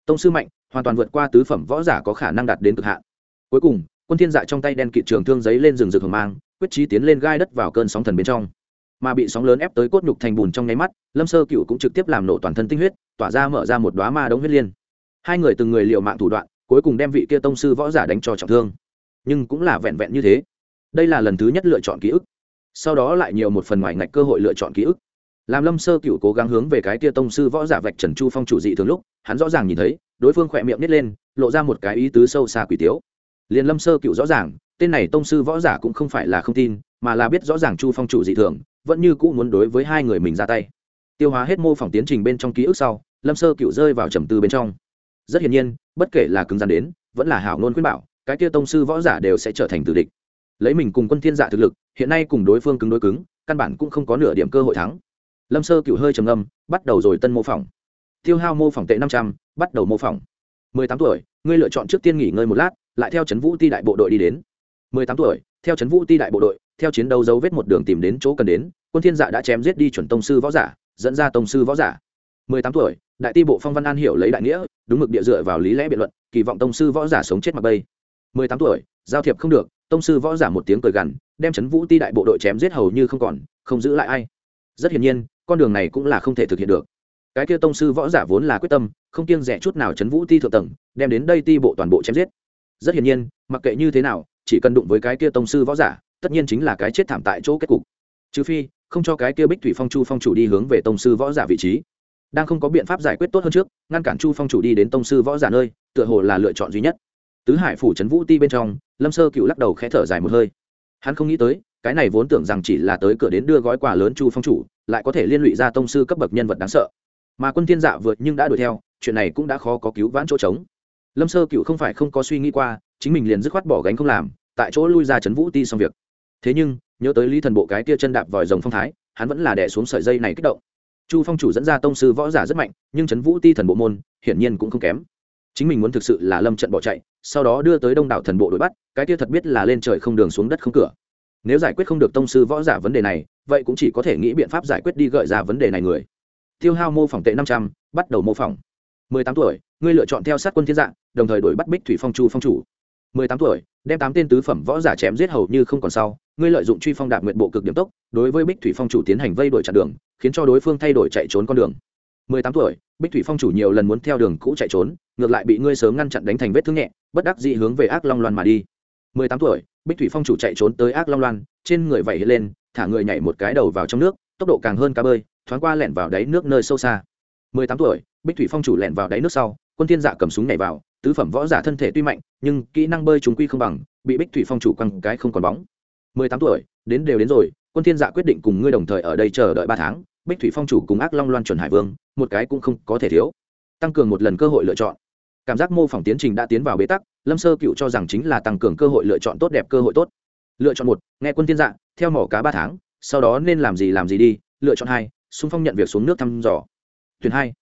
Tông sư mạnh, hoàn toàn vượt qua tứ phẩm võ giả có khả năng đạt đến cực hạn. Cuối cùng quân thiên dạ trong tay đen kịt trường thương giấy lên rừng rực hồng mang, quyết chí tiến lên gai đất vào cơn sóng thần bên trong. Mà bị sóng lớn ép tới cốt nhục thành bùn trong nháy mắt, lâm sơ cựu cũng trực tiếp làm nổ toàn thân tinh huyết, tỏa ra mở ra một đóa ma đống huyết liên. Hai người từng người liều mạng thủ đoạn, cuối cùng đem vị kia tông sư võ giả đánh cho trọng thương. Nhưng cũng là vẹn vẹn như thế. Đây là lần thứ nhất lựa chọn ký ức. Sau đó lại nhiều một phần ngoài ngạch cơ hội lựa chọn ký ức. Làm lâm sơ cựu cố gắng hướng về cái tia tông sư võ giả vạch trần chu phong chủ dị thường lúc, hắn rõ ràng nhìn thấy, đối phương khỏe miệng nít lên, lộ ra một cái ý tứ sâu xa quỷ tiếu liền lâm sơ cựu rõ ràng, tên này tông sư võ giả cũng không phải là không tin, mà là biết rõ ràng chu phong chủ dị thường, vẫn như cũ muốn đối với hai người mình ra tay. Tiêu hóa hết mô phỏng tiến trình bên trong ký ức sau, lâm sơ cựu rơi vào trầm tư bên trong. Rất hiển nhiên, bất kể là cứng rắn đến, vẫn là hảo ngôn khuyên bảo, cái kia tông sư võ giả đều sẽ trở thành tử địch. Lấy mình cùng quân thiên giả thực lực, hiện nay cùng đối phương cứng đối cứng, căn bản cũng không có nửa điểm cơ hội thắng. Lâm sơ cựu hơi trầm âm bắt đầu rồi tân mô phỏng. Tiêu hao mô phỏng tệ năm trăm, bắt đầu mô phỏng. Mười tám tuổi, ngươi lựa chọn trước tiên nghỉ ngơi một lát lại theo trấn vũ ti đại bộ đội đi đến. Mười tám tuổi, theo trấn vũ ti đại bộ đội, theo chiến đấu dấu vết một đường tìm đến chỗ cần đến, quân thiên dạ đã chém giết đi chuẩn tông sư võ giả, dẫn ra tông sư võ giả. Mười tám tuổi, đại ti bộ phong văn an hiểu lấy đại nghĩa, đúng mực địa dựa vào lý lẽ biện luận, kỳ vọng tông sư võ giả sống chết mặc bây mười tám tuổi, giao thiệp không được, tông sư võ giả một tiếng cười gằn, đem trấn vũ ti đại bộ đội chém giết hầu như không còn, không giữ lại ai. Rất hiển nhiên, con đường này cũng là không thể thực hiện được. Cái kia tông sư võ giả vốn là quyết tâm, không kiêng rẻ chút nào chấn vũ ti thượng tầng, đem đến đây ti bộ toàn bộ chém giết rất hiển nhiên, mặc kệ như thế nào, chỉ cần đụng với cái kia tông sư võ giả, tất nhiên chính là cái chết thảm tại chỗ kết cục. Trừ phi, không cho cái kia bích thủy phong chu phong chủ đi hướng về tông sư võ giả vị trí. Đang không có biện pháp giải quyết tốt hơn trước, ngăn cản chu phong chủ đi đến tông sư võ giả nơi, tựa hồ là lựa chọn duy nhất. Tứ hải phủ trấn vũ ti bên trong, lâm sơ cựu lắc đầu khẽ thở dài một hơi. Hắn không nghĩ tới, cái này vốn tưởng rằng chỉ là tới cửa đến đưa gói quà lớn chu phong chủ, lại có thể liên lụy ra tông sư cấp bậc nhân vật đáng sợ. Mà quân thiên dạ vượt nhưng đã đuổi theo, chuyện này cũng đã khó có cứu vãn chỗ trống lâm sơ cựu không phải không có suy nghĩ qua, chính mình liền dứt khoát bỏ gánh không làm, tại chỗ lui ra chấn vũ ti xong việc. Thế nhưng, nhớ tới lý thần bộ cái tia chân đạp vòi rồng phong thái, hắn vẫn là đè xuống sợi dây này kích động. Chu phong chủ dẫn ra tông sư võ giả rất mạnh, nhưng chấn vũ ti thần bộ môn, hiển nhiên cũng không kém. Chính mình muốn thực sự là lâm trận bỏ chạy, sau đó đưa tới đông đảo thần bộ đuổi bắt, cái tia thật biết là lên trời không đường xuống đất không cửa. Nếu giải quyết không được tông sư võ giả vấn đề này, vậy cũng chỉ có thể nghĩ biện pháp giải quyết đi gợi ra vấn đề này người. Tiêu hao mô phỏng tệ năm trăm, bắt đầu mô phỏng mười tám tuổi, ngươi lựa chọn theo sát quân thiên dạng, đồng thời đổi bắt bích thủy phong chu phong chủ. mười tám tuổi, đem tám tên tứ phẩm võ giả chém giết hầu như không còn sau, ngươi lợi dụng truy phong đạp nguyện bộ cực điểm tốc, đối với bích thủy phong chủ tiến hành vây đổi chặn đường, khiến cho đối phương thay đổi chạy trốn con đường. mười tám tuổi, bích thủy phong chủ nhiều lần muốn theo đường cũ chạy trốn, ngược lại bị ngươi sớm ngăn chặn đánh thành vết thương nhẹ, bất đắc dị hướng về ác long loan mà đi. mười tám tuổi, bích thủy phong chủ chạy trốn tới ác long loan, trên người vẩy lên, thả người nhảy một cái đầu vào trong nước, tốc độ càng hơn cá bơi, thoáng qua lẻn vào đáy nước nơi sâu xa mười tám tuổi, bích thủy phong chủ lẻn vào đáy nước sau, quân thiên dạ cầm súng nhảy vào, tứ phẩm võ giả thân thể tuy mạnh, nhưng kỹ năng bơi chúng quy không bằng, bị bích thủy phong chủ quăng cái không còn bóng. Mười tám tuổi, đến đều đến rồi, quân thiên dạ quyết định cùng ngươi đồng thời ở đây chờ đợi ba tháng, bích thủy phong chủ cùng ác long loan chuẩn hải vương, một cái cũng không có thể thiếu. Tăng cường một lần cơ hội lựa chọn. Cảm giác mô phỏng tiến trình đã tiến vào bế tắc, lâm sơ cựu cho rằng chính là tăng cường cơ hội lựa chọn tốt đẹp cơ hội tốt. Lựa chọn một, nghe quân thiên dạ theo mỏ cá ba tháng, sau đó nên làm gì làm gì đi, lựa chọn hai, xung phong nhận việc xuống nước thăm dò tuyển hai.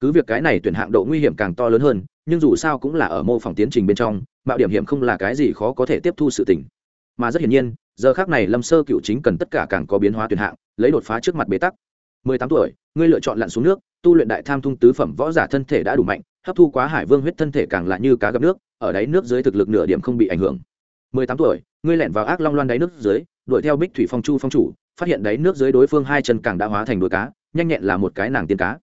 Cứ việc cái này tuyển hạng độ nguy hiểm càng to lớn hơn, nhưng dù sao cũng là ở mô phỏng tiến trình bên trong, mạo điểm hiểm không là cái gì khó có thể tiếp thu sự tình. Mà rất hiển nhiên, giờ khác này lâm sơ cựu chính cần tất cả càng có biến hóa tuyển hạng, lấy đột phá trước mặt bế tắc. Mười tám tuổi, ngươi lựa chọn lặn xuống nước, tu luyện đại tham thung tứ phẩm võ giả thân thể đã đủ mạnh, hấp thu quá hải vương huyết thân thể càng lại như cá gặp nước, ở đáy nước dưới thực lực nửa điểm không bị ảnh hưởng. Mười tám tuổi, ngươi lẻn vào ác long loan đáy nước dưới, đuổi theo bích thủy phong chu phong chủ, phát hiện đáy nước dưới đối phương hai chân càng đã hóa thành đuôi cá, nhanh nhẹn là một cái nàng tiên cá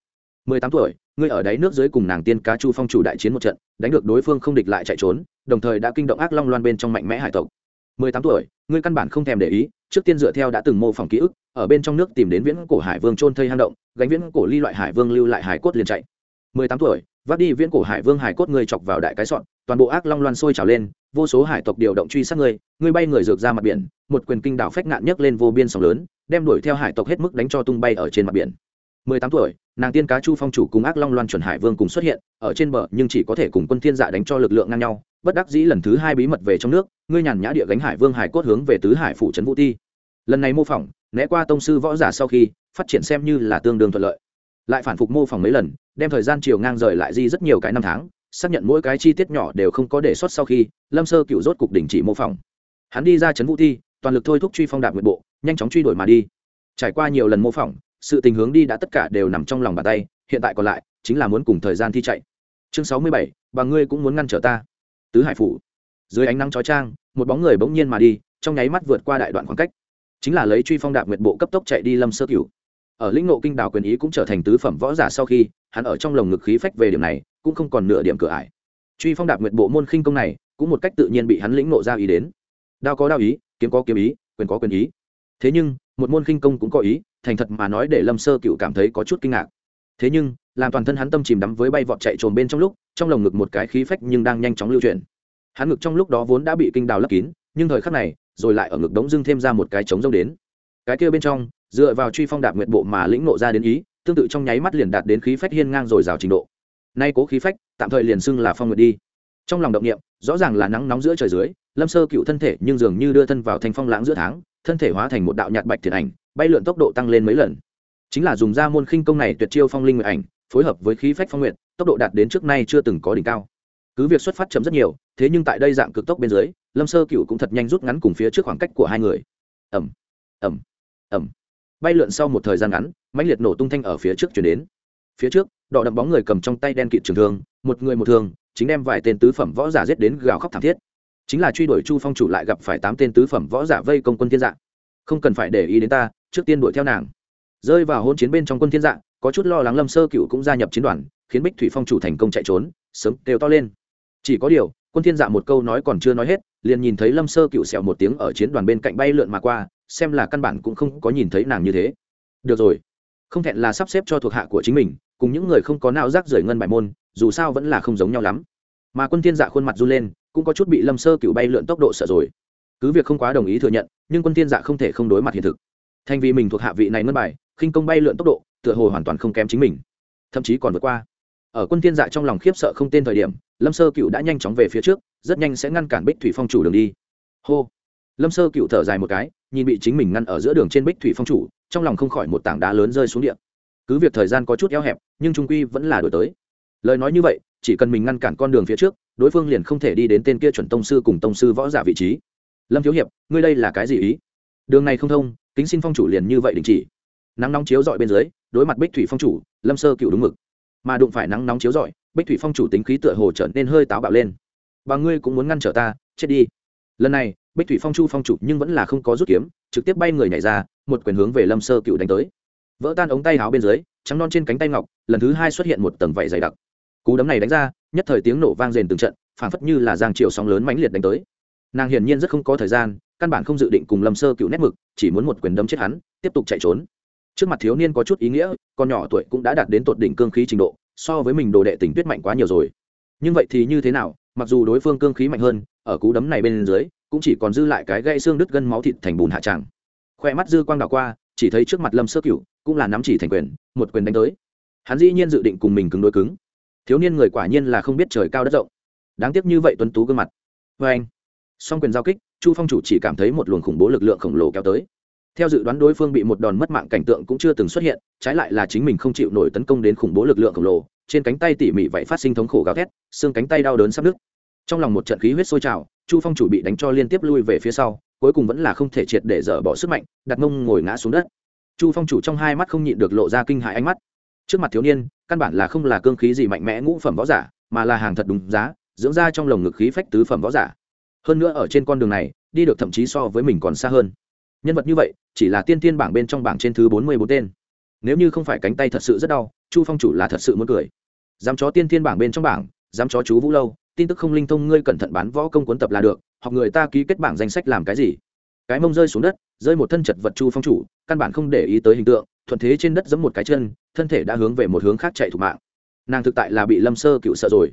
mười tám tuổi, ngươi ở đáy nước dưới cùng nàng tiên cá chu phong chủ đại chiến một trận, đánh được đối phương không địch lại chạy trốn, đồng thời đã kinh động ác long loan bên trong mạnh mẽ hải tộc. mười tám tuổi, ngươi căn bản không thèm để ý, trước tiên dựa theo đã từng mô phỏng ký ức, ở bên trong nước tìm đến viễn cổ hải vương trôn thây hang động, gánh viễn cổ ly loại hải vương lưu lại hải cốt liền chạy. mười tám tuổi, vác đi viễn cổ hải vương hải cốt ngươi chọc vào đại cái sọn, toàn bộ ác long loan sôi trào lên, vô số hải tộc điều động truy sát ngươi ngươi bay người rượt ra mặt biển, một quyền kinh đảo phách ngạn nhấc lên vô biên sóng lớn, đem đuổi theo hải tộc hết mức đánh cho tung bay ở trên mặt biển mười tám tuổi, nàng tiên cá chu phong chủ cùng ác long loan chuẩn hải vương cùng xuất hiện, ở trên bờ, nhưng chỉ có thể cùng quân thiên dạ đánh cho lực lượng ngang nhau, bất đắc dĩ lần thứ hai bí mật về trong nước, ngươi nhàn nhã địa gánh hải vương hải cốt hướng về tứ hải phủ trấn vũ ti. Lần này mô phỏng, né qua tông sư võ giả sau khi, phát triển xem như là tương đương thuận lợi. Lại phản phục mô phỏng mấy lần, đem thời gian chiều ngang rời lại di rất nhiều cái năm tháng, xác nhận mỗi cái chi tiết nhỏ đều không có đề xuất sau khi, lâm sơ cựu rốt cục đình chỉ mô phỏng. Hắn đi ra trấn vũ thi toàn lực thôi thúc truy phong đạp nguyện bộ, nhanh chóng truy đuổi mà đi. Trải qua nhiều lần mô phỏng sự tình hướng đi đã tất cả đều nằm trong lòng bàn tay, hiện tại còn lại chính là muốn cùng thời gian thi chạy. Chương sáu mươi bảy và ngươi cũng muốn ngăn trở ta. Tứ hải phủ. Dưới ánh nắng chói trang một bóng người bỗng nhiên mà đi, trong nháy mắt vượt qua đại đoạn khoảng cách. Chính là lấy truy phong đạp nguyệt bộ cấp tốc chạy đi lâm sơ cửu. Ở lĩnh ngộ kinh đảo quyền ý cũng trở thành tứ phẩm võ giả sau khi, hắn ở trong lồng ngực khí phách về điểm này, cũng không còn nửa điểm cửa ải. Truy phong đạp nguyệt bộ môn khinh công này, cũng một cách tự nhiên bị hắn lĩnh ngộ ra ý đến. Đao có đao ý, kiếm có kiếm ý, quyền có quyền ý. Thế nhưng một môn khinh công cũng có ý, thành thật mà nói để lâm sơ cựu cảm thấy có chút kinh ngạc. Thế nhưng, làm toàn thân hắn tâm chìm đắm với bay vọt chạy trồn bên trong lúc, trong lồng ngực một cái khí phách nhưng đang nhanh chóng lưu chuyển. Hắn ngực trong lúc đó vốn đã bị kinh đào lấp kín, nhưng thời khắc này, rồi lại ở ngực đống dưng thêm ra một cái trống rông đến. Cái kia bên trong, dựa vào truy phong đạp nguyện bộ mà lĩnh nộ ra đến ý, tương tự trong nháy mắt liền đạt đến khí phách hiên ngang rồi rào trình độ. Nay cố khí phách, tạm thời liền xưng là phong nguyệt đi. Trong lòng động niệm, rõ ràng là nắng nóng giữa trời dưới, lâm sơ cựu thân thể nhưng dường như đưa thân vào thành phong lãng giữa tháng thân thể hóa thành một đạo nhạt bạch thiền ảnh, bay lượn tốc độ tăng lên mấy lần. Chính là dùng ra môn khinh công này tuyệt chiêu phong linh nguyện ảnh, phối hợp với khí phách phong nguyện tốc độ đạt đến trước nay chưa từng có đỉnh cao. Cứ việc xuất phát chậm rất nhiều, thế nhưng tại đây dạng cực tốc bên dưới, lâm sơ cựu cũng thật nhanh rút ngắn cùng phía trước khoảng cách của hai người. Ẩm ẩm ẩm bay lượn sau một thời gian ngắn, mãnh liệt nổ tung thanh ở phía trước chuyển đến. Phía trước, đỏ đậm bóng người cầm trong tay đen kịt trường thương, một người một thương, chính đem vài tên tứ phẩm võ giả giết đến gào khóc thảm thiết chính là truy đuổi chu phong chủ lại gặp phải tám tên tứ phẩm võ giả vây công quân thiên dạ. Không cần phải để ý đến ta, trước tiên đuổi theo nàng. Rơi vào hôn chiến bên trong quân thiên dạ có chút lo lắng lâm sơ cựu cũng gia nhập chiến đoàn, khiến bích thủy phong chủ thành công chạy trốn, sớm kêu to lên. Chỉ có điều, quân thiên dạ một câu nói còn chưa nói hết, liền nhìn thấy lâm sơ cựu xẹo một tiếng ở chiến đoàn bên cạnh bay lượn mà qua, xem là căn bản cũng không có nhìn thấy nàng như thế. Được rồi, không thẹn là sắp xếp cho thuộc hạ của chính mình, cùng những người không có nào rác rời ngân bài môn, dù sao vẫn là không giống nhau lắm mà quân thiên dạ khuôn mặt run lên, cũng có chút bị lâm sơ cựu bay lượn tốc độ sợ rồi. Cứ việc không quá đồng ý thừa nhận, nhưng quân thiên dạ không thể không đối mặt hiện thực. Thành vì mình thuộc hạ vị này ngân bài, khinh công bay lượn tốc độ, tựa hồ hoàn toàn không kém chính mình. Thậm chí còn vượt qua. Ở quân thiên dạ trong lòng khiếp sợ không tên thời điểm, lâm sơ cựu đã nhanh chóng về phía trước, rất nhanh sẽ ngăn cản bích thủy phong chủ đường đi. Hô. Lâm sơ cựu thở dài một cái, nhìn bị chính mình ngăn ở giữa đường trên bích thủy phong chủ, trong lòng không khỏi một tảng đá lớn rơi xuống địa. Cứ việc thời gian có chút eo hẹp, nhưng trung quy vẫn là đổi tới. Lời nói như vậy chỉ cần mình ngăn cản con đường phía trước, đối phương liền không thể đi đến tên kia chuẩn tông sư cùng tông sư võ giả vị trí. Lâm thiếu hiệp, ngươi đây là cái gì ý? Đường này không thông, kính xin phong chủ liền như vậy đình chỉ. Nắng nóng chiếu dọi bên dưới, đối mặt bích thủy phong chủ, lâm sơ cựu đúng mực. Mà đụng phải nắng nóng chiếu rọi, bích thủy phong chủ tính khí tựa hồ trở nên hơi táo bạo lên. Và ngươi cũng muốn ngăn trở ta, chết đi. Lần này, bích thủy phong chu phong chủ nhưng vẫn là không có rút kiếm, trực tiếp bay người nhảy ra, một quyền hướng về lâm sơ cựu đánh tới. Vỡ tan ống tay áo bên dưới, trắng non trên cánh tay ngọc, lần thứ hai xuất hiện một tầng vảy dày đặc cú đấm này đánh ra, nhất thời tiếng nổ vang rền từng trận, phảng phất như là giang triều sóng lớn mãnh liệt đánh tới. Nàng hiển nhiên rất không có thời gian, căn bản không dự định cùng lâm sơ cựu nét mực, chỉ muốn một quyền đấm chết hắn, tiếp tục chạy trốn. Trước mặt thiếu niên có chút ý nghĩa, con nhỏ tuổi cũng đã đạt đến tột đỉnh cương khí trình độ, so với mình đồ đệ tình tuyết mạnh quá nhiều rồi. Nhưng vậy thì như thế nào, mặc dù đối phương cương khí mạnh hơn, ở cú đấm này bên dưới, cũng chỉ còn dư lại cái gây xương đứt gân máu thịt thành bùn hạ tràng. Khoe mắt dư quang đảo qua, chỉ thấy trước mặt lâm sơ cựu cũng là nắm chỉ thành quyền, một quyền đánh tới. Hắn dĩ nhiên dự định cùng mình cứng đối cứng thiếu niên người quả nhiên là không biết trời cao đất rộng. Đáng tiếc như vậy tuấn tú gương mặt. Vê anh. Song quyền giao kích, chu phong chủ chỉ cảm thấy một luồng khủng bố lực lượng khổng lồ kéo tới. Theo dự đoán đối phương bị một đòn mất mạng cảnh tượng cũng chưa từng xuất hiện, trái lại là chính mình không chịu nổi tấn công đến khủng bố lực lượng khổng lồ, trên cánh tay tỉ mỉ vậy phát sinh thống khổ gào thét, xương cánh tay đau đớn sắp nứt. Trong lòng một trận khí huyết sôi trào, chu phong chủ bị đánh cho liên tiếp lui về phía sau, cuối cùng vẫn là không thể triệt để dở bỏ sức mạnh, đặt mông ngồi ngã xuống đất. Chu phong chủ trong hai mắt không nhịn được lộ ra kinh hại ánh mắt trước mặt thiếu niên, căn bản là không là cương khí gì mạnh mẽ ngũ phẩm võ giả, mà là hàng thật đúng giá, dưỡng ra trong lồng ngực khí phách tứ phẩm võ giả. Hơn nữa ở trên con đường này, đi được thậm chí so với mình còn xa hơn. Nhân vật như vậy, chỉ là tiên tiên bảng bên trong bảng trên thứ bốn mươi bốn tên. Nếu như không phải cánh tay thật sự rất đau, chu phong chủ là thật sự muốn cười. Dám chó tiên tiên bảng bên trong bảng dám chó chú vũ lâu, tin tức không linh thông ngươi cẩn thận bán võ công cuốn tập là được, hoặc người ta ký kết bảng danh sách làm cái gì. Cái mông rơi xuống đất, rơi một thân chật vật chu phong chủ, căn bản không để ý tới hình tượng thuận thế trên đất giẫm một cái chân, thân thể đã hướng về một hướng khác chạy thủ mạng. Nàng thực tại là bị lâm sơ cựu sợ rồi.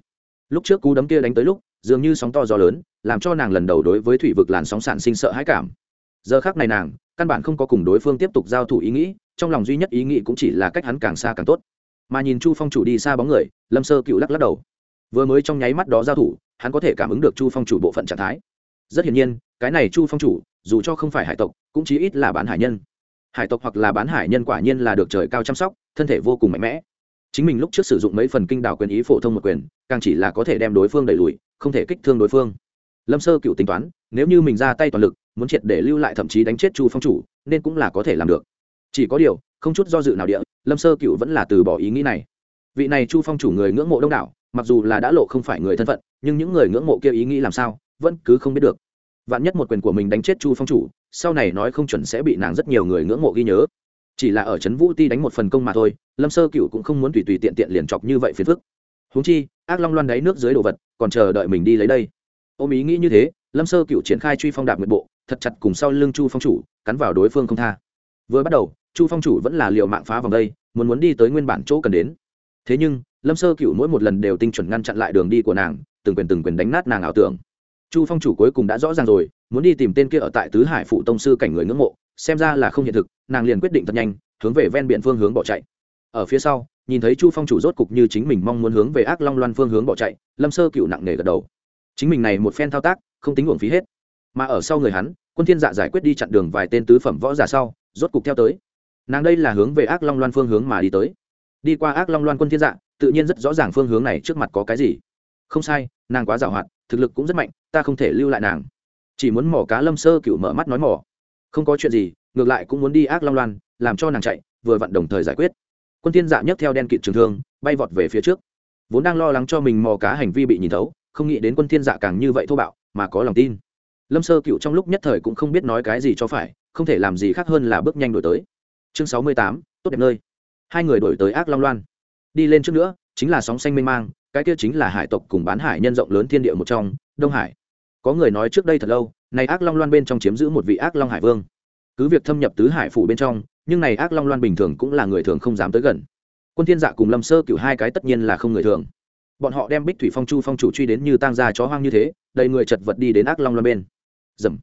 Lúc trước cú đấm kia đánh tới lúc, dường như sóng to gió lớn, làm cho nàng lần đầu đối với thủy vực làn sóng sản sinh sợ hãi cảm. Giờ khác này nàng, căn bản không có cùng đối phương tiếp tục giao thủ ý nghĩ, trong lòng duy nhất ý nghĩ cũng chỉ là cách hắn càng xa càng tốt. Mà nhìn chu phong chủ đi xa bóng người, lâm sơ cựu lắc lắc đầu. Vừa mới trong nháy mắt đó giao thủ, hắn có thể cảm ứng được chu phong chủ bộ phận trạng thái. Rất hiển nhiên, cái này chu phong chủ, dù cho không phải hải tộc, cũng chí ít là bán hải nhân hải tộc hoặc là bán hải nhân quả nhiên là được trời cao chăm sóc, thân thể vô cùng mạnh mẽ. Chính mình lúc trước sử dụng mấy phần kinh đảo quyền ý phổ thông một quyền, càng chỉ là có thể đem đối phương đẩy lùi, không thể kích thương đối phương. Lâm sơ cựu tính toán, nếu như mình ra tay toàn lực, muốn triệt để lưu lại thậm chí đánh chết chu phong chủ, nên cũng là có thể làm được. Chỉ có điều, không chút do dự nào địa, lâm sơ cựu vẫn là từ bỏ ý nghĩ này. Vị này chu phong chủ người ngưỡng mộ đông đảo, mặc dù là đã lộ không phải người thân phận, nhưng những người ngưỡng mộ kia ý nghĩ làm sao, vẫn cứ không biết được. Vạn nhất một quyền của mình đánh chết chu phong chủ sau này nói không chuẩn sẽ bị nàng rất nhiều người ngưỡng mộ ghi nhớ. Chỉ là ở trấn vũ ti đánh một phần công mà thôi, lâm sơ cựu cũng không muốn tùy tùy tiện tiện liền chọc như vậy phiền phức. Húng chi, ác long loan đáy nước dưới đồ vật, còn chờ đợi mình đi lấy đây. Ôm ý nghĩ như thế, lâm sơ cựu triển khai truy phong đạp nguyện bộ, thật chặt cùng sau lưng chu phong chủ, cắn vào đối phương không tha. Vừa bắt đầu, chu phong chủ vẫn là liệu mạng phá vòng đây, muốn muốn đi tới nguyên bản chỗ cần đến. Thế nhưng, lâm sơ cựu mỗi một lần đều tinh chuẩn ngăn chặn lại đường đi của nàng, từng quyền từng quyền đánh nát nàng ảo tưởng. Chu phong chủ cuối cùng đã rõ ràng rồi muốn đi tìm tên kia ở tại tứ hải phụ tông sư cảnh người ngưỡng mộ, xem ra là không hiện thực, nàng liền quyết định thật nhanh, hướng về ven biển phương hướng bỏ chạy. Ở phía sau, nhìn thấy chu phong chủ rốt cục như chính mình mong muốn hướng về ác long loan phương hướng bỏ chạy, lâm sơ cựu nặng nề gật đầu. Chính mình này một phen thao tác, không tính uổng phí hết. Mà ở sau người hắn, quân thiên dạ giải quyết đi chặn đường vài tên tứ phẩm võ giả sau, rốt cục theo tới. Nàng đây là hướng về ác long loan phương hướng mà đi tới. Đi qua ác long loan quân thiên dạ tự nhiên rất rõ ràng phương hướng này trước mặt có cái gì. Không sai, nàng quá giàu hoạt thực lực cũng rất mạnh, ta không thể lưu lại nàng chỉ muốn mỏ cá lâm sơ cựu mở mắt nói mỏ. Không có chuyện gì, ngược lại cũng muốn đi ác long loan, làm cho nàng chạy, vừa vặn đồng thời giải quyết. Quân thiên dạ nhấc theo đen kịt trường thương, bay vọt về phía trước. Vốn đang lo lắng cho mình mò cá hành vi bị nhìn thấu, không nghĩ đến quân thiên dạ càng như vậy thô bạo, mà có lòng tin. Lâm sơ cựu trong lúc nhất thời cũng không biết nói cái gì cho phải, không thể làm gì khác hơn là bước nhanh đổi tới. Chương sáu mươi tám, tốt đẹp nơi. Hai người đổi tới ác long loan. Đi lên trước nữa, chính là sóng xanh mênh mang, cái kia chính là hải tộc cùng bán hải nhân rộng lớn thiên địa một trong, đông hải có người nói trước đây thật lâu, này ác long loan bên trong chiếm giữ một vị ác long hải vương. Cứ việc thâm nhập tứ hải phủ bên trong, nhưng này ác long loan bình thường cũng là người thường không dám tới gần. Quân thiên dạ cùng lâm sơ cửu hai cái tất nhiên là không người thường. Bọn họ đem bích thủy phong chu phong chủ truy đến như tang gia chó hoang như thế, đầy người chật vật đi đến ác long loan bên. Dầm.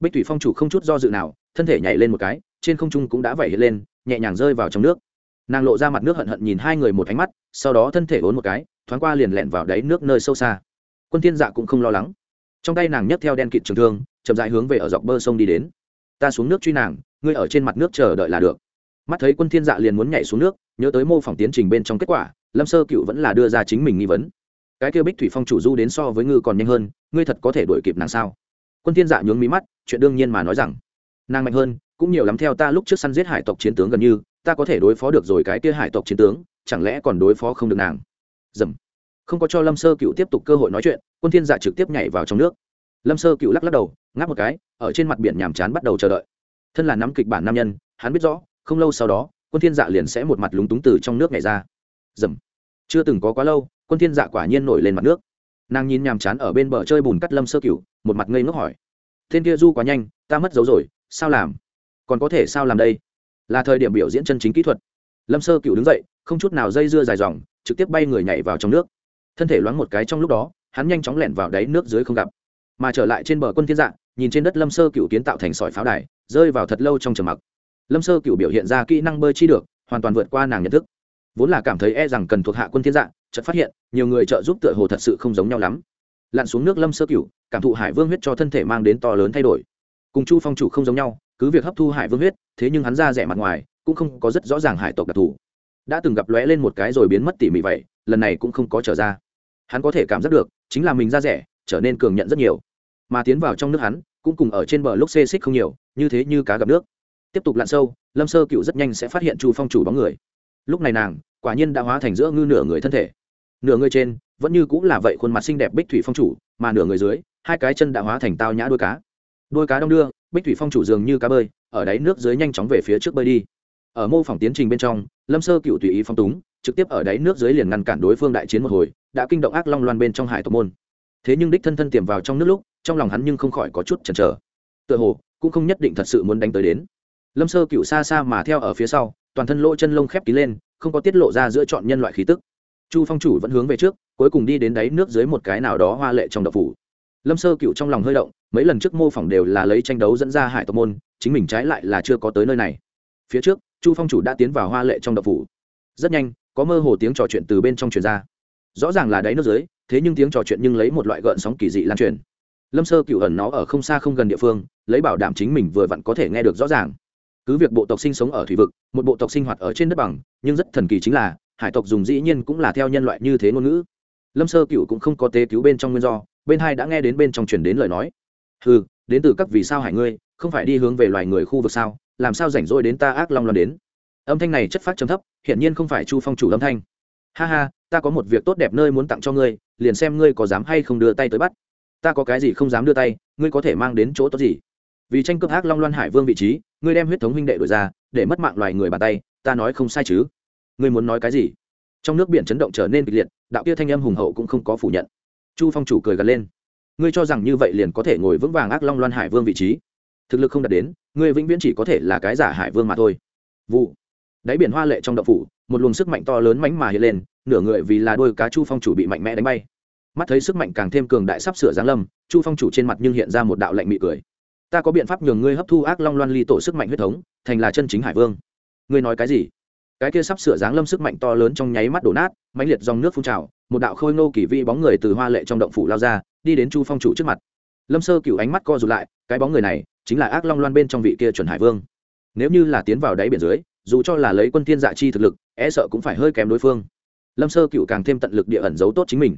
Bích thủy phong chủ không chút do dự nào, thân thể nhảy lên một cái, trên không trung cũng đã vẩy lên, nhẹ nhàng rơi vào trong nước. Nàng lộ ra mặt nước hận hận nhìn hai người một ánh mắt, sau đó thân thể ốn một cái, thoáng qua liền lẹn vào đáy nước nơi sâu xa. Quân thiên dạ cũng không lo lắng trong tay nàng nhấc theo đen kịt trường thương, chậm rãi hướng về ở dọc bờ sông đi đến. Ta xuống nước truy nàng, ngươi ở trên mặt nước chờ đợi là được. Mắt thấy quân thiên dạ liền muốn nhảy xuống nước, nhớ tới mô phỏng tiến trình bên trong kết quả, lâm sơ cựu vẫn là đưa ra chính mình nghi vấn. Cái kia bích thủy phong chủ du đến so với ngư còn nhanh hơn, ngươi thật có thể đuổi kịp nàng sao? Quân thiên dạ nhướng mí mắt, chuyện đương nhiên mà nói rằng, nàng mạnh hơn, cũng nhiều lắm theo ta lúc trước săn giết hải tộc chiến tướng gần như, ta có thể đối phó được rồi cái kia hải tộc chiến tướng, chẳng lẽ còn đối phó không được nàng? Dầm không có cho lâm sơ cựu tiếp tục cơ hội nói chuyện, quân thiên dạ trực tiếp nhảy vào trong nước. Lâm sơ cựu lắc lắc đầu, ngáp một cái, ở trên mặt biển nhàm chán bắt đầu chờ đợi. Thân là nắm kịch bản nam nhân, hắn biết rõ, không lâu sau đó, quân thiên dạ liền sẽ một mặt lúng túng từ trong nước nhảy ra. Dầm. Chưa từng có quá lâu, quân thiên dạ quả nhiên nổi lên mặt nước. Nàng nhìn nhàm chán ở bên bờ chơi bùn cắt lâm sơ cựu, một mặt ngây ngốc hỏi. Thiên kia du quá nhanh, ta mất dấu rồi, sao làm? Còn có thể sao làm đây? Là thời điểm biểu diễn chân chính kỹ thuật. Lâm sơ cựu đứng dậy, không chút nào dây dưa dài dòng, trực tiếp bay người nhảy vào trong nước thân thể loáng một cái trong lúc đó hắn nhanh chóng lẻn vào đáy nước dưới không gặp mà trở lại trên bờ quân thiên dạng, nhìn trên đất lâm sơ cựu kiến tạo thành sỏi pháo đài rơi vào thật lâu trong trầm mặc. Lâm sơ cựu biểu hiện ra kỹ năng bơi chi được hoàn toàn vượt qua nàng nhận thức. Vốn là cảm thấy e rằng cần thuộc hạ quân thiên dạng chợt phát hiện nhiều người trợ giúp tựa hồ thật sự không giống nhau lắm. Lặn xuống nước lâm sơ cựu cảm thụ hải vương huyết cho thân thể mang đến to lớn thay đổi. Cùng chu phong chủ không giống nhau cứ việc hấp thu hải vương huyết thế nhưng hắn ra rẻ mặt ngoài cũng không có rất rõ ràng hải tộc đặc thù. Đã từng gặp lóe lên một cái rồi biến mất tỉ mỉ vậy lần này cũng không có trở ra hắn có thể cảm giác được, chính là mình ra rẻ, trở nên cường nhận rất nhiều. Mà tiến vào trong nước hắn, cũng cùng ở trên bờ lúc xê xích không nhiều, như thế như cá gặp nước. Tiếp tục lặn sâu, lâm sơ cựu rất nhanh sẽ phát hiện chu phong chủ bóng người. Lúc này nàng, quả nhiên đã hóa thành giữa ngư nửa người thân thể. Nửa người trên, vẫn như cũng là vậy khuôn mặt xinh đẹp bích thủy phong chủ, mà nửa người dưới, hai cái chân đã hóa thành tao nhã đôi cá. Đôi cá đông đưa, bích thủy phong chủ dường như cá bơi, ở đáy nước dưới nhanh chóng về phía trước bơi đi. Ở mô phỏng tiến trình bên trong, lâm sơ cựu tùy ý phong túng trực tiếp ở đáy nước dưới liền ngăn cản đối phương đại chiến một hồi, đã kinh động ác long loan bên trong hải tộc môn. Thế nhưng đích thân thân tiềm vào trong nước lúc, trong lòng hắn nhưng không khỏi có chút chần chờ. Tựa hồ, cũng không nhất định thật sự muốn đánh tới đến. Lâm sơ cựu xa xa mà theo ở phía sau, toàn thân lỗ chân lông khép kín lên, không có tiết lộ ra giữa chọn nhân loại khí tức. Chu phong chủ vẫn hướng về trước, cuối cùng đi đến đáy nước dưới một cái nào đó hoa lệ trong đậu phủ. Lâm sơ cựu trong lòng hơi động, mấy lần trước mô phỏng đều là lấy tranh đấu dẫn ra hải tộc môn, chính mình trái lại là chưa có tới nơi này. Phía trước, chu phong chủ đã tiến vào hoa lệ trong đậu phủ. Rất nhanh có mơ hồ tiếng trò chuyện từ bên trong truyền ra. Rõ ràng là đáy nước dưới, thế nhưng tiếng trò chuyện nhưng lấy một loại gợn sóng kỳ dị lan truyền. Lâm sơ cựu ẩn nó ở không xa không gần địa phương, lấy bảo đảm chính mình vừa vặn có thể nghe được rõ ràng. Cứ việc bộ tộc sinh sống ở thủy vực, một bộ tộc sinh hoạt ở trên đất bằng, nhưng rất thần kỳ chính là, hải tộc dùng dĩ nhiên cũng là theo nhân loại như thế ngôn ngữ. Lâm sơ cựu cũng không có tế cứu bên trong nguyên do, bên hai đã nghe đến bên trong truyền đến lời nói. Ừ đến từ các vì sao hải ngươi, không phải đi hướng về loài người khu vực sao? Làm sao rảnh rỗi đến ta ác long loan đến? Âm thanh này chất phát trầm thấp, hiển nhiên không phải chu phong chủ âm thanh. Ha ha, ta có một việc tốt đẹp nơi muốn tặng cho ngươi, liền xem ngươi có dám hay không đưa tay tới bắt. Ta có cái gì không dám đưa tay, ngươi có thể mang đến chỗ tốt gì? Vì tranh cướp ác long loan hải vương vị trí, ngươi đem huyết thống huynh đệ đổi ra, để mất mạng loài người bàn tay, ta nói không sai chứ? Ngươi muốn nói cái gì? Trong nước biển chấn động trở nên kịch liệt, đạo kia thanh âm hùng hậu cũng không có phủ nhận. Chu phong chủ cười gần lên. Ngươi cho rằng như vậy liền có thể ngồi vững vàng ác long loan hải vương vị trí? Thực lực không đạt đến, ngươi vĩnh viễn chỉ có thể là cái giả hải vương mà thôi. Vụ đáy biển hoa lệ trong động phủ, một luồng sức mạnh to lớn mánh mà hiện lên, nửa người vì là đôi cá chu phong chủ bị mạnh mẽ đánh bay. Mắt thấy sức mạnh càng thêm cường đại sắp sửa giáng lâm, chu phong chủ trên mặt nhưng hiện ra một đạo lạnh mị cười. Ta có biện pháp nhường ngươi hấp thu ác long loan ly tổ sức mạnh huyết thống, thành là chân chính hải vương. Ngươi nói cái gì? Cái kia sắp sửa giáng lâm sức mạnh to lớn trong nháy mắt đổ nát, mãnh liệt dòng nước phun trào, một đạo khôi ngô kỳ vi bóng người từ hoa lệ trong động phủ lao ra, đi đến chu phong chủ trước mặt. Lâm sơ cựu ánh mắt co rụt lại, cái bóng người này chính là ác long loan bên trong vị kia chuẩn hải vương. Nếu như là tiến vào đáy biển dưới dù cho là lấy quân thiên dạ chi thực lực e sợ cũng phải hơi kém đối phương. Lâm sơ cựu càng thêm tận lực địa ẩn giấu tốt chính mình.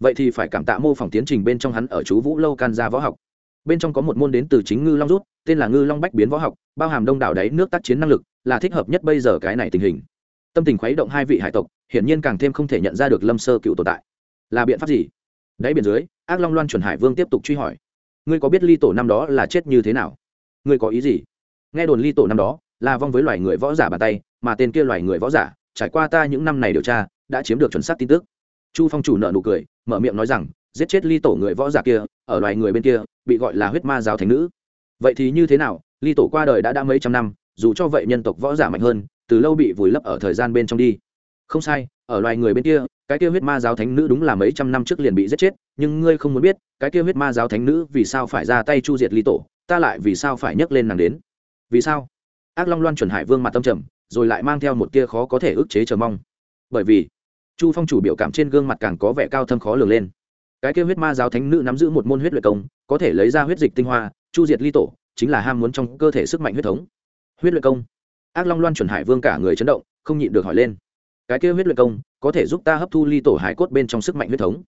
Vậy thì phải cảm tạ mô phỏng tiến trình bên trong hắn ở chú vũ lâu can gia võ học. Bên trong có một môn đến từ chính ngư long rút, tên là ngư long bách biến võ học, bao hàm đông đảo đáy nước tác chiến năng lực, là thích hợp nhất bây giờ cái này tình hình. Tâm tình khuấy động hai vị hải tộc, hiển nhiên càng thêm không thể nhận ra được lâm sơ cựu tồn tại. Là biện pháp gì? Đáy biển dưới, ác long loan chuẩn hải vương tiếp tục truy hỏi. Ngươi có biết ly tổ năm đó là chết như thế nào? Ngươi có ý gì? Nghe đồn ly tổ năm đó là vong với loài người võ giả bàn tay, mà tên kia loài người võ giả, trải qua ta những năm này điều tra, đã chiếm được chuẩn xác tin tức. Chu phong chủ nợ nụ cười, mở miệng nói rằng, giết chết ly tổ người võ giả kia, ở loài người bên kia, bị gọi là huyết ma giáo thánh nữ. Vậy thì như thế nào? Ly tổ qua đời đã đã mấy trăm năm, dù cho vậy nhân tộc võ giả mạnh hơn, từ lâu bị vùi lấp ở thời gian bên trong đi. Không sai, ở loài người bên kia, cái kia huyết ma giáo thánh nữ đúng là mấy trăm năm trước liền bị giết chết, nhưng ngươi không muốn biết, cái kia huyết ma giáo thánh nữ vì sao phải ra tay chu diệt ly tổ, ta lại vì sao phải nhấc lên nàng đến? Vì sao? Ác long loan chuẩn hải vương mặt tâm trầm, rồi lại mang theo một tia khó có thể ức chế chờ mong. Bởi vì, chu phong chủ biểu cảm trên gương mặt càng có vẻ cao thâm khó lường lên. Cái kêu huyết ma giáo thánh nữ nắm giữ một môn huyết luyện công, có thể lấy ra huyết dịch tinh hoa, chu diệt ly tổ, chính là ham muốn trong cơ thể sức mạnh huyết thống. Huyết luyện công. Ác long loan chuẩn hải vương cả người chấn động, không nhịn được hỏi lên. Cái kêu huyết luyện công, có thể giúp ta hấp thu ly tổ hải cốt bên trong sức mạnh huyết thống?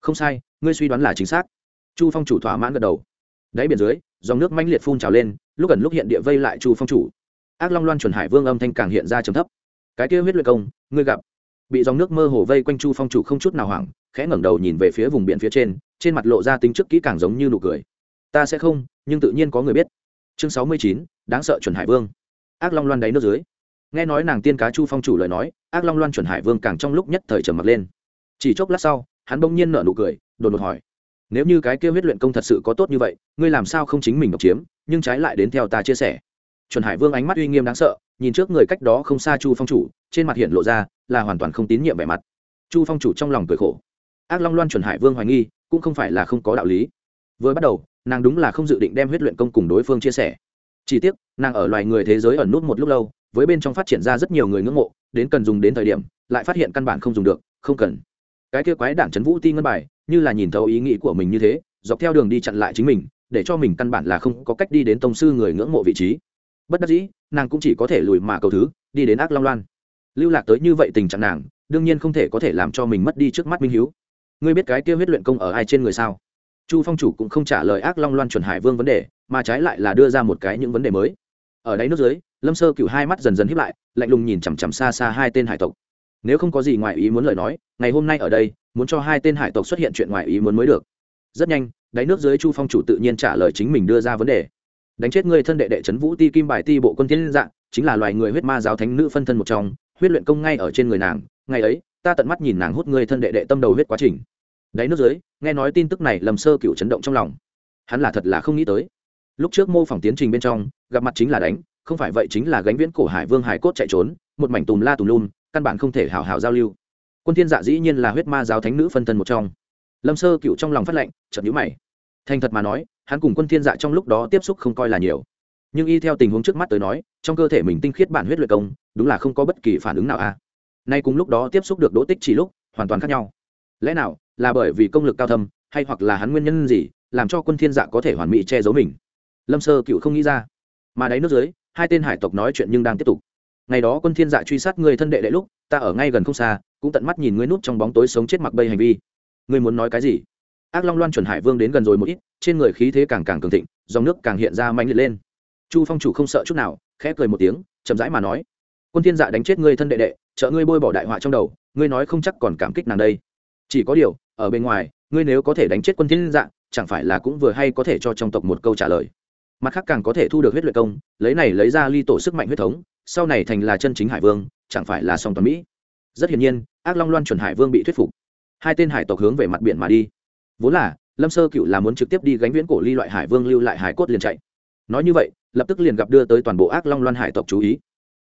Không sai, ngươi suy đoán là chính xác. Chu phong chủ thỏa mãn gật đầu. Đáy biển dưới, dòng nước mãnh liệt phun trào lên, lúc gần lúc hiện địa vây lại chu phong chủ ác long loan chuẩn hải vương âm thanh càng hiện ra trầm thấp. Cái kia huyết luyện công, ngươi gặp. Bị dòng nước mơ hồ vây quanh chu phong chủ không chút nào hoảng, khẽ ngẩng đầu nhìn về phía vùng biển phía trên trên mặt lộ ra tính trước kỹ càng giống như nụ cười. Ta sẽ không, nhưng tự nhiên có người biết. Chương sáu mươi chín, đáng sợ chuẩn hải vương. Ác long loan đáy nước dưới. Nghe nói nàng tiên cá chu phong chủ lời nói, ác long loan chuẩn hải vương càng trong lúc nhất thời trầm mặt lên. Chỉ chốc lát sau, hắn bỗng nhiên nở nụ cười, đột ngột hỏi, nếu như cái kia huyết luyện công thật sự có tốt như vậy, ngươi làm sao không chính mình độc chiếm, nhưng trái lại đến theo ta chia sẻ? Chuẩn hải vương ánh mắt uy nghiêm đáng sợ, nhìn trước người cách đó không xa chu phong chủ, trên mặt hiện lộ ra là hoàn toàn không tín nhiệm vẻ mặt. Chu phong chủ trong lòng cười khổ. Ác long loan chuẩn hải vương hoài nghi, cũng không phải là không có đạo lý. Vừa bắt đầu, nàng đúng là không dự định đem huyết luyện công cùng đối phương chia sẻ. Chỉ tiếc, nàng ở loài người thế giới ẩn nút một lúc lâu, với bên trong phát triển ra rất nhiều người ngưỡng mộ, đến cần dùng đến thời điểm, lại phát hiện căn bản không dùng được, không cần. Cái kia quái đảng trấn vũ ti ngân bài, như là nhìn thấu ý nghĩ của mình như thế, dọc theo đường đi chặn lại chính mình, để cho mình căn bản là không có cách đi đến tông sư người ngưỡng mộ vị trí bất đắc dĩ, nàng cũng chỉ có thể lùi mà cầu thứ, đi đến ác long loan. Lưu lạc tới như vậy tình trạng nàng, đương nhiên không thể có thể làm cho mình mất đi trước mắt minh hiếu. Ngươi biết cái kia huyết luyện công ở ai trên người sao? Chu phong chủ cũng không trả lời ác long loan chuẩn hải vương vấn đề, mà trái lại là đưa ra một cái những vấn đề mới. Ở đáy nước dưới, lâm sơ cựu hai mắt dần dần hiếp lại, lạnh lùng nhìn chằm chằm xa xa hai tên hải tộc. Nếu không có gì ngoài ý muốn lời nói, ngày hôm nay ở đây, muốn cho hai tên hải tộc xuất hiện chuyện ngoài ý muốn mới được. Rất nhanh, đáy nước dưới chu phong chủ tự nhiên trả lời chính mình đưa ra vấn đề đánh chết người thân đệ đệ trấn vũ ti kim bài ti bộ quân thiên dạng, chính là loài người huyết ma giáo thánh nữ phân thân một trong, huyết luyện công ngay ở trên người nàng. Ngày ấy, ta tận mắt nhìn nàng hút người thân đệ đệ tâm đầu huyết quá trình. Đáy nước dưới, nghe nói tin tức này lầm sơ cựu chấn động trong lòng. Hắn là thật là không nghĩ tới. Lúc trước mô phỏng tiến trình bên trong, gặp mặt chính là đánh, không phải vậy chính là gánh viễn cổ hải vương hải cốt chạy trốn, một mảnh tùm la tùm lum, căn bản không thể hào hào giao lưu. Quân thiên dạ dĩ nhiên là huyết ma giáo thánh nữ phân thân một trong. Lâm sơ cựu trong lòng phát lệnh chậm nhũ mày. Thành thật mà nói hắn cùng quân thiên dạ trong lúc đó tiếp xúc không coi là nhiều. Nhưng y theo tình huống trước mắt tới nói, trong cơ thể mình tinh khiết bản huyết luyện công, đúng là không có bất kỳ phản ứng nào a à. nay cùng lúc đó tiếp xúc được đỗ tích chỉ lúc, hoàn toàn khác nhau. Lẽ nào, là bởi vì công lực cao thâm, hay hoặc là hắn nguyên nhân gì, làm cho quân thiên dạ có thể hoàn mỹ che giấu mình? Lâm sơ cựu không nghĩ ra. Mà đáy nước dưới, hai tên hải tộc nói chuyện nhưng đang tiếp tục. Ngày đó quân thiên dạ truy sát người thân đệ đệ lúc, ta ở ngay gần không xa, cũng tận mắt nhìn ngươi núp trong bóng tối sống chết mặc bây hành vi. Ngươi muốn nói cái gì? Ác long loan chuẩn hải vương đến gần rồi một ít, trên người khí thế càng càng cường thịnh, dòng nước càng hiện ra mạnh liệt lên. Chu phong chủ không sợ chút nào, khẽ cười một tiếng, chậm rãi mà nói, quân thiên dạ đánh chết ngươi thân đệ đệ, trợ ngươi bôi bỏ đại họa trong đầu, ngươi nói không chắc còn cảm kích nàng đây. Chỉ có điều, ở bên ngoài, ngươi nếu có thể đánh chết quân thiên dạ chẳng phải là cũng vừa hay có thể cho trong tộc một câu trả lời. Mặt khác càng có thể thu được huyết luyện công, lấy này lấy ra ly tổ sức mạnh huyết thống, sau này thành là chân chính hải vương, chẳng phải là song toàn mỹ. Rất hiển nhiên, ác long loan chuẩn hải vương bị thuyết phục. Hai tên hải tộc hướng về mặt biển mà đi vốn là, lâm sơ cựu là muốn trực tiếp đi gánh viễn cổ ly loại hải vương lưu lại hải cốt liền chạy. Nói như vậy, lập tức liền gặp đưa tới toàn bộ ác long loan hải tộc chú ý.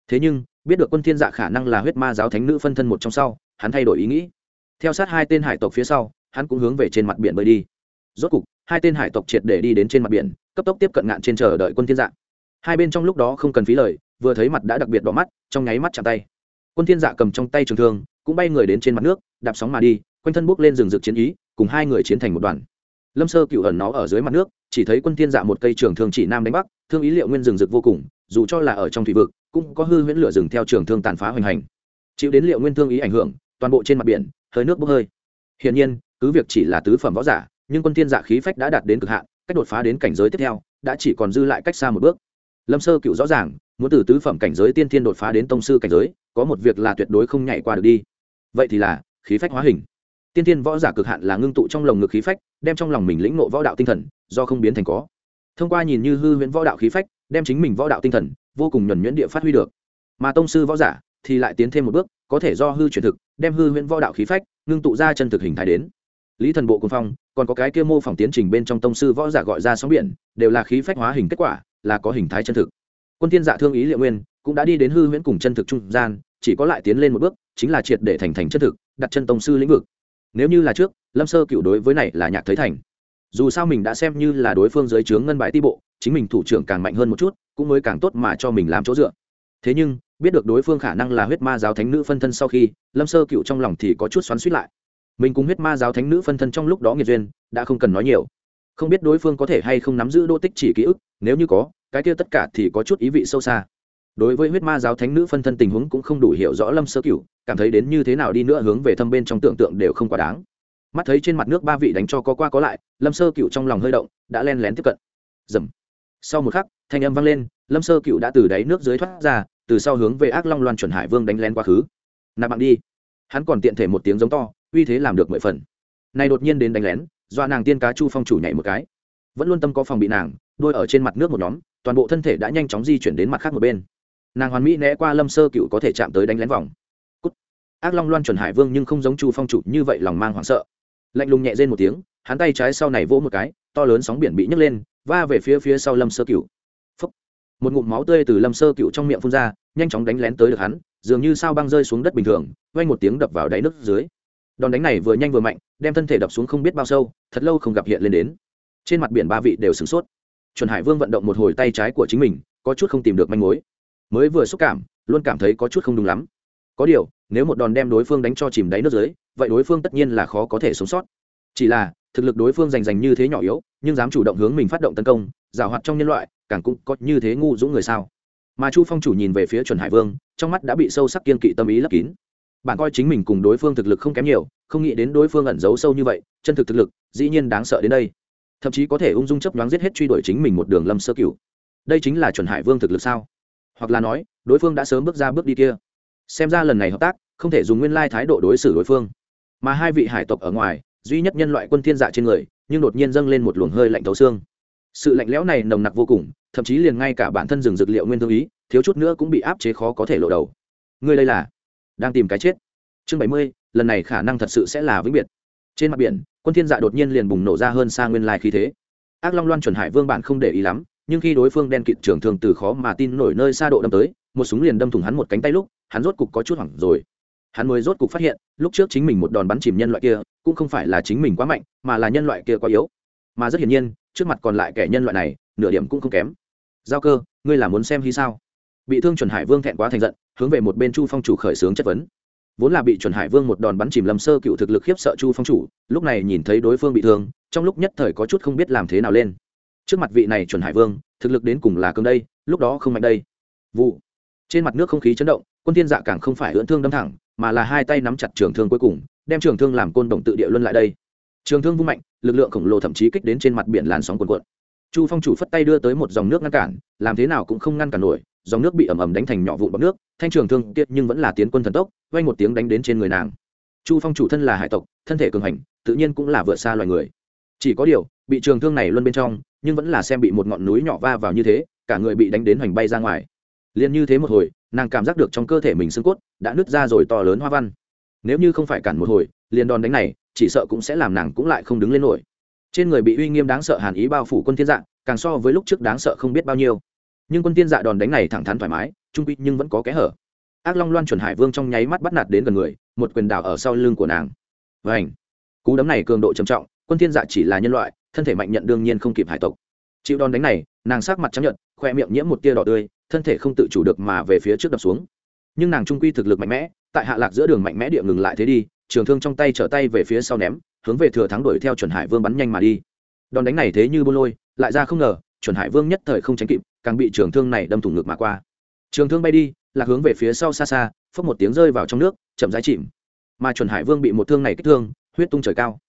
Thế nhưng, biết được quân thiên dạ khả năng là huyết ma giáo thánh nữ phân thân một trong sau, hắn thay đổi ý nghĩ. Theo sát hai tên hải tộc phía sau, hắn cũng hướng về trên mặt biển bơi đi. Rốt cục, hai tên hải tộc triệt để đi đến trên mặt biển, cấp tốc tiếp cận ngạn trên chờ đợi quân thiên dạ. Hai bên trong lúc đó không cần phí lời, vừa thấy mặt đã đặc biệt đỏ mắt, trong nháy mắt chạm tay. Quân thiên dạ cầm trong tay trường thương, cũng bay người đến trên mặt nước, đạp sóng mà đi, quanh thân bốc lên rừng rực chiến ý cùng hai người chiến thành một đoàn. Lâm sơ cựu ẩn nó ở dưới mặt nước, chỉ thấy quân thiên dạ một cây trường thương chỉ nam đánh bắc, thương ý liệu nguyên rừng rực vô cùng, dù cho là ở trong thủy vực, cũng có hư huyễn lửa rừng theo trường thương tàn phá hoành hành. Chịu đến liệu nguyên thương ý ảnh hưởng, toàn bộ trên mặt biển, hơi nước bốc hơi. Hiển nhiên, cứ việc chỉ là tứ phẩm võ giả, nhưng quân thiên dạ khí phách đã đạt đến cực hạn, cách đột phá đến cảnh giới tiếp theo, đã chỉ còn dư lại cách xa một bước. Lâm sơ cựu rõ ràng, muốn từ tứ phẩm cảnh giới tiên thiên đột phá đến tông sư cảnh giới, có một việc là tuyệt đối không nhảy qua được đi. Vậy thì là khí phách hóa hình tiên thiên võ giả cực hạn là ngưng tụ trong lồng ngực khí phách, đem trong lòng mình lĩnh ngộ võ đạo tinh thần, do không biến thành có. Thông qua nhìn như hư huyễn võ đạo khí phách, đem chính mình võ đạo tinh thần, vô cùng nhuẩn nhuyễn địa phát huy được. Mà tông sư võ giả thì lại tiến thêm một bước, có thể do hư chuyển thực, đem hư huyễn võ đạo khí phách ngưng tụ ra chân thực hình thái đến. Lý thần bộ quân phong, còn có cái kia mô phỏng tiến trình bên trong tông sư võ giả gọi ra sóng biển, đều là khí phách hóa hình kết quả, là có hình thái chân thực. Quân thiên dạ thương ý liệu nguyên cũng đã đi đến hư huyễn cùng chân thực trung gian, chỉ có lại tiến lên một bước, chính là triệt để thành thành chân thực, đặt chân tông sư lĩnh vực nếu như là trước, lâm sơ cựu đối với này là nhạc thấy thành. Dù sao mình đã xem như là đối phương dưới trướng ngân bại ti bộ, chính mình thủ trưởng càng mạnh hơn một chút, cũng mới càng tốt mà cho mình làm chỗ dựa. Thế nhưng, biết được đối phương khả năng là huyết ma giáo thánh nữ phân thân sau khi, lâm sơ cựu trong lòng thì có chút xoắn suýt lại. Mình cùng huyết ma giáo thánh nữ phân thân trong lúc đó nghiệt duyên, đã không cần nói nhiều. Không biết đối phương có thể hay không nắm giữ đô tích chỉ ký ức, nếu như có, cái kia tất cả thì có chút ý vị sâu xa đối với huyết ma giáo thánh nữ phân thân tình huống cũng không đủ hiểu rõ lâm sơ cửu, cảm thấy đến như thế nào đi nữa hướng về thâm bên trong tưởng tượng đều không quá đáng. Mắt thấy trên mặt nước ba vị đánh cho có qua có lại, lâm sơ cửu trong lòng hơi động, đã len lén tiếp cận. Dầm. Sau một khắc, thanh âm vang lên, lâm sơ cửu đã từ đáy nước dưới thoát ra, từ sau hướng về ác long loan chuẩn hải vương đánh len quá khứ. Nạp bạn đi. Hắn còn tiện thể một tiếng giống to, uy thế làm được mười phần. Này đột nhiên đến đánh lén do nàng tiên cá chu phong chủ nhảy một cái. Vẫn luôn tâm có phòng bị nàng đôi ở trên mặt nước một nhóm, toàn bộ thân thể đã nhanh chóng di chuyển đến mặt khác một bên nàng hoàn mỹ né qua lâm sơ cựu có thể chạm tới đánh lén vòng. Cút. ác long loan chuẩn hải vương nhưng không giống chu phong chủ, như vậy lòng mang hoảng sợ. Lạnh lùng nhẹ rên một tiếng, hắn tay trái sau này vỗ một cái, to lớn sóng biển bị nhấc lên, va về phía phía sau lâm sơ cựu. Phúc. một ngụm máu tươi từ lâm sơ cựu trong miệng phun ra, nhanh chóng đánh lén tới được hắn, dường như sao băng rơi xuống đất bình thường vay một tiếng đập vào đáy nước dưới. Đòn đánh này vừa nhanh vừa mạnh, đem thân thể đập xuống không biết bao sâu, thật lâu không gặp hiện lên đến. Trên mặt biển ba vị đều sửng sốt. Chuẩn hải vương vận động một hồi tay trái của chính mình, có chút không tìm được manh mối mới vừa xúc cảm, luôn cảm thấy có chút không đúng lắm. Có điều, nếu một đòn đem đối phương đánh cho chìm đáy nước dưới, vậy đối phương tất nhiên là khó có thể sống sót. Chỉ là, thực lực đối phương giành giành như thế nhỏ yếu, nhưng dám chủ động hướng mình phát động tấn công, giảo hoạt trong nhân loại, càng cũng có như thế ngu dũng người sao. Mà chu phong chủ nhìn về phía chuẩn hải vương, trong mắt đã bị sâu sắc kiên kỵ tâm ý lấp kín. Bạn coi chính mình cùng đối phương thực lực không kém nhiều, không nghĩ đến đối phương ẩn giấu sâu như vậy, chân thực thực lực, dĩ nhiên đáng sợ đến đây. Thậm chí có thể ung dung chấp nhoáng giết hết truy đuổi chính mình một đường lâm sơ cửu. Đây chính là chuẩn hải vương thực lực sao? Hoặc là nói, đối phương đã sớm bước ra bước đi kia. Xem ra lần này hợp tác, không thể dùng nguyên lai thái độ đối xử đối phương. Mà hai vị hải tộc ở ngoài, duy nhất nhân loại quân thiên dạ trên người, nhưng đột nhiên dâng lên một luồng hơi lạnh thấu xương. Sự lạnh lẽo này nồng nặc vô cùng, thậm chí liền ngay cả bản thân rừng dược liệu nguyên thương ý, thiếu chút nữa cũng bị áp chế khó có thể lộ đầu. Ngươi đây là đang tìm cái chết. Chương bảy mươi, lần này khả năng thật sự sẽ là vĩnh biệt. Trên mặt biển, quân thiên dạ đột nhiên liền bùng nổ ra hơn xa nguyên lai khí thế. Ác long loan chuẩn hải vương bản không để ý lắm nhưng khi đối phương đen kịt trường thường từ khó mà tin nổi nơi xa độ đâm tới, một súng liền đâm thủng hắn một cánh tay lúc, hắn rốt cục có chút hoảng rồi. Hắn mới rốt cục phát hiện, lúc trước chính mình một đòn bắn chìm nhân loại kia, cũng không phải là chính mình quá mạnh, mà là nhân loại kia quá yếu. Mà rất hiển nhiên, trước mặt còn lại kẻ nhân loại này, nửa điểm cũng không kém. Giao cơ, ngươi là muốn xem hy sao? Bị thương chuẩn hải vương thẹn quá thành giận, hướng về một bên chu phong chủ khởi xướng chất vấn. Vốn là bị chuẩn hải vương một đòn bắn chìm lâm sơ cựu thực lực khiếp sợ chu phong chủ, lúc này nhìn thấy đối phương bị thương, trong lúc nhất thời có chút không biết làm thế nào lên trước mặt vị này chuẩn hải vương, thực lực đến cùng là cơn đây, lúc đó không mạnh đây. Vụ. Trên mặt nước không khí chấn động, quân thiên dạ càng không phải ưỡn thương đâm thẳng, mà là hai tay nắm chặt trường thương cuối cùng, đem trường thương làm côn đồng tự địa luân lại đây. Trường thương vung mạnh, lực lượng khổng lồ thậm chí kích đến trên mặt biển làn sóng cuồn cuộn. Chu phong chủ phất tay đưa tới một dòng nước ngăn cản, làm thế nào cũng không ngăn cản nổi, dòng nước bị ẩm ẩm đánh thành nhỏ vụn bọc nước, thanh trường thương tiết nhưng vẫn là tiến quân thần tốc vay một tiếng đánh đến trên người nàng. Chu phong chủ thân là hải tộc, thân thể cường hành, tự nhiên cũng là vượt xa loài người. Chỉ có điều, bị trường thương này luân bên trong nhưng vẫn là xem bị một ngọn núi nhỏ va vào như thế, cả người bị đánh đến hoành bay ra ngoài. Liền như thế một hồi, nàng cảm giác được trong cơ thể mình xương cốt đã nứt ra rồi to lớn hoa văn. Nếu như không phải cản một hồi, liền đòn đánh này, chỉ sợ cũng sẽ làm nàng cũng lại không đứng lên nổi. Trên người bị uy nghiêm đáng sợ hàn ý bao phủ quân thiên dạ càng so với lúc trước đáng sợ không biết bao nhiêu. Nhưng quân thiên dạ đòn đánh này thẳng thắn thoải mái, trung quy nhưng vẫn có kẽ hở. Ác long loan chuẩn hải vương trong nháy mắt bắt nạt đến gần người, một quyền đảo ở sau lưng của nàng. Vảnh cú đấm này cường độ trầm trọng, quân thiên dạ chỉ là nhân loại thân thể mạnh nhận đương nhiên không kịp hải tộc. Chịu đòn đánh này, nàng sát mặt chấp nhận khoe miệng nhiễm một tia đỏ tươi, thân thể không tự chủ được mà về phía trước đập xuống. Nhưng nàng trung quy thực lực mạnh mẽ, tại hạ lạc giữa đường mạnh mẽ địa ngừng lại thế đi, trường thương trong tay trở tay về phía sau ném, hướng về thừa thắng đuổi theo chuẩn hải vương bắn nhanh mà đi. Đòn đánh này thế như bô lôi, lại ra không ngờ, chuẩn hải vương nhất thời không tránh kịp, càng bị trường thương này đâm thủng ngực mà qua. Trường thương bay đi, lạc hướng về phía sau xa xa, phốc một tiếng rơi vào trong nước, chậm rãi chìm. Mà chuẩn hải vương bị một thương này kích thương, huyết tung trời cao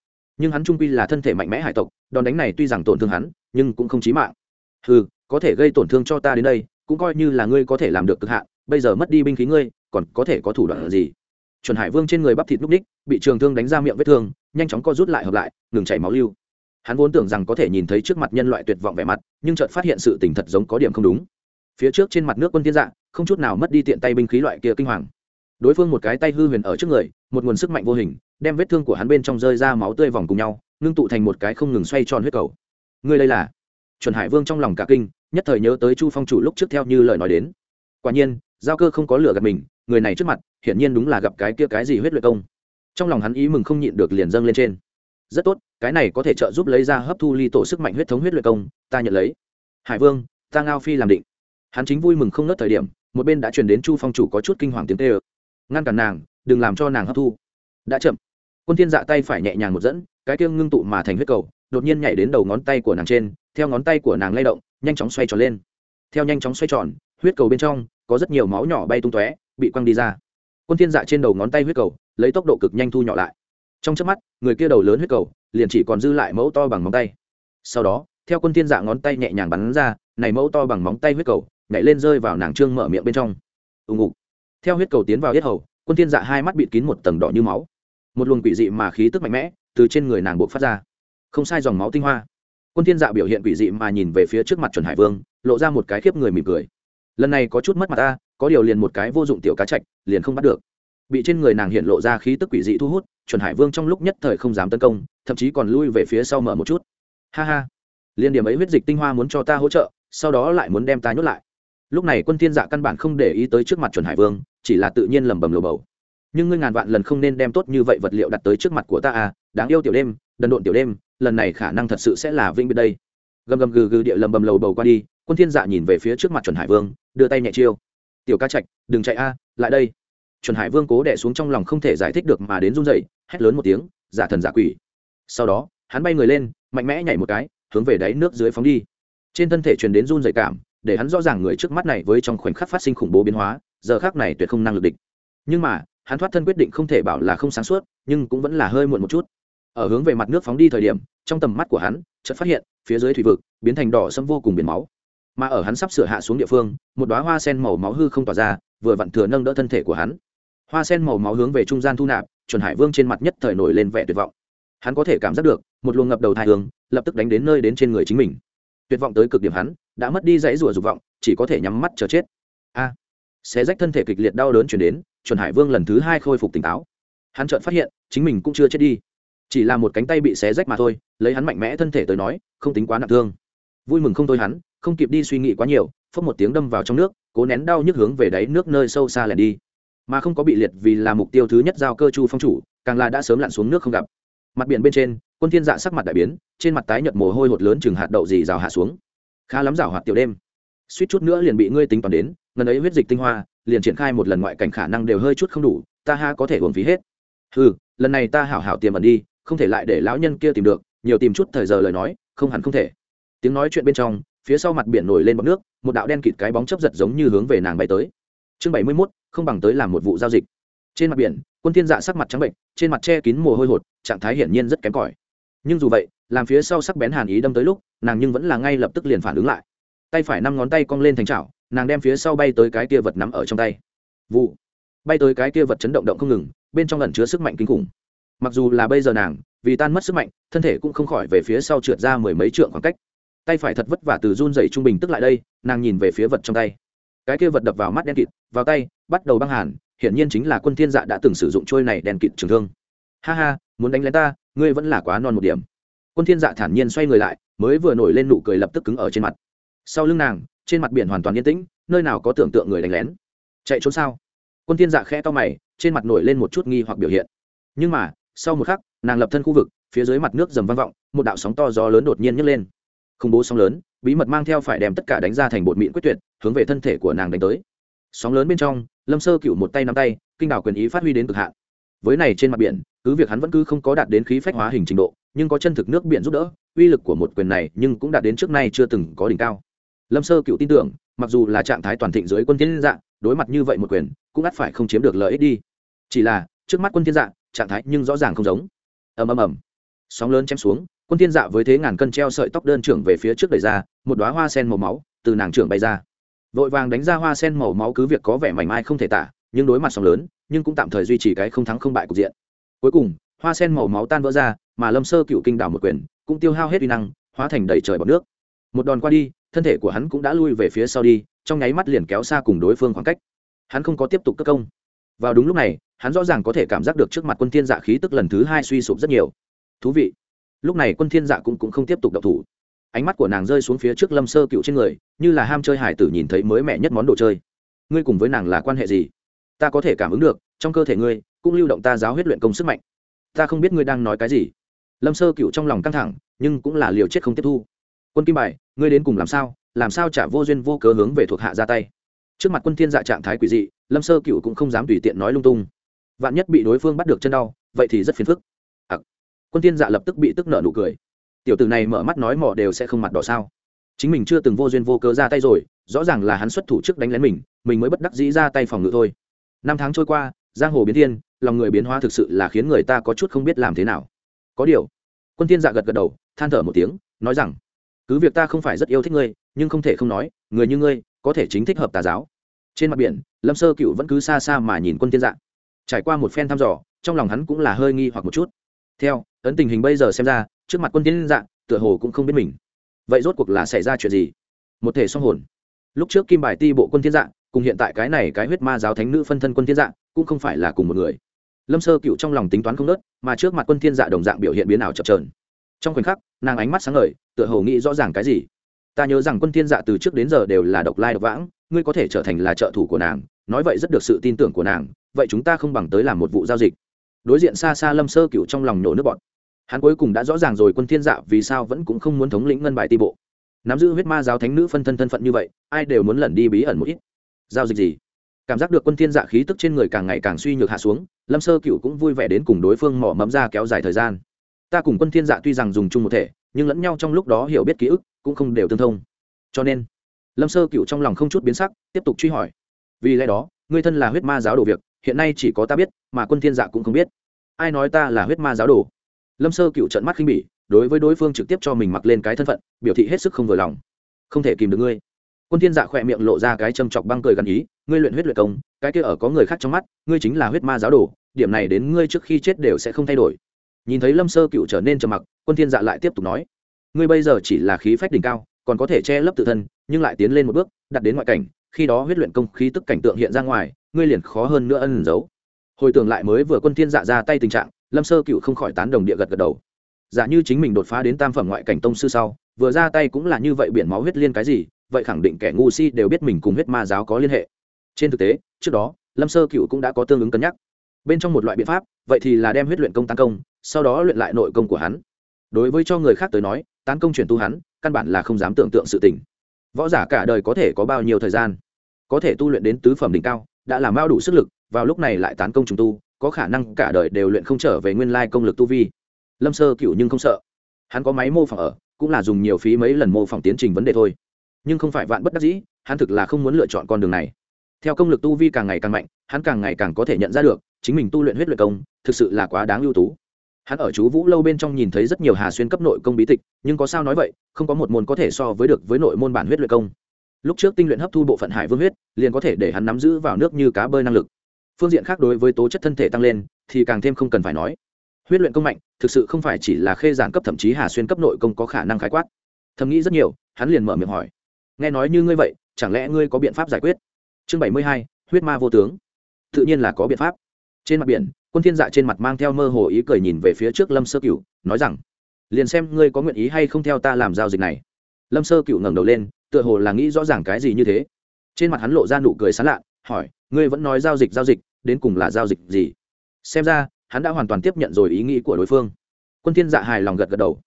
nhưng hắn trung quy là thân thể mạnh mẽ hải tộc, đòn đánh này tuy rằng tổn thương hắn, nhưng cũng không chí mạng. Ừ có thể gây tổn thương cho ta đến đây, cũng coi như là ngươi có thể làm được cực hạn, bây giờ mất đi binh khí ngươi, còn có thể có thủ đoạn gì? Chuẩn hải vương trên người bắp thịt núc ních, bị trường thương đánh ra miệng vết thương, nhanh chóng co rút lại hợp lại, ngừng chảy máu lưu. Hắn vốn tưởng rằng có thể nhìn thấy trước mặt nhân loại tuyệt vọng vẻ mặt, nhưng chợt phát hiện sự tình thật giống có điểm không đúng. Phía trước trên mặt nước quân tiên dạ không chút nào mất đi tiện tay binh khí loại kia kinh hoàng. Đối phương một cái tay hư huyền ở trước người, một nguồn sức mạnh vô hình đem vết thương của hắn bên trong rơi ra máu tươi vòng cùng nhau, ngưng tụ thành một cái không ngừng xoay tròn huyết cầu. Ngươi đây là? Chuẩn hải vương trong lòng cả kinh, nhất thời nhớ tới chu phong chủ lúc trước theo như lời nói đến. Quả nhiên, giao cơ không có lửa gạt mình, người này trước mặt, hiển nhiên đúng là gặp cái kia cái gì huyết luyện công. Trong lòng hắn ý mừng không nhịn được liền dâng lên trên. Rất tốt, cái này có thể trợ giúp lấy ra hấp thu ly tổ sức mạnh huyết thống huyết luyện công, ta nhận lấy. Hải vương, ta ngao phi làm định. Hắn chính vui mừng không nớt thời điểm, một bên đã chuyển đến chu phong chủ có chút kinh hoàng tiếng tê ơ ngăn cản nàng, đừng làm cho nàng hấp thu. Đã chậm quân thiên dạ tay phải nhẹ nhàng một dẫn, cái kia ngưng tụ mà thành huyết cầu, đột nhiên nhảy đến đầu ngón tay của nàng trên, theo ngón tay của nàng lay động, nhanh chóng xoay tròn lên. Theo nhanh chóng xoay tròn, huyết cầu bên trong có rất nhiều máu nhỏ bay tung tóe, bị quăng đi ra. Quân thiên dạ trên đầu ngón tay huyết cầu, lấy tốc độ cực nhanh thu nhỏ lại. Trong chớp mắt, người kia đầu lớn huyết cầu, liền chỉ còn dư lại mẫu to bằng móng tay. Sau đó, theo quân thiên dạ ngón tay nhẹ nhàng bắn ra, này mẫu to bằng móng tay huyết cầu, nhảy lên rơi vào nàng trương mở miệng bên trong. Ù ngục theo huyết cầu tiến vào yết hầu, quân thiên dạ hai mắt bịt kín một tầng đỏ như máu một luồng quỷ dị mà khí tức mạnh mẽ từ trên người nàng buộc phát ra. Không sai dòng máu tinh hoa. Quân thiên dạ biểu hiện quỷ dị mà nhìn về phía trước mặt chuẩn hải vương, lộ ra một cái khiếp người mỉm cười. Lần này có chút mất mặt ta, có điều liền một cái vô dụng tiểu cá trạch liền không bắt được. Bị trên người nàng hiện lộ ra khí tức quỷ dị thu hút, chuẩn hải vương trong lúc nhất thời không dám tấn công, thậm chí còn lui về phía sau mở một chút. Ha ha. Liên điểm ấy huyết dịch tinh hoa muốn cho ta hỗ trợ, sau đó lại muốn đem ta nhốt lại. Lúc này quân thiên dạ căn bản không để ý tới trước mặt chuẩn hải vương, chỉ là tự nhiên lẩm bẩm lồ bầu nhưng ngươi ngàn vạn lần không nên đem tốt như vậy vật liệu đặt tới trước mặt của ta à đáng yêu tiểu đêm, đần độn tiểu đêm, lần này khả năng thật sự sẽ là vĩnh biệt đây. Gầm gầm gừ gừ địa lầm bầm lầu bầu qua đi, quân thiên dạ nhìn về phía trước mặt chuẩn hải vương, đưa tay nhẹ chiêu. Tiểu ca trạch, đừng chạy a, lại đây. Chuẩn hải vương cố đè xuống trong lòng không thể giải thích được mà đến run rẩy, hét lớn một tiếng, giả thần giả quỷ. Sau đó, hắn bay người lên, mạnh mẽ nhảy một cái, hướng về đáy nước dưới phóng đi. Trên thân thể truyền đến run rẩy cảm, để hắn rõ ràng người trước mắt này với trong khoảnh khắc phát sinh khủng bố biến hóa, giờ khác này tuyệt không năng lực địch. Nhưng mà hắn thoát thân quyết định không thể bảo là không sáng suốt, nhưng cũng vẫn là hơi muộn một chút. Ở hướng về mặt nước phóng đi thời điểm, trong tầm mắt của hắn, chợt phát hiện, phía dưới thủy vực, biến thành đỏ sâm vô cùng biển máu. Mà ở hắn sắp sửa hạ xuống địa phương, một đoá hoa sen màu máu hư không tỏa ra, vừa vặn thừa nâng đỡ thân thể của hắn. Hoa sen màu máu hướng về trung gian thu nạp, chuẩn hải vương trên mặt nhất thời nổi lên vẻ tuyệt vọng. Hắn có thể cảm giác được, một luồng ngập đầu thai hướng lập tức đánh đến nơi đến trên người chính mình. Tuyệt vọng tới cực điểm hắn, đã mất đi dãy rủa dục vọng, chỉ có thể nhắm mắt chờ chết. A! Xé rách thân thể kịch liệt đau đớn chuyển đến chuẩn hải vương lần thứ hai khôi phục tỉnh táo. Hắn chợt phát hiện, chính mình cũng chưa chết đi. Chỉ là một cánh tay bị xé rách mà thôi, lấy hắn mạnh mẽ thân thể tới nói, không tính quá nặng thương. Vui mừng không thôi hắn, không kịp đi suy nghĩ quá nhiều, phốc một tiếng đâm vào trong nước, cố nén đau nhức hướng về đáy nước nơi sâu xa lẻn đi. Mà không có bị liệt vì là mục tiêu thứ nhất giao cơ chu phong chủ, càng là đã sớm lặn xuống nước không gặp. Mặt biển bên trên, quân thiên dạ sắc mặt đại biến, trên mặt tái nhợt mồ hôi hột lớn chừng hạt đậu gì rào hạ xuống. Khá lắm rào hoạt tiểu đêm. Suýt chút nữa liền bị ngươi tính toàn đến, ngần ấy huyết dịch tinh hoa liền triển khai một lần ngoại cảnh khả năng đều hơi chút không đủ, ta ha có thể uống phí hết. Ừ lần này ta hảo hảo tiềm ẩn đi, không thể lại để lão nhân kia tìm được, nhiều tìm chút thời giờ lời nói, không hẳn không thể. Tiếng nói chuyện bên trong, phía sau mặt biển nổi lên bọt nước, một đạo đen kịt cái bóng chấp giật giống như hướng về nàng bay tới. Chương bảy mươi mốt, không bằng tới làm một vụ giao dịch. Trên mặt biển, quân thiên dạ sắc mặt trắng bệnh, trên mặt che kín mồ hôi hột, trạng thái hiển nhiên rất kém cỏi. Nhưng dù vậy, làm phía sau sắc bén hàn ý đâm tới lúc, nàng nhưng vẫn là ngay lập tức liền phản ứng lại. Tay phải năm ngón tay cong lên thành chảo nàng đem phía sau bay tới cái kia vật nắm ở trong tay. Vụ. Bay tới cái kia vật chấn động động không ngừng, bên trong lần chứa sức mạnh kinh khủng. Mặc dù là bây giờ nàng, vì tan mất sức mạnh, thân thể cũng không khỏi về phía sau trượt ra mười mấy trượng khoảng cách. Tay phải thật vất vả từ run dậy trung bình tức lại đây, nàng nhìn về phía vật trong tay. Cái kia vật đập vào mắt đen kịt, vào tay, bắt đầu băng hàn, hiển nhiên chính là quân thiên dạ đã từng sử dụng trôi này đèn kịt trường thương. Ha ha, muốn đánh lén ta, ngươi vẫn là quá non một điểm. Quân thiên dạ thản nhiên xoay người lại, mới vừa nổi lên nụ cười lập tức cứng ở trên mặt. Sau lưng nàng trên mặt biển hoàn toàn yên tĩnh, nơi nào có tưởng tượng người đánh lén. Chạy trốn sao? Quân thiên dạ khẽ to mày, trên mặt nổi lên một chút nghi hoặc biểu hiện. Nhưng mà, sau một khắc, nàng lập thân khu vực, phía dưới mặt nước dầm vang vọng, một đạo sóng to gió lớn đột nhiên nhấc lên. Khủng bố sóng lớn, bí mật mang theo phải đem tất cả đánh ra thành bột mịn quyết tuyệt, hướng về thân thể của nàng đánh tới. Sóng lớn bên trong, lâm sơ cựu một tay nắm tay, kinh đảo quyền ý phát huy đến cực hạn. Với này trên mặt biển, cứ việc hắn vẫn cứ không có đạt đến khí phách hóa hình trình độ, nhưng có chân thực nước biển giúp đỡ, uy lực của một quyền này nhưng cũng đạt đến trước nay chưa từng có đỉnh cao lâm sơ cựu tin tưởng mặc dù là trạng thái toàn thịnh dưới quân thiên dạng, đối mặt như vậy một quyền cũng ắt phải không chiếm được lợi ích đi. Chỉ là trước mắt quân thiên dạng, trạng thái nhưng rõ ràng không giống. Ầm ầm ầm. Sóng lớn chém xuống quân thiên dạ với thế ngàn cân treo sợi tóc đơn trưởng về phía trước đẩy ra một đóa hoa sen màu máu từ nàng trưởng bay ra. Vội vàng đánh ra hoa sen màu máu cứ việc có vẻ mảnh mai không thể tả nhưng đối mặt sóng lớn nhưng cũng tạm thời duy trì cái không thắng không bại cục diện. Cuối cùng hoa sen màu máu tan vỡ ra mà lâm sơ cựu kinh đảo một quyền cũng tiêu hao hết uy năng hóa thành đầy trời bọt nước. Một đòn qua đi thân thể của hắn cũng đã lui về phía sau đi trong nháy mắt liền kéo xa cùng đối phương khoảng cách. Hắn không có tiếp tục cất công. Vào đúng lúc này hắn rõ ràng có thể cảm giác được trước mặt quân thiên dạ khí tức lần thứ hai suy sụp rất nhiều. Thú vị. Lúc này quân thiên dạ cũng, cũng không tiếp tục đậu thủ. Ánh mắt của nàng rơi xuống phía trước lâm sơ cựu trên người như là ham chơi hải tử nhìn thấy mới mẻ nhất món đồ chơi. Ngươi cùng với nàng là quan hệ gì? Ta có thể cảm ứng được trong cơ thể ngươi cũng lưu động ta giáo huyết luyện công sức mạnh. Ta không biết ngươi đang nói cái gì. Lâm sơ cựu trong lòng căng thẳng nhưng cũng là liều chết không tiếp thu. Quân kim bài ngươi đến cùng làm sao làm sao trả vô duyên vô cớ hướng về thuộc hạ ra tay? Trước mặt quân thiên dạ trạng thái quỷ dị lâm sơ cựu cũng không dám tùy tiện nói lung tung. Vạn nhất bị đối phương bắt được chân đau vậy thì rất phiền phức. À, quân thiên dạ lập tức bị tức nở nụ cười. Tiểu tử này mở mắt nói mỏ đều sẽ không mặt đỏ sao? Chính mình chưa từng vô duyên vô cớ ra tay rồi rõ ràng là hắn xuất thủ trước đánh lén mình mình mới bất đắc dĩ ra tay phòng ngự thôi. Năm tháng trôi qua giang hồ biến thiên lòng người biến hóa thực sự là khiến người ta có chút không biết làm thế nào. Có điều quân thiên dạ gật gật đầu than thở một tiếng nói rằng cứ việc ta không phải rất yêu thích ngươi nhưng không thể không nói người như ngươi có thể chính thích hợp tà giáo. Trên mặt biển lâm sơ cựu vẫn cứ xa xa mà nhìn quân thiên Dạng. trải qua một phen thăm dò trong lòng hắn cũng là hơi nghi hoặc một chút. Theo ấn tình hình bây giờ xem ra trước mặt quân thiên Dạng, tựa hồ cũng không biết mình. Vậy rốt cuộc là xảy ra chuyện gì? Một thể song hồn. Lúc trước kim bài ti bộ quân thiên Dạng, cùng hiện tại cái này cái huyết ma giáo thánh nữ phân thân quân thiên Dạng, cũng không phải là cùng một người. Lâm sơ cựu trong lòng tính toán không nớt mà trước mặt quân thiên dạ đồng dạng biểu hiện biến ảo chập trờn trong khoảnh khắc, nàng ánh mắt sáng ngời, tựa hồ nghĩ rõ ràng cái gì. Ta nhớ rằng quân thiên dạ từ trước đến giờ đều là độc lai độc vãng, ngươi có thể trở thành là trợ thủ của nàng, nói vậy rất được sự tin tưởng của nàng, vậy chúng ta không bằng tới làm một vụ giao dịch. Đối diện xa xa lâm sơ cựu trong lòng nổ nước bọn hắn cuối cùng đã rõ ràng rồi quân thiên dạ vì sao vẫn cũng không muốn thống lĩnh ngân bài ti bộ. Nắm giữ huyết ma giáo thánh nữ phân thân thân phận như vậy, ai đều muốn lẩn đi bí ẩn một ít. Giao dịch gì? Cảm giác được quân thiên dạ khí tức trên người càng ngày càng suy nhược hạ xuống, lâm sơ cựu cũng vui vẻ đến cùng đối phương mỏ mẫm ra kéo dài thời gian ta cùng quân thiên dạ tuy rằng dùng chung một thể, nhưng lẫn nhau trong lúc đó hiểu biết ký ức cũng không đều tương thông. Cho nên, lâm sơ cựu trong lòng không chút biến sắc, tiếp tục truy hỏi. Vì lẽ đó, ngươi thân là huyết ma giáo đồ việc, hiện nay chỉ có ta biết, mà quân thiên dạ cũng không biết. Ai nói ta là huyết ma giáo đồ? Lâm sơ cựu trận mắt khinh bỉ, đối với đối phương trực tiếp cho mình mặc lên cái thân phận, biểu thị hết sức không vừa lòng. Không thể kìm được ngươi. Quân thiên dạ khỏe miệng lộ ra cái châm chọc băng cười gần ý, ngươi luyện huyết luyện công, cái kia ở có người khác trong mắt, ngươi chính là huyết ma giáo đồ, điểm này đến ngươi trước khi chết đều sẽ không thay đổi nhìn thấy lâm sơ cựu trở nên trầm mặc, quân thiên dạ lại tiếp tục nói, ngươi bây giờ chỉ là khí phách đỉnh cao, còn có thể che lấp tự thân, nhưng lại tiến lên một bước, đặt đến ngoại cảnh, khi đó huyết luyện công khí tức cảnh tượng hiện ra ngoài, ngươi liền khó hơn nữa ân giấu. Hồi tưởng lại mới vừa quân thiên dạ ra tay tình trạng, lâm sơ cựu không khỏi tán đồng địa gật gật đầu. Giả như chính mình đột phá đến tam phẩm ngoại cảnh tông sư sau, vừa ra tay cũng là như vậy biển máu huyết liên cái gì, vậy khẳng định kẻ ngu si đều biết mình cùng huyết ma giáo có liên hệ. Trên thực tế, trước đó, lâm sơ cựu cũng đã có tương ứng cân nhắc. Bên trong một loại biện pháp, vậy thì là đem huyết luyện công tấn công sau đó luyện lại nội công của hắn. Đối với cho người khác tới nói, tán công chuyển tu hắn, căn bản là không dám tưởng tượng sự tình. Võ giả cả đời có thể có bao nhiêu thời gian? Có thể tu luyện đến tứ phẩm đỉnh cao, đã làm bao đủ sức lực, vào lúc này lại tán công trùng tu, có khả năng cả đời đều luyện không trở về nguyên lai công lực tu vi. Lâm sơ cựu nhưng không sợ. Hắn có máy mô phỏng ở, cũng là dùng nhiều phí mấy lần mô phỏng tiến trình vấn đề thôi. Nhưng không phải vạn bất đắc dĩ, hắn thực là không muốn lựa chọn con đường này. Theo công lực tu vi càng ngày càng mạnh, hắn càng ngày càng có thể nhận ra được, chính mình tu luyện huyết luyện công, thực sự là quá đáng ưu tú hắn ở chú vũ lâu bên trong nhìn thấy rất nhiều hà xuyên cấp nội công bí tịch, nhưng có sao nói vậy, không có một môn có thể so với được với nội môn bản huyết luyện công. Lúc trước tinh luyện hấp thu bộ phận hải vương huyết, liền có thể để hắn nắm giữ vào nước như cá bơi năng lực. Phương diện khác đối với tố chất thân thể tăng lên, thì càng thêm không cần phải nói. Huyết luyện công mạnh, thực sự không phải chỉ là khê giản cấp thậm chí hà xuyên cấp nội công có khả năng khái quát. Thầm nghĩ rất nhiều, hắn liền mở miệng hỏi. Nghe nói như ngươi vậy, chẳng lẽ ngươi có biện pháp giải quyết? Chương bảy mươi hai, huyết ma vô tướng. Tự nhiên là có biện pháp. Trên mặt biển quân thiên dạ trên mặt mang theo mơ hồ ý cười nhìn về phía trước lâm sơ cửu, nói rằng, liền xem ngươi có nguyện ý hay không theo ta làm giao dịch này. Lâm sơ cửu ngẩng đầu lên, tựa hồ là nghĩ rõ ràng cái gì như thế. Trên mặt hắn lộ ra nụ cười sán lạ, hỏi, ngươi vẫn nói giao dịch giao dịch, đến cùng là giao dịch gì? Xem ra, hắn đã hoàn toàn tiếp nhận rồi ý nghĩ của đối phương. Quân thiên dạ hài lòng gật gật đầu.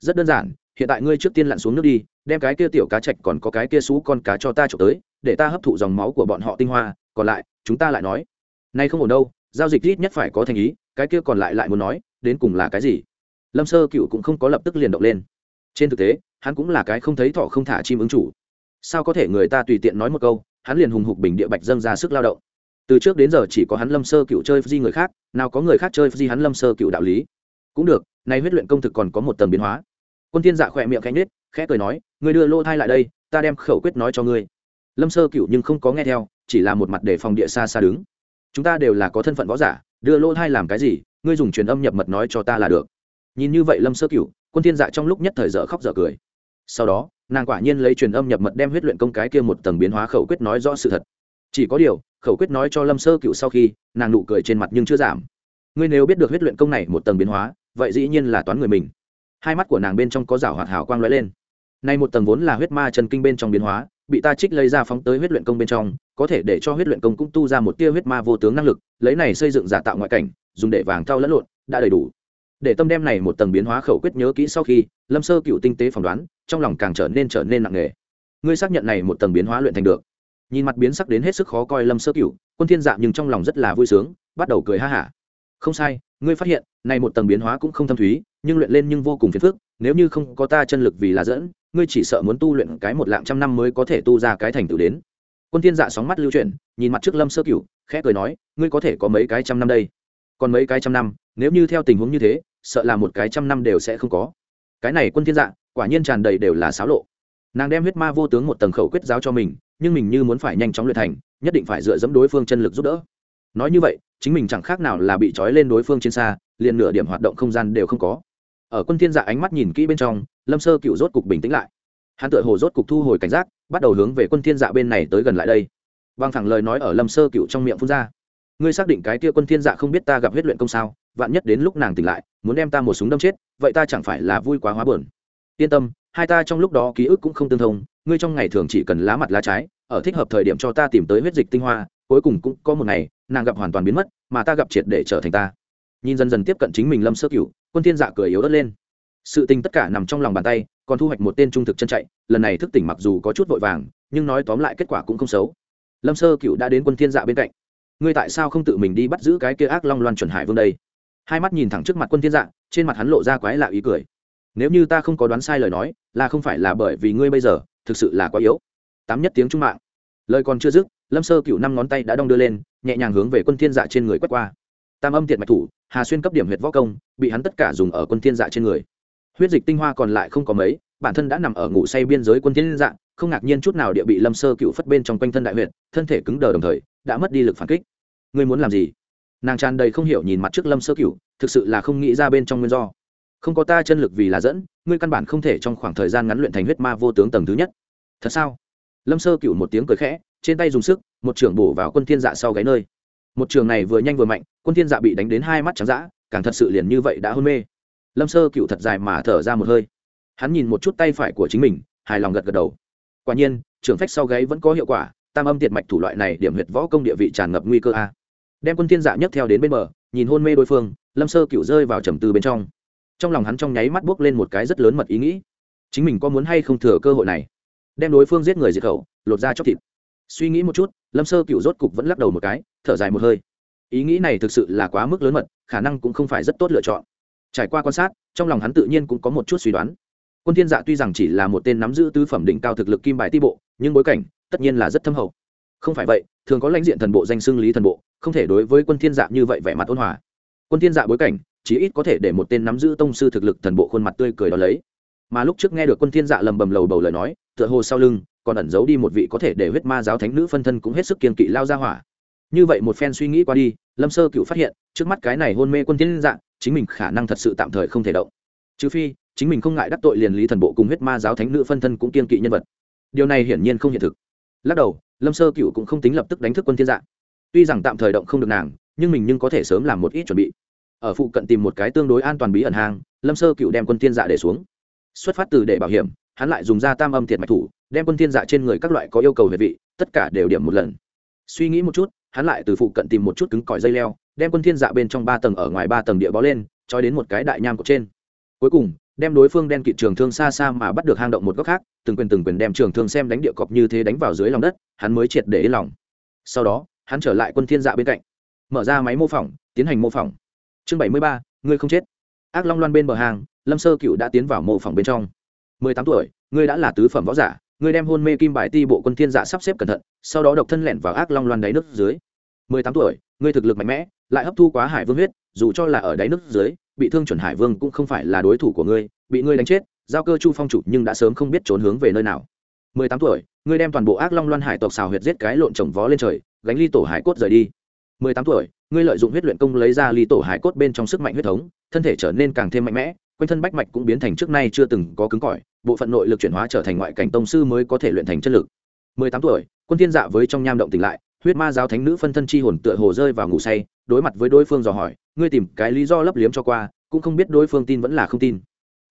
Rất đơn giản, hiện tại ngươi trước tiên lặn xuống nước đi, đem cái kia tiểu cá trạch còn có cái kia xú con cá cho ta trộm tới, để ta hấp thụ dòng máu của bọn họ tinh hoa, còn lại, chúng ta lại nói. Nay không ổn đâu giao dịch ít nhất phải có thành ý, cái kia còn lại lại muốn nói, đến cùng là cái gì? Lâm sơ cựu cũng không có lập tức liền động lên. Trên thực tế, hắn cũng là cái không thấy thọ không thả chim ứng chủ. Sao có thể người ta tùy tiện nói một câu, hắn liền hùng hục bình địa bạch dâng ra sức lao động. Từ trước đến giờ chỉ có hắn lâm sơ cựu chơi di người khác, nào có người khác chơi di hắn lâm sơ cựu đạo lý. Cũng được nay huyết luyện công thực còn có một tầng biến hóa. Quân thiên dạ khỏe miệng khẽ nết khẽ cười nói người đưa lô thai lại đây, ta đem khẩu quyết nói cho ngươi. Lâm sơ cựu nhưng không có nghe theo, chỉ là một mặt để phòng địa xa xa đứng chúng ta đều là có thân phận võ giả, đưa lỗ thai làm cái gì, ngươi dùng truyền âm nhập mật nói cho ta là được. Nhìn như vậy lâm sơ cựu quân thiên dạ trong lúc nhất thời dở khóc dở cười. Sau đó, nàng quả nhiên lấy truyền âm nhập mật đem huyết luyện công cái kia một tầng biến hóa khẩu quyết nói rõ sự thật. Chỉ có điều, khẩu quyết nói cho lâm sơ cựu sau khi, nàng nụ cười trên mặt nhưng chưa giảm. Ngươi nếu biết được huyết luyện công này một tầng biến hóa, vậy dĩ nhiên là toán người mình. Hai mắt của nàng bên trong có rảo hoạt hào quang lóe lên. Nay một tầng vốn là huyết ma chân kinh bên trong biến hóa bị ta trích lấy ra phóng tới huyết luyện công bên trong, có thể để cho huyết luyện công cũng tu ra một tia huyết ma vô tướng năng lực, lấy này xây dựng giả tạo ngoại cảnh, dùng để vàng thao lẫn lộn, đã đầy đủ. Để tâm đem này một tầng biến hóa khẩu quyết nhớ kỹ sau khi, lâm sơ cựu tinh tế phỏng đoán, trong lòng càng trở nên trở nên nặng nề. Ngươi xác nhận này một tầng biến hóa luyện thành được. Nhìn mặt biến sắc đến hết sức khó coi lâm sơ cựu, quân thiên dạ nhưng trong lòng rất là vui sướng, bắt đầu cười ha hả. Không sai, ngươi phát hiện, này một tầng biến hóa cũng không thâm thúy, nhưng luyện lên nhưng vô cùng phiền phức nếu như không có ta chân lực vì là dẫn, ngươi chỉ sợ muốn tu luyện cái một lạng trăm năm mới có thể tu ra cái thành tựu đến. Quân thiên dạ sóng mắt lưu chuyển, nhìn mặt trước lâm sơ cửu, khẽ cười nói, ngươi có thể có mấy cái trăm năm đây? Còn mấy cái trăm năm, nếu như theo tình huống như thế, sợ là một cái trăm năm đều sẽ không có. Cái này quân thiên dạ quả nhiên tràn đầy đều là xáo lộ. Nàng đem huyết ma vô tướng một tầng khẩu quyết giáo cho mình, nhưng mình như muốn phải nhanh chóng luyện thành, nhất định phải dựa dẫm đối phương chân lực giúp đỡ. Nói như vậy, chính mình chẳng khác nào là bị trói lên đối phương trên xa, liền nửa điểm hoạt động không gian đều không có ở quân thiên dạ ánh mắt nhìn kỹ bên trong, lâm sơ cựu rốt cục bình tĩnh lại. Hắn tựa hồ rốt cục thu hồi cảnh giác, bắt đầu hướng về quân thiên dạ bên này tới gần lại đây. Vang thẳng lời nói ở lâm sơ cựu trong miệng phun ra. Ngươi xác định cái kia quân thiên dạ không biết ta gặp huyết luyện công sao? Vạn nhất đến lúc nàng tỉnh lại, muốn đem ta một súng đâm chết, vậy ta chẳng phải là vui quá hóa buồn. Yên tâm, hai ta trong lúc đó ký ức cũng không tương thông, ngươi trong ngày thường chỉ cần lá mặt lá trái, ở thích hợp thời điểm cho ta tìm tới huyết dịch tinh hoa, cuối cùng cũng có một ngày, nàng gặp hoàn toàn biến mất, mà ta gặp triệt để trở thành ta. Nhìn dần dần tiếp cận chính mình lâm sơ cựu quân thiên dạ cười yếu ớt lên. Sự tình tất cả nằm trong lòng bàn tay, còn thu hoạch một tên trung thực chân chạy, lần này thức tỉnh mặc dù có chút vội vàng, nhưng nói tóm lại kết quả cũng không xấu. Lâm sơ cựu đã đến quân thiên dạ bên cạnh. Ngươi tại sao không tự mình đi bắt giữ cái kia ác long loan chuẩn hải vương đây? Hai mắt nhìn thẳng trước mặt quân thiên dạ trên mặt hắn lộ ra quái lạ ý cười. Nếu như ta không có đoán sai lời nói, là không phải là bởi vì ngươi bây giờ, thực sự là quá yếu. Tám nhất tiếng trung mạng. Lời còn chưa dứt, lâm sơ cựu năm ngón tay đã đong đưa lên, nhẹ nhàng hướng về quân thiên dạ trên người quét qua. Tam âm tiệt mạch thủ hà xuyên cấp điểm huyệt võ công, bị hắn tất cả dùng ở quân thiên dạ trên người. Huyết dịch tinh hoa còn lại không có mấy, bản thân đã nằm ở ngủ say biên giới quân thiên dạ không ngạc nhiên chút nào địa bị lâm sơ cựu phất bên trong quanh thân đại huyệt, thân thể cứng đờ đồng thời, đã mất đi lực phản kích. Ngươi muốn làm gì? Nàng tràn đầy không hiểu nhìn mặt trước lâm sơ cựu, thực sự là không nghĩ ra bên trong nguyên do. Không có ta chân lực vì là dẫn, ngươi căn bản không thể trong khoảng thời gian ngắn luyện thành huyết ma vô tướng tầng thứ nhất. Thật sao? Lâm sơ cựu một tiếng cười khẽ, trên tay dùng sức, một trường bổ vào quân thiên dạ sau gáy nơi một trường này vừa nhanh vừa mạnh, quân thiên dạ bị đánh đến hai mắt trắng dã, càng thật sự liền như vậy đã hôn mê. Lâm sơ cựu thật dài mà thở ra một hơi. Hắn nhìn một chút tay phải của chính mình, hài lòng gật gật đầu. Quả nhiên, trường phách sau gáy vẫn có hiệu quả, tam âm tiệt mạch thủ loại này điểm huyệt võ công địa vị tràn ngập nguy cơ a. Đem quân thiên dạ nhấc theo đến bên bờ, nhìn hôn mê đối phương, lâm sơ cựu rơi vào trầm tư bên trong. Trong lòng hắn trong nháy mắt buốc lên một cái rất lớn mật ý nghĩ. Chính mình có muốn hay không thừa cơ hội này? Đem đối phương giết người diệt khẩu, lột ra chóc thịt suy nghĩ một chút, lâm sơ cựu rốt cục vẫn lắc đầu một cái, thở dài một hơi. Ý nghĩ này thực sự là quá mức lớn mật, khả năng cũng không phải rất tốt lựa chọn. Trải qua quan sát, trong lòng hắn tự nhiên cũng có một chút suy đoán. Quân thiên dạ tuy rằng chỉ là một tên nắm giữ tứ phẩm đỉnh cao thực lực kim bài ti bộ, nhưng bối cảnh tất nhiên là rất thâm hậu. Không phải vậy, thường có lãnh diện thần bộ danh xưng lý thần bộ, không thể đối với quân thiên dạ như vậy vẻ mặt ôn hòa. Quân thiên dạ bối cảnh, chí ít có thể để một tên nắm giữ tông sư thực lực thần bộ khuôn mặt tươi cười đó lấy. Mà lúc trước nghe được quân thiên dạ lầm bầm lầu bầu lời nói, tựa hồ sau lưng còn ẩn giấu đi một vị có thể để huyết ma giáo thánh nữ phân thân cũng hết sức kiên kỵ lao ra hỏa. Như vậy một phen suy nghĩ qua đi, lâm sơ cựu phát hiện, trước mắt cái này hôn mê quân thiên dạng, chính mình khả năng thật sự tạm thời không thể động. Trừ phi, chính mình không ngại đắc tội liền lý thần bộ cùng huyết ma giáo thánh nữ phân thân cũng kiên kỵ nhân vật. Điều này hiển nhiên không hiện thực. Lắc đầu, lâm sơ cựu cũng không tính lập tức đánh thức quân thiên dạng. Tuy rằng tạm thời động không được nàng, nhưng mình nhưng có thể sớm làm một ít chuẩn bị. Ở phụ cận tìm một cái tương đối an toàn bí ẩn hang, lâm sơ cựu đem quân thiên dạ để xuống. Xuất phát từ để bảo hiểm, hắn lại dùng ra tam âm thiệt mạch thủ đem quân thiên dạ trên người các loại có yêu cầu về vị, tất cả đều điểm một lần. Suy nghĩ một chút, hắn lại từ phụ cận tìm một chút cứng cỏi dây leo, đem quân thiên dạ bên trong ba tầng ở ngoài ba tầng địa bó lên, trói đến một cái đại nham cột trên. Cuối cùng, đem đối phương đen kịt trường thương xa xa mà bắt được hang động một góc khác, từng quyền từng quyền đem trường thương xem đánh địa cọp như thế đánh vào dưới lòng đất, hắn mới triệt để yên lòng. Sau đó, hắn trở lại quân thiên dạ bên cạnh. Mở ra máy mô phỏng, tiến hành mô phỏng. Chương bảy mươi ba, ngươi không chết. Ác long loan bên bờ hàng, lâm sơ cựu đã tiến vào mô phỏng bên trong. Mười tám tuổi, ngươi đã là tứ phẩm võ giả ngươi đem hôn mê kim bài ti bộ quân thiên dạ sắp xếp cẩn thận, sau đó độc thân lẻn vào ác long loan đáy nước dưới. Mười tám tuổi ngươi thực lực mạnh mẽ, lại hấp thu quá hải vương huyết, dù cho là ở đáy nước dưới, bị thương chuẩn hải vương cũng không phải là đối thủ của ngươi, bị ngươi đánh chết, giao cơ chu phong chủ nhưng đã sớm không biết trốn hướng về nơi nào. Mười tám tuổi ngươi đem toàn bộ ác long loan hải tộc xào huyệt giết cái lộn trồng vó lên trời, gánh ly tổ hải cốt rời đi. Mười tám tuổi ngươi lợi dụng huyết luyện công lấy ra ly tổ hải cốt bên trong sức mạnh huyết thống, thân thể trở nên càng thêm mạnh mẽ, quanh thân bách mạch cũng biến thành trước nay chưa từng có cứng cỏi bộ phận nội lực chuyển hóa trở thành ngoại cảnh tông sư mới có thể luyện thành chất lực. Mười tám tuổi, quân thiên dạ với trong nham động tỉnh lại, huyết ma giáo thánh nữ phân thân chi hồn tựa hồ rơi vào ngủ say, đối mặt với đối phương dò hỏi, ngươi tìm cái lý do lấp liếm cho qua, cũng không biết đối phương tin vẫn là không tin.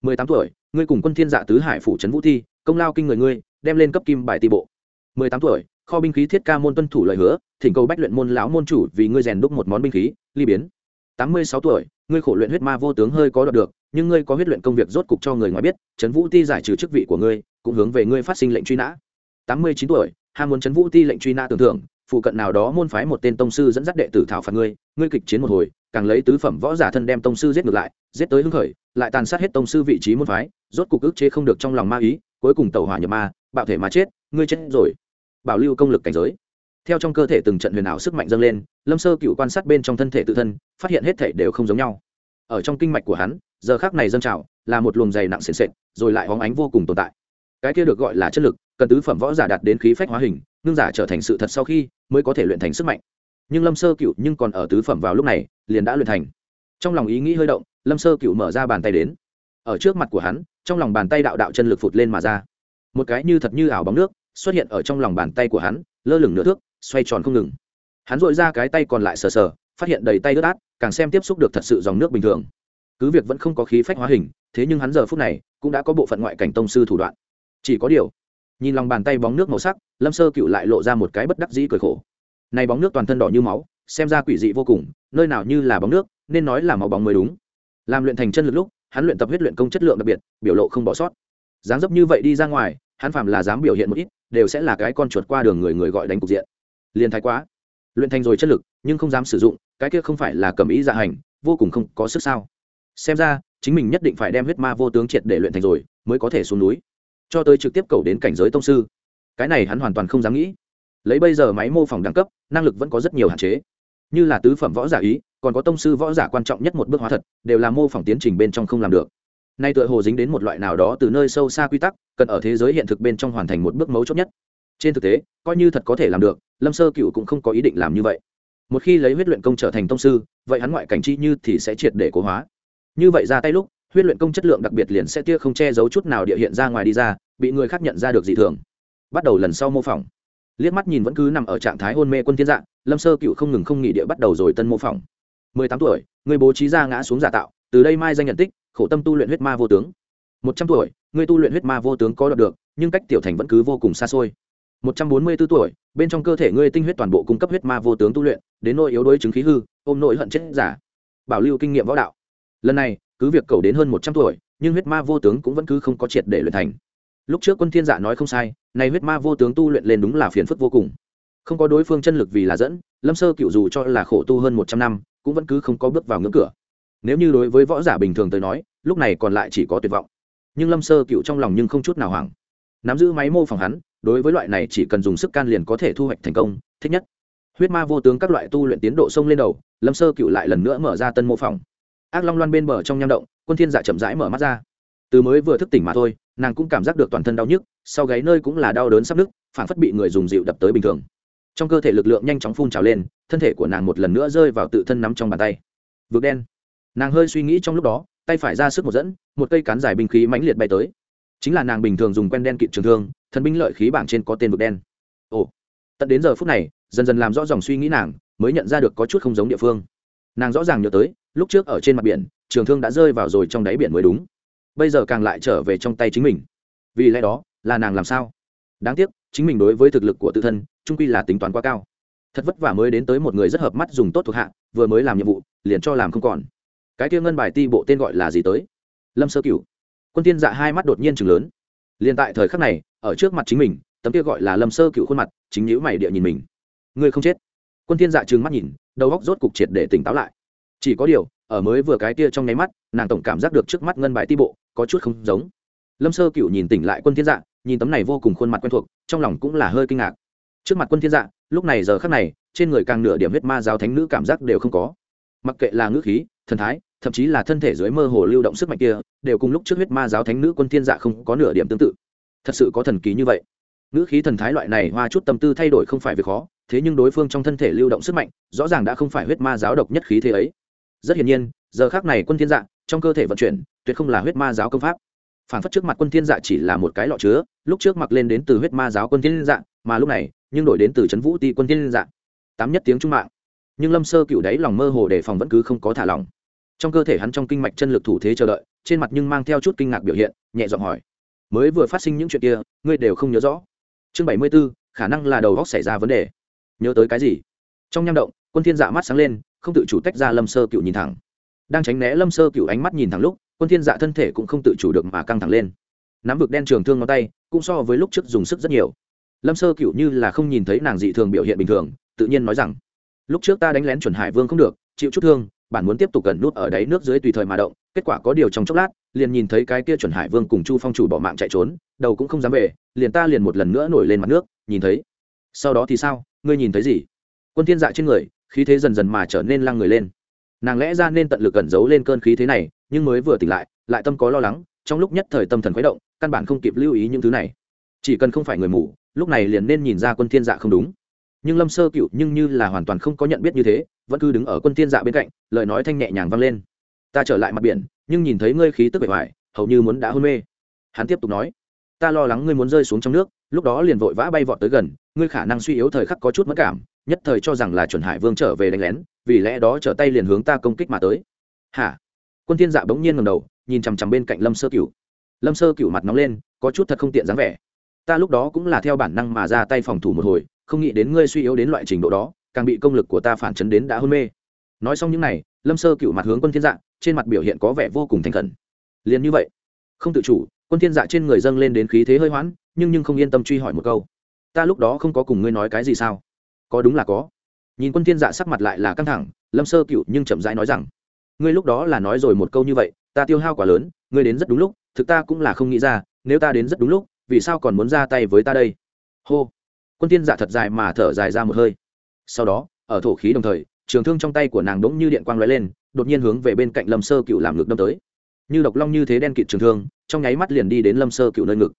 Mười tám tuổi, ngươi cùng quân thiên dạ tứ hải phủ trấn vũ thi, công lao kinh người ngươi, đem lên cấp kim bài ti bộ. Mười tám tuổi, kho binh khí thiết ca môn tuân thủ lời hứa, thỉnh cầu bách luyện môn lão môn chủ vì ngươi rèn đúc một món binh khí, ly biến. Tám mươi sáu tuổi, ngươi khổ luyện huyết ma vô tướng hơi có đoạt được nhưng ngươi có huyết luyện công việc rốt cục cho người ngoài biết, trấn vũ ti giải trừ chức vị của ngươi, cũng hướng về ngươi phát sinh lệnh truy nã. Tám mươi chín tuổi, ham muốn trấn vũ ti lệnh truy nã tưởng thưởng, phụ cận nào đó môn phái một tên tông sư dẫn dắt đệ tử thảo phạt ngươi ngươi kịch chiến một hồi, càng lấy tứ phẩm võ giả thân đem tông sư giết ngược lại, giết tới hưng khởi, lại tàn sát hết tông sư vị trí môn phái, rốt cục ức chế không được trong lòng ma ý, cuối cùng tẩu hỏa nhập ma, bạo thể mà chết, ngươi chết rồi. Bảo lưu công lực cảnh giới. Theo trong cơ thể từng trận huyền ảo sức mạnh dâng lên, lâm sơ cựu quan sát bên trong thân thể tự thân, phát hiện hết thể đều không giống nhau. Ở trong kinh mạch của hắn giờ khác này dâng trào là một luồng dày nặng sền sệt, rồi lại hóng ánh vô cùng tồn tại. Cái kia được gọi là chất lực, cần tứ phẩm võ giả đạt đến khí phách hóa hình, ngưng giả trở thành sự thật sau khi mới có thể luyện thành sức mạnh. Nhưng lâm sơ cựu nhưng còn ở tứ phẩm vào lúc này, liền đã luyện thành. Trong lòng ý nghĩ hơi động, lâm sơ cựu mở ra bàn tay đến. Ở trước mặt của hắn, trong lòng bàn tay đạo đạo chân lực phụt lên mà ra. Một cái như thật như ảo bóng nước xuất hiện ở trong lòng bàn tay của hắn, lơ lửng nửa thước, xoay tròn không ngừng. Hắn dội ra cái tay còn lại sờ sờ, phát hiện đầy tay ướt át, càng xem tiếp xúc được thật sự dòng nước bình thường cứ việc vẫn không có khí phách hóa hình, thế nhưng hắn giờ phút này cũng đã có bộ phận ngoại cảnh tông sư thủ đoạn. Chỉ có điều, nhìn lòng bàn tay bóng nước màu sắc, lâm sơ cựu lại lộ ra một cái bất đắc dĩ cười khổ. Này bóng nước toàn thân đỏ như máu, xem ra quỷ dị vô cùng, nơi nào như là bóng nước, nên nói là màu bóng mới đúng. Làm luyện thành chân lực lúc, hắn luyện tập huyết luyện công chất lượng đặc biệt, biểu lộ không bỏ sót. Dáng dấp như vậy đi ra ngoài, hắn phạm là dám biểu hiện một ít, đều sẽ là cái con chuột qua đường người người gọi đánh cục diện. Liền thái quá. Luyện thành rồi chất lực, nhưng không dám sử dụng, cái kia không phải là cầm ý dạ hành, vô cùng không có sức sao xem ra, chính mình nhất định phải đem huyết ma vô tướng triệt để luyện thành rồi, mới có thể xuống núi. Cho tới trực tiếp cầu đến cảnh giới tông sư. Cái này hắn hoàn toàn không dám nghĩ. Lấy bây giờ máy mô phỏng đẳng cấp, năng lực vẫn có rất nhiều hạn chế. Như là tứ phẩm võ giả ý, còn có tông sư võ giả quan trọng nhất một bước hóa thật, đều là mô phỏng tiến trình bên trong không làm được. Nay tựa hồ dính đến một loại nào đó từ nơi sâu xa quy tắc, cần ở thế giới hiện thực bên trong hoàn thành một bước mấu chốt nhất. Trên thực tế, coi như thật có thể làm được, lâm sơ cựu cũng không có ý định làm như vậy. Một khi lấy huyết luyện công trở thành tông sư, vậy hắn ngoại cảnh chi như thì sẽ triệt để cố hóa như vậy ra tay lúc, huyết luyện công chất lượng đặc biệt liền sẽ tia không che giấu chút nào địa hiện ra ngoài đi ra, bị người khác nhận ra được dị thường. Bắt đầu lần sau mô phỏng. Liếc mắt nhìn vẫn cứ nằm ở trạng thái hôn mê quân thiên dạng, lâm sơ cựu không ngừng không nghỉ địa bắt đầu rồi tân mô phỏng. Mười tám tuổi, người bố trí ra ngã xuống giả tạo, từ đây mai danh nhận tích, khổ tâm tu luyện huyết ma vô tướng. Một trăm tuổi, người tu luyện huyết ma vô tướng có đọc được, nhưng cách tiểu thành vẫn cứ vô cùng xa xôi. Một trăm bốn mươi bốn tuổi, bên trong cơ thể ngươi tinh huyết toàn bộ cung cấp huyết ma vô tướng tu luyện, đến nỗi yếu đuối chứng khí hư, ôm nội hận chết giả. Bảo lưu kinh nghiệm võ đạo lần này, cứ việc cầu đến hơn một trăm tuổi, nhưng huyết ma vô tướng cũng vẫn cứ không có triệt để luyện thành. Lúc trước quân thiên dạ nói không sai này huyết ma vô tướng tu luyện lên đúng là phiền phức vô cùng. Không có đối phương chân lực vì là dẫn, lâm sơ cựu dù cho là khổ tu hơn một trăm năm, cũng vẫn cứ không có bước vào ngưỡng cửa. Nếu như đối với võ giả bình thường tới nói, lúc này còn lại chỉ có tuyệt vọng. Nhưng lâm sơ cựu trong lòng nhưng không chút nào hoảng. Nắm giữ máy mô phỏng hắn, đối với loại này chỉ cần dùng sức can liền có thể thu hoạch thành công, thích nhất. Huyết ma vô tướng các loại tu luyện tiến độ sông lên đầu, lâm sơ cựu lại lần nữa mở ra tân mô phỏng ác long loan bên bờ trong nham động, quân thiên dạ chậm rãi mở mắt ra. Từ mới vừa thức tỉnh mà thôi, nàng cũng cảm giác được toàn thân đau nhức, sau gáy nơi cũng là đau đớn sắp nứt phản phất bị người dùng dịu đập tới bình thường. Trong cơ thể lực lượng nhanh chóng phun trào lên, thân thể của nàng một lần nữa rơi vào tự thân nắm trong bàn tay. Vực đen. Nàng hơi suy nghĩ trong lúc đó, tay phải ra sức một dẫn, một cây cán dài binh khí mãnh liệt bay tới. Chính là nàng bình thường dùng quen đen kịt trường thương, thần binh lợi khí bảng trên có tên vực đen. Ồ. Tận đến giờ phút này, dần dần làm rõ dòng suy nghĩ nàng, mới nhận ra được có chút không giống địa phương. Nàng rõ ràng nhớ tới lúc trước ở trên mặt biển, trường thương đã rơi vào rồi trong đáy biển mới đúng. Bây giờ càng lại trở về trong tay chính mình. Vì lẽ đó, là nàng làm sao? Đáng tiếc, chính mình đối với thực lực của tự thân, trung quy là tính toán quá cao. Thật vất vả mới đến tới một người rất hợp mắt dùng tốt thuộc hạ, vừa mới làm nhiệm vụ, liền cho làm không còn. Cái kia ngân bài ti bộ tên gọi là gì tới? Lâm sơ cửu. Quân tiên dạ hai mắt đột nhiên chừng lớn. Liền tại thời khắc này, ở trước mặt chính mình, tấm kia gọi là lâm sơ cửu khuôn mặt, chính nhữ mày địa nhìn mình. Ngươi không chết. Quân tiên dạ trừng mắt nhìn, đầu góc rốt cục triệt để tỉnh táo lại chỉ có điều, ở mới vừa cái kia trong nháy mắt, nàng tổng cảm giác được trước mắt ngân bài ti bộ, có chút không giống. Lâm sơ cựu nhìn tỉnh lại quân thiên dạ nhìn tấm này vô cùng khuôn mặt quen thuộc, trong lòng cũng là hơi kinh ngạc. Trước mặt quân thiên dạ lúc này giờ khắc này, trên người càng nửa điểm huyết ma giáo thánh nữ cảm giác đều không có. Mặc kệ là ngữ khí, thần thái, thậm chí là thân thể dưới mơ hồ lưu động sức mạnh kia, đều cùng lúc trước huyết ma giáo thánh nữ quân thiên dạ không có nửa điểm tương tự. Thật sự có thần kỳ như vậy. Ngữ khí thần thái loại này hoa chút tâm tư thay đổi không phải việc khó, thế nhưng đối phương trong thân thể lưu động sức mạnh, rõ ràng đã không phải huyết ma giáo độc nhất khí thế ấy rất hiển nhiên giờ khác này quân thiên dạ trong cơ thể vận chuyển tuyệt không là huyết ma giáo công pháp. Phản phất trước mặt quân thiên dạ chỉ là một cái lọ chứa lúc trước mặc lên đến từ huyết ma giáo quân thiên dạ mà lúc này nhưng đổi đến từ trấn vũ ti quân thiên dạ. Tám nhất tiếng trung mạng. Nhưng lâm sơ cựu đấy lòng mơ hồ đề phòng vẫn cứ không có thả lòng trong cơ thể hắn trong kinh mạch chân lực thủ thế chờ đợi trên mặt nhưng mang theo chút kinh ngạc biểu hiện nhẹ giọng hỏi. Mới vừa phát sinh những chuyện kia ngươi đều không nhớ rõ. Chương bảy mươi 74, khả năng là đầu góc xảy ra vấn đề. Nhớ tới cái gì? Trong nham động quân thiên dạ mắt sáng lên không tự chủ tách ra lâm sơ cựu nhìn thẳng. Đang tránh né lâm sơ cựu ánh mắt nhìn thẳng lúc, quân thiên dạ thân thể cũng không tự chủ được mà căng thẳng lên. Nắm vực đen trường thương ngón tay, cũng so với lúc trước dùng sức rất nhiều. Lâm sơ cựu như là không nhìn thấy nàng dị thường biểu hiện bình thường, tự nhiên nói rằng, lúc trước ta đánh lén chuẩn hải vương không được, chịu chút thương, bản muốn tiếp tục cần nút ở đáy nước dưới tùy thời mà động, kết quả có điều trong chốc lát, liền nhìn thấy cái kia chuẩn hải vương cùng chu phong chủ bỏ mạng chạy trốn, đầu cũng không dám về, liền ta liền một lần nữa nổi lên mặt nước, nhìn thấy. Sau đó thì sao? Ngươi nhìn thấy gì? Quân thiên dạ trên người khí thế dần dần mà trở nên lăng người lên. Nàng lẽ ra nên tận lực cẩn giấu lên cơn khí thế này, nhưng mới vừa tỉnh lại lại tâm có lo lắng, trong lúc nhất thời tâm thần khuấy động, căn bản không kịp lưu ý những thứ này. Chỉ cần không phải người mù, lúc này liền nên nhìn ra quân thiên dạ không đúng. Nhưng lâm sơ cựu nhưng như là hoàn toàn không có nhận biết như thế, vẫn cứ đứng ở quân thiên dạ bên cạnh, lời nói thanh nhẹ nhàng vang lên. Ta trở lại mặt biển, nhưng nhìn thấy ngươi khí tức bề ngoài hầu như muốn đã hôn mê. Hắn tiếp tục nói. Ta lo lắng ngươi muốn rơi xuống trong nước, lúc đó liền vội vã bay vọt tới gần, ngươi khả năng suy yếu thời khắc có chút mất cảm nhất thời cho rằng là chuẩn hải vương trở về đánh lén, vì lẽ đó trở tay liền hướng ta công kích mà tới. Hả? Quân thiên dạ bỗng nhiên ngẩng đầu, nhìn chằm chằm bên cạnh lâm sơ cửu. Lâm sơ cửu mặt nóng lên, có chút thật không tiện dáng vẻ. Ta lúc đó cũng là theo bản năng mà ra tay phòng thủ một hồi, không nghĩ đến ngươi suy yếu đến loại trình độ đó, càng bị công lực của ta phản chấn đến đã hôn mê. Nói xong những này, lâm sơ cửu mặt hướng quân thiên dạ trên mặt biểu hiện có vẻ vô cùng thành khẩn. Liền như vậy, không tự chủ, quân thiên dạ trên người dâng lên đến khí thế hơi hoãn nhưng nhưng không yên tâm truy hỏi một câu. Ta lúc đó không có cùng ngươi nói cái gì sao? Có đúng là có. Nhìn quân thiên dạ sắc mặt lại là căng thẳng, lâm sơ cựu nhưng chậm rãi nói rằng, ngươi lúc đó là nói rồi một câu như vậy, ta tiêu hao quá lớn, ngươi đến rất đúng lúc, thực ta cũng là không nghĩ ra, nếu ta đến rất đúng lúc, vì sao còn muốn ra tay với ta đây? Hô. Quân thiên dạ thật dài mà thở dài ra một hơi. Sau đó, ở thổ khí đồng thời, trường thương trong tay của nàng đống như điện quang lóe lên, đột nhiên hướng về bên cạnh lâm sơ cựu làm ngực đâm tới. Như độc long như thế đen kịt trường thương, trong nháy mắt liền đi đến lâm sơ cựu nơi ngực.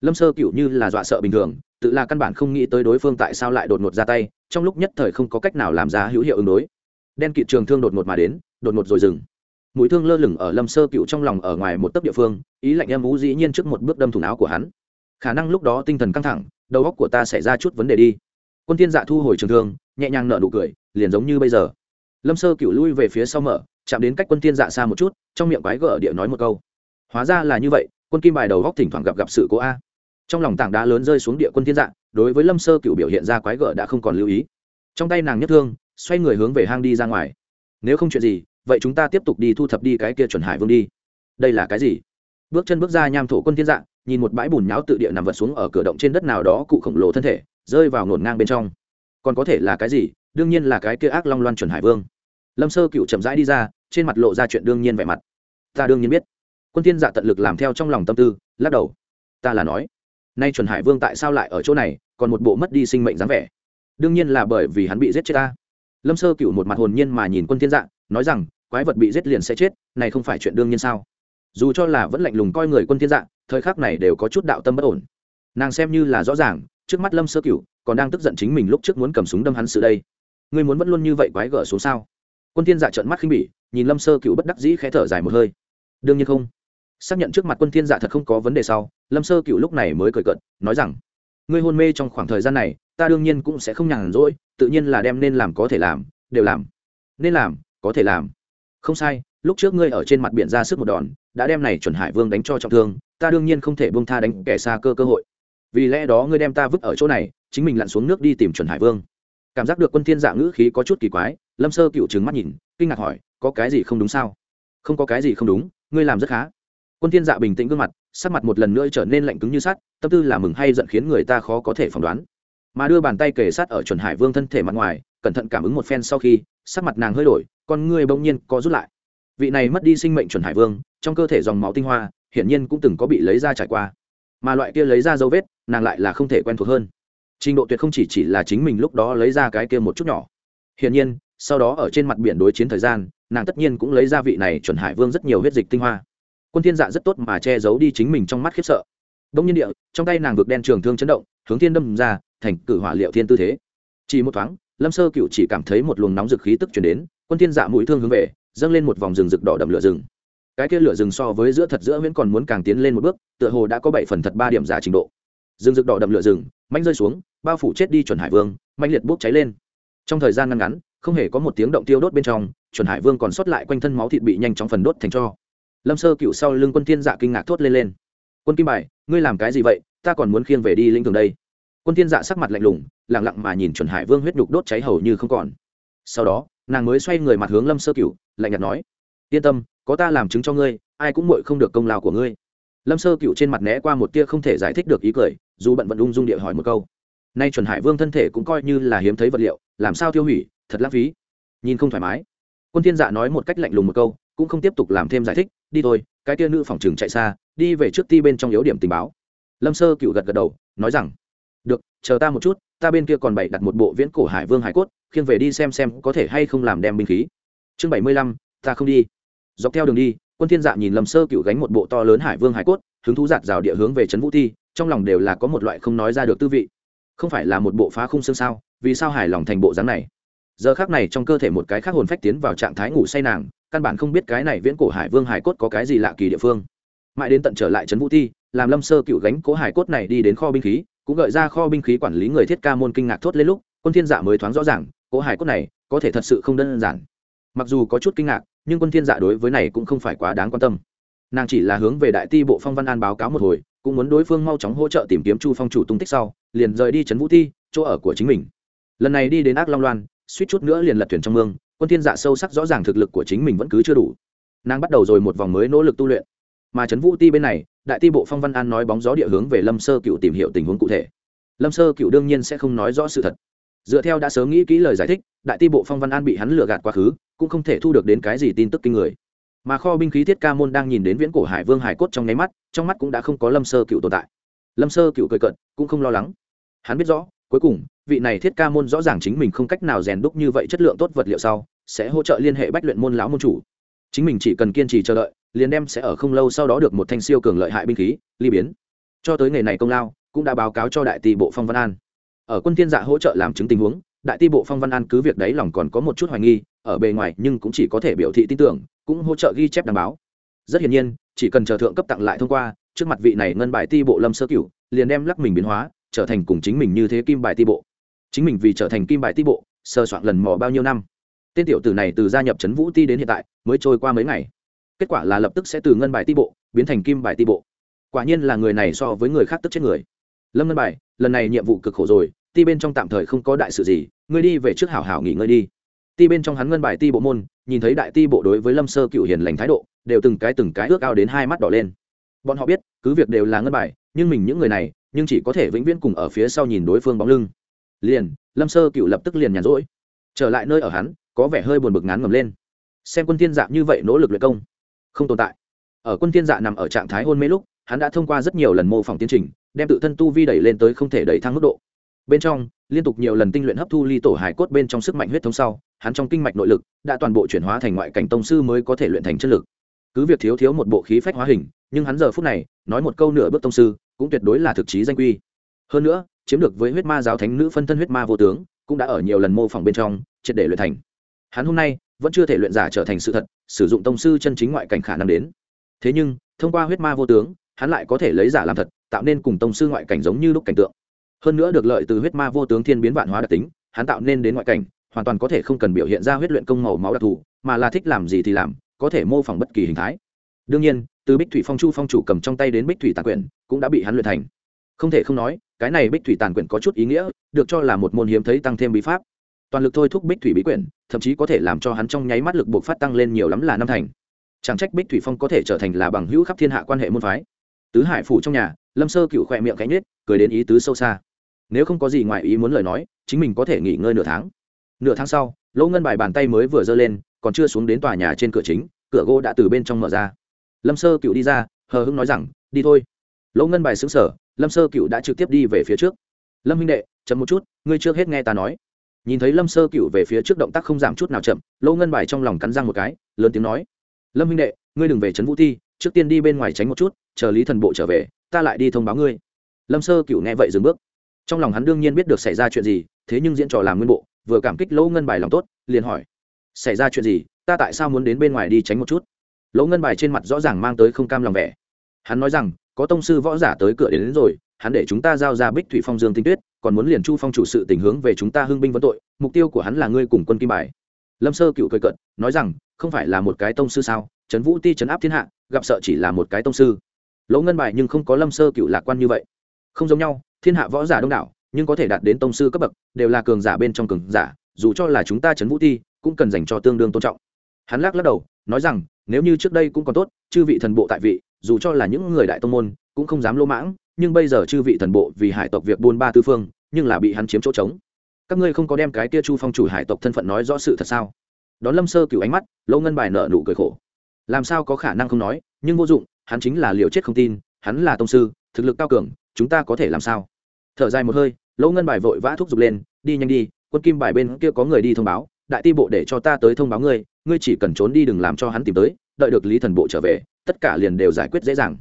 Lâm sơ cựu như là dọa sợ bình thường, tự là căn bản không nghĩ tới đối phương tại sao lại đột ngột ra tay trong lúc nhất thời không có cách nào làm ra hữu hiệu ứng đối. Đen kịt trường thương đột ngột mà đến, đột ngột rồi dừng. Mũi thương lơ lửng ở lâm sơ cựu trong lòng ở ngoài một tấc địa phương, ý lạnh em ú dĩ nhiên trước một bước đâm thủng áo của hắn. Khả năng lúc đó tinh thần căng thẳng, đầu óc của ta xảy ra chút vấn đề đi. Quân thiên dạ thu hồi trường thương, nhẹ nhàng nở nụ cười, liền giống như bây giờ. Lâm sơ cựu lui về phía sau mở, chạm đến cách quân thiên dạ xa một chút, trong miệng quái gở địa nói một câu. Hóa ra là như vậy, quân kim bài đầu góc thỉnh thoảng gặp gặp sự cố a trong lòng tảng đá lớn rơi xuống địa quân thiên dạng, đối với lâm sơ cựu biểu hiện ra quái gở đã không còn lưu ý. Trong tay nàng nhất thương, xoay người hướng về hang đi ra ngoài. Nếu không chuyện gì, vậy chúng ta tiếp tục đi thu thập đi cái kia chuẩn hải vương đi. Đây là cái gì? Bước chân bước ra nham thổ quân thiên dạng, nhìn một bãi bùn nháo tự địa nằm vật xuống ở cửa động trên đất nào đó cụ khổng lồ thân thể, rơi vào ngổn ngang bên trong. Còn có thể là cái gì? Đương nhiên là cái kia ác long loan chuẩn hải vương. Lâm sơ cựu chậm rãi đi ra, trên mặt lộ ra chuyện đương nhiên vẻ mặt. Ta đương nhiên biết. Quân thiên dạ tận lực làm theo trong lòng tâm tư, lắc đầu. Ta là nói nay chuẩn hải vương tại sao lại ở chỗ này còn một bộ mất đi sinh mệnh dáng vẻ. Đương nhiên là bởi vì hắn bị giết chết ta. Lâm sơ cựu một mặt hồn nhiên mà nhìn quân thiên dạng, nói rằng quái vật bị giết liền sẽ chết này không phải chuyện đương nhiên sao? Dù cho là vẫn lạnh lùng coi người quân thiên dạng, thời khắc này đều có chút đạo tâm bất ổn. Nàng xem như là rõ ràng trước mắt lâm sơ cựu còn đang tức giận chính mình lúc trước muốn cầm súng đâm hắn sự đây. Ngươi muốn vẫn luôn như vậy quái gở xuống sao? Quân thiên dạ trợn mắt khinh bỉ nhìn lâm sơ cựu bất đắc dĩ khẽ thở dài một hơi. Đương nhiên không xác nhận trước mặt quân thiên dạ thật không có vấn đề sau, lâm sơ cựu lúc này mới cười cợt, nói rằng, ngươi hôn mê trong khoảng thời gian này, ta đương nhiên cũng sẽ không nhàn rỗi, tự nhiên là đem nên làm có thể làm, đều làm. Nên làm, có thể làm. Không sai, lúc trước ngươi ở trên mặt biển ra sức một đòn, đã đem này chuẩn hải vương đánh cho trọng thương, ta đương nhiên không thể buông tha đánh kẻ xa cơ cơ hội. Vì lẽ đó ngươi đem ta vứt ở chỗ này, chính mình lặn xuống nước đi tìm chuẩn hải vương. Cảm giác được quân thiên dạ ngữ khí có chút kỳ quái, lâm sơ cựu trừng mắt nhìn, kinh ngạc hỏi, có cái gì không đúng sao? Không có cái gì không đúng, ngươi làm rất khá quân thiên dạ bình tĩnh gương mặt, sắc mặt một lần nữa trở nên lạnh cứng như sắt, tâm tư là mừng hay giận khiến người ta khó có thể phỏng đoán. Mà đưa bàn tay kề sát ở chuẩn hải vương thân thể mặt ngoài, cẩn thận cảm ứng một phen sau khi, sắc mặt nàng hơi đổi, con ngươi bỗng nhiên có rút lại. Vị này mất đi sinh mệnh chuẩn hải vương, trong cơ thể dòng máu tinh hoa, hiển nhiên cũng từng có bị lấy ra trải qua. Mà loại kia lấy ra dấu vết, nàng lại là không thể quen thuộc hơn. Trình độ tuyệt không chỉ chỉ là chính mình lúc đó lấy ra cái kia một chút nhỏ. Hiển nhiên, sau đó ở trên mặt biển đối chiến thời gian, nàng tất nhiên cũng lấy ra vị này chuẩn hải vương rất nhiều huyết dịch tinh hoa quân thiên dạ rất tốt mà che giấu đi chính mình trong mắt khiếp sợ. Đông nhiên địa, trong tay nàng vượt đen trường thương chấn động, hướng thiên đâm ra, thành cử hỏa liệu thiên tư thế. Chỉ một thoáng, lâm sơ cựu chỉ cảm thấy một luồng nóng dực khí tức chuyển đến, quân thiên dạ mũi thương hướng về, dâng lên một vòng rừng rực đỏ đậm lửa rừng. Cái kia lửa rừng so với giữa thật giữa vẫn còn muốn càng tiến lên một bước, tựa hồ đã có bảy phần thật ba điểm giả trình độ. Rừng rực đỏ đậm lửa rừng mạnh rơi xuống, bao phủ chết đi chuẩn hải vương mạnh liệt bốc cháy lên. Trong thời gian ngăn ngắn, không hề có một tiếng động tiêu đốt bên trong, chuẩn hải vương còn sót lại quanh thân máu thịt bị nhanh chóng phần đốt thành cho lâm sơ cựu sau lưng quân thiên dạ kinh ngạc thốt lên lên. Quân kim bài, ngươi làm cái gì vậy? Ta còn muốn khiêng về đi linh thường đây. Quân thiên dạ sắc mặt lạnh lùng, lặng lặng mà nhìn chuẩn hải vương huyết nhục đốt cháy hầu như không còn. Sau đó, nàng mới xoay người mặt hướng lâm sơ cựu, lạnh nhạt nói, yên tâm, có ta làm chứng cho ngươi, ai cũng muội không được công lao của ngươi. Lâm sơ cựu trên mặt né qua một tia không thể giải thích được ý cười, dù bận vận ung dung địa hỏi một câu. Nay chuẩn hải vương thân thể cũng coi như là hiếm thấy vật liệu, làm sao tiêu hủy, thật lãng phí. Nhìn không thoải mái. Quân thiên dạ nói một cách lạnh lùng một câu cũng không tiếp tục làm thêm giải thích, đi thôi, cái tia nữ phòng trường chạy xa, đi về trước ti bên trong yếu điểm tình báo. Lâm sơ cựu gật gật đầu, nói rằng, được, chờ ta một chút, ta bên kia còn bày đặt một bộ viễn cổ hải vương hải cốt, khiêng về đi xem xem có thể hay không làm đem binh khí. Chương bảy mươi lăm, ta không đi. Dọc theo đường đi, quân thiên dạ nhìn lâm sơ cựu gánh một bộ to lớn hải vương hải cốt, hứng thú giạt rào địa hướng về trấn vũ thi trong lòng đều là có một loại không nói ra được tư vị. Không phải là một bộ phá khung xương sao, vì sao hài lòng thành bộ dáng này? Giờ khác này trong cơ thể một cái khác hồn phách tiến vào trạng thái ngủ say nàng căn bản không biết cái này viễn cổ hải vương hải cốt có cái gì lạ kỳ địa phương. Mãi đến tận trở lại trấn vũ thi làm lâm sơ cựu gánh cố hải cốt này đi đến kho binh khí, cũng gợi ra kho binh khí quản lý người thiết ca môn kinh ngạc thốt lên lúc, quân thiên dạ mới thoáng rõ ràng, cố hải cốt này có thể thật sự không đơn giản. Mặc dù có chút kinh ngạc, nhưng quân thiên dạ đối với này cũng không phải quá đáng quan tâm. Nàng chỉ là hướng về đại ti bộ phong văn an báo cáo một hồi, cũng muốn đối phương mau chóng hỗ trợ tìm kiếm chu phong chủ tung tích sau, liền rời đi trấn vũ thi chỗ ở của chính mình. Lần này đi đến ác long loan, suýt chút nữa liền lật thuyền trong mương quân thiên dạ sâu sắc rõ ràng thực lực của chính mình vẫn cứ chưa đủ. Nàng bắt đầu rồi một vòng mới nỗ lực tu luyện. Mà trấn vũ ti bên này, đại ti bộ phong văn an nói bóng gió địa hướng về lâm sơ cựu tìm hiểu tình huống cụ thể. Lâm sơ cựu đương nhiên sẽ không nói rõ sự thật. Dựa theo đã sớm nghĩ kỹ lời giải thích, đại ti bộ phong văn an bị hắn lừa gạt quá khứ, cũng không thể thu được đến cái gì tin tức kinh người. Mà kho binh khí thiết ca môn đang nhìn đến viễn cổ hải vương hải cốt trong nháy mắt, trong mắt cũng đã không có lâm sơ cựu tồn tại. Lâm sơ cựu cười cận cũng không lo lắng. Hắn biết rõ cuối cùng, vị này thiết ca môn rõ ràng chính mình không cách nào rèn đúc như vậy chất lượng tốt vật liệu sau, sẽ hỗ trợ liên hệ bách luyện môn lão môn chủ. Chính mình chỉ cần kiên trì chờ đợi, liền đem sẽ ở không lâu sau đó được một thanh siêu cường lợi hại binh khí, ly biến. Cho tới ngày này công lao, cũng đã báo cáo cho đại tỷ bộ phong văn an. Ở quân thiên dạ hỗ trợ làm chứng tình huống, đại ti bộ phong văn an cứ việc đấy lòng còn có một chút hoài nghi, ở bề ngoài nhưng cũng chỉ có thể biểu thị tin tưởng, cũng hỗ trợ ghi chép đảm bảo rất hiển nhiên, chỉ cần chờ thượng cấp tặng lại thông qua, trước mặt vị này ngân bài ti bộ lâm sơ cửu, liền đem lắc mình biến hóa trở thành cùng chính mình như thế kim bài ti bộ. Chính mình vì trở thành kim bài ti bộ sơ soạn lần mò bao nhiêu năm. Tên tiểu tử này từ gia nhập trấn vũ ti đến hiện tại, mới trôi qua mấy ngày. Kết quả là lập tức sẽ từ ngân bài ti bộ, biến thành kim bài ti bộ. Quả nhiên là người này so với người khác tức chết người. Lâm ngân bài, lần này nhiệm vụ cực khổ rồi, ti bên trong tạm thời không có đại sự gì, ngươi đi về trước hảo hảo nghỉ ngơi đi. Ti bên trong hắn ngân bài ti bộ môn, nhìn thấy đại ti bộ đối với lâm sơ cựu hiền lành thái độ, đều từng cái từng cái ước ao đến hai mắt đỏ lên. Bọn họ biết, cứ việc đều là ngân bài, nhưng mình những người này nhưng chỉ có thể vĩnh viễn cùng ở phía sau nhìn đối phương bóng lưng. Liền, lâm sơ cựu lập tức liền nhàn rỗi. Trở lại nơi ở hắn, có vẻ hơi buồn bực ngán ngầm lên. Xem quân thiên dạ như vậy nỗ lực luyện công, không tồn tại. Ở quân thiên dạ nằm ở trạng thái hôn mê lúc, hắn đã thông qua rất nhiều lần mô phỏng tiến trình, đem tự thân tu vi đẩy lên tới không thể đẩy thăng mức độ. Bên trong, liên tục nhiều lần tinh luyện hấp thu ly tổ hải cốt bên trong sức mạnh huyết thống sau, hắn trong kinh mạch nội lực đã toàn bộ chuyển hóa thành ngoại cảnh tông sư mới có thể luyện thành chất lực. Cứ việc thiếu thiếu một bộ khí phách hóa hình, nhưng hắn giờ phút này, nói một câu nửa bước tông sư cũng tuyệt đối là thực chí danh quy. Hơn nữa, chiếm được với huyết ma giáo thánh nữ phân thân huyết ma vô tướng, cũng đã ở nhiều lần mô phỏng bên trong, triệt để luyện thành. Hắn hôm nay vẫn chưa thể luyện giả trở thành sự thật, sử dụng tông sư chân chính ngoại cảnh khả năng đến. Thế nhưng, thông qua huyết ma vô tướng, hắn lại có thể lấy giả làm thật, tạo nên cùng tông sư ngoại cảnh giống như lúc cảnh tượng. Hơn nữa được lợi từ huyết ma vô tướng thiên biến vạn hóa đặc tính, hắn tạo nên đến ngoại cảnh, hoàn toàn có thể không cần biểu hiện ra huyết luyện công màu máu đặc thù, mà là thích làm gì thì làm, có thể mô phỏng bất kỳ hình thái đương nhiên, từ bích thủy phong chu phong chủ cầm trong tay đến bích thủy tàn quyển cũng đã bị hắn luyện thành. Không thể không nói, cái này bích thủy tàn quyển có chút ý nghĩa, được cho là một môn hiếm thấy tăng thêm bí pháp. Toàn lực thôi thúc bích thủy bí quyển, thậm chí có thể làm cho hắn trong nháy mắt lực buộc phát tăng lên nhiều lắm là năm thành. Chẳng trách bích thủy phong có thể trở thành là bằng hữu khắp thiên hạ quan hệ môn phái. Tứ hải phủ trong nhà, lâm sơ cựu khỏe miệng cánh nết cười đến ý tứ sâu xa. Nếu không có gì ngoài ý muốn lời nói, chính mình có thể nghỉ ngơi nửa tháng. Nửa tháng sau, lỗ ngân bài bàn tay mới vừa giơ lên, còn chưa xuống đến tòa nhà trên cửa chính, cửa gỗ đã từ bên trong mở ra lâm sơ cựu đi ra, hờ hưng nói rằng, đi thôi. Lỗ ngân bài xứng sở lâm sơ cựu đã trực tiếp đi về phía trước. Lâm minh đệ, chậm một chút, ngươi trước hết nghe ta nói. Nhìn thấy lâm sơ cựu về phía trước động tác không giảm chút nào chậm, lỗ ngân bài trong lòng cắn răng một cái, lớn tiếng nói. Lâm minh đệ, ngươi đừng về trấn vũ thi trước tiên đi bên ngoài tránh một chút, chờ lý thần bộ trở về, ta lại đi thông báo ngươi. Lâm sơ cựu nghe vậy dừng bước. Trong lòng hắn đương nhiên biết được xảy ra chuyện gì, thế nhưng diễn trò làm nguyên bộ, vừa cảm kích lỗ ngân bài lòng tốt, liền hỏi. Xảy ra chuyện gì? Ta tại sao muốn đến bên ngoài đi tránh một chút? Lỗ ngân bài trên mặt rõ ràng mang tới không cam lòng vẻ. Hắn nói rằng có tông sư võ giả tới cửa đến, đến rồi hắn để chúng ta giao ra bích thủy phong dương tinh tuyết còn muốn liền chu phong chủ sự tình hướng về chúng ta hưng binh vấn tội mục tiêu của hắn là ngươi cùng quân kim bài. Lâm sơ cựu cười cận nói rằng không phải là một cái tông sư sao trấn vũ ti trấn áp thiên hạ gặp sợ chỉ là một cái tông sư. Lỗ ngân bài nhưng không có lâm sơ cựu lạc quan như vậy. Không giống nhau thiên hạ võ giả đông đảo nhưng có thể đạt đến tông sư cấp bậc đều là cường giả bên trong cường giả dù cho là chúng ta trấn vũ ti cũng cần dành cho tương đương tôn trọng. Hắn lắc lắc đầu nói rằng nếu như trước đây cũng còn tốt, chư vị thần bộ tại vị, dù cho là những người đại tông môn, cũng không dám lỗ mãng, nhưng bây giờ chư vị thần bộ vì hải tộc việc buôn ba tư phương, nhưng là bị hắn chiếm chỗ trống. Các ngươi không có đem cái kia chu phong chủ hải tộc thân phận nói rõ sự thật sao? Đón lâm sơ cửu ánh mắt lâu ngân bài nợ nụ cười khổ. Làm sao có khả năng không nói, nhưng vô dụng, hắn chính là liều chết không tin, hắn là tông sư, thực lực cao cường, chúng ta có thể làm sao? Thở dài một hơi lỗ ngân bài vội vã thúc giục lên, đi nhanh đi, quân kim bài bên kia có người đi thông báo đại ti bộ để cho ta tới thông báo ngươi ngươi chỉ cần trốn đi đừng làm cho hắn tìm tới, đợi được lý thần bộ trở về, tất cả liền đều giải quyết dễ dàng.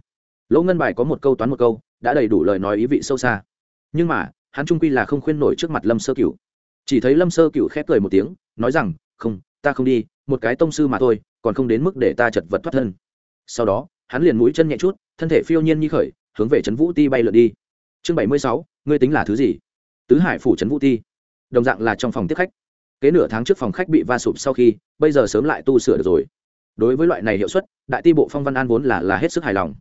Lỗ ngân bài có một câu toán một câu, đã đầy đủ lời nói ý vị sâu xa. Nhưng mà, hắn trung quy là không khuyên nổi trước mặt lâm sơ cửu. Chỉ thấy lâm sơ cửu khép cười một tiếng, nói rằng, không, ta không đi, một cái tông sư mà thôi, còn không đến mức để ta chật vật thoát thân. Sau đó, hắn liền mũi chân nhẹ chút, thân thể phiêu nhiên như khởi, hướng về trấn vũ ti bay lượn đi. Chương bảy mươi sáu, ngươi tính là thứ gì? Tứ hải phủ trấn vũ ti. Đồng dạng là trong phòng tiếp khách kế nửa tháng trước phòng khách bị va sụp sau khi, bây giờ sớm lại tu sửa được rồi. Đối với loại này hiệu suất, đại ti bộ phong văn an vốn là là hết sức hài lòng.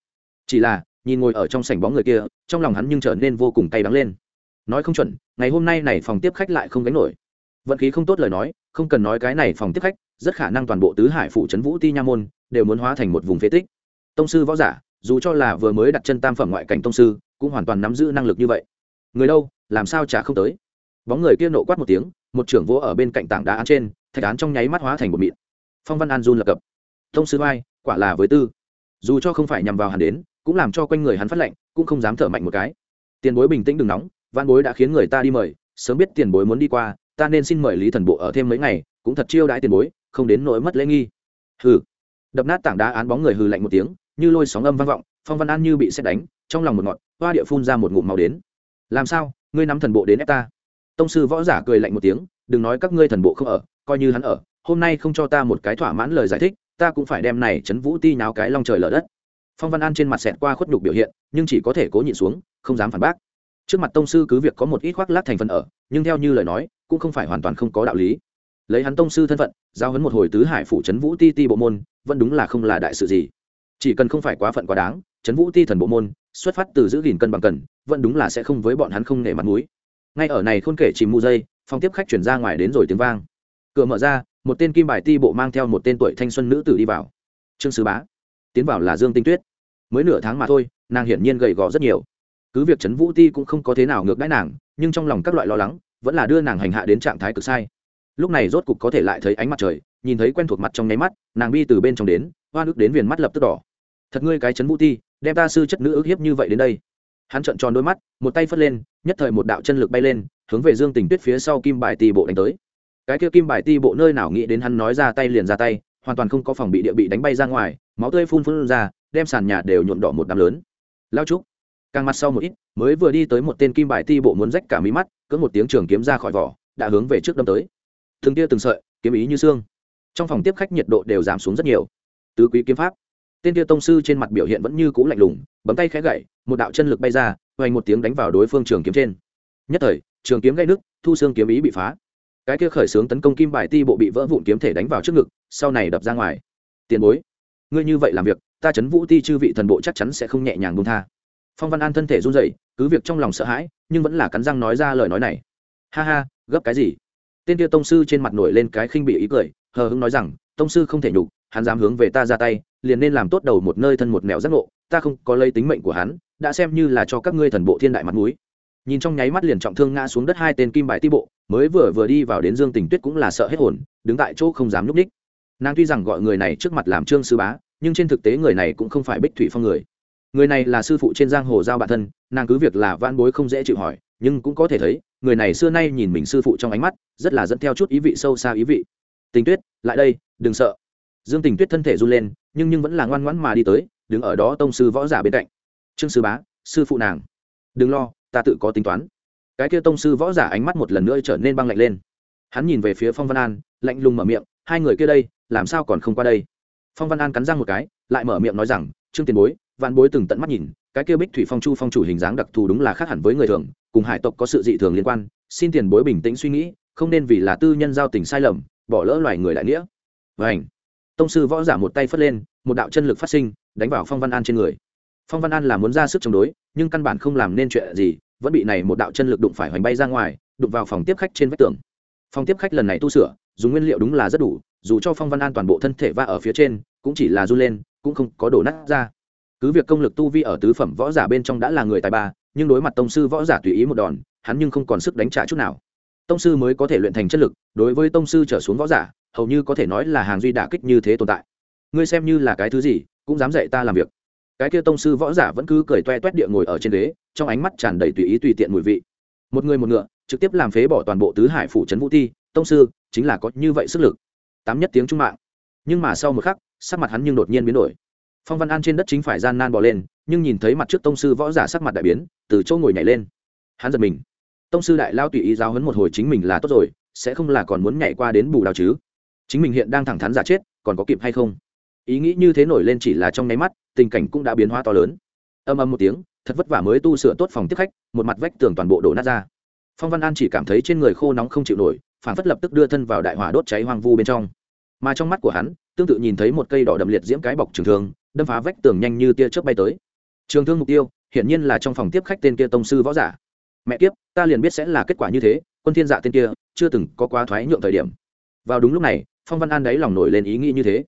Chỉ là, nhìn ngồi ở trong sảnh bóng người kia, trong lòng hắn nhưng trở nên vô cùng cay đắng lên. Nói không chuẩn, ngày hôm nay này phòng tiếp khách lại không gánh nổi. Vận khí không tốt lời nói, không cần nói cái này phòng tiếp khách, rất khả năng toàn bộ tứ hải phủ trấn vũ ti nha môn đều muốn hóa thành một vùng phế tích. Tông sư võ giả, dù cho là vừa mới đặt chân tam phẩm ngoại cảnh tông sư, cũng hoàn toàn nắm giữ năng lực như vậy. Người đâu, làm sao chả không tới? Bóng người kia nộ quát một tiếng một trưởng vỗ ở bên cạnh tảng đá án trên, thạch án trong nháy mắt hóa thành một mịn. Phong văn an run lập cập. Thông sư vai, quả là với tư. Dù cho không phải nhằm vào hắn đến, cũng làm cho quanh người hắn phát lạnh, cũng không dám thở mạnh một cái. Tiền bối bình tĩnh đừng nóng, văn bối đã khiến người ta đi mời, sớm biết tiền bối muốn đi qua, ta nên xin mời lý thần bộ ở thêm mấy ngày, cũng thật chiêu đãi tiền bối, không đến nỗi mất lễ nghi. Hừ. Đập nát tảng đá án bóng người hừ lạnh một tiếng, như lôi sóng âm vang vọng, phong văn an như bị xét đánh, trong lòng một ngọn, hoa địa phun ra một ngụm màu đến. Làm sao, ngươi nắm thần bộ đến ép ta? Tông sư võ giả cười lạnh một tiếng, đừng nói các ngươi thần bộ không ở, coi như hắn ở, hôm nay không cho ta một cái thỏa mãn lời giải thích, ta cũng phải đem này chấn vũ ti nháo cái long trời lở đất. Phong văn an trên mặt xẹt qua khuất nhục biểu hiện, nhưng chỉ có thể cố nhịn xuống, không dám phản bác. Trước mặt tông sư cứ việc có một ít khoác lát thành phần ở, nhưng theo như lời nói, cũng không phải hoàn toàn không có đạo lý. Lấy hắn tông sư thân phận, giao hấn một hồi tứ hải phủ trấn vũ ti ti bộ môn, vẫn đúng là không là đại sự gì. Chỉ cần không phải quá phận quá đáng trấn vũ ti thần bộ môn, xuất phát từ giữ gìn cân bằng cần, vẫn đúng là sẽ không với bọn hắn không nể mặt mũi ngay ở này khôn kể chìm mu dây phong tiếp khách chuyển ra ngoài đến rồi tiếng vang. Cửa mở ra, một tên kim bài ti bộ mang theo một tên tuổi thanh xuân nữ tử đi vào. Trương sứ bá, tiến vào là dương tinh tuyết. Mới nửa tháng mà thôi, nàng hiển nhiên gầy gò rất nhiều. Cứ việc trấn vũ ti cũng không có thế nào ngược đãi nàng, nhưng trong lòng các loại lo lắng, vẫn là đưa nàng hành hạ đến trạng thái cực sai. Lúc này rốt cục có thể lại thấy ánh mặt trời, nhìn thấy quen thuộc mặt trong nháy mắt, nàng bi từ bên trong đến, hoa nước đến viền mắt lập tức đỏ. Thật ngươi cái trấn vũ ti, đem ta sư chất nữ ức hiếp như vậy đến đây hắn trợn tròn đôi mắt, một tay phất lên, nhất thời một đạo chân lực bay lên, hướng về dương tình tuyết phía sau kim bài ti bộ đánh tới. Cái kia kim bài ti bộ nơi nào nghĩ đến hắn nói ra tay liền ra tay, hoàn toàn không có phòng bị địa bị đánh bay ra ngoài, máu tươi phun phun ra, đem sàn nhà đều nhuộm đỏ một đám lớn. Lao trúc, càng mặt sau một ít, mới vừa đi tới một tên kim bài ti bộ muốn rách cả mí mắt cỡ một tiếng trường kiếm ra khỏi vỏ, đã hướng về trước đâm tới. Từng tia từng sợi, kiếm ý như xương. Trong phòng tiếp khách nhiệt độ đều giảm xuống rất nhiều. Tứ quý kiếm pháp. Tên tia tông sư trên mặt biểu hiện vẫn như cũ lạnh lùng, bấm tay khẽ gậy một đạo chân lực bay ra hoành một tiếng đánh vào đối phương trường kiếm trên. Nhất thời, trường kiếm gây nước thu xương kiếm ý bị phá. Cái kia khởi xướng tấn công kim bài ti bộ bị vỡ vụn kiếm thể đánh vào trước ngực, sau này đập ra ngoài. Tiền bối, ngươi như vậy làm việc, ta chấn vũ ti chư vị thần bộ chắc chắn sẽ không nhẹ nhàng buông tha. Phong văn an thân thể run rẩy, cứ việc trong lòng sợ hãi, nhưng vẫn là cắn răng nói ra lời nói này. Ha ha, gấp cái gì? Tên kia tông sư trên mặt nổi lên cái khinh bị ý cười, hờ hững nói rằng, tông sư không thể nhục, hắn dám hướng về ta ra tay liền nên làm tốt đầu một nơi thân một nẻo giác ngộ, ta không có lấy tính mệnh của hắn, đã xem như là cho các ngươi thần bộ thiên đại mặt mũi. Nhìn trong nháy mắt liền trọng thương ngã xuống đất hai tên kim bài ti bộ, mới vừa vừa đi vào đến dương tình tuyết cũng là sợ hết hồn, đứng tại chỗ không dám núp ních. Nàng tuy rằng gọi người này trước mặt làm trương sư bá, nhưng trên thực tế người này cũng không phải bích thủy phong người. Người này là sư phụ trên giang hồ giao bản thân, nàng cứ việc là van bối không dễ chịu hỏi, nhưng cũng có thể thấy, người này xưa nay nhìn mình sư phụ trong ánh mắt, rất là dẫn theo chút ý vị sâu xa ý vị. Tình tuyết, lại đây, đừng sợ dương tình tuyết thân thể run lên, nhưng nhưng vẫn là ngoan ngoãn mà đi tới, đứng ở đó tông sư võ giả bên cạnh. Trương sư bá, sư phụ nàng. Đừng lo, ta tự có tính toán. Cái kia tông sư võ giả ánh mắt một lần nữa trở nên băng lạnh lên. Hắn nhìn về phía phong văn an, lạnh lùng mở miệng, hai người kia đây, làm sao còn không qua đây? Phong văn an cắn răng một cái, lại mở miệng nói rằng, trương tiền bối, vạn bối từng tận mắt nhìn, cái kia bích thủy phong chu phong chủ hình dáng đặc thù đúng là khác hẳn với người thường, cùng hải tộc có sự dị thường liên quan, xin tiền bối bình tĩnh suy nghĩ, không nên vì là tư nhân giao tình sai lầm, bỏ lỡ loài người đại nghĩa. Vảnh tông sư võ giả một tay phất lên, một đạo chân lực phát sinh, đánh vào phong văn an trên người. Phong văn an là muốn ra sức chống đối, nhưng căn bản không làm nên chuyện gì, vẫn bị này một đạo chân lực đụng phải hoành bay ra ngoài, đụng vào phòng tiếp khách trên vách tường. Phòng tiếp khách lần này tu sửa, dùng nguyên liệu đúng là rất đủ, dù cho phong văn an toàn bộ thân thể va ở phía trên, cũng chỉ là run lên, cũng không có đổ nát ra. Cứ việc công lực tu vi ở tứ phẩm võ giả bên trong đã là người tài ba, nhưng đối mặt tông sư võ giả tùy ý một đòn, hắn nhưng không còn sức đánh trả chút nào tông sư mới có thể luyện thành chất lực, đối với tông sư trở xuống võ giả, hầu như có thể nói là hàng duy đả kích như thế tồn tại. Ngươi xem như là cái thứ gì, cũng dám dạy ta làm việc. Cái kia tông sư võ giả vẫn cứ cười toe toét địa ngồi ở trên ghế, trong ánh mắt tràn đầy tùy ý tùy tiện mùi vị. Một người một ngựa, trực tiếp làm phế bỏ toàn bộ tứ hải phủ trấn vũ ti, tông sư, chính là có như vậy sức lực. Tám nhất tiếng trung mạng. Nhưng mà sau một khắc, sắc mặt hắn nhưng đột nhiên biến đổi. Phong văn an trên đất chính phải gian nan bỏ lên, nhưng nhìn thấy mặt trước tông sư võ giả sắc mặt đại biến, từ chỗ ngồi nhảy lên. Hắn giật mình tông sư đại lao tùy ý giáo hấn một hồi chính mình là tốt rồi, sẽ không là còn muốn nhảy qua đến bù đào chứ? Chính mình hiện đang thẳng thắn giả chết, còn có kịp hay không? Ý nghĩ như thế nổi lên chỉ là trong nháy mắt, tình cảnh cũng đã biến hóa to lớn. Âm âm một tiếng, thật vất vả mới tu sửa tốt phòng tiếp khách, một mặt vách tường toàn bộ đổ nát ra. Phong văn an chỉ cảm thấy trên người khô nóng không chịu nổi, phản phất lập tức đưa thân vào đại hỏa đốt cháy hoang vu bên trong. Mà trong mắt của hắn, tương tự nhìn thấy một cây đỏ đậm liệt diễm cái bọc trường thương, đâm phá vách tường nhanh như tia chớp bay tới. Trường thương mục tiêu, hiển nhiên là trong phòng tiếp khách tên kia tông sư võ giả mẹ kiếp, ta liền biết sẽ là kết quả như thế, quân thiên dạ tên kia, chưa từng có quá thoái nhượng thời điểm. Vào đúng lúc này, phong văn an đấy lòng nổi lên ý nghĩ như thế.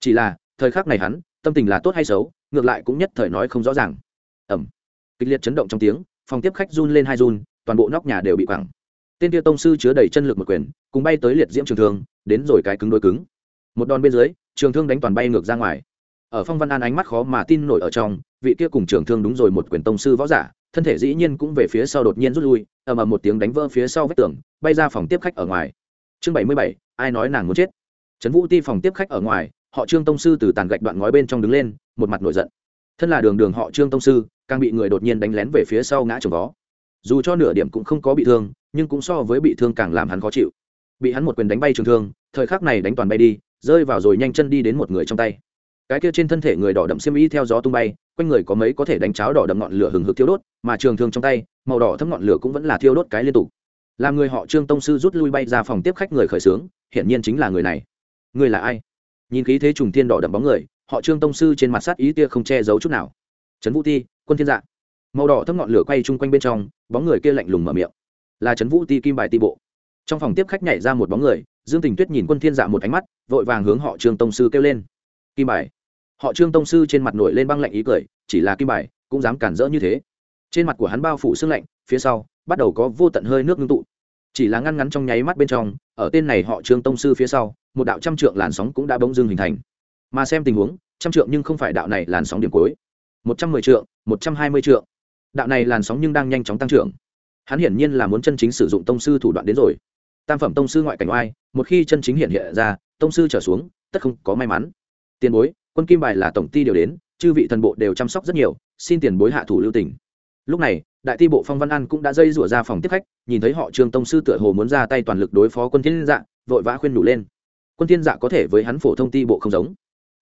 Chỉ là, thời khắc này hắn, tâm tình là tốt hay xấu, ngược lại cũng nhất thời nói không rõ ràng. Ẩm kịch liệt chấn động trong tiếng, phòng tiếp khách run lên hai run, toàn bộ nóc nhà đều bị quẳng. Tên kia tông sư chứa đầy chân lực một quyền, cùng bay tới liệt diễm trường thương, đến rồi cái cứng đôi cứng. Một đòn bên dưới, trường thương đánh toàn bay ngược ra ngoài. Ở phong văn an ánh mắt khó mà tin nổi ở trong, vị kia cùng trường thương đúng rồi một quyền tông sư võ giả thân thể dĩ nhiên cũng về phía sau đột nhiên rút lui, ầm ầm một tiếng đánh vỡ phía sau vách tường, bay ra phòng tiếp khách ở ngoài. Chương bảy mươi bảy, ai nói nàng muốn chết? Trấn vũ ti phòng tiếp khách ở ngoài, họ trương tông sư từ tàn gạch đoạn ngói bên trong đứng lên, một mặt nổi giận. Thân là đường đường họ trương tông sư, càng bị người đột nhiên đánh lén về phía sau ngã chồng vó. Dù cho nửa điểm cũng không có bị thương, nhưng cũng so với bị thương càng làm hắn khó chịu. Bị hắn một quyền đánh bay trường thương, thời khắc này đánh toàn bay đi, rơi vào rồi nhanh chân đi đến một người trong tay cái kia trên thân thể người đỏ đậm xiêm y theo gió tung bay, quanh người có mấy có thể đánh cháo đỏ đậm ngọn lửa hừng hực thiêu đốt, mà trường thương trong tay, màu đỏ thấm ngọn lửa cũng vẫn là thiêu đốt cái liên tục. Làm người họ trương tông sư rút lui bay ra phòng tiếp khách người khởi xướng, hiển nhiên chính là người này. Người là ai? Nhìn khí thế trùng thiên đỏ đậm bóng người, họ trương tông sư trên mặt sát ý tia không che giấu chút nào. Trấn vũ ti, quân thiên dạ. Màu đỏ thấm ngọn lửa quay chung quanh bên trong, bóng người kia lạnh lùng mở miệng. Là trấn vũ ti kim bài ti bộ. Trong phòng tiếp khách nhảy ra một bóng người, dương tình tuyết nhìn quân thiên dạ một ánh mắt, vội vàng hướng họ trương tông sư kêu lên. Kim bài họ trương tông sư trên mặt nổi lên băng lạnh ý cười, chỉ là kim bài, cũng dám cản rỡ như thế. Trên mặt của hắn bao phủ sương lạnh, phía sau, bắt đầu có vô tận hơi nước ngưng tụ. Chỉ là ngăn ngắn trong nháy mắt bên trong, ở tên này họ trương tông sư phía sau, một đạo trăm trượng làn sóng cũng đã bỗng dưng hình thành. Mà xem tình huống, trăm trượng nhưng không phải đạo này làn sóng điểm cuối. Một trăm mười trượng, một trăm hai mươi trượng. Đạo này làn sóng nhưng đang nhanh chóng tăng trưởng. Hắn hiển nhiên là muốn chân chính sử dụng tông sư thủ đoạn đến rồi. Tam phẩm tông sư ngoại cảnh oai, một khi chân chính hiện hiện ra, tông sư trở xuống, tất không có may mắn. Tiền bối quân kim bài là tổng ty điều đến, chư vị thần bộ đều chăm sóc rất nhiều, xin tiền bối hạ thủ lưu tỉnh lúc này, đại ti bộ phong văn an cũng đã dây rủa ra phòng tiếp khách, nhìn thấy họ trương tông sư tựa hồ muốn ra tay toàn lực đối phó quân thiên dạ vội vã khuyên đủ lên. Quân thiên dạ có thể với hắn phổ thông ti bộ không giống.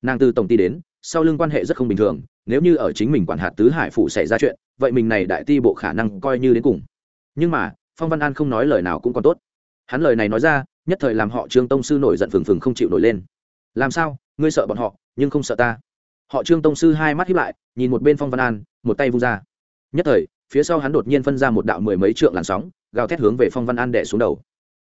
Nàng từ tổng ty đến, sau lưng quan hệ rất không bình thường, nếu như ở chính mình quản hạt tứ hải phủ xảy ra chuyện, vậy mình này đại ti bộ khả năng coi như đến cùng. Nhưng mà, phong văn an không nói lời nào cũng còn tốt. Hắn lời này nói ra, nhất thời làm họ trương tông sư nổi giận phừng phừng không chịu nổi lên. Làm sao? Ngươi sợ bọn họ nhưng không sợ ta. Họ trương tông sư hai mắt hiếp lại, nhìn một bên phong văn an, một tay vung ra. Nhất thời, phía sau hắn đột nhiên phân ra một đạo mười mấy trượng làn sóng, gào thét hướng về phong văn an đẻ xuống đầu.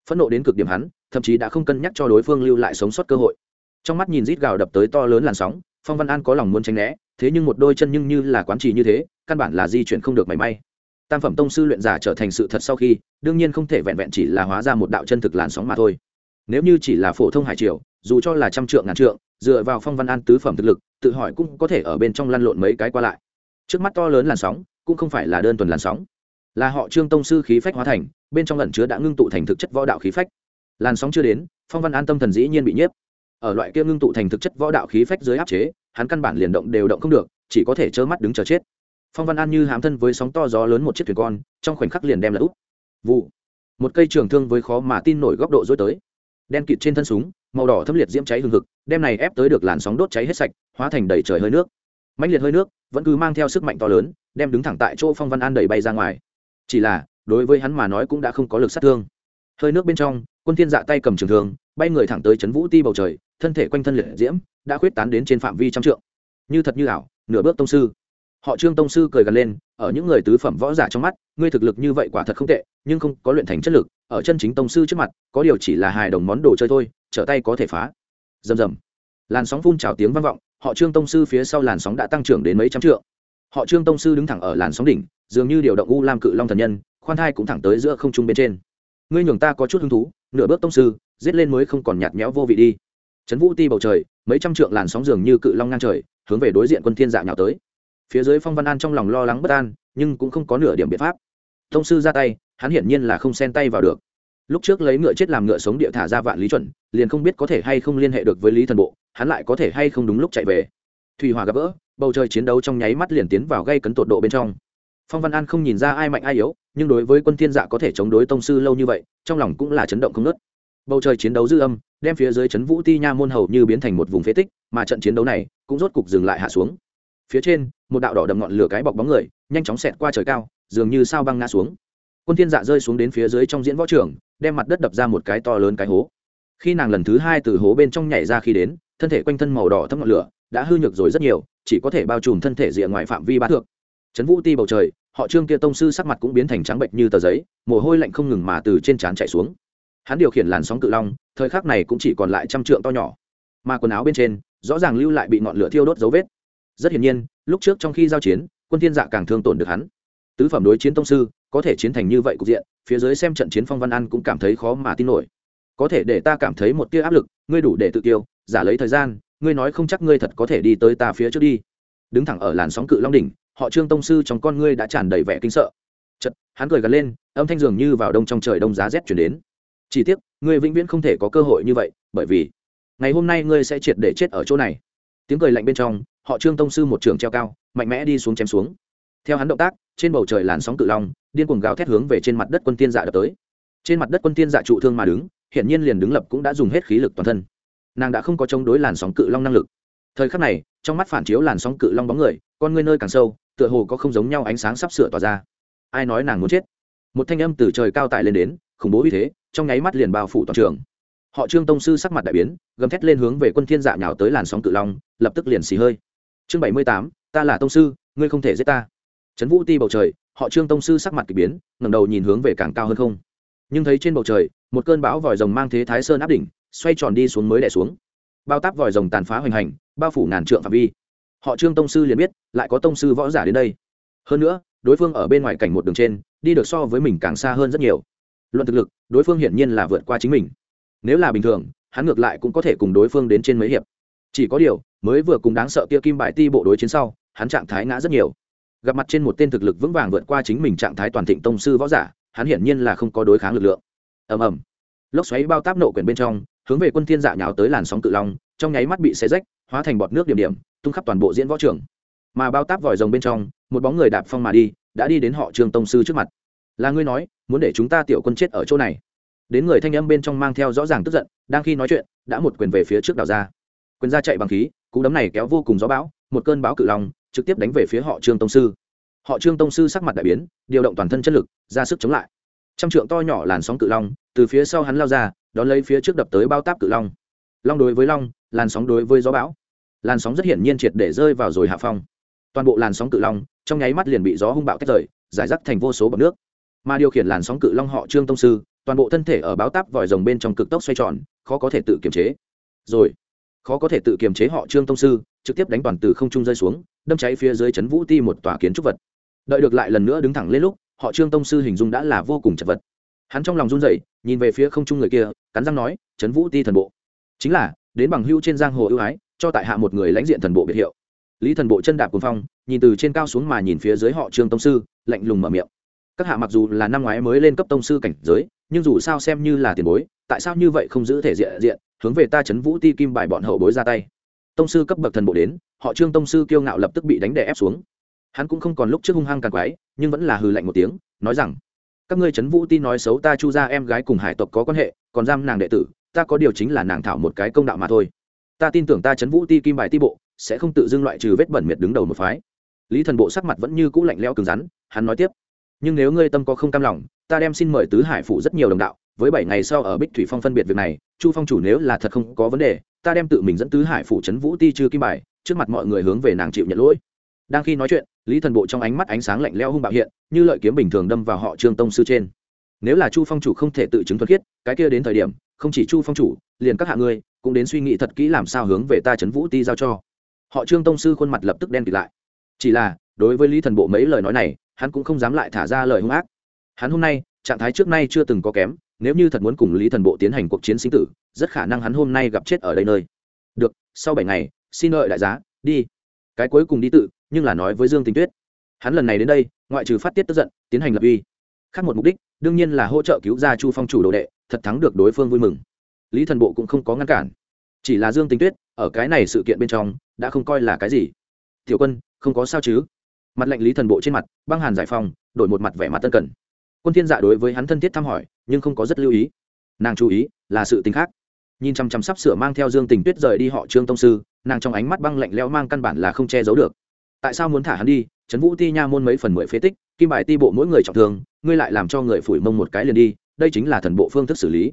Phẫn nộ đến cực điểm hắn, thậm chí đã không cân nhắc cho đối phương lưu lại sống sót cơ hội. Trong mắt nhìn rít gào đập tới to lớn làn sóng, phong văn an có lòng muốn tránh né, thế nhưng một đôi chân nhưng như là quán trì như thế, căn bản là di chuyển không được mảy may. Tam phẩm tông sư luyện giả trở thành sự thật sau khi, đương nhiên không thể vẹn vẹn chỉ là hóa ra một đạo chân thực làn sóng mà thôi. Nếu như chỉ là phổ thông hải triều, dù cho là trăm trượng ngàn trượng dựa vào phong văn an tứ phẩm thực lực, tự hỏi cũng có thể ở bên trong lăn lộn mấy cái qua lại. Trước mắt to lớn làn sóng, cũng không phải là đơn thuần làn sóng. Là họ trương tông sư khí phách hóa thành, bên trong lần chứa đã ngưng tụ thành thực chất võ đạo khí phách. Làn sóng chưa đến, phong văn an tâm thần dĩ nhiên bị nhiếp. Ở loại kia ngưng tụ thành thực chất võ đạo khí phách dưới áp chế, hắn căn bản liền động đều động không được, chỉ có thể trơ mắt đứng chờ chết. Phong văn an như hám thân với sóng to gió lớn một chiếc thuyền con, trong khoảnh khắc liền đem là úp. Vụ. Một cây trường thương với khó mà tin nổi góc độ dối tới. Đen kịt trên thân súng, màu đỏ thâm liệt diễm cháy hừng hực đem này ép tới được làn sóng đốt cháy hết sạch, hóa thành đầy trời hơi nước. Mạnh liệt hơi nước vẫn cứ mang theo sức mạnh to lớn, đem đứng thẳng tại chỗ phong văn an đẩy bay ra ngoài. Chỉ là, đối với hắn mà nói cũng đã không có lực sát thương. Hơi nước bên trong, quân thiên dạ tay cầm trường thương, bay người thẳng tới chấn vũ ti bầu trời, thân thể quanh thân liệt diễm, đã khuyết tán đến trên phạm vi trăm trượng. Như thật như ảo, nửa bước tông sư. Họ trương tông sư cười gần lên, ở những người tứ phẩm võ giả trong mắt, ngươi thực lực như vậy quả thật không tệ, nhưng không có luyện thành chất lực, ở chân chính tông sư trước mặt, có điều chỉ là hài đồng món đồ chơi thôi, trở tay có thể phá rầm rầm. Làn sóng phun trào tiếng vang vọng, họ trương tông sư phía sau làn sóng đã tăng trưởng đến mấy trăm trượng. Họ trương tông sư đứng thẳng ở làn sóng đỉnh, dường như điều động u lam cự long thần nhân, khoan thai cũng thẳng tới giữa không trung bên trên. Ngươi nhường ta có chút hứng thú, nửa bước tông sư, giết lên mới không còn nhạt nhẽo vô vị đi. Trấn vũ ti bầu trời, mấy trăm trượng làn sóng dường như cự long ngang trời, hướng về đối diện quân thiên dạ nhào tới. Phía dưới phong văn an trong lòng lo lắng bất an, nhưng cũng không có nửa điểm biện pháp. Tông sư ra tay, hắn hiển nhiên là không xen tay vào được lúc trước lấy ngựa chết làm ngựa sống địa thả ra vạn lý chuẩn, liền không biết có thể hay không liên hệ được với lý thần bộ, hắn lại có thể hay không đúng lúc chạy về. Thủy hòa gặp gỡ, bầu trời chiến đấu trong nháy mắt liền tiến vào gây cấn tột độ bên trong. Phong văn an không nhìn ra ai mạnh ai yếu, nhưng đối với quân thiên dạ có thể chống đối tông sư lâu như vậy, trong lòng cũng là chấn động không nớt bầu trời chiến đấu dư âm, đem phía dưới chấn vũ ti nha môn hầu như biến thành một vùng phế tích, mà trận chiến đấu này cũng rốt cục dừng lại hạ xuống. Phía trên, một đạo đỏ đầm ngọn lửa cái bọc bóng người, nhanh chóng xẹt qua trời cao, dường như sao băng ngã xuống. Quân thiên dạ rơi xuống đến phía dưới trong diễn võ trường đem mặt đất đập ra một cái to lớn cái hố. Khi nàng lần thứ hai từ hố bên trong nhảy ra khi đến, thân thể quanh thân màu đỏ thấm ngọn lửa đã hư nhược rồi rất nhiều, chỉ có thể bao trùm thân thể rìa ngoài phạm vi ba thước. Trấn vũ ti bầu trời, họ trương kia tông sư sắc mặt cũng biến thành trắng bệnh như tờ giấy, mồ hôi lạnh không ngừng mà từ trên trán chạy xuống. Hắn điều khiển làn sóng cự long, thời khắc này cũng chỉ còn lại trăm trượng to nhỏ. Mà quần áo bên trên, rõ ràng lưu lại bị ngọn lửa thiêu đốt dấu vết. Rất hiển nhiên, lúc trước trong khi giao chiến, quân thiên dạ càng thương tổn được hắn. Tứ phẩm đối chiến tông sư có thể chiến thành như vậy cục diện, phía dưới xem trận chiến phong văn an cũng cảm thấy khó mà tin nổi. Có thể để ta cảm thấy một tia áp lực, ngươi đủ để tự tiêu giả lấy thời gian, ngươi nói không chắc ngươi thật có thể đi tới ta phía trước đi. Đứng thẳng ở làn sóng cự long đỉnh, họ trương tông sư trong con ngươi đã tràn đầy vẻ kinh sợ. Chật hắn cười gật lên, âm thanh dường như vào đông trong trời đông giá rét chuyển đến. Chỉ tiếc, ngươi vĩnh viễn không thể có cơ hội như vậy, bởi vì, ngày hôm nay ngươi sẽ triệt để chết ở chỗ này. Tiếng cười lạnh bên trong, họ trương tông sư một trường treo cao, mạnh mẽ đi xuống chém xuống. Theo hắn động tác, trên bầu trời làn sóng cự long điên cuồng gào thét hướng về trên mặt đất quân tiên dạ đập tới. Trên mặt đất quân tiên dạ trụ thương mà đứng hiện nhiên liền đứng lập cũng đã dùng hết khí lực toàn thân. Nàng đã không có chống đối làn sóng cự long năng lực. Thời khắc này, trong mắt phản chiếu làn sóng cự long bóng người, con ngươi nơi càng sâu, tựa hồ có không giống nhau ánh sáng sắp sửa tỏa ra. Ai nói nàng muốn chết? Một thanh âm từ trời cao tại lên đến, khủng bố uy thế, trong nháy mắt liền bao phủ toàn trường. Họ trương tông sư sắc mặt đại biến, gầm thét lên hướng về quân thiên dạ nhào tới làn sóng cự long, lập tức liền xì hơi. Chương bảy mươi tám, ta là tông sư, ngươi không thể giết ta. Trấn vũ ti bầu trời họ trương tông sư sắc mặt kỳ biến, ngẩng đầu nhìn hướng về càng cao hơn không. Nhưng thấy trên bầu trời, một cơn bão vòi rồng mang thế thái sơn áp đỉnh, xoay tròn đi xuống mới đè xuống. Bao táp vòi rồng tàn phá hoành hành, bao phủ ngàn trượng phạm vi. Họ trương tông sư liền biết, lại có tông sư võ giả đến đây. Hơn nữa, đối phương ở bên ngoài cảnh một đường trên, đi được so với mình càng xa hơn rất nhiều. Luận thực lực, đối phương hiển nhiên là vượt qua chính mình. Nếu là bình thường, hắn ngược lại cũng có thể cùng đối phương đến trên mấy hiệp. Chỉ có điều, mới vừa cùng đáng sợ kia kim bài ti bộ đối chiến sau, hắn trạng thái ngã rất nhiều gặp mặt trên một tên thực lực vững vàng vượt qua chính mình trạng thái toàn thịnh tông sư võ giả, hắn hiển nhiên là không có đối kháng lực lượng. Ầm ầm. Lốc xoáy bao táp nộ quyển bên trong, hướng về quân thiên dạ nhào tới làn sóng cự long, trong nháy mắt bị xé rách, hóa thành bọt nước điểm điểm, tung khắp toàn bộ diễn võ trường. Mà bao táp vòi rồng bên trong, một bóng người đạp phong mà đi, đã đi đến họ trương tông sư trước mặt. Là ngươi nói, muốn để chúng ta tiểu quân chết ở chỗ này? Đến người thanh âm bên trong mang theo rõ ràng tức giận, đang khi nói chuyện, đã một quyền về phía trước đào ra. Quyền ra chạy bằng khí, cú đấm này kéo vô cùng gió bão, một cơn bão cự long trực tiếp đánh về phía họ trương tông sư. Họ trương tông sư sắc mặt đại biến, điều động toàn thân chất lực, ra sức chống lại. Trăm trượng to nhỏ làn sóng cự long, từ phía sau hắn lao ra, đón lấy phía trước đập tới bao táp cự long. Long đối với long, làn sóng đối với gió bão. Làn sóng rất hiển nhiên triệt để rơi vào rồi hạ phong. Toàn bộ làn sóng cự long, trong nháy mắt liền bị gió hung bạo tách rời, giải rác thành vô số bọc nước. Mà điều khiển làn sóng cự long họ trương tông sư, toàn bộ thân thể ở báo táp vòi rồng bên trong cực tốc xoay tròn, khó có thể tự kiềm chế. Rồi, khó có thể tự kiềm chế họ trương tông sư trực tiếp đánh toàn từ không trung rơi xuống, đâm cháy phía dưới chấn vũ ti một tòa kiến trúc vật. Đợi được lại lần nữa đứng thẳng lên lúc, họ trương tông sư hình dung đã là vô cùng chật vật. Hắn trong lòng run rẩy, nhìn về phía không trung người kia, cắn răng nói, chấn vũ ti thần bộ. Chính là, đến bằng hưu trên giang hồ ưu ái, cho tại hạ một người lãnh diện thần bộ biệt hiệu. Lý thần bộ chân đạp cuồng phong, nhìn từ trên cao xuống mà nhìn phía dưới họ trương tông sư, lạnh lùng mở miệng. Các hạ mặc dù là năm ngoái mới lên cấp tông sư cảnh giới, nhưng dù sao xem như là tiền bối, tại sao như vậy không giữ thể diện diện, hướng về ta chấn vũ ti kim bài bọn hậu bối ra tay? Tông sư cấp bậc thần bộ đến, họ trương tông sư kiêu ngạo lập tức bị đánh đè ép xuống. Hắn cũng không còn lúc trước hung hăng càng quái, nhưng vẫn là hừ lạnh một tiếng, nói rằng, các ngươi chấn vũ ti nói xấu ta chu ra em gái cùng hải tộc có quan hệ, còn giam nàng đệ tử, ta có điều chính là nàng thảo một cái công đạo mà thôi. Ta tin tưởng ta chấn vũ ti kim bài ti bộ, sẽ không tự dưng loại trừ vết bẩn miệt đứng đầu một phái. Lý thần bộ sắc mặt vẫn như cũ lạnh leo cứng rắn, hắn nói tiếp, nhưng nếu ngươi tâm có không cam lòng, ta đem xin mời tứ hải phủ rất nhiều đồng đạo, với bảy ngày sau ở bích thủy phong phân biệt việc này, chu phong chủ nếu là thật không có vấn đề ta đem tự mình dẫn tứ hải phủ trấn vũ ti chư kim bài, trước mặt mọi người hướng về nàng chịu nhận lỗi. Đang khi nói chuyện, lý thần bộ trong ánh mắt ánh sáng lạnh leo hung bạo hiện, như lợi kiếm bình thường đâm vào họ trương tông sư trên. Nếu là chu phong chủ không thể tự chứng thuật khiết, cái kia đến thời điểm, không chỉ chu phong chủ, liền các hạ ngươi, cũng đến suy nghĩ thật kỹ làm sao hướng về ta trấn vũ ti giao cho. Họ trương tông sư khuôn mặt lập tức đen kịt lại. Chỉ là, đối với lý thần bộ mấy lời nói này, hắn cũng không dám lại thả ra lời hung ác. Hắn hôm nay, trạng thái trước nay chưa từng có kém nếu như thật muốn cùng lý thần bộ tiến hành cuộc chiến sinh tử, rất khả năng hắn hôm nay gặp chết ở đây nơi. Được, sau bảy ngày, xin lợi đại giá, đi. Cái cuối cùng đi tự, nhưng là nói với dương tình tuyết. Hắn lần này đến đây, ngoại trừ phát tiết tức giận, tiến hành lập uy. Khác một mục đích, đương nhiên là hỗ trợ cứu ra chu phong chủ đồ đệ, thật thắng được đối phương vui mừng. Lý thần bộ cũng không có ngăn cản. Chỉ là dương tình tuyết, ở cái này sự kiện bên trong, đã không coi là cái gì. Tiểu quân, không có sao chứ? Mặt lệnh lý thần bộ trên mặt, băng hàn giải phong đổi một mặt vẻ mặt tân cần. Quân thiên dạ đối với hắn thân thiết thăm hỏi nhưng không có rất lưu ý. Nàng chú ý là sự tình khác. Nhìn chăm chăm sắp sửa mang theo dương tình tuyết rời đi họ trương tông sư, nàng trong ánh mắt băng lạnh leo mang căn bản là không che giấu được. Tại sao muốn thả hắn đi? Trấn vũ ti nha môn mấy phần mười phế tích, kim bài ti bộ mỗi người trọng thương, ngươi lại làm cho người phủi mông một cái liền đi, đây chính là thần bộ phương thức xử lý.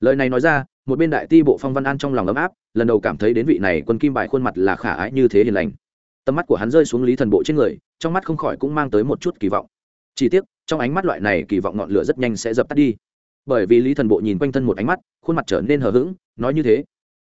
Lời này nói ra, một bên đại ti bộ phong văn an trong lòng ấm áp, lần đầu cảm thấy đến vị này quân kim bài khuôn mặt là khả ái như thế hiền lành. Tầm mắt của hắn rơi xuống lý thần bộ trên người, trong mắt không khỏi cũng mang tới một chút kỳ vọng. Chỉ tiếc, trong ánh mắt loại này kỳ vọng ngọn lửa rất nhanh sẽ dập tắt đi bởi vì lý thần bộ nhìn quanh thân một ánh mắt, khuôn mặt trở nên hờ hững, nói như thế.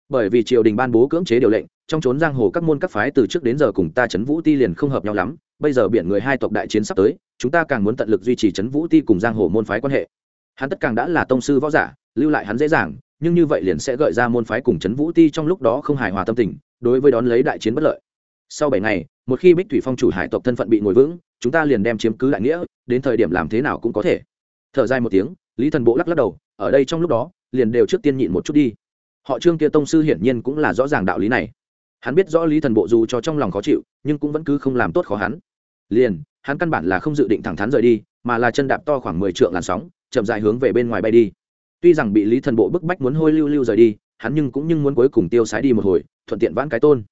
Bởi vì triều đình ban bố cưỡng chế điều lệnh, trong trốn giang hồ các môn các phái từ trước đến giờ cùng ta chấn vũ ti liền không hợp nhau lắm, bây giờ biển người hai tộc đại chiến sắp tới, chúng ta càng muốn tận lực duy trì chấn vũ ti cùng giang hồ môn phái quan hệ. Hắn tất càng đã là tông sư võ giả, lưu lại hắn dễ dàng, nhưng như vậy liền sẽ gợi ra môn phái cùng chấn vũ ti trong lúc đó không hài hòa tâm tình, đối với đón lấy đại chiến bất lợi. Sau bảy ngày, một khi bích thủy phong chủ hải tộc thân phận bị ngồi vững, chúng ta liền đem chiếm cứ đại nghĩa, đến thời điểm làm thế nào cũng có thể. Thở dài một tiếng lý thần bộ lắc lắc đầu, ở đây trong lúc đó, liền đều trước tiên nhịn một chút đi. Họ trương kia tông sư hiển nhiên cũng là rõ ràng đạo lý này. Hắn biết rõ lý thần bộ dù cho trong lòng khó chịu, nhưng cũng vẫn cứ không làm tốt khó hắn. Liền, hắn căn bản là không dự định thẳng thắn rời đi, mà là chân đạp to khoảng mười trượng làn sóng, chậm dài hướng về bên ngoài bay đi. Tuy rằng bị lý thần bộ bức bách muốn hôi lưu lưu rời đi, hắn nhưng cũng nhưng muốn cuối cùng tiêu sái đi một hồi, thuận tiện vãn cái tôn.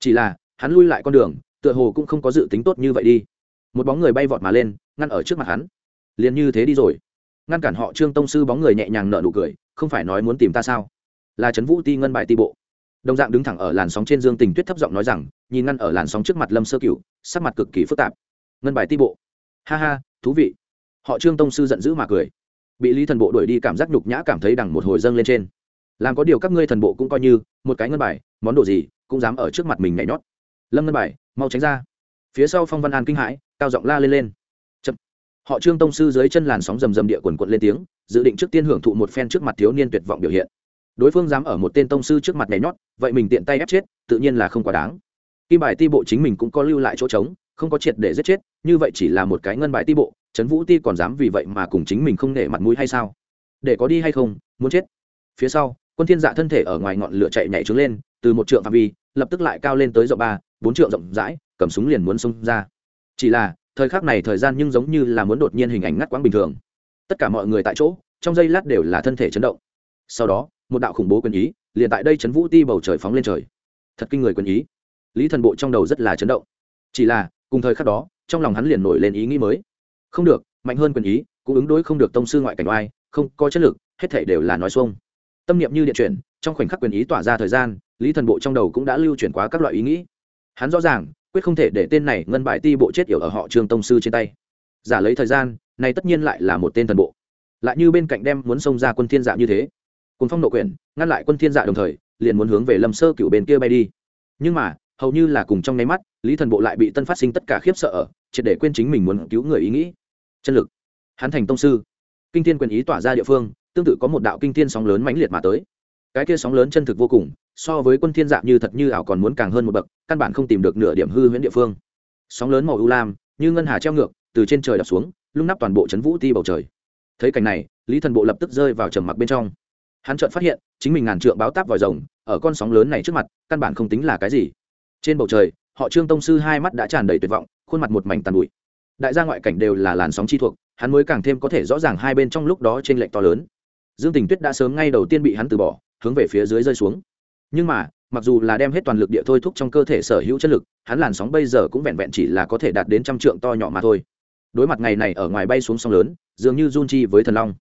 Chỉ là, hắn lui lại con đường, tựa hồ cũng không có dự tính tốt như vậy đi. Một bóng người bay vọt mà lên, ngăn ở trước mặt hắn. Liền như thế đi rồi ngăn cản họ trương tông sư bóng người nhẹ nhàng nở nụ cười, không phải nói muốn tìm ta sao? Là trấn vũ ti ngân bài ti bộ. Đồng dạng đứng thẳng ở làn sóng trên dương tình tuyết thấp giọng nói rằng, nhìn ngăn ở làn sóng trước mặt lâm sơ cửu, sắc mặt cực kỳ phức tạp. Ngân bài ti bộ. Ha ha, thú vị. Họ trương tông sư giận dữ mà cười. Bị lý thần bộ đuổi đi cảm giác nhục nhã cảm thấy đằng một hồi dâng lên trên. Làm có điều các ngươi thần bộ cũng coi như, một cái ngân bài, món đồ gì cũng dám ở trước mặt mình nhảy nhót. Lâm ngân bài, mau tránh ra. Phía sau phong văn an kinh hãi, cao giọng la lên lên họ trương tông sư dưới chân làn sóng rầm rầm địa quần quận lên tiếng, dự định trước tiên hưởng thụ một phen trước mặt thiếu niên tuyệt vọng biểu hiện. Đối phương dám ở một tên tông sư trước mặt nhảy nhót, vậy mình tiện tay ép chết, tự nhiên là không quá đáng. Kim bài ti bộ chính mình cũng có lưu lại chỗ trống, không có triệt để giết chết, như vậy chỉ là một cái ngân bài ti bộ, trấn vũ ti còn dám vì vậy mà cùng chính mình không nể mặt mũi hay sao? Để có đi hay không, muốn chết. Phía sau, quân thiên dạ thân thể ở ngoài ngọn lửa chạy nhảy trướng lên, từ một trượng phạm vi, lập tức lại cao lên tới rộng ba, bốn trượng rộng rãi, cầm súng liền muốn xông ra. Chỉ là thời khắc này thời gian nhưng giống như là muốn đột nhiên hình ảnh ngắt quãng bình thường. Tất cả mọi người tại chỗ, trong giây lát đều là thân thể chấn động. Sau đó, một đạo khủng bố quyền ý liền tại đây chấn vũ ti bầu trời phóng lên trời. Thật kinh người quyền ý. Lý thần bộ trong đầu rất là chấn động. Chỉ là, cùng thời khắc đó, trong lòng hắn liền nổi lên ý nghĩ mới. Không được, mạnh hơn quyền ý, cũng ứng đối không được tông sư ngoại cảnh oai, không có chất lực, hết thể đều là nói xuông. Tâm niệm như điện chuyển, trong khoảnh khắc quyền ý tỏa ra thời gian, lý thần bộ trong đầu cũng đã lưu chuyển qua các loại ý nghĩ. Hắn rõ ràng quyết không thể để tên này ngân bài ti bộ chết yểu ở họ trương tông sư trên tay. Giả lấy thời gian, này tất nhiên lại là một tên thần bộ. Lại như bên cạnh đem muốn xông ra quân thiên dạ như thế. Cùng phong nộ quyền ngăn lại quân thiên dạ đồng thời, liền muốn hướng về lâm sơ cựu bên kia bay đi. Nhưng mà, hầu như là cùng trong nháy mắt, lý thần bộ lại bị tân phát sinh tất cả khiếp sợ ở, triệt để quên chính mình muốn cứu người ý nghĩ. Chân lực. Hắn thành tông sư. Kinh thiên quyền ý tỏa ra địa phương, tương tự có một đạo kinh thiên sóng lớn mãnh liệt mà tới. Cái kia sóng lớn chân thực vô cùng so với quân thiên dạng như thật như ảo còn muốn càng hơn một bậc, căn bản không tìm được nửa điểm hư huyễn địa phương. Sóng lớn màu u lam, như ngân hà treo ngược, từ trên trời đập xuống, lung nắp toàn bộ chấn vũ ti bầu trời. Thấy cảnh này, lý thần bộ lập tức rơi vào trầm mặc bên trong. Hắn chợt phát hiện, chính mình ngàn trượng báo táp vòi rồng, ở con sóng lớn này trước mặt, căn bản không tính là cái gì. Trên bầu trời, họ trương tông sư hai mắt đã tràn đầy tuyệt vọng, khuôn mặt một mảnh tàn bụi. Đại gia ngoại cảnh đều là làn sóng chi thuộc, hắn mới càng thêm có thể rõ ràng hai bên trong lúc đó trên lệch to lớn. Dương tình tuyết đã sớm ngay đầu tiên bị hắn từ bỏ, hướng về phía dưới rơi xuống nhưng mà, mặc dù là đem hết toàn lực địa thôi thúc trong cơ thể sở hữu chất lực, hắn làn sóng bây giờ cũng vẹn vẹn chỉ là có thể đạt đến trăm trượng to nhỏ mà thôi. Đối mặt ngày này ở ngoài bay xuống sông lớn, dường như run chi với thần long.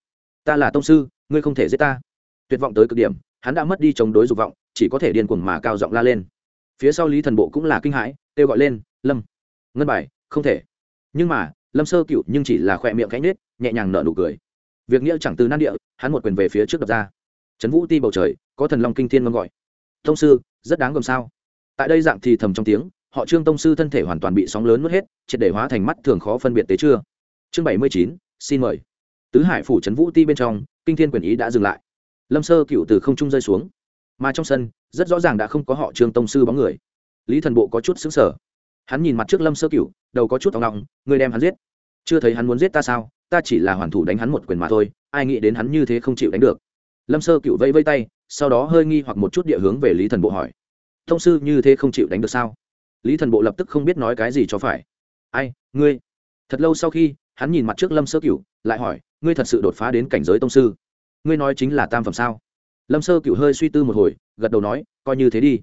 Ta là tông sư, ngươi không thể giết ta. Tuyệt vọng tới cực điểm, hắn đã mất đi chống đối dục vọng, chỉ có thể điên cuồng mà cao giọng la lên. Phía sau lý thần bộ cũng là kinh hãi, kêu gọi lên, lâm, ngân bài, không thể. Nhưng mà, lâm sơ cựu nhưng chỉ là khỏe miệng cánh nết nhẹ nhàng nở nụ cười. Việc nghĩa chẳng từ nan địa, hắn một quyền về phía trước đập ra. Trấn vũ ti bầu trời, có thần long kinh thiên ngâm gọi tông sư, rất đáng gồm sao. Tại đây dạng thì thầm trong tiếng, họ trương tông sư thân thể hoàn toàn bị sóng lớn mất hết, triệt để hóa thành mắt thường khó phân biệt tế chưa. Chương bảy mươi chín, xin mời. Tứ hải phủ trấn vũ ti bên trong, kinh thiên quyền ý đã dừng lại. Lâm sơ cựu từ không trung rơi xuống. Mà trong sân, rất rõ ràng đã không có họ trương tông sư bóng người. Lý thần bộ có chút xứng sở hắn nhìn mặt trước lâm sơ cựu đầu có chút tòng lòng người đem hắn giết. Chưa thấy hắn muốn giết ta sao, ta chỉ là hoàn thủ đánh hắn một quyền mà thôi, ai nghĩ đến hắn như thế không chịu đánh được. Lâm sơ cựu vây vây tay sau đó hơi nghi hoặc một chút địa hướng về lý thần bộ hỏi. Thông sư như thế không chịu đánh được sao? Lý thần bộ lập tức không biết nói cái gì cho phải. Ai, ngươi? Thật lâu sau khi, hắn nhìn mặt trước lâm sơ cựu lại hỏi, ngươi thật sự đột phá đến cảnh giới tông sư? Ngươi nói chính là tam phẩm sao? Lâm sơ cựu hơi suy tư một hồi, gật đầu nói, coi như thế đi.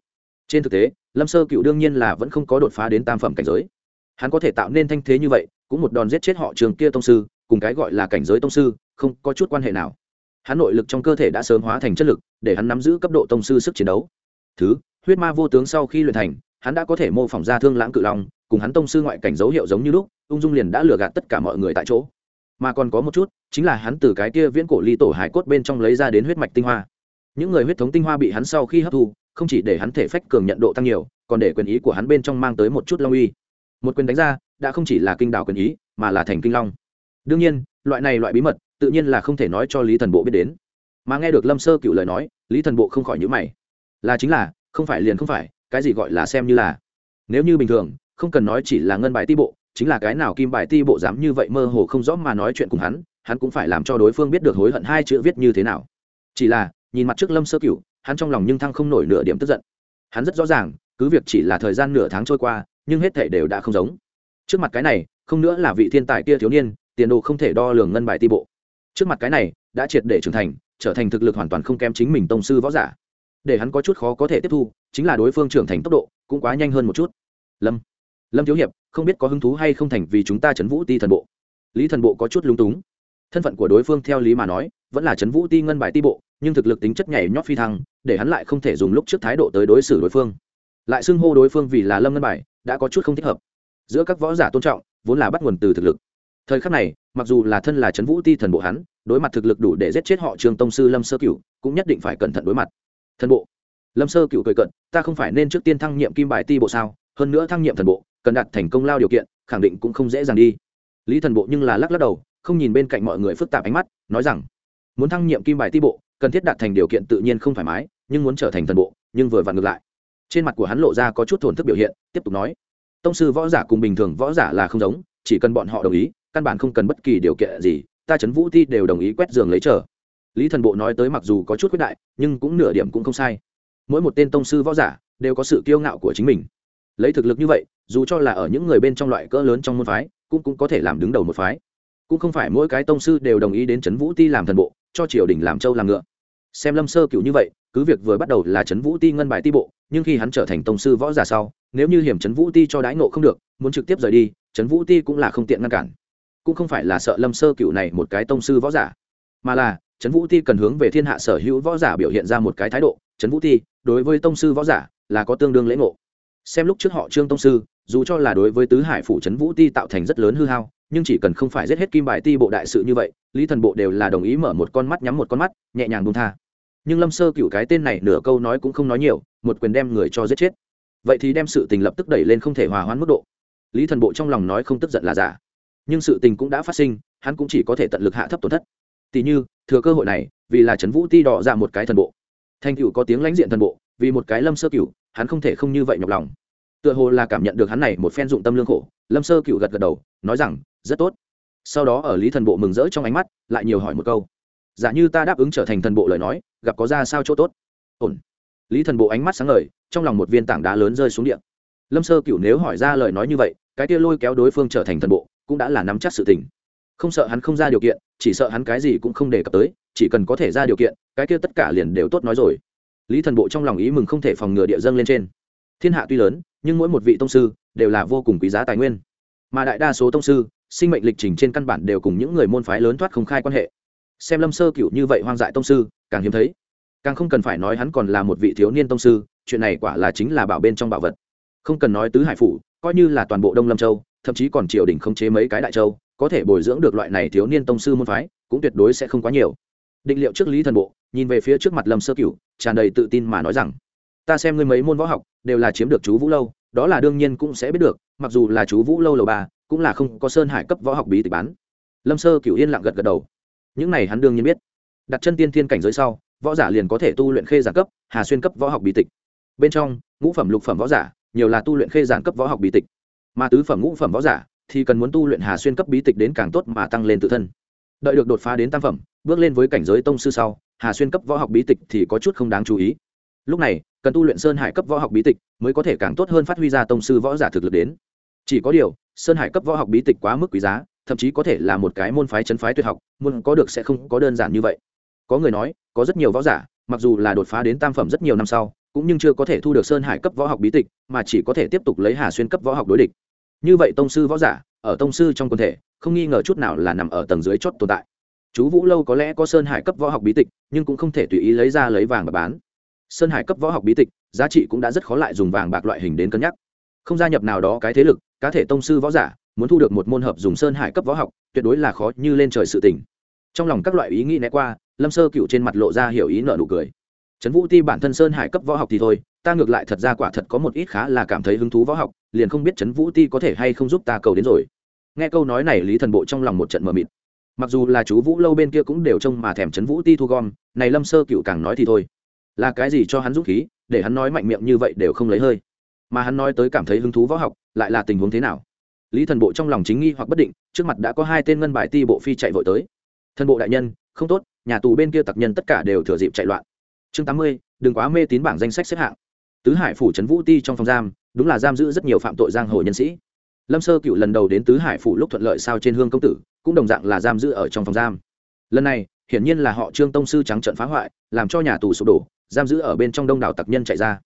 Trên thực tế, lâm sơ cựu đương nhiên là vẫn không có đột phá đến tam phẩm cảnh giới. Hắn có thể tạo nên thanh thế như vậy, cũng một đòn giết chết họ trường kia tông sư, cùng cái gọi là cảnh giới tông sư, không có chút quan hệ nào hắn nội lực trong cơ thể đã sớm hóa thành chất lực, để hắn nắm giữ cấp độ tông sư sức chiến đấu. Thứ, huyết ma vô tướng sau khi luyện thành, hắn đã có thể mô phỏng ra thương lãng cự long, cùng hắn tông sư ngoại cảnh dấu hiệu giống như lúc, ung dung liền đã lừa gạt tất cả mọi người tại chỗ. Mà còn có một chút, chính là hắn từ cái kia viễn cổ ly tổ hải cốt bên trong lấy ra đến huyết mạch tinh hoa. Những người huyết thống tinh hoa bị hắn sau khi hấp thu, không chỉ để hắn thể phách cường nhận độ tăng nhiều, còn để quyền ý của hắn bên trong mang tới một chút long uy. Một quyền đánh ra, đã không chỉ là kinh đảo quyền ý, mà là thành kinh long. Đương nhiên, loại này loại bí mật tự nhiên là không thể nói cho lý thần bộ biết đến. Mà nghe được lâm sơ cựu lời nói lý thần bộ không khỏi nhữ mày. Là chính là không phải liền không phải cái gì gọi là xem như là. Nếu như bình thường không cần nói chỉ là ngân bài ti bộ chính là cái nào kim bài ti bộ dám như vậy mơ hồ không rõ mà nói chuyện cùng hắn hắn cũng phải làm cho đối phương biết được hối hận hai chữ viết như thế nào. Chỉ là nhìn mặt trước lâm sơ Cựu, hắn trong lòng nhưng thăng không nổi nửa điểm tức giận. Hắn rất rõ ràng cứ việc chỉ là thời gian nửa tháng trôi qua nhưng hết thể đều đã không giống. Trước mặt cái này không nữa là vị thiên tài kia thiếu niên tiền đồ không thể đo lường ngân bài ti bộ trước mặt cái này đã triệt để trưởng thành, trở thành thực lực hoàn toàn không kém chính mình tông sư võ giả. Để hắn có chút khó có thể tiếp thu, chính là đối phương trưởng thành tốc độ cũng quá nhanh hơn một chút. Lâm lâm thiếu hiệp, không biết có hứng thú hay không thành vì chúng ta chấn vũ ti thần bộ? Lý thần bộ có chút lung túng. Thân phận của đối phương theo lý mà nói, vẫn là chấn vũ ti ngân bài ti bộ, nhưng thực lực tính chất nhảy nhót phi thăng, để hắn lại không thể dùng lúc trước thái độ tới đối xử đối phương. Lại xưng hô đối phương vì là lâm ngân bài, đã có chút không thích hợp. Giữa các võ giả tôn trọng, vốn là bắt nguồn từ thực lực thời khắc này, mặc dù là thân là trấn vũ ti thần bộ hắn, đối mặt thực lực đủ để giết chết họ trường tông sư lâm sơ cửu, cũng nhất định phải cẩn thận đối mặt. Thần bộ. Lâm sơ cửu cười cận ta không phải nên trước tiên thăng nhiệm kim bài ti bộ sao? Hơn nữa thăng nhiệm thần bộ, cần đạt thành công lao điều kiện, khẳng định cũng không dễ dàng đi. Lý thần bộ nhưng là lắc lắc đầu, không nhìn bên cạnh mọi người phức tạp ánh mắt, nói rằng, muốn thăng nhiệm kim bài ti bộ, cần thiết đạt thành điều kiện tự nhiên không thoải mái, nhưng muốn trở thành thần bộ, nhưng vừa vặn ngược lại. Trên mặt của hắn lộ ra có chút thổn thức biểu hiện, tiếp tục nói, tông sư võ giả cùng bình thường võ giả là không giống, chỉ cần bọn họ đồng ý căn bản không cần bất kỳ điều kiện gì, ta chấn vũ ti đều đồng ý quét giường lấy chờ. Lý thần bộ nói tới mặc dù có chút quyết đại, nhưng cũng nửa điểm cũng không sai. Mỗi một tên tông sư võ giả đều có sự kiêu ngạo của chính mình. Lấy thực lực như vậy, dù cho là ở những người bên trong loại cỡ lớn trong môn phái, cũng cũng có thể làm đứng đầu một phái. Cũng không phải mỗi cái tông sư đều đồng ý đến trấn vũ ti làm thần bộ, cho triều đình làm châu làm ngựa. Xem lâm sơ cựu như vậy, cứ việc vừa bắt đầu là trấn vũ ti ngân bài ti bộ, nhưng khi hắn trở thành tông sư võ giả sau, nếu như hiểm trấn vũ ti cho đãi ngộ không được, muốn trực tiếp rời đi, trấn vũ ti cũng là không tiện ngăn cản cũng không phải là sợ lâm sơ cựu này một cái tông sư võ giả, mà là trấn vũ ti cần hướng về thiên hạ sở hữu võ giả biểu hiện ra một cái thái độ. Trấn vũ ti đối với tông sư võ giả là có tương đương lễ ngộ. Xem lúc trước họ trương tông sư, dù cho là đối với tứ hải phủ trấn vũ ti tạo thành rất lớn hư hao, nhưng chỉ cần không phải giết hết kim bài ti bộ đại sự như vậy, lý thần bộ đều là đồng ý mở một con mắt nhắm một con mắt, nhẹ nhàng buông tha. Nhưng lâm sơ cựu cái tên này nửa câu nói cũng không nói nhiều, một quyền đem người cho giết chết. Vậy thì đem sự tình lập tức đẩy lên không thể hòa hoãn mức độ. Lý thần bộ trong lòng nói không tức giận là giả nhưng sự tình cũng đã phát sinh, hắn cũng chỉ có thể tận lực hạ thấp tổn thất. Tỷ như, thừa cơ hội này, vì là trấn vũ ti đỏ ra một cái thần bộ. Thanh cựu có tiếng lãnh diện thần bộ, vì một cái lâm sơ cựu hắn không thể không như vậy nhọc lòng. Tựa hồ là cảm nhận được hắn này một phen dụng tâm lương khổ, lâm sơ cựu gật gật đầu, nói rằng, rất tốt. Sau đó ở lý thần bộ mừng rỡ trong ánh mắt, lại nhiều hỏi một câu. Giả như ta đáp ứng trở thành thần bộ lời nói, gặp có ra sao chỗ tốt? Ổn. Lý thần bộ ánh mắt sáng ngời, trong lòng một viên tảng đá lớn rơi xuống điện lâm sơ cựu nếu hỏi ra lời nói như vậy, cái kia lôi kéo đối phương trở thành thần bộ cũng đã là nắm chắc sự tình. Không sợ hắn không ra điều kiện, chỉ sợ hắn cái gì cũng không đề cập tới, chỉ cần có thể ra điều kiện, cái kia tất cả liền đều tốt nói rồi. Lý thần bộ trong lòng ý mừng không thể phòng ngừa địa dâng lên trên. Thiên hạ tuy lớn, nhưng mỗi một vị tông sư đều là vô cùng quý giá tài nguyên. Mà đại đa số tông sư, sinh mệnh lịch trình trên căn bản đều cùng những người môn phái lớn thoát không khai quan hệ. Xem lâm sơ cựu như vậy hoang dại tông sư, càng hiếm thấy. Càng không cần phải nói hắn còn là một vị thiếu niên tông sư, chuyện này quả là chính là bảo bên trong bảo vật. Không cần nói tứ hải phủ, coi như là toàn bộ đông lâm châu thậm chí còn triều đình không chế mấy cái đại châu, có thể bồi dưỡng được loại này thiếu niên tông sư môn phái, cũng tuyệt đối sẽ không quá nhiều. Định liệu trước lý thần bộ, nhìn về phía trước mặt lâm sơ cửu, tràn đầy tự tin mà nói rằng, ta xem ngươi mấy môn võ học, đều là chiếm được chú vũ lâu, đó là đương nhiên cũng sẽ biết được, mặc dù là chú vũ lâu lầu ba, cũng là không có sơn hải cấp võ học bí tịch bán. Lâm sơ cửu yên lặng gật gật đầu. Những này hắn đương nhiên biết. Đặt chân tiên thiên cảnh giới sau, võ giả liền có thể tu luyện khê giản cấp, hà xuyên cấp võ học bí tịch. Bên trong, ngũ phẩm lục phẩm võ giả, nhiều là tu luyện khê giản cấp võ học bí tịch mà tứ phẩm ngũ phẩm võ giả thì cần muốn tu luyện hà xuyên cấp bí tịch đến càng tốt mà tăng lên tự thân. Đợi được đột phá đến tam phẩm, bước lên với cảnh giới tông sư sau, hà xuyên cấp võ học bí tịch thì có chút không đáng chú ý. Lúc này, cần tu luyện sơn hải cấp võ học bí tịch mới có thể càng tốt hơn phát huy ra tông sư võ giả thực lực đến. Chỉ có điều, sơn hải cấp võ học bí tịch quá mức quý giá, thậm chí có thể là một cái môn phái chấn phái tuyệt học, muốn có được sẽ không có đơn giản như vậy. Có người nói, có rất nhiều võ giả, mặc dù là đột phá đến tam phẩm rất nhiều năm sau, cũng nhưng chưa có thể thu được sơn hải cấp võ học bí tịch, mà chỉ có thể tiếp tục lấy hà xuyên cấp võ học đối địch như vậy tông sư võ giả, ở tông sư trong quần thể, không nghi ngờ chút nào là nằm ở tầng dưới chót tồn tại. Chú vũ lâu có lẽ có sơn hải cấp võ học bí tịch, nhưng cũng không thể tùy ý lấy ra lấy vàng và bán. Sơn hải cấp võ học bí tịch, giá trị cũng đã rất khó lại dùng vàng bạc loại hình đến cân nhắc. Không gia nhập nào đó cái thế lực, cá thể tông sư võ giả, muốn thu được một môn hợp dùng sơn hải cấp võ học, tuyệt đối là khó như lên trời sự tỉnh trong lòng các loại ý nghĩ né qua, lâm sơ cựu trên mặt lộ ra hiểu ý nợ nụ cười. Trấn vũ ti bản thân sơn hải cấp võ học thì thôi, ta ngược lại thật ra quả thật có một ít khá là cảm thấy hứng thú võ học liền không biết trấn vũ ti có thể hay không giúp ta cầu đến rồi. Nghe câu nói này, lý thần bộ trong lòng một trận mờ mịt. Mặc dù là chú vũ lâu bên kia cũng đều trông mà thèm trấn vũ ti thu gom, này lâm sơ cựu càng nói thì thôi. Là cái gì cho hắn dũng khí, để hắn nói mạnh miệng như vậy đều không lấy hơi. Mà hắn nói tới cảm thấy hứng thú võ học, lại là tình huống thế nào? Lý thần bộ trong lòng chính nghi hoặc bất định, trước mặt đã có hai tên ngân bài ti bộ phi chạy vội tới. Thần bộ đại nhân, không tốt, nhà tù bên kia tặc nhân tất cả đều thừa dịp chạy loạn. Chương tám mươi, đừng quá mê tín bảng danh sách xếp hạng. Tứ hải phủ trấn vũ ti trong phòng giam đúng là giam giữ rất nhiều phạm tội giang hồ nhân sĩ. Lâm sơ cựu lần đầu đến tứ hải phủ lúc thuận lợi sao trên hương công tử, cũng đồng dạng là giam giữ ở trong phòng giam. Lần này, hiển nhiên là họ trương tông sư trắng trận phá hoại, làm cho nhà tù sụp đổ, giam giữ ở bên trong đông đảo tặc nhân chạy ra.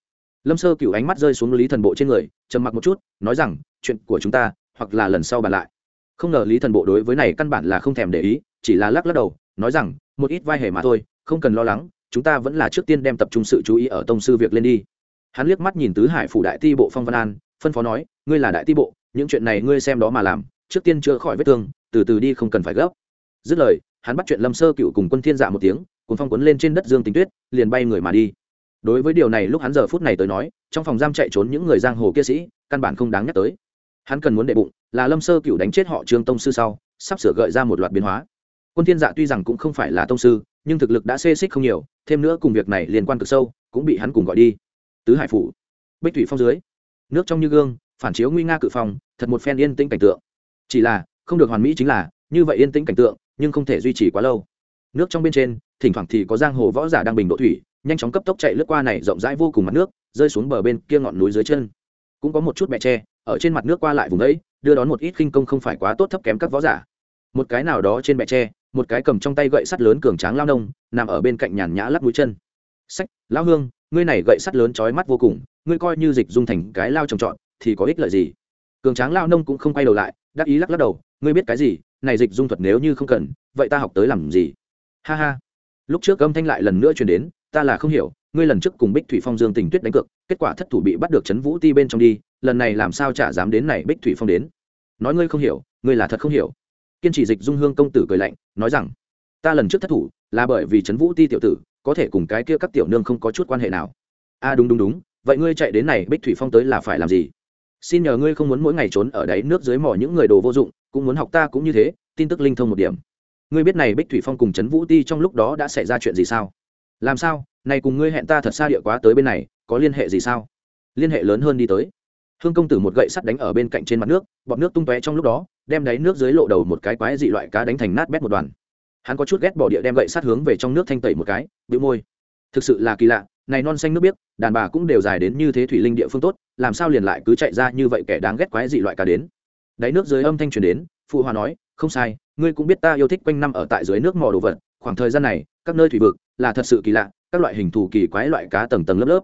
Lâm sơ cựu ánh mắt rơi xuống lý thần bộ trên người, trầm mặc một chút, nói rằng, chuyện của chúng ta, hoặc là lần sau bàn lại. Không ngờ lý thần bộ đối với này căn bản là không thèm để ý, chỉ là lắc lắc đầu, nói rằng, một ít vai hề mà thôi, không cần lo lắng, chúng ta vẫn là trước tiên đem tập trung sự chú ý ở tông sư việc lên đi hắn liếc mắt nhìn tứ hải phủ đại ti bộ phong văn an, phân phó nói, ngươi là đại ti bộ, những chuyện này ngươi xem đó mà làm, trước tiên chữa khỏi vết thương, từ từ đi không cần phải gấp. Dứt lời, hắn bắt chuyện lâm sơ cựu cùng quân thiên dạ một tiếng cùng phong quấn lên trên đất dương tình tuyết, liền bay người mà đi. Đối với điều này lúc hắn giờ phút này tới nói, trong phòng giam chạy trốn những người giang hồ kia sĩ, căn bản không đáng nhắc tới. Hắn cần muốn đệ bụng, là lâm sơ cựu đánh chết họ trương tông sư sau, sắp sửa gợi ra một loạt biến hóa. Quân thiên dạ tuy rằng cũng không phải là tông sư, nhưng thực lực đã xê xích không nhiều, thêm nữa cùng việc này liên quan cực sâu, cũng bị hắn cùng gọi đi tứ hải phủ, bích thủy phong dưới, nước trong như gương, phản chiếu nguy nga cự phong, thật một phen yên tĩnh cảnh tượng. Chỉ là, không được hoàn mỹ chính là, như vậy yên tĩnh cảnh tượng, nhưng không thể duy trì quá lâu. Nước trong bên trên, thỉnh thoảng thì có giang hồ võ giả đang bình độ thủy, nhanh chóng cấp tốc chạy lướt qua này rộng rãi vô cùng mặt nước, rơi xuống bờ bên kia ngọn núi dưới chân. Cũng có một chút mẹ tre, ở trên mặt nước qua lại vùng đấy đưa đón một ít khinh công không phải quá tốt thấp kém các võ giả. Một cái nào đó trên mẹ tre, một cái cầm trong tay gậy sắt lớn cường tráng lao nông, nằm ở bên cạnh nhàn nhã lắp mũi chân. Sách lao hương ngươi này gậy sắt lớn chói mắt vô cùng, ngươi coi như dịch dung thành cái lao trồng trọt, thì có ích lợi gì? Cường tráng lao nông cũng không quay đầu lại, đắc ý lắc lắc đầu, ngươi biết cái gì, này dịch dung thuật nếu như không cần, vậy ta học tới làm gì? Ha ha. Lúc trước âm thanh lại lần nữa truyền đến, ta là không hiểu, ngươi lần trước cùng bích thủy phong dương tình tuyết đánh cược, kết quả thất thủ bị bắt được trấn vũ ti bên trong đi, lần này làm sao chả dám đến này bích thủy phong đến? Nói ngươi không hiểu, ngươi là thật không hiểu. Kiên trì dịch dung hương công tử cười lạnh, nói rằng, ta lần trước thất thủ là bởi vì trấn vũ ti tiểu tử có thể cùng cái kia các tiểu nương không có chút quan hệ nào. A à đúng đúng đúng, vậy ngươi chạy đến này, bích thủy phong tới là phải làm gì? Xin nhờ ngươi không muốn mỗi ngày trốn ở đáy nước dưới mỏ những người đồ vô dụng, cũng muốn học ta cũng như thế, tin tức linh thông một điểm. Ngươi biết này, bích thủy phong cùng trấn vũ ti trong lúc đó đã xảy ra chuyện gì sao? Làm sao? Này cùng ngươi hẹn ta thật xa địa quá tới bên này, có liên hệ gì sao? Liên hệ lớn hơn đi tới. Hương công tử một gậy sắt đánh ở bên cạnh trên mặt nước, bọt nước tung tóe trong lúc đó, đem đáy nước dưới lộ đầu một cái quái dị loại cá đánh thành nát bét một đoàn hắn có chút ghét bỏ địa đem gậy sát hướng về trong nước thanh tẩy một cái, bĩu môi. Thực sự là kỳ lạ, này non xanh nước biếc, đàn bà cũng đều dài đến như thế thủy linh địa phương tốt, làm sao liền lại cứ chạy ra như vậy kẻ đáng ghét quái dị loại cá đến. Đáy nước dưới âm thanh truyền đến, phụ hòa nói, không sai, ngươi cũng biết ta yêu thích quanh năm ở tại dưới nước mò đồ vật, khoảng thời gian này, các nơi thủy vực là thật sự kỳ lạ, các loại hình thù kỳ quái loại cá tầng tầng lớp lớp.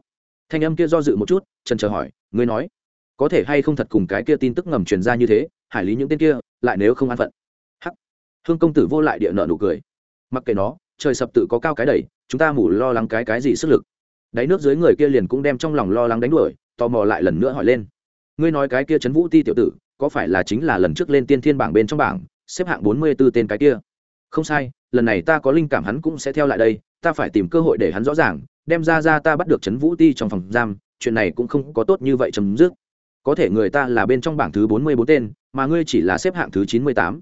Thanh âm kia do dự một chút, trần chờ hỏi, ngươi nói, có thể hay không thật cùng cái kia tin tức ngầm truyền ra như thế, hải lý những tên kia, lại nếu không an phận? Hương công tử vô lại địa nợ nụ cười. Mặc kệ nó, trời sập tự có cao cái đẩy, chúng ta mủ lo lắng cái cái gì sức lực. Đáy nước dưới người kia liền cũng đem trong lòng lo lắng đánh đuổi, tò mò lại lần nữa hỏi lên. Ngươi nói cái kia trấn vũ ti tiểu tử, có phải là chính là lần trước lên tiên thiên bảng bên trong bảng, xếp hạng bốn mươi b ố tên cái kia? Không sai, lần này ta có linh cảm hắn cũng sẽ theo lại đây, ta phải tìm cơ hội để hắn rõ ràng, đem ra ra ta bắt được trấn vũ ti trong phòng giam, chuyện này cũng không có tốt như vậy chấm dứt. Có thể người ta là bên trong bảng thứ bốn mươi bốn tên, mà ngươi chỉ là xếp hạng thứ chín mươi tám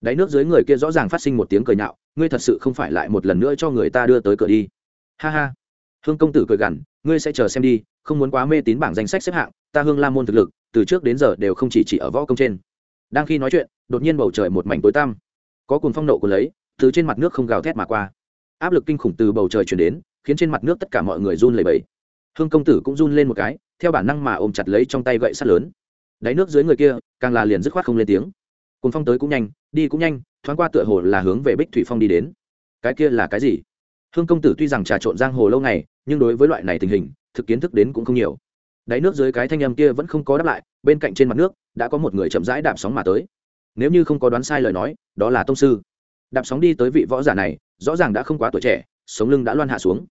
đáy nước dưới người kia rõ ràng phát sinh một tiếng cười nhạo, ngươi thật sự không phải lại một lần nữa cho người ta đưa tới cửa đi. Ha ha. Hương công tử cười gằn, ngươi sẽ chờ xem đi, không muốn quá mê tín bảng danh sách xếp hạng, ta hương la môn thực lực, từ trước đến giờ đều không chỉ chỉ ở võ công trên. Đang khi nói chuyện, đột nhiên bầu trời một mảnh tối tăm. Có cùng phong nộ của lấy, từ trên mặt nước không gào thét mà qua. Áp lực kinh khủng từ bầu trời chuyển đến, khiến trên mặt nước tất cả mọi người run lẩy bẩy. Hương công tử cũng run lên một cái, theo bản năng mà ôm chặt lấy trong tay gậy sắt lớn. Đáy nước dưới người kia, càng là liền dứt khoát không lên tiếng cùng phong tới cũng nhanh, đi cũng nhanh, thoáng qua tựa hồ là hướng về bích thủy phong đi đến. Cái kia là cái gì? Hương công tử tuy rằng trà trộn giang hồ lâu ngày, nhưng đối với loại này tình hình, thực kiến thức đến cũng không nhiều. Đáy nước dưới cái thanh âm kia vẫn không có đáp lại, bên cạnh trên mặt nước, đã có một người chậm rãi đạp sóng mà tới. Nếu như không có đoán sai lời nói, đó là tông sư. Đạp sóng đi tới vị võ giả này, rõ ràng đã không quá tuổi trẻ, sống lưng đã loan hạ xuống.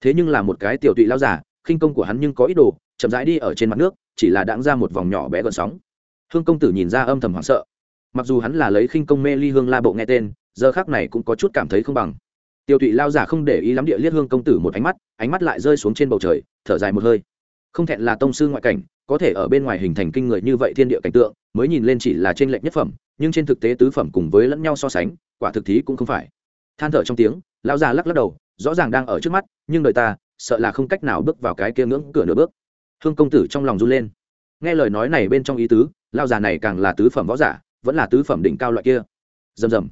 Thế nhưng là một cái tiểu tụy lao giả, khinh công của hắn nhưng có ít đồ, chậm rãi đi ở trên mặt nước, chỉ là đãng ra một vòng nhỏ bé gần sóng. Hương công tử nhìn ra âm thầm hoảng sợ mặc dù hắn là lấy khinh công mê ly hương la bộ nghe tên, giờ khác này cũng có chút cảm thấy không bằng. Tiêu tụy lao giả không để ý lắm địa liếc hương công tử một ánh mắt ánh mắt lại rơi xuống trên bầu trời, thở dài một hơi. Không thẹn là tông sư ngoại cảnh, có thể ở bên ngoài hình thành kinh người như vậy thiên địa cảnh tượng, mới nhìn lên chỉ là trên lệnh nhất phẩm, nhưng trên thực tế tứ phẩm cùng với lẫn nhau so sánh, quả thực thí cũng không phải. Than thở trong tiếng lão già lắc lắc đầu, rõ ràng đang ở trước mắt, nhưng đời ta, sợ là không cách nào bước vào cái kia ngưỡng cửa nửa bước. Hương công tử trong lòng run lên. Nghe lời nói này bên trong ý tứ, lao già này càng là tứ phẩm võ giả vẫn là tứ phẩm đỉnh cao loại kia. Rầm rầm.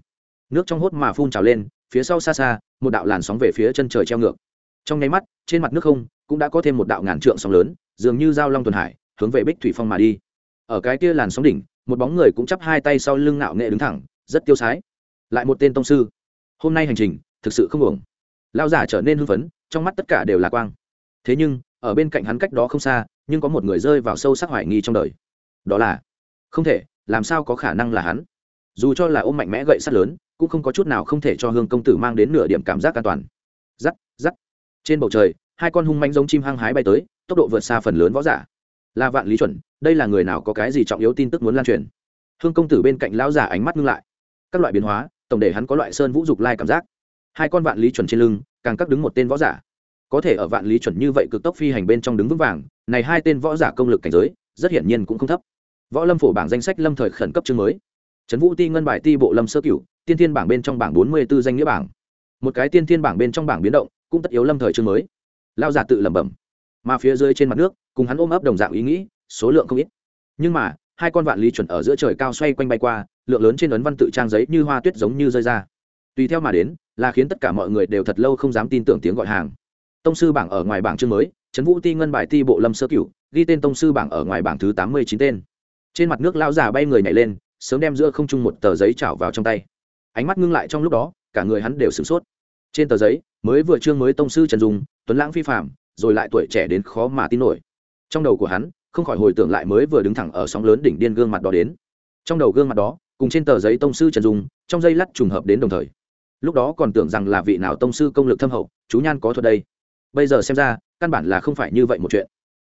Nước trong hốt mà phun trào lên, phía sau xa xa, một đạo làn sóng về phía chân trời treo ngược. Trong nháy mắt, trên mặt nước không, cũng đã có thêm một đạo ngàn trượng sóng lớn, dường như giao long tuần hải, hướng về bích thủy phong mà đi. Ở cái kia làn sóng đỉnh, một bóng người cũng chắp hai tay sau lưng ngạo nghệ đứng thẳng, rất tiêu sái. Lại một tên tông sư. Hôm nay hành trình, thực sự không ổn lao giả trở nên hưng phấn, trong mắt tất cả đều là quang. Thế nhưng, ở bên cạnh hắn cách đó không xa, nhưng có một người rơi vào sâu sắc hoài nghi trong đời. Đó là, không thể làm sao có khả năng là hắn? Dù cho là ôm mạnh mẽ gậy sắt lớn, cũng không có chút nào không thể cho hương công tử mang đến nửa điểm cảm giác an toàn. Giắt giắt trên bầu trời, hai con hung manh giống chim hăng hái bay tới, tốc độ vượt xa phần lớn võ giả. Là vạn lý chuẩn, đây là người nào có cái gì trọng yếu tin tức muốn lan truyền? Hương công tử bên cạnh lão giả ánh mắt ngưng lại. Các loại biến hóa, tổng để hắn có loại sơn vũ dục lai cảm giác. Hai con vạn lý chuẩn trên lưng, càng cắt đứng một tên võ giả. Có thể ở vạn lý chuẩn như vậy cực tốc phi hành bên trong đứng vững vàng, này hai tên võ giả công lực cảnh giới, rất hiển nhiên cũng không thấp võ lâm phổ bảng danh sách lâm thời khẩn cấp chương mới. Trấn vũ ti ngân bài ti bộ lâm sơ cửu, tiên thiên bảng bên trong bảng bốn mươi b ố danh nghĩa bảng. Một cái tiên thiên bảng bên trong bảng biến động, cũng tất yếu lâm thời chương mới. Lao giả tự lẩm bẩm. Mà phía dưới trên mặt nước, cùng hắn ôm ấp đồng dạng ý nghĩ, số lượng không ít. Nhưng mà, hai con vạn lý chuẩn ở giữa trời cao xoay quanh bay qua, lượng lớn trên ấn văn tự trang giấy như hoa tuyết giống như rơi ra. Tùy theo mà đến, là khiến tất cả mọi người đều thật lâu không dám tin tưởng tiếng gọi hàng. Tông sư bảng ở ngoài bảng chương mới, trấn vũ ti ngân bài ti bộ lâm sơ cửu, ghi tên tông sư bảng ở ngoài bảng thứ tám mươi chín tên trên mặt nước lao già bay người nhảy lên, sớm đem giữa không trung một tờ giấy chảo vào trong tay. Ánh mắt ngưng lại trong lúc đó, cả người hắn đều sửng sốt. Trên tờ giấy, mới vừa trương mới tông sư trần dung, tuấn lãng phi phạm rồi lại tuổi trẻ đến khó mà tin nổi. Trong đầu của hắn, không khỏi hồi tưởng lại mới vừa đứng thẳng ở sóng lớn đỉnh điên gương mặt đó đến. Trong đầu gương mặt đó, cùng trên tờ giấy tông sư trần dung, trong dây lắt trùng hợp đến đồng thời. Lúc đó còn tưởng rằng là vị nào tông sư công lực thâm hậu, chú nhan có thuật đây. Bây giờ xem ra, căn bản là không phải như vậy một chuyện.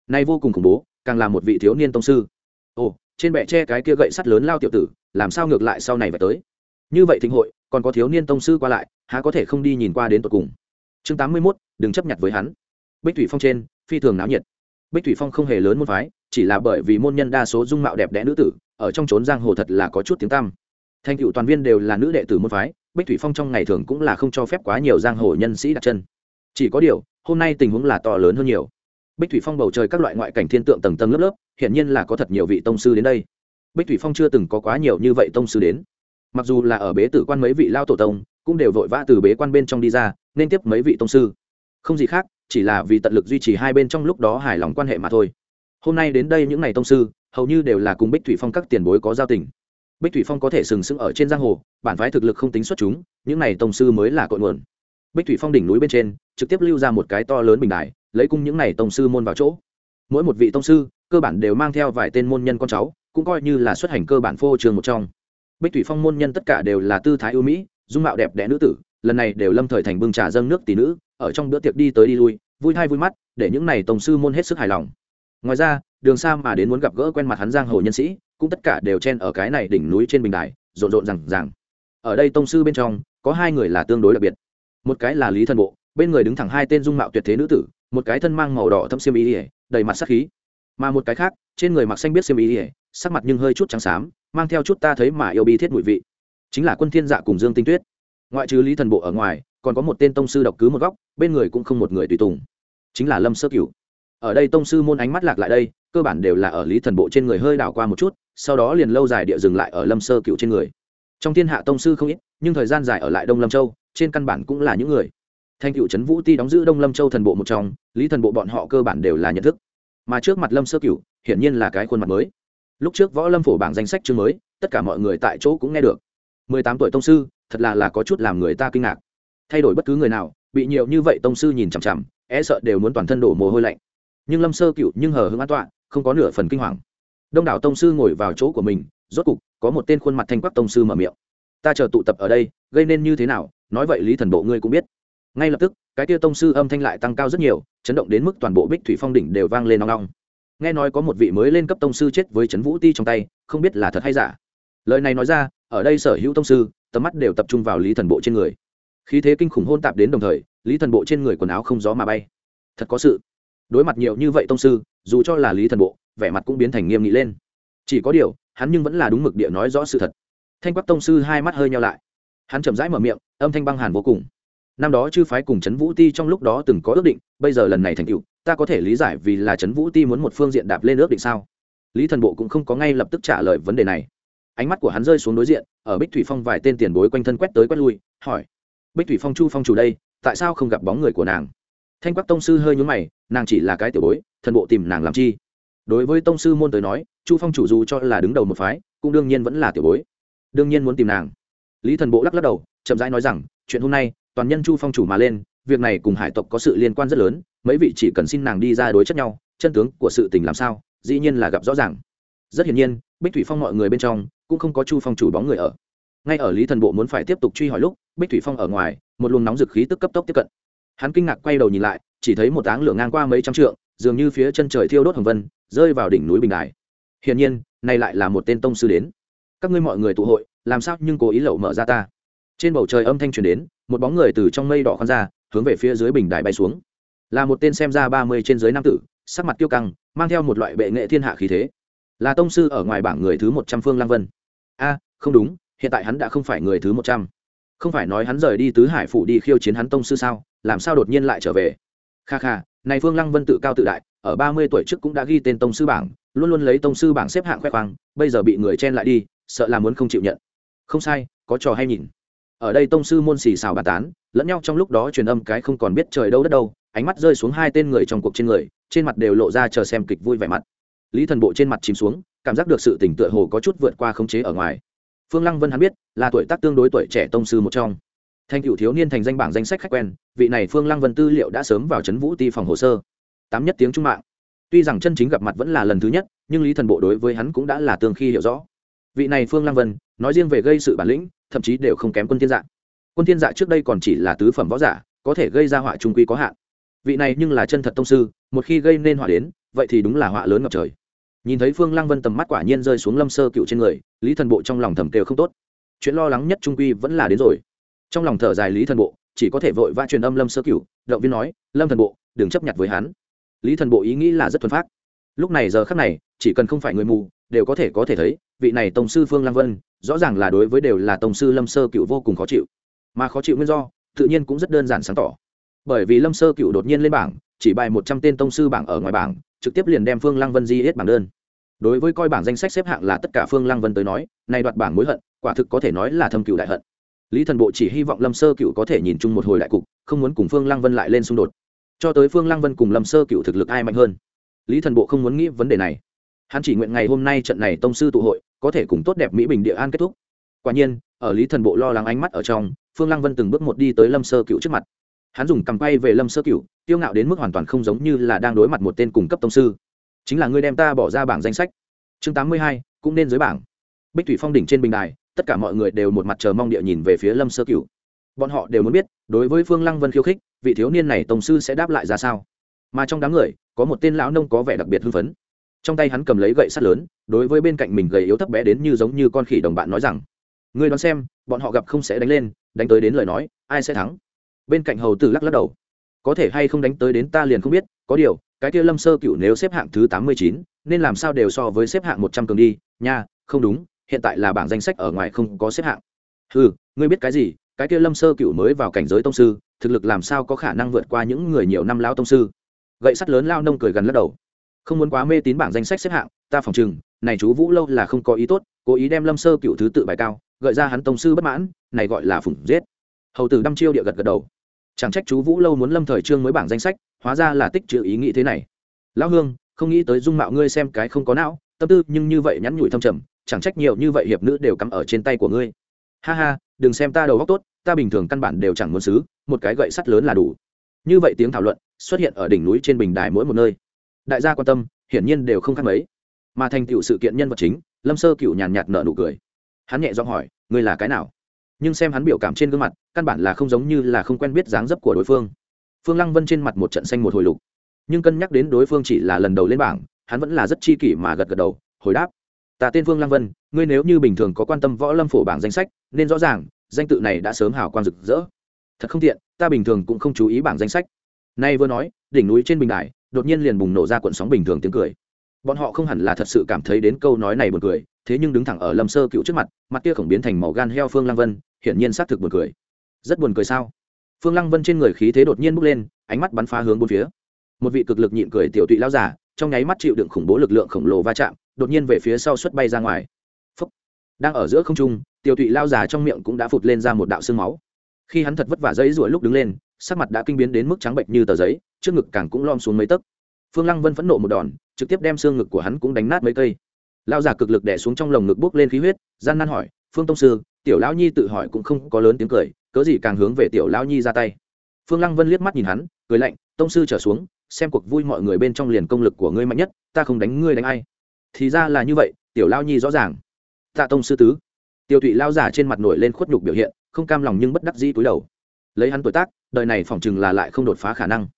Nay vô cùng khủng bố, càng là một vị thiếu niên tông sư. Ồ trên bệ tre cái kia gậy sắt lớn lao tiểu tử, làm sao ngược lại sau này phải tới? Như vậy thịnh hội, còn có thiếu niên tông sư qua lại, há có thể không đi nhìn qua đến tột cùng? Chương tám mươi mốt, đừng chấp nhận với hắn. Bích thủy phong trên, phi thường náo nhiệt. Bích thủy phong không hề lớn môn phái, chỉ là bởi vì môn nhân đa số dung mạo đẹp đẽ nữ tử, ở trong trốn giang hồ thật là có chút tiếng tăm. Thành cựu toàn viên đều là nữ đệ tử môn phái, bích thủy phong trong ngày thường cũng là không cho phép quá nhiều giang hồ nhân sĩ đặt chân. Chỉ có điều, hôm nay tình huống là to lớn hơn nhiều bích thủy phong bầu trời các loại ngoại cảnh thiên tượng tầng tầng lớp lớp hiện nhiên là có thật nhiều vị tông sư đến đây. Bích thủy phong chưa từng có quá nhiều như vậy tông sư đến. Mặc dù là ở bế tử quan mấy vị lao tổ tông, cũng đều vội vã từ bế quan bên trong đi ra, nên tiếp mấy vị tông sư. Không gì khác, chỉ là vì tận lực duy trì hai bên trong lúc đó hài lòng quan hệ mà thôi. Hôm nay đến đây những ngày tông sư, hầu như đều là cùng bích thủy phong các tiền bối có giao tình. Bích thủy phong có thể sừng sững ở trên giang hồ, bản phái thực lực không tính xuất chúng, những này tông sư mới là cội nguồn. Bích thủy phong đỉnh núi bên trên, trực tiếp lưu ra một cái to lớn bình đài lấy cung những này tông sư môn vào chỗ. Mỗi một vị tông sư, cơ bản đều mang theo vài tên môn nhân con cháu, cũng coi như là xuất hành cơ bản phô trường một trong. Bích thủy phong môn nhân tất cả đều là tư thái ưu mỹ, dung mạo đẹp đẽ nữ tử, lần này đều lâm thời thành bưng trà dâng nước tỷ nữ, ở trong bữa tiệc đi tới đi lui, vui hay vui mắt, để những này tông sư môn hết sức hài lòng. Ngoài ra, đường xa mà đến muốn gặp gỡ quen mặt hắn giang hồ nhân sĩ, cũng tất cả đều chen ở cái này đỉnh núi trên bình đài, rộn rộn rằng rằng ở đây tông sư bên trong, có hai người là tương đối đặc biệt. Một cái là lý thần bộ, bên người đứng thẳng hai tên dung mạo tuyệt thế nữ tử một cái thân mang màu đỏ thâm xiêm y ỉa, đầy mặt sắc khí. Mà một cái khác, trên người mặc xanh biết xiêm y ỉa, sắc mặt nhưng hơi chút trắng xám, mang theo chút ta thấy mà yêu bi thiết mùi vị. Chính là quân thiên dạ cùng dương tinh tuyết. Ngoại trừ lý thần bộ ở ngoài, còn có một tên tông sư độc cứ một góc, bên người cũng không một người tùy tùng. Chính là lâm sơ cửu. Ở đây tông sư môn ánh mắt lạc lại đây, cơ bản đều là ở lý thần bộ trên người hơi đảo qua một chút, sau đó liền lâu dài địa dừng lại ở lâm sơ cửu trên người. Trong thiên hạ tông sư không ít, nhưng thời gian dài ở lại đông lâm châu, trên căn bản cũng là những người thanh cựu trấn vũ ti đóng giữ đông lâm châu thần bộ một trong lý thần bộ bọn họ cơ bản đều là nhận thức. Mà trước mặt lâm sơ Cựu, hiển nhiên là cái khuôn mặt mới. Lúc trước võ lâm phổ bảng danh sách chương mới tất cả mọi người tại chỗ cũng nghe được. Mười tám tuổi tông sư thật là là có chút làm người ta kinh ngạc. Thay đổi bất cứ người nào bị nhiều như vậy tông sư nhìn chằm chằm e sợ đều muốn toàn thân đổ mồ hôi lạnh. Nhưng lâm sơ cựu nhưng hờ hững an toạ, không có nửa phần kinh hoàng. Đông đảo tông sư ngồi vào chỗ của mình rốt cục có một tên khuôn mặt thanh quắc tông sư mở miệng. Ta chờ tụ tập ở đây gây nên như thế nào? Nói vậy lý thần bộ ngươi cũng biết ngay lập tức, cái tia tông sư âm thanh lại tăng cao rất nhiều, chấn động đến mức toàn bộ bích thủy phong đỉnh đều vang lên nong nong nghe nói có một vị mới lên cấp tông sư chết với trấn vũ ti trong tay, không biết là thật hay giả. Lời này nói ra, ở đây sở hữu tông sư, tầm mắt đều tập trung vào lý thần bộ trên người. Khí thế kinh khủng hôn tạp đến đồng thời, lý thần bộ trên người quần áo không gió mà bay. Thật có sự. Đối mặt nhiều như vậy tông sư, dù cho là lý thần bộ, vẻ mặt cũng biến thành nghiêm nghị lên. Chỉ có điều, hắn nhưng vẫn là đúng mực địa nói rõ sự thật. Thanh quắc tông sư hai mắt hơi nhau lại. Hắn chậm rãi mở miệng, âm thanh băng hàn vô cùng năm đó chư phái cùng trấn vũ ti trong lúc đó từng có ước định, bây giờ lần này thành cựu ta có thể lý giải vì là trấn vũ ti muốn một phương diện đạp lên ước định sao? Lý thần bộ cũng không có ngay lập tức trả lời vấn đề này. Ánh mắt của hắn rơi xuống đối diện, ở bích thủy phong vài tên tiền bối quanh thân quét tới quét lui, hỏi, bích thủy phong chu phong chủ đây, tại sao không gặp bóng người của nàng? Thanh quắc tông sư hơi nhún mày, nàng chỉ là cái tiểu bối, thần bộ tìm nàng làm chi? Đối với tông sư môn tới nói, chu phong chủ dù cho là đứng đầu một phái, cũng đương nhiên vẫn là tiểu bối. Đương nhiên muốn tìm nàng. Lý thần bộ lắc lắc đầu, chậm rãi nói rằng, chuyện hôm nay toàn nhân chu phong chủ mà lên, việc này cùng hải tộc có sự liên quan rất lớn, mấy vị chỉ cần xin nàng đi ra đối chất nhau, chân tướng của sự tình làm sao, dĩ nhiên là gặp rõ ràng. Rất hiển nhiên, bích thủy phong mọi người bên trong, cũng không có chu phong chủ bóng người ở. Ngay ở lý thần bộ muốn phải tiếp tục truy hỏi lúc, bích thủy phong ở ngoài, một luồng nóng dực khí tức cấp tốc tiếp cận. Hắn kinh ngạc quay đầu nhìn lại, chỉ thấy một áng lửa ngang qua mấy trăm trượng, dường như phía chân trời thiêu đốt hồng vân, rơi vào đỉnh núi bình đài. Hiển nhiên, này lại là một tên tông sư đến. Các ngươi mọi người tụ hội, làm sao nhưng cố ý lậu mở ra ta? Trên bầu trời âm thanh truyền đến một bóng người từ trong mây đỏ con ra, hướng về phía dưới bình đài bay xuống. Là một tên xem ra ba mươi trên dưới nam tử, sắc mặt tiêu căng, mang theo một loại bệ nghệ thiên hạ khí thế. Là tông sư ở ngoài bảng người thứ một trăm phương lang vân. A, không đúng, hiện tại hắn đã không phải người thứ một trăm. Không phải nói hắn rời đi tứ hải phủ đi khiêu chiến hắn tông sư sao, làm sao đột nhiên lại trở về? Kha kha, này phương lăng vân tự cao tự đại, ở ba mươi tuổi trước cũng đã ghi tên tông sư bảng, luôn luôn lấy tông sư bảng xếp hạng khoe khoang, bây giờ bị người chen lại đi, sợ là muốn không chịu nhận. Không sai, có trò hay nhìn ở đây tông sư môn xì xào bàn tán, lẫn nhau trong lúc đó truyền âm cái không còn biết trời đâu đất đâu, ánh mắt rơi xuống hai tên người trong cuộc trên người, trên mặt đều lộ ra chờ xem kịch vui vẻ mặt. Lý thần bộ trên mặt chìm xuống, cảm giác được sự tỉnh tựa hồ có chút vượt qua khống chế ở ngoài. Phương lăng vân hắn biết, là tuổi tác tương đối tuổi trẻ tông sư một trong. Thanh cựu thiếu niên thành danh bảng danh sách khách quen, vị này phương lăng vân tư liệu đã sớm vào c vũ ti phòng hồ sơ. Tám nhất tiếng trung mạng. Tuy rằng chân chính gặp mặt vẫn là lần thứ nhất, nhưng lý thần bộ đối với hắn cũng đã là tương khi hiểu rõ. Vị này phương lăng vân nói riêng về gây sự bản lĩnh, thậm chí đều không kém quân thiên dạ. Quân thiên dạ trước đây còn chỉ là tứ phẩm võ giả, có thể gây ra họa trung quy có hạn. Vị này nhưng là chân thật tông sư, một khi gây nên họa đến, vậy thì đúng là họa lớn ngập trời. Nhìn thấy phương lăng vân tầm mắt quả nhiên rơi xuống lâm sơ cựu trên người, lý thần bộ trong lòng thầm kêu không tốt. Chuyện lo lắng nhất trung quy vẫn là đến rồi. Trong lòng thở dài lý thần bộ, chỉ có thể vội vã truyền âm lâm sơ cựu, động viên nói, lâm thần bộ, đừng chấp nhận với hắn. Lý thần bộ ý nghĩ là rất thuần phát lúc này giờ khắc này, chỉ cần không phải người mù, đều có thể có thể thấy vị này tổng sư phương lăng vân, rõ ràng là đối với đều là tổng sư lâm sơ cựu vô cùng khó chịu. Mà khó chịu nguyên do, tự nhiên cũng rất đơn giản sáng tỏ. Bởi vì lâm sơ cựu đột nhiên lên bảng, chỉ bài một trăm tên tông sư bảng ở ngoài bảng, trực tiếp liền đem phương lăng vân di hết bảng đơn. Đối với coi bảng danh sách xếp hạng là tất cả phương lăng vân tới nói, nay đoạt bảng mối hận, quả thực có thể nói là thâm cựu đại hận. Lý thần bộ chỉ hy vọng lâm sơ cựu có thể nhìn chung một hồi đại cục, không muốn cùng phương lăng vân lại lên xung đột. Cho tới phương lăng vân cùng lâm sơ cựu thực lực ai mạnh hơn? Lý thần bộ không muốn nghĩ vấn đề này. Hắn chỉ nguyện ngày hôm nay trận này tông sư tụ hội có thể cùng tốt đẹp mỹ bình địa an kết thúc. Quả nhiên, ở lý thần bộ lo lắng ánh mắt ở trong, phương lăng vân từng bước một đi tới lâm sơ cựu trước mặt. Hắn dùng cầm quay về lâm sơ cựu tiêu ngạo đến mức hoàn toàn không giống như là đang đối mặt một tên cung cấp tông sư. Chính là ngươi đem ta bỏ ra bảng danh sách. Chương tám mươi hai, cũng nên dưới bảng. Bích thủy phong đỉnh trên bình đài, tất cả mọi người đều một mặt chờ mong địa nhìn về phía lâm sơ cựu bọn họ đều muốn biết, đối với phương lăng vân khiêu khích, vị thiếu niên này tổng sư sẽ đáp lại ra sao? Mà trong đám người, có một tên lão nông có vẻ đặc biệt hưng phấn trong tay hắn cầm lấy gậy sắt lớn, đối với bên cạnh mình gầy yếu thấp bé đến như giống như con khỉ đồng bạn nói rằng, ngươi đoán xem, bọn họ gặp không sẽ đánh lên, đánh tới đến lời nói, ai sẽ thắng? Bên cạnh hầu tử lắc lắc đầu, có thể hay không đánh tới đến ta liền không biết, có điều, cái kia lâm sơ cựu nếu xếp hạng thứ tám mươi chín, nên làm sao đều so với xếp hạng một trăm cường đi, nha, không đúng, hiện tại là bảng danh sách ở ngoài không có xếp hạng. Ừ ngươi biết cái gì, cái kia lâm sơ cựu mới vào cảnh giới tông sư, thực lực làm sao có khả năng vượt qua những người nhiều năm lao tông sư? Gậy sắt lớn lao nông cười gần lắc đầu không muốn quá mê tín bảng danh sách xếp hạng, ta phòng chừng này chú vũ lâu là không có ý tốt, cố ý đem lâm sơ cựu thứ tự bài cao, gợi ra hắn tông sư bất mãn, này gọi là phủng giết. Hầu tử đăm chiêu địa gật gật đầu. Chẳng trách chú vũ lâu muốn lâm thời trương mới bảng danh sách, hóa ra là tích chữ ý nghĩ thế này. Lão hương, không nghĩ tới dung mạo ngươi xem cái không có não, tâm tư nhưng như vậy nhắn nhủi thâm trầm, chẳng trách nhiều như vậy hiệp nữ đều cắm ở trên tay của ngươi. Ha ha, đừng xem ta đầu góc tốt, ta bình thường căn bản đều chẳng muốn xứ, một cái gậy sắt lớn là đủ. Như vậy tiếng thảo luận xuất hiện ở đỉnh núi trên bình đài mỗi một nơi đại gia quan tâm, hiển nhiên đều không khác mấy. Mà thành tựu sự kiện nhân vật chính, lâm sơ cựu nhàn nhạt nợ nụ cười. Hắn nhẹ giọng hỏi, ngươi là cái nào? Nhưng xem hắn biểu cảm trên gương mặt, căn bản là không giống như là không quen biết dáng dấp của đối phương. Phương lăng vân trên mặt một trận xanh một hồi lục. Nhưng cân nhắc đến đối phương chỉ là lần đầu lên bảng, hắn vẫn là rất chi kỷ mà gật gật đầu, hồi đáp, ta tên phương lăng vân, ngươi nếu như bình thường có quan tâm võ lâm phổ bảng danh sách, nên rõ ràng, danh tự này đã sớm hào quang rực rỡ. Thật không tiện, ta bình thường cũng không chú ý bảng danh sách. Nay vừa nói, đỉnh núi trên bình đài đột nhiên liền bùng nổ ra cuộn sóng bình thường tiếng cười. Bọn họ không hẳn là thật sự cảm thấy đến câu nói này buồn cười, thế nhưng đứng thẳng ở lâm sơ cựu trước mặt mặt kia khổng biến thành màu gan heo phương lăng vân, hiển nhiên xác thực buồn cười. Rất buồn cười sao? Phương lăng vân trên người khí thế đột nhiên bốc lên, ánh mắt bắn phá hướng bốn phía. Một vị cực lực nhịn cười tiểu tụy lao giả trong nháy mắt chịu đựng khủng bố lực lượng khổng lồ va chạm, đột nhiên về phía sau xuất bay ra ngoài. Phúc. đang ở giữa không trung, tiểu tụy lao giả trong miệng cũng đã phụt lên ra một đạo xương máu. Khi hắn thật vất vả dây ruổi lúc đứng lên sắc mặt đã kinh biến đến mức trắng bệnh như tờ giấy, trước ngực càng cũng lom xuống mấy tấc. Phương lăng vân phẫn nộ một đòn, trực tiếp đem xương ngực của hắn cũng đánh nát mấy cây. Lao giả cực lực đẻ xuống trong lồng ngực bốc lên khí huyết, gian nan hỏi, phương tông sư, tiểu lão nhi tự hỏi cũng không có lớn tiếng cười, cớ gì càng hướng về tiểu lão nhi ra tay? Phương lăng vân liếc mắt nhìn hắn, cười lạnh, tông sư trở xuống, xem cuộc vui mọi người bên trong liền công lực của ngươi mạnh nhất, ta không đánh ngươi đánh ai. Thì ra là như vậy, tiểu lao nhi rõ ràng. Tạ tông sư tứ. Tiêu thụy lao giả trên mặt nổi lên khuất nhục biểu hiện, không cam lòng nhưng bất đắc dĩ túi đầu lấy hắn tuổi tác, đời này phỏng chừng là lại không đột phá khả năng.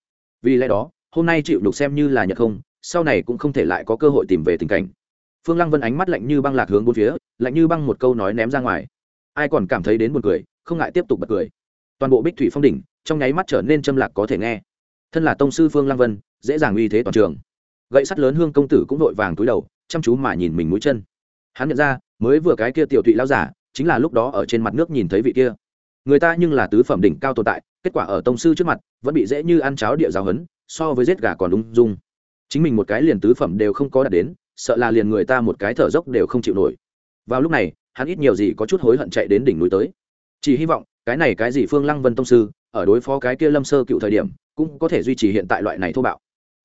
Vì lẽ đó, hôm nay chịu đục xem như là nhật không, sau này cũng không thể lại có cơ hội tìm về tình cảnh. Phương lăng vân ánh mắt lạnh như băng lạc hướng bốn phía, lạnh như băng một câu nói ném ra ngoài. Ai còn cảm thấy đến buồn cười, không ngại tiếp tục bật cười. Toàn bộ bích thủy phong đỉnh, trong nháy mắt trở nên châm lạc có thể nghe. Thân là tông sư phương lăng vân, dễ dàng uy thế toàn trường. Gậy sắt lớn hương công tử cũng vội vàng túi đầu, chăm chú mà nhìn mình mũi chân. Hắn nhận ra, mới vừa cái kia tiểu thụy lao giả, chính là lúc đó ở trên mặt nước nhìn thấy vị kia người ta nhưng là tứ phẩm đỉnh cao tồn tại, kết quả ở tông sư trước mặt, vẫn bị dễ như ăn cháo địa giáo hấn, so với giết gà còn ung dung. Chính mình một cái liền tứ phẩm đều không có đạt đến, sợ là liền người ta một cái thở dốc đều không chịu nổi. Vào lúc này, hắn ít nhiều gì có chút hối hận chạy đến đỉnh núi tới. Chỉ hy vọng, cái này cái gì phương lăng vân tông sư, ở đối phó cái kia lâm sơ cựu thời điểm, cũng có thể duy trì hiện tại loại này thô bạo.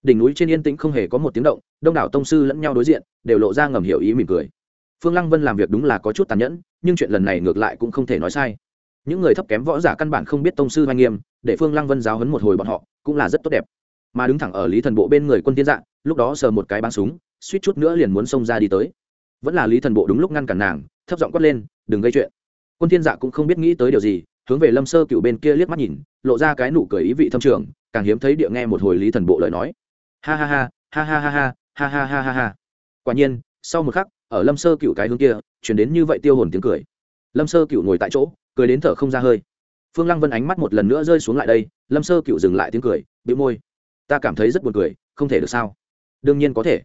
Đỉnh núi trên yên tĩnh không hề có một tiếng động, đông đảo tông sư lẫn nhau đối diện, đều lộ ra ngầm hiểu ý mỉm cười. Phương lăng vân làm việc đúng là có chút tàn nhẫn, nhưng chuyện lần này ngược lại cũng không thể nói sai những người thấp kém võ giả căn bản không biết tông sư oanh nghiêm, để phương lăng vân giáo hấn một hồi bọn họ, cũng là rất tốt đẹp. Mà đứng thẳng ở lý thần bộ bên người quân tiên dạng lúc đó sờ một cái bắn súng, suýt chút nữa liền muốn xông ra đi tới. Vẫn là lý thần bộ đúng lúc ngăn cản nàng, thấp giọng quát lên, đừng gây chuyện. Quân thiên dạ cũng không biết nghĩ tới điều gì, hướng về lâm sơ cựu bên kia liếc mắt nhìn, lộ ra cái nụ cười ý vị thâm trường, càng hiếm thấy địa nghe một hồi lý thần bộ lời nói. Ha ha ha ha ha ha ha ha ha ha ha ha. Quả nhiên, sau một khắc, ở lâm sơ cựu cái hướng kia chuyển đến như vậy tiêu hồn tiếng cười. Lâm sơ cựu ngồi tại chỗ cười đến thở không ra hơi. Phương lăng vân ánh mắt một lần nữa rơi xuống lại đây, lâm sơ cựu dừng lại tiếng cười bị môi. Ta cảm thấy rất buồn cười, không thể được sao? Đương nhiên có thể.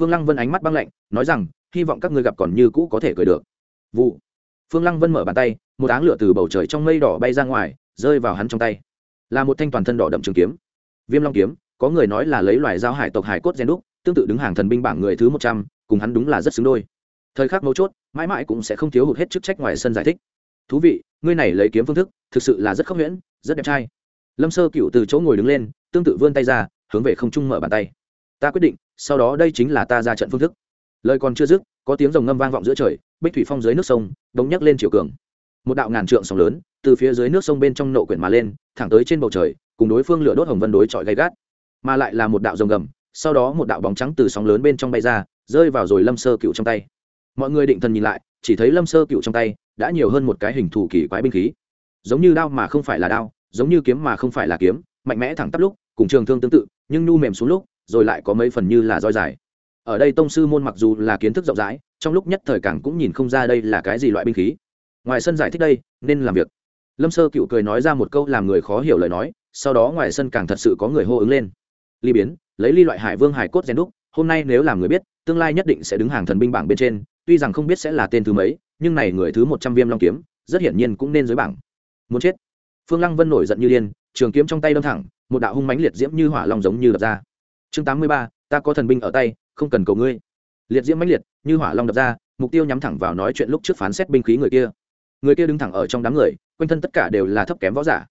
Phương lăng vân ánh mắt băng lạnh, nói rằng, hy vọng các ngươi gặp còn như cũ có thể cười được. Vụ. Phương lăng vân mở bàn tay, một áng lửa từ bầu trời trong mây đỏ bay ra ngoài, rơi vào hắn trong tay. Là một thanh toàn thân đỏ đậm trường kiếm. Viêm long kiếm, có người nói là lấy loài dao hải tộc hải cốt gen đúc, tương tự đứng hàng thần binh bảng người thứ một trăm, cùng hắn đúng là rất xứng đôi. Thời khắc mấu chốt, mãi mãi cũng sẽ không thiếu hụt hết chức trách ngoài sân giải thích thú vị ngươi này lấy kiếm phương thức thực sự là rất khốc nhuyễn, rất đẹp trai. Lâm sơ cựu từ chỗ ngồi đứng lên tương tự vươn tay ra hướng về không trung mở bàn tay. Ta quyết định sau đó đây chính là ta ra trận phương thức. Lời còn chưa dứt có tiếng rồng ngâm vang vọng giữa trời bích thủy phong dưới nước sông đống nhắc lên chiều cường. Một đạo ngàn trượng sóng lớn từ phía dưới nước sông bên trong nộ quyển mà lên thẳng tới trên bầu trời cùng đối phương lửa đốt hồng vân đối chọi gay gắt. Mà lại là một đạo rồng gầm sau đó một đạo bóng trắng từ sóng lớn bên trong bay ra rơi vào rồi lâm sơ cựu trong tay. Mọi người định thần nhìn lại chỉ thấy lâm sơ cựu trong tay đã nhiều hơn một cái hình thù kỳ quái binh khí. Giống như đao mà không phải là đao, giống như kiếm mà không phải là kiếm, mạnh mẽ thẳng tắp lúc, cùng trường thương tương tự, nhưng nhu mềm xuống lúc, rồi lại có mấy phần như là roi dài. Ở đây tông sư môn mặc dù là kiến thức rộng rãi, trong lúc nhất thời càng cũng nhìn không ra đây là cái gì loại binh khí. Ngoài sân giải thích đây, nên làm việc. Lâm sơ cựu cười nói ra một câu làm người khó hiểu lời nói, sau đó ngoài sân càng thật sự có người hô ứng lên. Ly biến, lấy ly loại hải vương hải cốt gen đúc, hôm nay nếu làm người biết, tương lai nhất định sẽ đứng hàng thần binh bảng bên trên, tuy rằng không biết sẽ là tên thứ mấy nhưng này người thứ một trăm viêm long kiếm, rất hiển nhiên cũng nên dưới bảng. Muốn chết. Phương lăng vân nổi giận như điên, trường kiếm trong tay đâm thẳng, một đạo hung mãnh liệt diễm như hỏa long giống như đập ra. Chương tám mươi ba, ta có thần binh ở tay, không cần cầu ngươi. Liệt diễm mãnh liệt, như hỏa long đập ra, mục tiêu nhắm thẳng vào nói chuyện lúc trước phán xét binh khí người kia. Người kia đứng thẳng ở trong đám người, quanh thân tất cả đều là thấp kém võ giả.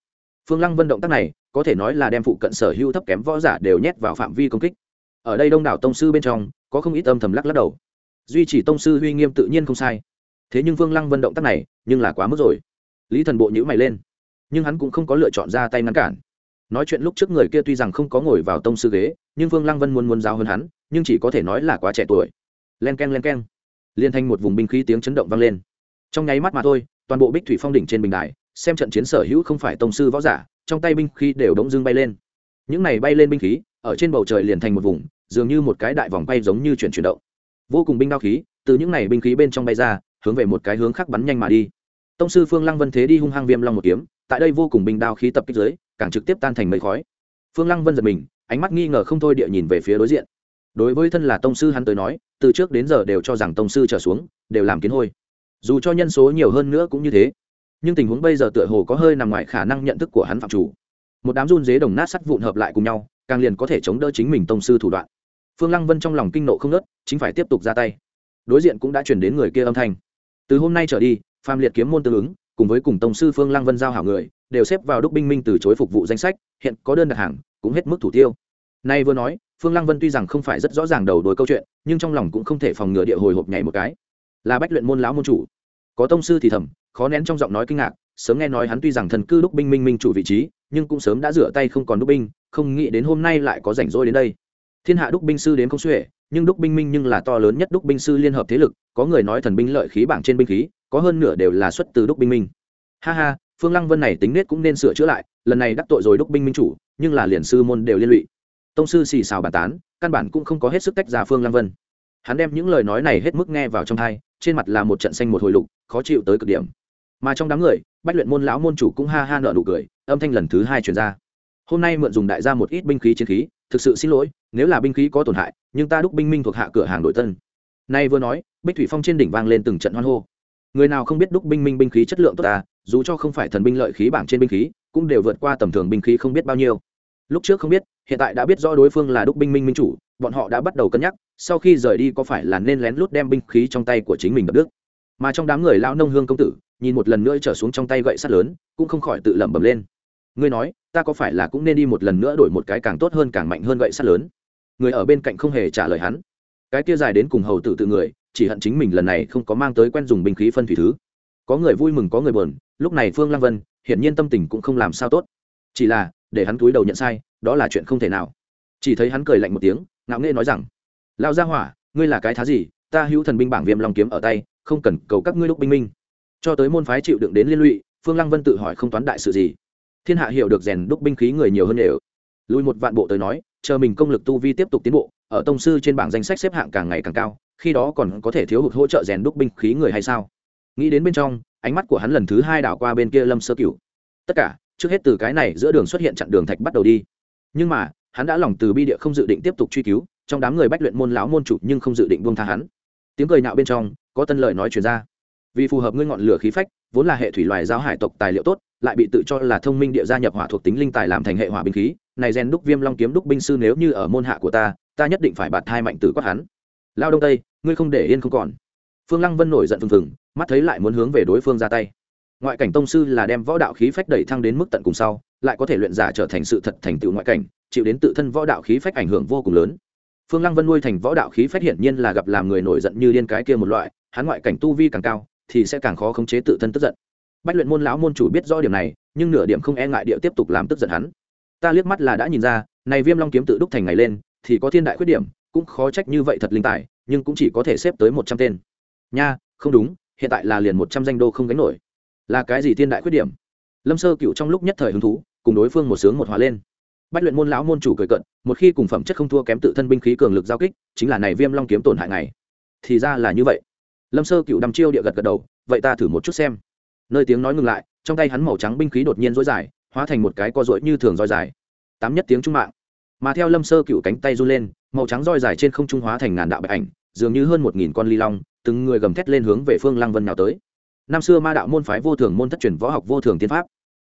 Phương lăng vân động tác này, có thể nói là đem phụ cận sở hữu thấp kém võ giả đều nhét vào phạm vi công kích. Ở đây đông đảo tông sư bên trong, có không ít âm thầm lắc lắc đầu. Duy trì tông sư uy nghiêm tự nhiên không sai thế nhưng vương lăng vân động tác này, nhưng là quá mức rồi. Lý thần bộ nhữ mày lên, nhưng hắn cũng không có lựa chọn ra tay ngăn cản. Nói chuyện lúc trước người kia tuy rằng không có ngồi vào tông sư ghế, nhưng vương lăng vân muốn muốn giáo hơn hắn, nhưng chỉ có thể nói là quá trẻ tuổi. Len k e n len k e n liên thanh một vùng binh khí tiếng chấn động vang lên. Trong nháy mắt mà thôi, toàn bộ bích thủy phong đỉnh trên bình đài, xem trận chiến sở hữu không phải tông sư võ giả, trong tay binh khí đều đống dưng bay lên. Những này bay lên binh khí, ở trên bầu trời liền thành một vùng, dường như một cái đại vòng bay giống như chuyển chuyển động. Vô cùng binh đao khí, từ những này binh khí bên trong bay ra hướng về một cái hướng khác bắn nhanh mà đi. Tông sư phương lăng vân thế đi hung hăng viêm long một kiếm tại đây vô cùng bình đao khí tập kích dưới, càng trực tiếp tan thành mây khói. Phương lăng vân giật mình ánh mắt nghi ngờ không thôi địa nhìn về phía đối diện. Đối với thân là tông sư hắn tới nói từ trước đến giờ đều cho rằng tông sư trở xuống đều làm kiến hôi. Dù cho nhân số nhiều hơn nữa cũng như thế nhưng tình huống bây giờ tựa hồ có hơi nằm ngoài khả năng nhận thức của hắn phạm chủ. Một đám run dế đồng nát sắt vụn hợp lại cùng nhau càng liền có thể chống đỡ chính mình tông sư thủ đoạn. Phương lăng vân trong lòng kinh nộ không nớt chính phải tiếp tục ra tay. Đối diện cũng đã chuyển đến người kia âm thanh từ hôm nay trở đi, phàm liệt kiếm môn tương ứng, cùng với cùng tổng sư phương lăng vân giao hảo người, đều xếp vào đúc binh minh từ chối phục vụ danh sách, hiện có đơn đặt hàng, cũng hết mức thủ tiêu. Nay vừa nói, phương lăng vân tuy rằng không phải rất rõ ràng đầu đuôi câu chuyện, nhưng trong lòng cũng không thể phòng ngừa địa hồi hộp nhảy một cái. Là bách luyện môn lão môn chủ. Có tông sư thì thầm, khó nén trong giọng nói kinh ngạc, sớm nghe nói hắn tuy rằng thần cư đúc binh minh minh chủ vị trí, nhưng cũng sớm đã rửa tay không còn đúc binh, không nghĩ đến hôm nay lại có rảnh rỗi đến đây thiên hạ đúc binh sư đến không xuể, nhưng đúc binh minh nhưng là to lớn nhất đúc binh sư liên hợp thế lực, có người nói thần binh lợi khí bảng trên binh khí, có hơn nửa đều là xuất từ đúc binh minh. Ha ha, phương lăng vân này tính nết cũng nên sửa chữa lại, lần này đắc tội rồi đúc binh minh chủ, nhưng là liền sư môn đều liên lụy. Tông sư xì xào bàn tán, căn bản cũng không có hết sức tách ra phương lăng vân. Hắn đem những lời nói này hết mức nghe vào trong thai trên mặt là một trận xanh một hồi lục, khó chịu tới cực điểm. Mà trong đám người, bách luyện môn lão môn chủ cũng ha ha nợ nụ cười, âm thanh lần thứ hai chuyển ra hôm nay mượn dùng đại gia một ít binh khí chiến khí, thực sự xin lỗi, nếu là binh khí có tổn hại, nhưng ta đúc binh minh thuộc hạ cửa hàng đội tân. Nay vừa nói, bích thủy phong trên đỉnh vang lên từng trận hoan hô. Người nào không biết đúc binh minh binh khí chất lượng tốt ta dù cho không phải thần binh lợi khí bảng trên binh khí, cũng đều vượt qua tầm thường binh khí không biết bao nhiêu. Lúc trước không biết, hiện tại đã biết rõ đối phương là đúc binh minh minh chủ, bọn họ đã bắt đầu cân nhắc, sau khi rời đi có phải là nên lén lút đem binh khí trong tay của chính mình đập đức mà trong đám người lão nông hương công tử, nhìn một lần nữa trở xuống trong tay gậy sắt lớn, cũng không khỏi tự lẩm bẩm lên ngươi nói, ta có phải là cũng nên đi một lần nữa đổi một cái càng tốt hơn càng mạnh hơn gậy sắt lớn? Người ở bên cạnh không hề trả lời hắn. Cái kia dài đến cùng hầu tử tự người, chỉ hận chính mình lần này không có mang tới quen dùng binh khí phân thủy thứ. Có người vui mừng, có người buồn, lúc này phương lăng vân, hiển nhiên tâm tình cũng không làm sao tốt. Chỉ là, để hắn túi đầu nhận sai, đó là chuyện không thể nào. Chỉ thấy hắn cười lạnh một tiếng, ngạo nghễ nói rằng lao gia hỏa, ngươi là cái thá gì? Ta hữu thần binh bảng viêm long kiếm ở tay, không cần cầu các ngươi lúc binh minh. Cho tới môn phái chịu đựng đến liên lụy, phương lăng vân tự hỏi không toán đại sự gì thiên hạ hiểu được rèn đúc binh khí người nhiều hơn đều. Lùi một vạn bộ tới nói, chờ mình công lực tu vi tiếp tục tiến bộ, ở tông sư trên bảng danh sách xếp hạng càng ngày càng cao, khi đó còn có thể thiếu hụt hỗ trợ rèn đúc binh khí người hay sao? Nghĩ đến bên trong, ánh mắt của hắn lần thứ hai đảo qua bên kia lâm sơ cửu. Tất cả, trước hết từ cái này giữa đường xuất hiện chặn đường thạch bắt đầu đi. Nhưng mà, hắn đã lòng từ bi địa không dự định tiếp tục truy cứu, trong đám người bách luyện môn lão môn chủ nhưng không dự định buông tha hắn. Tiếng cười nạo bên trong, có tân lời nói chuyển ra vì phù hợp ngươi ngọn lửa khí phách, vốn là hệ thủy loài giao hải tộc tài liệu tốt, lại bị tự cho là thông minh địa gia nhập hỏa thuộc tính linh tài làm thành hệ hỏa binh khí, này rèn đúc viêm long kiếm đúc binh sư nếu như ở môn hạ của ta ta nhất định phải bạt thai mạnh tử quát hắn. Lao đông tây, ngươi không để yên không còn. Phương lăng vân nổi giận phừng phừng, mắt thấy lại muốn hướng về đối phương ra tay. Ngoại cảnh tông sư là đem võ đạo khí phách đẩy thăng đến mức tận cùng sau, lại có thể luyện giả trở thành sự thật thành tựu ngoại cảnh, chịu đến tự thân võ đạo khí phách ảnh hưởng vô cùng lớn. Phương lăng vân nuôi thành võ đạo khí phách hiển nhiên là gặp làm người nổi giận như điên cái kia một loại, hắn ngoại cảnh tu vi càng cao thì sẽ càng khó khống chế tự thân tức giận. Bách luyện môn lão môn chủ biết rõ điểm này, nhưng nửa điểm không e ngại địa tiếp tục làm tức giận hắn. Ta liếc mắt là đã nhìn ra, này viêm long kiếm tự đúc thành ngày lên, thì có thiên đại khuyết điểm, cũng khó trách như vậy thật linh tài, nhưng cũng chỉ có thể xếp tới một trăm tên. Nha, không đúng, hiện tại là liền một trăm danh đô không gánh nổi. Là cái gì thiên đại khuyết điểm? Lâm sơ cựu trong lúc nhất thời hứng thú, cùng đối phương một sướng một hòa lên. Bách luyện môn lão môn chủ cười cận một khi cùng phẩm chất không thua kém tự thân binh khí cường lực giao kích, chính là này viêm long kiếm tổn hại này thì ra là như vậy lâm sơ cựu đăm chiêu địa gật gật đầu, vậy ta thử một chút xem. Nơi tiếng nói ngừng lại, trong tay hắn màu trắng binh khí đột nhiên rối dài, hóa thành một cái co rỗi như thường roi dài. Tám nhất tiếng trung mạng. Mà theo lâm sơ cựu cánh tay run lên, màu trắng roi dài trên không trung hóa thành ngàn đạo bạch ảnh, dường như hơn một nghìn con ly long, từng người gầm thét lên hướng về phương lăng vân nào tới. Năm xưa ma đạo môn phái vô thường môn thất truyền võ học vô thường tiên pháp.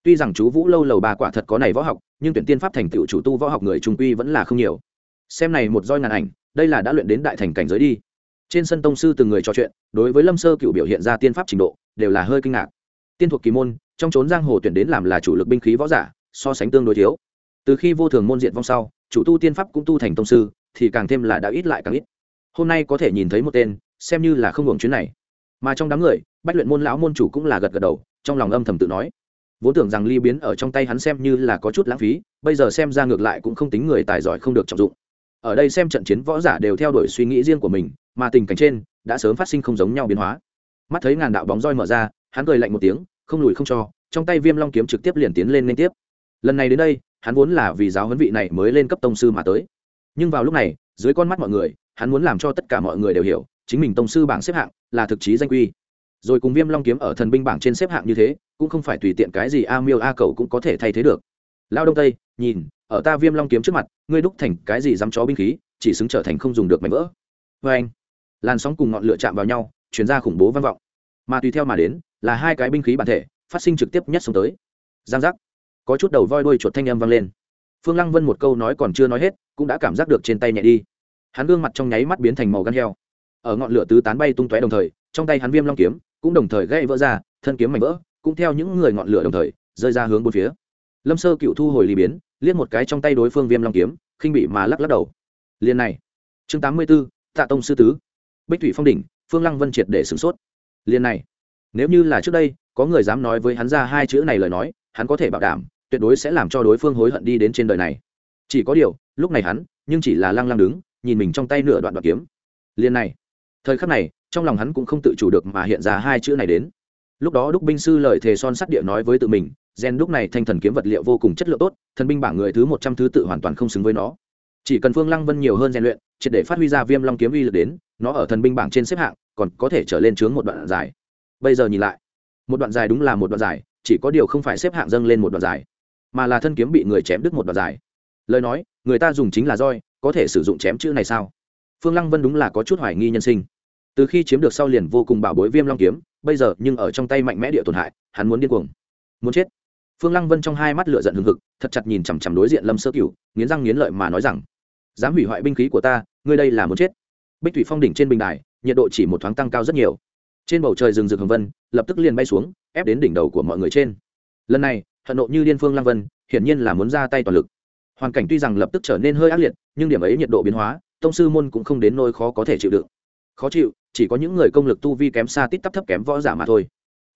Tuy rằng chú vũ lâu lầu bà quả thật có này võ học, nhưng tuyển tiên pháp thành tựu chủ tu võ học người trung quy vẫn là không nhiều. Xem này một roi ngàn ảnh, đây là đã luyện đến đại thành cảnh giới đi trên sân tông sư từng người trò chuyện, đối với lâm sơ cựu biểu hiện ra tiên pháp trình độ, đều là hơi kinh ngạc. Tiên thuộc kỳ môn, trong trốn giang hồ tuyển đến làm là chủ lực binh khí võ giả, so sánh tương đối thiếu. Từ khi vô thường môn diện vong sau, chủ tu tiên pháp cũng tu thành tông sư, thì càng thêm là đã ít lại càng ít. Hôm nay có thể nhìn thấy một tên, xem như là không hưởng chuyến này. Mà trong đám người, bách luyện môn lão môn chủ cũng là gật gật đầu, trong lòng âm thầm tự nói. Vốn tưởng rằng ly biến ở trong tay hắn xem như là có chút lãng phí, bây giờ xem ra ngược lại cũng không tính người tài giỏi không được trọng dụng. Ở đây xem trận chiến võ giả đều theo đuổi suy nghĩ riêng của mình mà tình cảnh trên đã sớm phát sinh không giống nhau biến hóa. Mắt thấy ngàn đạo bóng roi mở ra, hắn cười lạnh một tiếng, không lùi không cho, trong tay viêm long kiếm trực tiếp liền tiến lên liên tiếp. Lần này đến đây, hắn vốn là vì giáo huấn vị này mới lên cấp tông sư mà tới. Nhưng vào lúc này, dưới con mắt mọi người, hắn muốn làm cho tất cả mọi người đều hiểu, chính mình tông sư bảng xếp hạng là thực chí danh quy. Rồi cùng viêm long kiếm ở thần binh bảng trên xếp hạng như thế, cũng không phải tùy tiện cái gì a miêu a cầu cũng có thể thay thế được. Lao đông tây, nhìn, ở ta viêm long kiếm trước mặt, ngươi đúc thành cái gì dám chó binh khí, chỉ xứng trở thành không dùng được mảnh vỡ. Vê anh làn sóng cùng ngọn lửa chạm vào nhau chuyển ra khủng bố vang vọng. Mà tùy theo mà đến, là hai cái binh khí bản thể, phát sinh trực tiếp nhất xuống tới. Giang giác. Có chút đầu voi đuôi chuột thanh âm vang lên. Phương lăng vân một câu nói còn chưa nói hết, cũng đã cảm giác được trên tay nhẹ đi. Hắn gương mặt trong nháy mắt biến thành màu gan heo. Ở ngọn lửa tứ tán bay tung tóe đồng thời, trong tay hắn viêm long kiếm cũng đồng thời gãy vỡ ra, thân kiếm mảnh vỡ cũng theo những người ngọn lửa đồng thời rơi ra hướng bốn phía. Lâm sơ cựu thu hồi lý biến, liếc một cái trong tay đối phương viêm long kiếm, khinh bị mà lắc lắc đầu. Liền này. Chương tám mươi b ố tạ tông sư tứ bích thủy phong đỉnh, phương lăng vân triệt để sửng sốt. Liền này, nếu như là trước đây, có người dám nói với hắn ra hai chữ này lời nói, hắn có thể bảo đảm, tuyệt đối sẽ làm cho đối phương hối hận đi đến trên đời này. Chỉ có điều, lúc này hắn, nhưng chỉ là lăng lăng đứng, nhìn mình trong tay nửa đoạn đoạn kiếm. Liền này, thời khắc này, trong lòng hắn cũng không tự chủ được mà hiện ra hai chữ này đến. Lúc đó đúc binh sư lời thề son sắt địa nói với tự mình, gen đúc này thanh thần kiếm vật liệu vô cùng chất lượng tốt, thần binh bảng người thứ một trăm thứ tự hoàn toàn không xứng với nó chỉ cần phương lăng vân nhiều hơn rèn luyện, triệt để phát huy ra viêm long kiếm uy lực đến, nó ở thần binh bảng trên xếp hạng, còn có thể trở lên chướng một đoạn dài. Bây giờ nhìn lại, một đoạn dài đúng là một đoạn dài, chỉ có điều không phải xếp hạng dâng lên một đoạn dài, mà là thân kiếm bị người chém đứt một đoạn dài. Lời nói, người ta dùng chính là roi, có thể sử dụng chém chữ này sao? Phương lăng vân đúng là có chút hoài nghi nhân sinh. Từ khi chiếm được sau liền vô cùng bảo bối viêm long kiếm, bây giờ nhưng ở trong tay mạnh mẽ địa tổn hại, hắn muốn điên cuồng, muốn chết. Phương lăng vân trong hai mắt lửa giận hừng hực, thật chặt nhìn chằm chằm đối diện lâm sơ cửu, nghiến răng nghiến lợi mà nói rằng dám hủy hoại binh khí của ta, ngươi đây là muốn chết. Bích thủy phong đỉnh trên bình đài, nhiệt độ chỉ một thoáng tăng cao rất nhiều. Trên bầu trời rừng rực hồng vân, lập tức liền bay xuống, ép đến đỉnh đầu của mọi người trên. Lần này, hận nộ như liên phương lăng vân, hiển nhiên là muốn ra tay toàn lực. Hoàn cảnh tuy rằng lập tức trở nên hơi ác liệt, nhưng điểm ấy nhiệt độ biến hóa, tông sư môn cũng không đến nơi khó có thể chịu đựng. Khó chịu, chỉ có những người công lực tu vi kém xa tít tắp thấp kém võ giả mà thôi.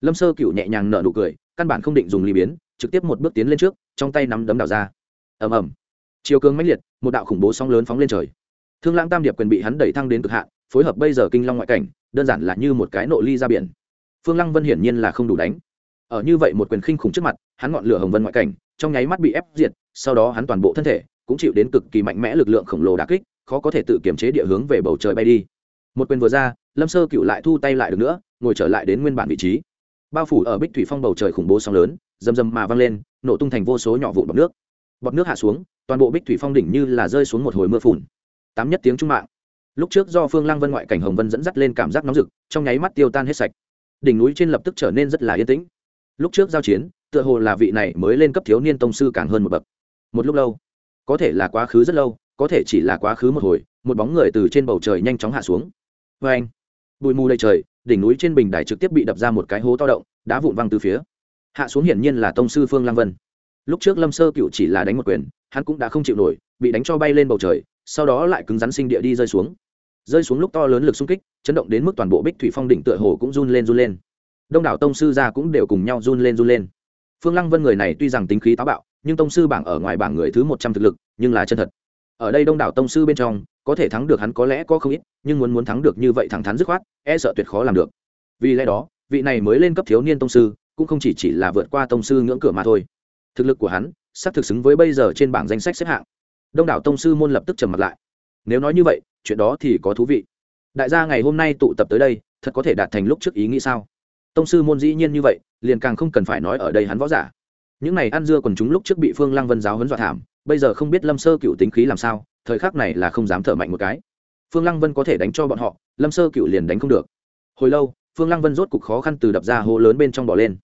Lâm sơ cựu nhẹ nhàng nở nụ cười, căn bản không định dùng ly biến, trực tiếp một bước tiến lên trước, trong tay nắm đấm đào ra. Ầm ầm chiều cường mãnh liệt, một đạo khủng bố sóng lớn phóng lên trời. Thương lãng tam điệp quyền bị hắn đẩy thăng đến cực hạn, phối hợp bây giờ kinh long ngoại cảnh, đơn giản là như một cái nộ ly ra biển. Phương lăng vân hiển nhiên là không đủ đánh. Ở như vậy một quyền khinh khủng trước mặt, hắn ngọn lửa hồng vân ngoại cảnh, trong nháy mắt bị ép diệt, sau đó hắn toàn bộ thân thể cũng chịu đến cực kỳ mạnh mẽ lực lượng khổng lồ đà kích, khó có thể tự kiểm chế địa hướng về bầu trời bay đi. Một quyền vừa ra, lâm sơ cựu lại thu tay lại được nữa, ngồi trở lại đến nguyên bản vị trí. Bao phủ ở bích thủy phong bầu trời khủng bố sóng lớn, rầm rầm mà văng lên, nổ tung thành vô số nhỏ vụn bọt nước bọt nước hạ xuống, toàn bộ bích thủy phong đỉnh như là rơi xuống một hồi mưa phùn. Tám nhất tiếng trung mạng. Lúc trước do phương lăng vân ngoại cảnh hồng vân dẫn dắt lên cảm giác nóng rực, trong nháy mắt tiêu tan hết sạch. Đỉnh núi trên lập tức trở nên rất là yên tĩnh. Lúc trước giao chiến, tựa hồ là vị này mới lên cấp thiếu niên tông sư càng hơn một bậc. Một lúc lâu, có thể là quá khứ rất lâu, có thể chỉ là quá khứ một hồi, một bóng người từ trên bầu trời nhanh chóng hạ xuống. Vê anh, bụi mù đầy trời, đỉnh núi trên bình đài trực tiếp bị đập ra một cái hố to động, đá vụn văng từ phía. Hạ xuống hiển nhiên là tông sư phương lăng vân lúc trước lâm sơ cựu chỉ là đánh một quyền, hắn cũng đã không chịu nổi, bị đánh cho bay lên bầu trời, sau đó lại cứng rắn sinh địa đi rơi xuống. Rơi xuống lúc to lớn lực xung kích, chấn động đến mức toàn bộ bích thủy phong đỉnh tựa hồ cũng run lên run lên. Đông đảo tông sư ra cũng đều cùng nhau run lên run lên. Phương lăng vân người này tuy rằng tính khí táo bạo, nhưng tông sư bảng ở ngoài bảng người thứ một trăm thực lực, nhưng là chân thật. Ở đây đông đảo tông sư bên trong, có thể thắng được hắn có lẽ có không ít, nhưng muốn muốn thắng được như vậy thẳng thắn dứt khoát e sợ tuyệt khó làm được. Vì lẽ đó, vị này mới lên cấp thiếu niên tông sư, cũng không chỉ chỉ là vượt qua tông sư ngưỡng cửa mà thôi thực lực của hắn sắp thực xứng với bây giờ trên bảng danh sách xếp hạng. Đông đảo tông sư môn lập tức trầm mặt lại. Nếu nói như vậy, chuyện đó thì có thú vị. Đại gia ngày hôm nay tụ tập tới đây, thật có thể đạt thành lúc trước ý nghĩ sao? Tông sư môn dĩ nhiên như vậy, liền càng không cần phải nói ở đây hắn võ giả. Những này ăn dưa còn chúng lúc trước bị phương lăng vân giáo huấn dọa thảm, bây giờ không biết lâm sơ cựu tính khí làm sao, thời khắc này là không dám thở mạnh một cái. Phương lăng vân có thể đánh cho bọn họ, lâm sơ cựu liền đánh không được. Hồi lâu, phương lăng vân rốt cục khó khăn từ đập ra hố lớn bên trong bỏ lên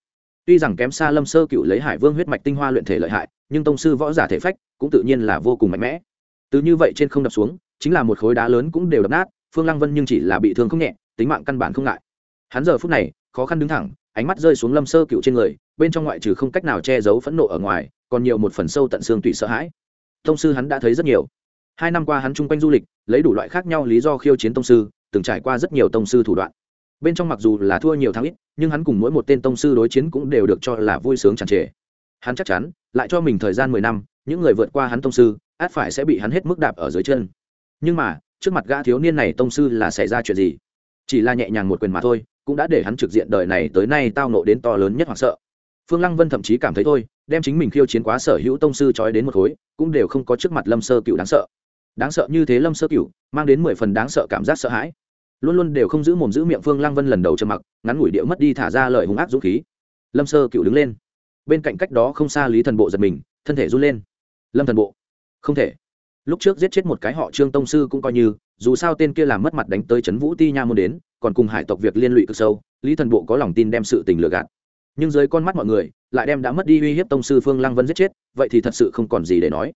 tuy rằng kém xa lâm sơ cựu lấy hải vương huyết mạch tinh hoa luyện thể lợi hại, nhưng tông sư võ giả thể phách cũng tự nhiên là vô cùng mạnh mẽ. Từ như vậy trên không đập xuống, chính là một khối đá lớn cũng đều đập nát, phương lăng vân nhưng chỉ là bị thương không nhẹ, tính mạng căn bản không ngại. Hắn giờ phút này, khó khăn đứng thẳng, ánh mắt rơi xuống lâm sơ cựu trên người, bên trong ngoại trừ không cách nào che giấu phẫn nộ ở ngoài, còn nhiều một phần sâu tận xương tùy sợ hãi. Tông sư hắn đã thấy rất nhiều. Hai năm qua hắn chung quanh du lịch, lấy đủ loại khác nhau lý do khiêu chiến tông sư, từng trải qua rất nhiều tông sư thủ đoạn bên trong mặc dù là thua nhiều thắng ít, nhưng hắn cùng mỗi một tên tông sư đối chiến cũng đều được cho là vui sướng tràn trề. Hắn chắc chắn, lại cho mình thời gian mười năm, những người vượt qua hắn tông sư, át phải sẽ bị hắn hết mức đạp ở dưới chân. Nhưng mà, trước mặt gã thiếu niên này tông sư là xảy ra chuyện gì? Chỉ là nhẹ nhàng một quyền mà thôi, cũng đã để hắn trực diện đời này tới nay tao nộ đến to lớn nhất hoặc sợ. Phương lăng vân thậm chí cảm thấy thôi, đem chính mình khiêu chiến quá sở hữu tông sư trói đến một khối, cũng đều không có trước mặt lâm sơ cựu đáng sợ. Đáng sợ như thế lâm sơ cựu mang đến mười phần đáng sợ cảm giác sợ hãi luôn luôn đều không giữ mồm giữ miệng phương lăng vân lần đầu trầm mặc, ngắn ngủi điệu mất đi thả ra lời hung ác dũng khí. Lâm sơ cựu đứng lên. Bên cạnh cách đó không xa lý thần bộ giật mình, thân thể run lên. Lâm thần bộ? Không thể. Lúc trước giết chết một cái họ trương tông sư cũng coi như, dù sao tên kia làm mất mặt đánh tới trấn vũ ti nha môn đến, còn cùng hải tộc việc liên lụy cực sâu, lý thần bộ có lòng tin đem sự tình lừa gạt. Nhưng dưới con mắt mọi người, lại đem đã mất đi uy hiếp tông sư phương lăng vân giết chết, vậy thì thật sự không còn gì để nói.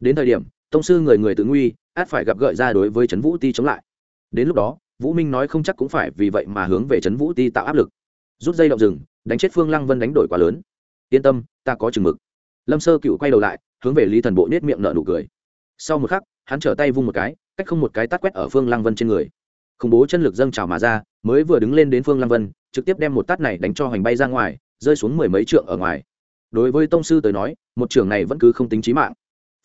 Đến thời điểm, tông sư người người tự nguy, át phải gặp gợi ra đối với trấn vũ ti chống lại. Đến lúc đó vũ minh nói không chắc cũng phải vì vậy mà hướng về trấn vũ ti tạo áp lực. Rút dây động rừng, đánh chết phương lăng vân đánh đổi quá lớn. Yên tâm, ta có chừng mực. Lâm sơ cựu quay đầu lại, hướng về lý thần bộ nết miệng nợ nụ cười. Sau một khắc, hắn trở tay vung một cái, cách không một cái tát quét ở phương lăng vân trên người. Khủng bố chân lực dâng trào mà ra, mới vừa đứng lên đến phương lăng vân, trực tiếp đem một tát này đánh cho hoành bay ra ngoài, rơi xuống mười mấy trượng ở ngoài. Đối với tông sư tới nói, một trường này vẫn cứ không tính trí mạng.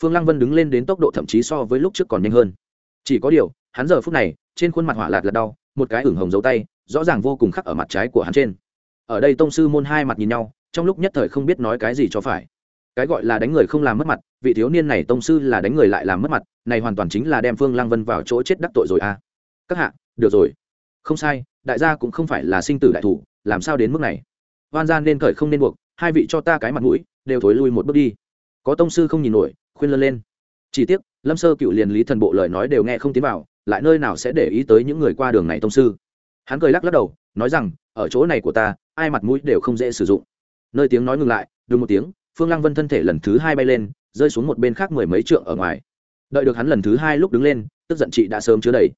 Phương lăng vân đứng lên đến tốc độ thậm chí so với lúc trước còn nhanh hơn. Chỉ có điều hắn giờ phút này, trên khuôn mặt hỏa lạt lật đau, một cái ửng hồng dấu tay, rõ ràng vô cùng khắc ở mặt trái của hắn trên. Ở đây tông sư môn hai mặt nhìn nhau, trong lúc nhất thời không biết nói cái gì cho phải. Cái gọi là đánh người không làm mất mặt, vị thiếu niên này tông sư là đánh người lại làm mất mặt, này hoàn toàn chính là đem phương lăng vân vào chỗ chết đắc tội rồi à. Các hạ, được rồi. Không sai, đại gia cũng không phải là sinh tử đại thủ, làm sao đến mức này? Hoan gian nên khởi không nên buộc, hai vị cho ta cái mặt mũi, đều thối lui một bước đi. Có tông sư không nhìn nổi, khuyên lân lên. Chỉ tiếc, lâm sơ cựu liền lý thần bộ lời nói đều nghe không tiến vào lại nơi nào sẽ để ý tới những người qua đường này tông sư? Hắn cười lắc lắc đầu, nói rằng, ở chỗ này của ta, ai mặt mũi đều không dễ sử dụng. Nơi tiếng nói ngừng lại đúng một tiếng, phương lăng vân thân thể lần thứ hai bay lên, rơi xuống một bên khác mười mấy trượng ở ngoài. Đợi được hắn lần thứ hai lúc đứng lên, tức giận chị đã sớm chứa đầy.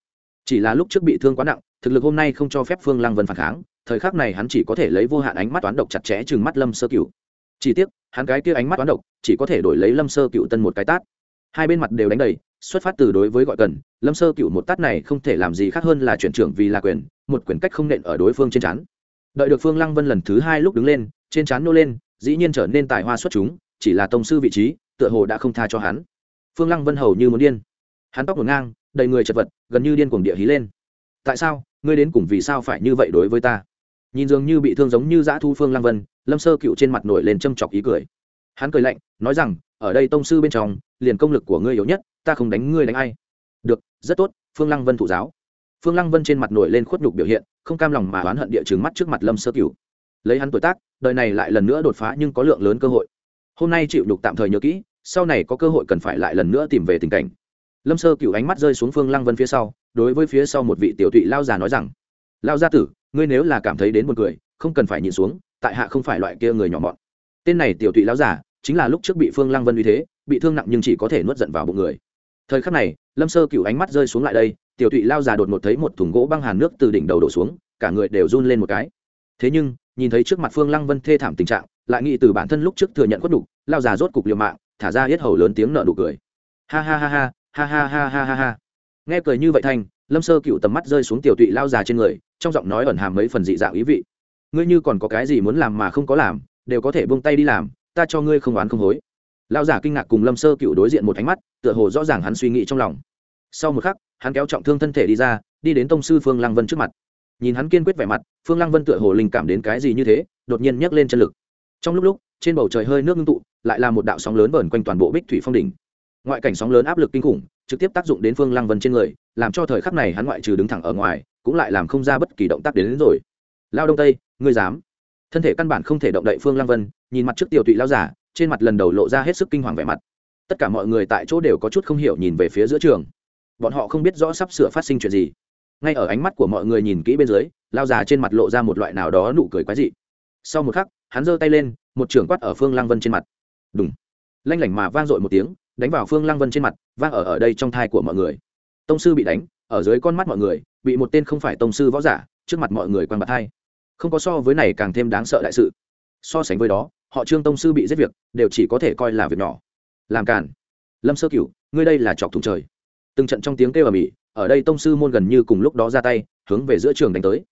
Chỉ là lúc trước bị thương quá nặng, thực lực hôm nay không cho phép phương lăng vân phản kháng, thời khắc này hắn chỉ có thể lấy vô hạn ánh mắt toán độc chặt chẽ chừng mắt lâm sơ cựu chỉ tiếc, hắn cái kia ánh mắt toán độc, chỉ có thể đổi lấy lâm sơ cựu tân một cái tát. Hai bên mặt đều đánh đầy xuất phát từ đối với gọi cần, lâm sơ cựu một tát này không thể làm gì khác hơn là chuyển trưởng vì là quyền, một quyền cách không nện ở đối phương trên chắn đợi được phương lăng vân lần thứ hai lúc đứng lên, trên chán nô lên, dĩ nhiên trở nên tài hoa xuất chúng, chỉ là tông sư vị trí, tựa hồ đã không tha cho hắn. Phương lăng vân hầu như muốn điên. Hắn tóc ngổn ngang, đầy người chật vật, gần như điên cuồng địa hí lên. Tại sao? Ngươi đến cùng vì sao phải như vậy đối với ta? Nhìn dường như bị thương giống như dã thu phương lăng vân, lâm sơ cựu trên mặt nổi lên châm chọc ý cười. Hắn cười lạnh, nói rằng, ở đây tông sư bên trong, liền công lực của ngươi yếu nhất ta không đánh ngươi đánh ai. Được, rất tốt, phương lăng vân thụ giáo. Phương lăng vân trên mặt nổi lên khuất nhục biểu hiện, không cam lòng mà oán hận địa chứng mắt trước mặt lâm sơ cửu. Lấy hắn tuổi tác, đời này lại lần nữa đột phá nhưng có lượng lớn cơ hội. Hôm nay chịu nhục tạm thời nhớ kỹ, sau này có cơ hội cần phải lại lần nữa tìm về tình cảnh. Lâm sơ cửu ánh mắt rơi xuống phương lăng vân phía sau, đối với phía sau một vị tiểu tụy lao già nói rằng, lao gia tử, ngươi nếu là cảm thấy đến một người không cần phải nhìn xuống, tại hạ không phải loại kia người nhỏ mọn. Tên này tiểu tụy lao già, chính là lúc trước bị phương lăng vân uy thế, bị thương nặng nhưng chỉ có thể nuốt giận vào bụng người thời khắc này, lâm sơ cựu ánh mắt rơi xuống lại đây, tiểu thụy lao già đột một thấy một thùng gỗ băng hàn nước từ đỉnh đầu đổ xuống, cả người đều run lên một cái. Thế nhưng, nhìn thấy trước mặt phương lăng vân thê thảm tình trạng, lại nghĩ từ bản thân lúc trước thừa nhận khuất đục lao già rốt cục liều mạng, thả ra hết hầu lớn tiếng nợ nụ cười. Ha ha ha ha ha ha ha ha ha ha. Nghe cười như vậy thanh lâm sơ cựu tầm mắt rơi xuống tiểu tụy lao già trên người, trong giọng nói ẩn hàm mấy phần dị dạng ý vị. Ngươi như còn có cái gì muốn làm mà không có làm, đều có thể buông tay đi làm, ta cho ngươi không oán không hối lao giả kinh ngạc cùng lâm sơ cựu đối diện một ánh mắt tựa hồ rõ ràng hắn suy nghĩ trong lòng. Sau một khắc hắn kéo trọng thương thân thể đi ra đi đến tông sư phương lăng vân trước mặt. Nhìn hắn kiên quyết vẻ mặt phương lăng vân tựa hồ linh cảm đến cái gì như thế đột nhiên nhấc lên chân lực. Trong lúc lúc trên bầu trời hơi nước ngưng tụ lại là một đạo sóng lớn vờn quanh toàn bộ bích thủy phong đỉnh. Ngoại cảnh sóng lớn áp lực kinh khủng trực tiếp tác dụng đến phương lăng vân trên người làm cho thời khắc này hắn ngoại trừ đứng thẳng ở ngoài cũng lại làm không ra bất kỳ động tác đến, đến rồi. Lao đông tây ngươi dám? Thân thể căn bản không thể động đậy phương lăng vân nhìn mặt trước tiểu tụy lao giả trên mặt lần đầu lộ ra hết sức kinh hoàng vẻ mặt. Tất cả mọi người tại chỗ đều có chút không hiểu nhìn về phía giữa trường. Bọn họ không biết rõ sắp sửa phát sinh chuyện gì. Ngay ở ánh mắt của mọi người nhìn kỹ bên dưới, lao già trên mặt lộ ra một loại nào đó nụ cười quái dị. Sau một khắc, hắn giơ tay lên, một trường quát ở phương lăng vân trên mặt. Đúng lanh lảnh mà vang dội một tiếng, đánh vào phương lăng vân trên mặt, vang ở ở đây trong thai của mọi người. Tông sư bị đánh, ở dưới con mắt mọi người, bị một tên không phải tông sư võ giả, trước mặt mọi người quan bạc thai không có so với này càng thêm đáng sợ đại sự. So sánh với đó họ trương tông sư bị giết việc, đều chỉ có thể coi là việc nhỏ. Làm cản lâm sơ cửu, ngươi đây là chọc thùng trời. Từng trận trong tiếng kêu ở mỹ ở đây tông sư môn gần như cùng lúc đó ra tay, hướng về giữa trường đánh tới.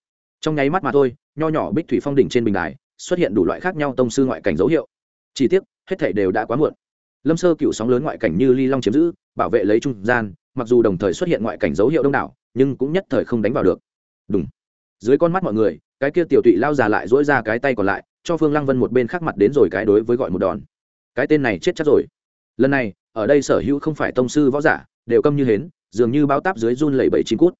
Trong nháy mắt mà thôi, nho nhỏ bích thủy phong đỉnh trên bình đài, xuất hiện đủ loại khác nhau tông sư ngoại cảnh dấu hiệu. Chỉ tiếc, hết thể đều đã quá muộn. Lâm sơ cựu sóng lớn ngoại cảnh như ly long chiếm giữ, bảo vệ lấy trung gian, mặc dù đồng thời xuất hiện ngoại cảnh dấu hiệu đông đảo, nhưng cũng nhất thời không đánh vào được. Đúng dưới con mắt mọi người, cái kia tiểu tụy lao già lại dỗi ra cái tay còn lại cho phương lăng vân một bên khác mặt đến rồi cái đối với gọi một đòn. Cái tên này chết chắc rồi. Lần này, ở đây sở hữu không phải tông sư võ giả, đều câm như hến, dường như bao táp dưới run lẩy bẩy chín cút.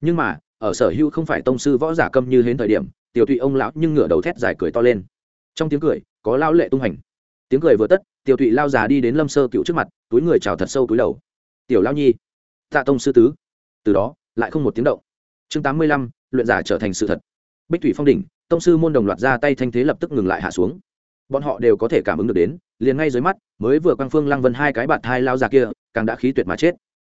Nhưng mà, ở sở hữu không phải tông sư võ giả câm như hến thời điểm, tiểu tụy ông lão nhưng ngửa đầu thét dài cười to lên. Trong tiếng cười, có lao lệ tung hành. Tiếng cười vừa tất, tiểu tụy lao già đi đến lâm sơ cựu trước mặt, túi người chào thật sâu túi đầu. Tiểu lao nhi, tạ tông sư tứ. Từ đó, lại không một tiếng động. Chương tám mươi lăm, luyện giả trở thành sự thật bích thủy phong đỉnh, tông sư môn đồng loạt ra tay thanh thế lập tức ngừng lại hạ xuống. Bọn họ đều có thể cảm ứng được đến, liền ngay dưới mắt, mới vừa quang phương lăng vân hai cái bạt thai lao già kia, càng đã khí tuyệt mà chết.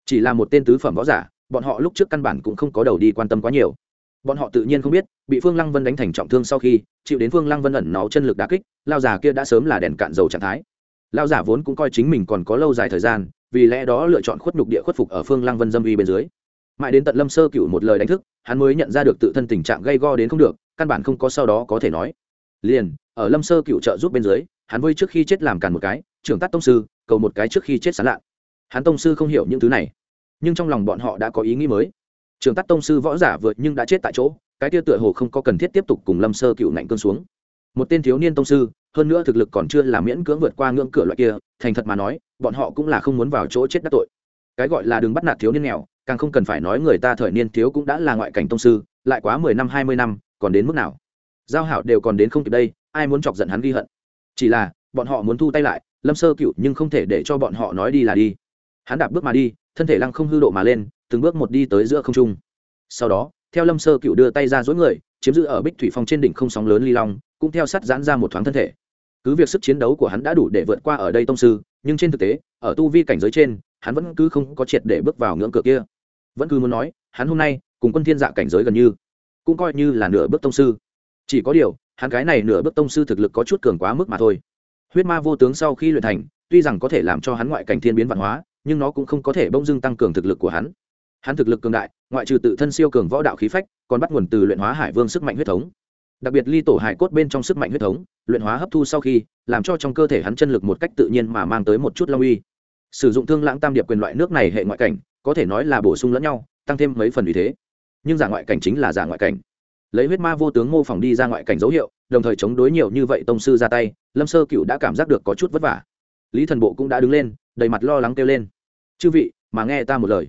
Chỉ là một tên tứ phẩm võ giả, bọn họ lúc trước căn bản cũng không có đầu đi quan tâm quá nhiều. Bọn họ tự nhiên không biết, bị phương lăng vân đánh thành trọng thương sau khi, chịu đến phương lăng vân ẩn náu chân lực đá kích, lao già kia đã sớm là đèn cạn dầu trạng thái. Lao giả vốn cũng coi chính mình còn có lâu dài thời gian, vì lẽ đó lựa chọn khuất nhục địa khuất phục ở phương lăng vân dâm uy bên dưới mãi đến tận lâm sơ cựu một lời đánh thức, hắn mới nhận ra được tự thân tình trạng gây go đến không được, căn bản không có sau đó có thể nói. Liền, ở lâm sơ cựu trợ giúp bên dưới, hắn vơi trước khi chết làm càn một cái, trưởng tắt tông sư, cầu một cái trước khi chết sán lạ. Hắn tông sư không hiểu những thứ này, nhưng trong lòng bọn họ đã có ý nghĩ mới. Trưởng tắt tông sư võ giả vượt nhưng đã chết tại chỗ, cái tia tựa hồ không có cần thiết tiếp tục cùng lâm sơ cựu nạnh cơn xuống. Một tên thiếu niên tông sư, hơn nữa thực lực còn chưa là miễn cưỡng vượt qua ngưỡng cửa loại kia, thành thật mà nói, bọn họ cũng là không muốn vào chỗ chết đắc tội. Cái gọi là đừng bắt nạt thiếu niên nghèo càng không cần phải nói người ta thời niên thiếu cũng đã là ngoại cảnh tông sư, lại quá mười năm, hai mươi năm, còn đến mức nào? Giao hảo đều còn đến không kịp đây, ai muốn chọc giận hắn ghi hận? Chỉ là, bọn họ muốn thu tay lại, lâm sơ cựu nhưng không thể để cho bọn họ nói đi là đi. Hắn đạp bước mà đi, thân thể lăng không hư độ mà lên, từng bước một đi tới giữa không trung. Sau đó, theo lâm sơ cựu đưa tay ra dối người, chiếm giữ ở bích thủy phong trên đỉnh không sóng lớn ly long, cũng theo sắt giãn ra một thoáng thân thể. Cứ việc sức chiến đấu của hắn đã đủ để vượt qua ở đây tông sư, nhưng trên thực tế, ở tu vi cảnh giới trên, hắn vẫn cứ không có triệt để bước vào ngưỡng cửa kia vẫn cứ muốn nói, hắn hôm nay, cùng quân thiên dạ cảnh giới gần như, cũng coi như là nửa bước tông sư. Chỉ có điều, hắn cái này nửa bước tông sư thực lực có chút cường quá mức mà thôi. Huyết ma vô tướng sau khi luyện thành, tuy rằng có thể làm cho hắn ngoại cảnh thiên biến văn hóa, nhưng nó cũng không có thể bỗng dưng tăng cường thực lực của hắn. Hắn thực lực cường đại, ngoại trừ tự thân siêu cường võ đạo khí phách, còn bắt nguồn từ luyện hóa hải vương sức mạnh huyết thống. Đặc biệt ly tổ hải cốt bên trong sức mạnh huyết thống, luyện hóa hấp thu sau khi, làm cho trong cơ thể hắn chân lực một cách tự nhiên mà mang tới một chút long uy. Sử dụng thương lãng tam điệp quyền loại nước này hệ ngoại cảnh có thể nói là bổ sung lẫn nhau, tăng thêm mấy phần vì thế. Nhưng giả ngoại cảnh chính là giả ngoại cảnh. Lấy huyết ma vô tướng mô phỏng đi ra ngoại cảnh dấu hiệu, đồng thời chống đối nhiều như vậy tông sư ra tay, lâm sơ cựu đã cảm giác được có chút vất vả. Lý thần bộ cũng đã đứng lên, đầy mặt lo lắng kêu lên. Chư vị, mà nghe ta một lời.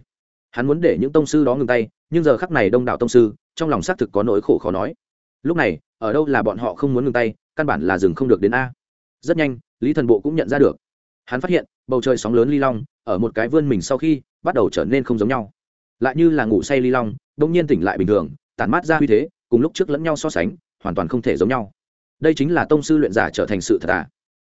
Hắn muốn để những tông sư đó ngừng tay, nhưng giờ khắc này đông đảo tông sư, trong lòng xác thực có nỗi khổ khó nói. Lúc này, ở đâu là bọn họ không muốn ngừng tay, căn bản là dừng không được đến a. Rất nhanh, lý thần bộ cũng nhận ra được. Hắn phát hiện, bầu trời sóng lớn ly long ở một cái vươn mình sau khi bắt đầu trở nên không giống nhau. Lại như là ngủ say ly long đông nhiên tỉnh lại bình thường, tản mát ra uy thế, cùng lúc trước lẫn nhau so sánh, hoàn toàn không thể giống nhau. Đây chính là tông sư luyện giả trở thành sự thật à?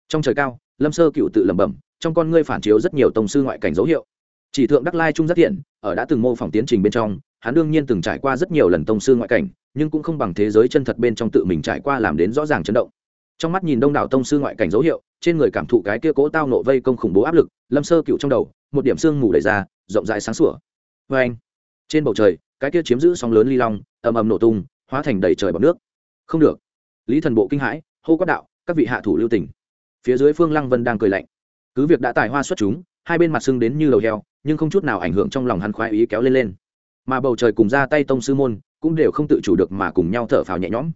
Trong trời cao, lâm sơ cựu tự lẩm bẩm, trong con ngươi phản chiếu rất nhiều tông sư ngoại cảnh dấu hiệu. Chỉ thượng đắc lai trung rất thiện, ở đã từng mô phỏng tiến trình bên trong, hắn đương nhiên từng trải qua rất nhiều lần tông sư ngoại cảnh, nhưng cũng không bằng thế giới chân thật bên trong tự mình trải qua làm đến rõ ràng chấn động trong mắt nhìn đông đảo tông sư ngoại cảnh dấu hiệu, trên người cảm thụ cái kia cố tao nộ vây công khủng bố áp lực, lâm sơ cựu trong đầu, một điểm sương mù đầy ra, rộng rãi sáng sủa. Vê anh trên bầu trời, cái kia chiếm giữ sóng lớn ly long, ầm ầm nổ tung, hóa thành đầy trời bọc nước. Không được. Lý thần bộ kinh hãi, hô quát đạo, các vị hạ thủ lưu tỉnh phía dưới phương lăng vân đang cười lạnh. Cứ việc đã tài hoa xuất chúng, hai bên mặt sưng đến như đầu heo, nhưng không chút nào ảnh hưởng trong lòng hắn khoái ý kéo lên lên. Mà bầu trời cùng ra tay tông sư môn, cũng đều không tự chủ được mà cùng nhau thở phào nhẹ nhõm.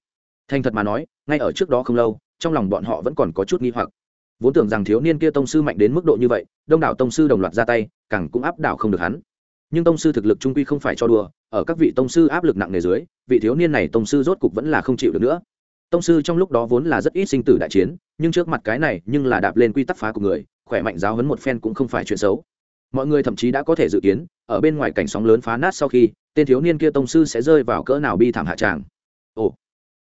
Thành thật mà nói, ngay ở trước đó không lâu trong lòng bọn họ vẫn còn có chút nghi hoặc. Vốn tưởng rằng thiếu niên kia tông sư mạnh đến mức độ như vậy, đông đảo tông sư đồng loạt ra tay, càng cũng áp đảo không được hắn. Nhưng tông sư thực lực trung quy không phải cho đùa, ở các vị tông sư áp lực nặng nề dưới, vị thiếu niên này tông sư rốt cục vẫn là không chịu được nữa. Tông sư trong lúc đó vốn là rất ít sinh tử đại chiến, nhưng trước mặt cái này nhưng là đạp lên quy tắc phá của người, khỏe mạnh giáo hấn một phen cũng không phải chuyện xấu. Mọi người thậm chí đã có thể dự kiến, ở bên ngoài cảnh sóng lớn phá nát sau khi, tên thiếu niên kia tông sư sẽ rơi vào cỡ nào bi thảm hạ tràng. Ồ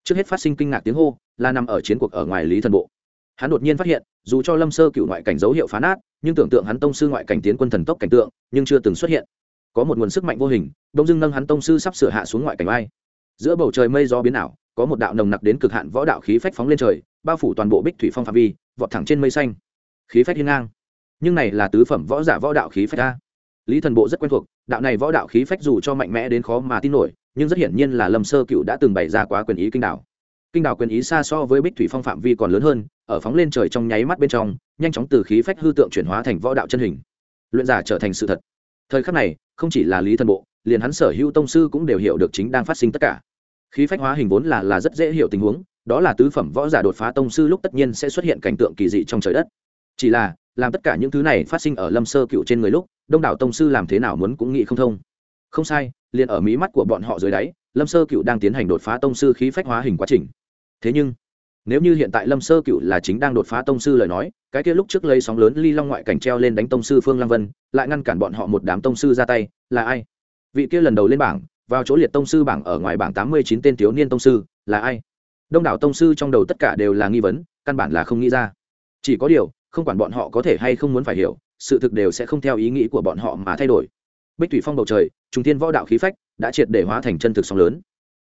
trước hết phát sinh kinh ngạc tiếng hô, là nằm ở chiến cuộc ở ngoài lý thần bộ. Hắn đột nhiên phát hiện, dù cho lâm sơ cựu ngoại cảnh dấu hiệu phá nát, nhưng tưởng tượng hắn tông sư ngoại cảnh tiến quân thần tốc cảnh tượng, nhưng chưa từng xuất hiện. Có một nguồn sức mạnh vô hình đông dưng nâng hắn tông sư sắp sửa hạ xuống ngoại cảnh ai giữa bầu trời mây gió biến ảo, có một đạo nồng nặc đến cực hạn võ đạo khí phách phóng lên trời, bao phủ toàn bộ bích thủy phong phạm vi, vọt thẳng trên mây xanh. Khí phách hiên ngang. Nhưng này là tứ phẩm võ giả võ đạo khí phách a. Lý thần bộ rất quen thuộc, đạo này võ đạo khí phách dù cho mạnh mẽ đến khó mà tin nổi nhưng rất hiển nhiên là lâm sơ cựu đã từng bày ra quá quyền ý kinh đảo. Kinh đảo quyền ý xa so với bích thủy phong phạm vi còn lớn hơn, ở phóng lên trời trong nháy mắt bên trong, nhanh chóng từ khí phách hư tượng chuyển hóa thành võ đạo chân hình. Luyện giả trở thành sự thật. Thời khắc này, không chỉ là lý thần bộ, liền hắn sở hữu tông sư cũng đều hiểu được chính đang phát sinh tất cả. Khí phách hóa hình vốn là là rất dễ hiểu tình huống, đó là tứ phẩm võ giả đột phá tông sư lúc tất nhiên sẽ xuất hiện cảnh tượng kỳ dị trong trời đất. Chỉ là, làm tất cả những thứ này phát sinh ở lâm sơ cựu trên người lúc, đông đảo tông sư làm thế nào muốn cũng nghĩ không thông không sai, liền ở mí mắt của bọn họ dưới đáy, lâm sơ cựu đang tiến hành đột phá tông sư khí phách hóa hình quá trình. Thế nhưng, nếu như hiện tại lâm sơ cựu là chính đang đột phá tông sư lời nói, cái kia lúc trước lấy sóng lớn ly long ngoại cảnh treo lên đánh tông sư phương lăng vân, lại ngăn cản bọn họ một đám tông sư ra tay, là ai? Vị kia lần đầu lên bảng, vào chỗ liệt tông sư bảng ở ngoài bảng tám mươi chín tên thiếu niên tông sư, là ai? Đông đảo tông sư trong đầu tất cả đều là nghi vấn, căn bản là không nghĩ ra. Chỉ có điều, không quản bọn họ có thể hay không muốn phải hiểu, sự thực đều sẽ không theo ý nghĩ của bọn họ mà thay đổi. Bích thủy phong bầu trời trung thiên võ đạo khí phách đã triệt để hóa thành chân thực sóng lớn.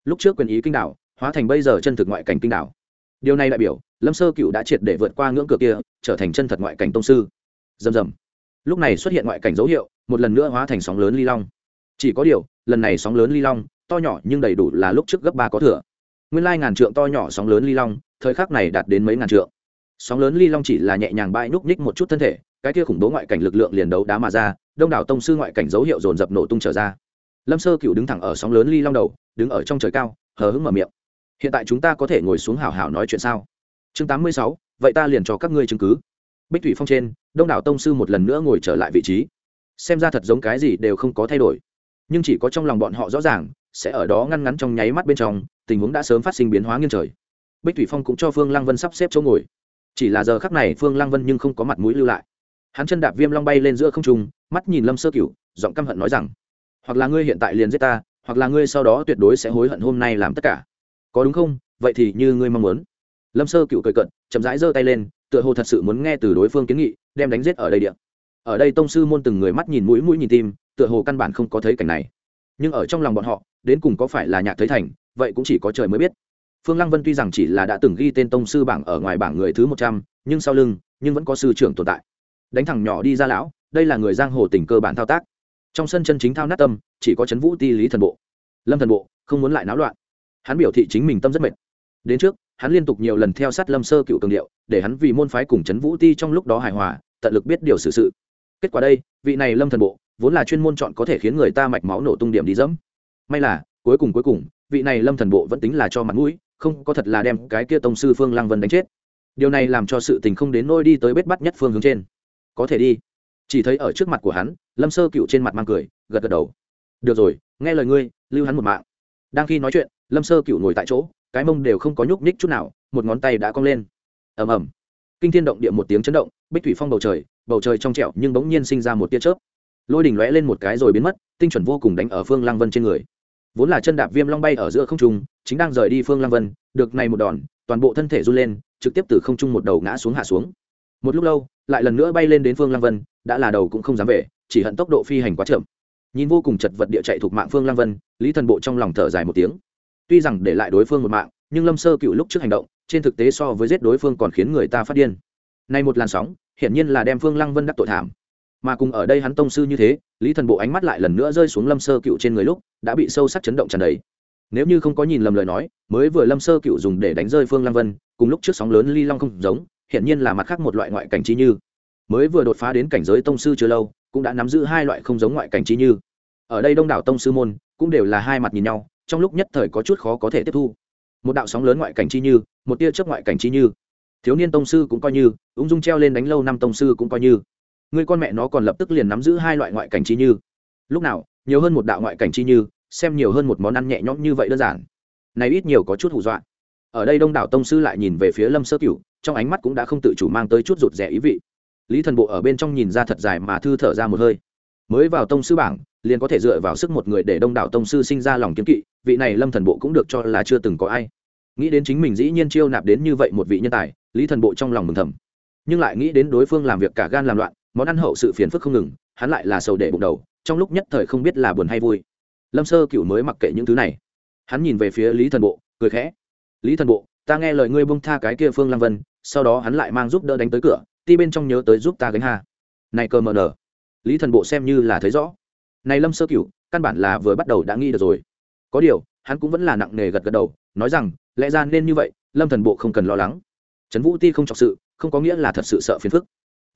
Lúc trước quyền ý kinh đảo, hóa thành bây giờ chân thực ngoại cảnh kinh đảo. Điều này đại biểu, lâm sơ cựu đã triệt để vượt qua ngưỡng cửa kia, trở thành chân thật ngoại cảnh tông sư. Dầm dầm lúc này xuất hiện ngoại cảnh dấu hiệu, một lần nữa hóa thành sóng lớn ly long. Chỉ có điều, lần này sóng lớn ly long, to nhỏ nhưng đầy đủ là lúc trước gấp ba có thừa. Nguyên lai ngàn trượng to nhỏ sóng lớn ly long, thời khắc này đạt đến mấy ngàn trượng sóng lớn ly long chỉ là nhẹ nhàng bãi núp ních một chút thân thể, cái kia khủng bố ngoại cảnh lực lượng liền đấu đá mà ra, đông đảo tông sư ngoại cảnh dấu hiệu dồn dập nổ tung trở ra. Lâm sơ cựu đứng thẳng ở sóng lớn ly long đầu, đứng ở trong trời cao, hờ hững mở miệng. Hiện tại chúng ta có thể ngồi xuống hào hào nói chuyện sao? Chương tám mươi sáu, vậy ta liền cho các ngươi chứng cứ. Bích thủy phong trên, đông đảo tông sư một lần nữa ngồi trở lại vị trí. Xem ra thật giống cái gì đều không có thay đổi. Nhưng chỉ có trong lòng bọn họ rõ ràng, sẽ ở đó ngăn ngắn trong nháy mắt bên trong, tình huống đã sớm phát sinh biến hóa nghiêng trời. Bích thủy phong cũng cho phương lăng vân sắp xếp chỗ ngồi chỉ là giờ khắc này phương lăng vân nhưng không có mặt mũi lưu lại. Hắn chân đạp viêm long bay lên giữa không trung, mắt nhìn lâm sơ cửu, giọng căm hận nói rằng, hoặc là ngươi hiện tại liền giết ta, hoặc là ngươi sau đó tuyệt đối sẽ hối hận hôm nay làm tất cả. Có đúng không? Vậy thì như ngươi mong muốn. Lâm sơ cựu cười cận chậm rãi giơ tay lên, tựa hồ thật sự muốn nghe từ đối phương kiến nghị, đem đánh giết ở đây điện ở đây tông sư môn từng người mắt nhìn mũi mũi nhìn tim, tựa hồ căn bản không có thấy cảnh này. Nhưng ở trong lòng bọn họ, đến cùng có phải là nhạc thấy thành, vậy cũng chỉ có trời mới biết phương lăng vân tuy rằng chỉ là đã từng ghi tên tông sư bảng ở ngoài bảng người thứ một trăm, nhưng sau lưng, nhưng vẫn có sư trưởng tồn tại. Đánh thẳng nhỏ đi ra lão, đây là người giang hồ tình cơ bản thao tác. Trong sân chân chính thao nát tâm, chỉ có chấn vũ ti lý thần bộ. Lâm thần bộ, không muốn lại náo loạn. Hắn biểu thị chính mình tâm rất mệt. Đến trước, hắn liên tục nhiều lần theo sát lâm sơ cựu cường điệu, để hắn vì môn phái cùng chấn vũ ti trong lúc đó hài hòa, tận lực biết điều xử sự. Kết quả đây, vị này lâm thần bộ, vốn là chuyên môn chọn có thể khiến người ta mạch máu nổ tung điểm đi dẫm. May là, cuối cùng cuối cùng, vị này lâm thần bộ vẫn tính là cho mặt mũi không có thật là đem cái kia tông sư phương lăng vân đánh chết. Điều này làm cho sự tình không đến nôi đi tới bết bắt nhất phương hướng trên. Có thể đi. Chỉ thấy ở trước mặt của hắn, lâm sơ cựu trên mặt mang cười, gật gật đầu. Được rồi, nghe lời ngươi, lưu hắn một mạng. Đang khi nói chuyện, lâm sơ cựu ngồi tại chỗ, cái mông đều không có nhúc nhích chút nào, một ngón tay đã cong lên. Ầm ầm. Kinh thiên động địa một tiếng chấn động, bích thủy phong bầu trời bầu trời trong trẹo nhưng bỗng nhiên sinh ra một tia chớp. Lôi đỉnh lóe lên một cái rồi biến mất, tinh chuẩn vô cùng đánh ở phương lăng vân trên người vốn là chân đạp viêm long bay ở giữa không trung, chính đang rời đi phương lăng vân, được này một đòn, toàn bộ thân thể run lên, trực tiếp từ không trung một đầu ngã xuống hạ xuống. Một lúc lâu, lại lần nữa bay lên đến phương lăng vân, đã là đầu cũng không dám về, chỉ hận tốc độ phi hành quá chậm. Nhìn vô cùng chật vật địa chạy thuộc mạng phương lăng vân, lý thần bộ trong lòng thở dài một tiếng. Tuy rằng để lại đối phương một mạng, nhưng lâm sơ cựu lúc trước hành động, trên thực tế so với giết đối phương còn khiến người ta phát điên. Nay một làn sóng, hiển nhiên là đem phương lăng vân đắc tội thảm. Mà cùng ở đây hắn tông sư như thế lý thần bộ ánh mắt lại lần nữa rơi xuống lâm sơ cựu trên người lúc, đã bị sâu sắc chấn động tràn đầy. Nếu như không có nhìn lầm lời nói, mới vừa lâm sơ cựu dùng để đánh rơi phương Lam vân, cùng lúc trước sóng lớn ly long không giống, hiển nhiên là mặt khác một loại ngoại cảnh chi như. Mới vừa đột phá đến cảnh giới tông sư chưa lâu, cũng đã nắm giữ hai loại không giống ngoại cảnh chi như. Ở đây đông đảo tông sư môn, cũng đều là hai mặt nhìn nhau, trong lúc nhất thời có chút khó có thể tiếp thu. Một đạo sóng lớn ngoại cảnh chi như, một tia chớp ngoại cảnh chi như. Thiếu niên tông sư cũng coi như, ung dung treo lên đánh lâu năm tông sư cũng coi như người con mẹ nó còn lập tức liền nắm giữ hai loại ngoại cảnh chi như. Lúc nào, nhiều hơn một đạo ngoại cảnh chi như, xem nhiều hơn một món ăn nhẹ nhõm như vậy đơn giản. Này ít nhiều có chút hù dọa. Ở đây đông đảo tông sư lại nhìn về phía lâm sơ cửu, trong ánh mắt cũng đã không tự chủ mang tới chút rụt rẻ ý vị. Lý thần bộ ở bên trong nhìn ra thật dài mà thư thở ra một hơi. Mới vào tông sư bảng, liền có thể dựa vào sức một người để đông đảo tông sư sinh ra lòng kiếm kỵ, vị này lâm thần bộ cũng được cho là chưa từng có ai. Nghĩ đến chính mình dĩ nhiên chiêu nạp đến như vậy một vị nhân tài, lý thần bộ trong lòng mừng thầm. Nhưng lại nghĩ đến đối phương làm việc cả gan làm loạn món ăn hậu sự phiền phức không ngừng, hắn lại là sầu để bụng đầu, trong lúc nhất thời không biết là buồn hay vui. Lâm sơ cựu mới mặc kệ những thứ này. Hắn nhìn về phía lý thần bộ, cười khẽ. Lý thần bộ, ta nghe lời ngươi bông tha cái kia phương lam vân, sau đó hắn lại mang giúp đỡ đánh tới cửa, ti bên trong nhớ tới giúp ta gánh hà. Này cơ mờ nở lý thần bộ xem như là thấy rõ. Này lâm sơ cửu, căn bản là vừa bắt đầu đã nghĩ được rồi. Có điều, hắn cũng vẫn là nặng nề gật gật đầu, nói rằng, lẽ ra nên như vậy, lâm thần bộ không cần lo lắng. Trấn vũ ti không trọng sự, không có nghĩa là thật sự sợ phiền phức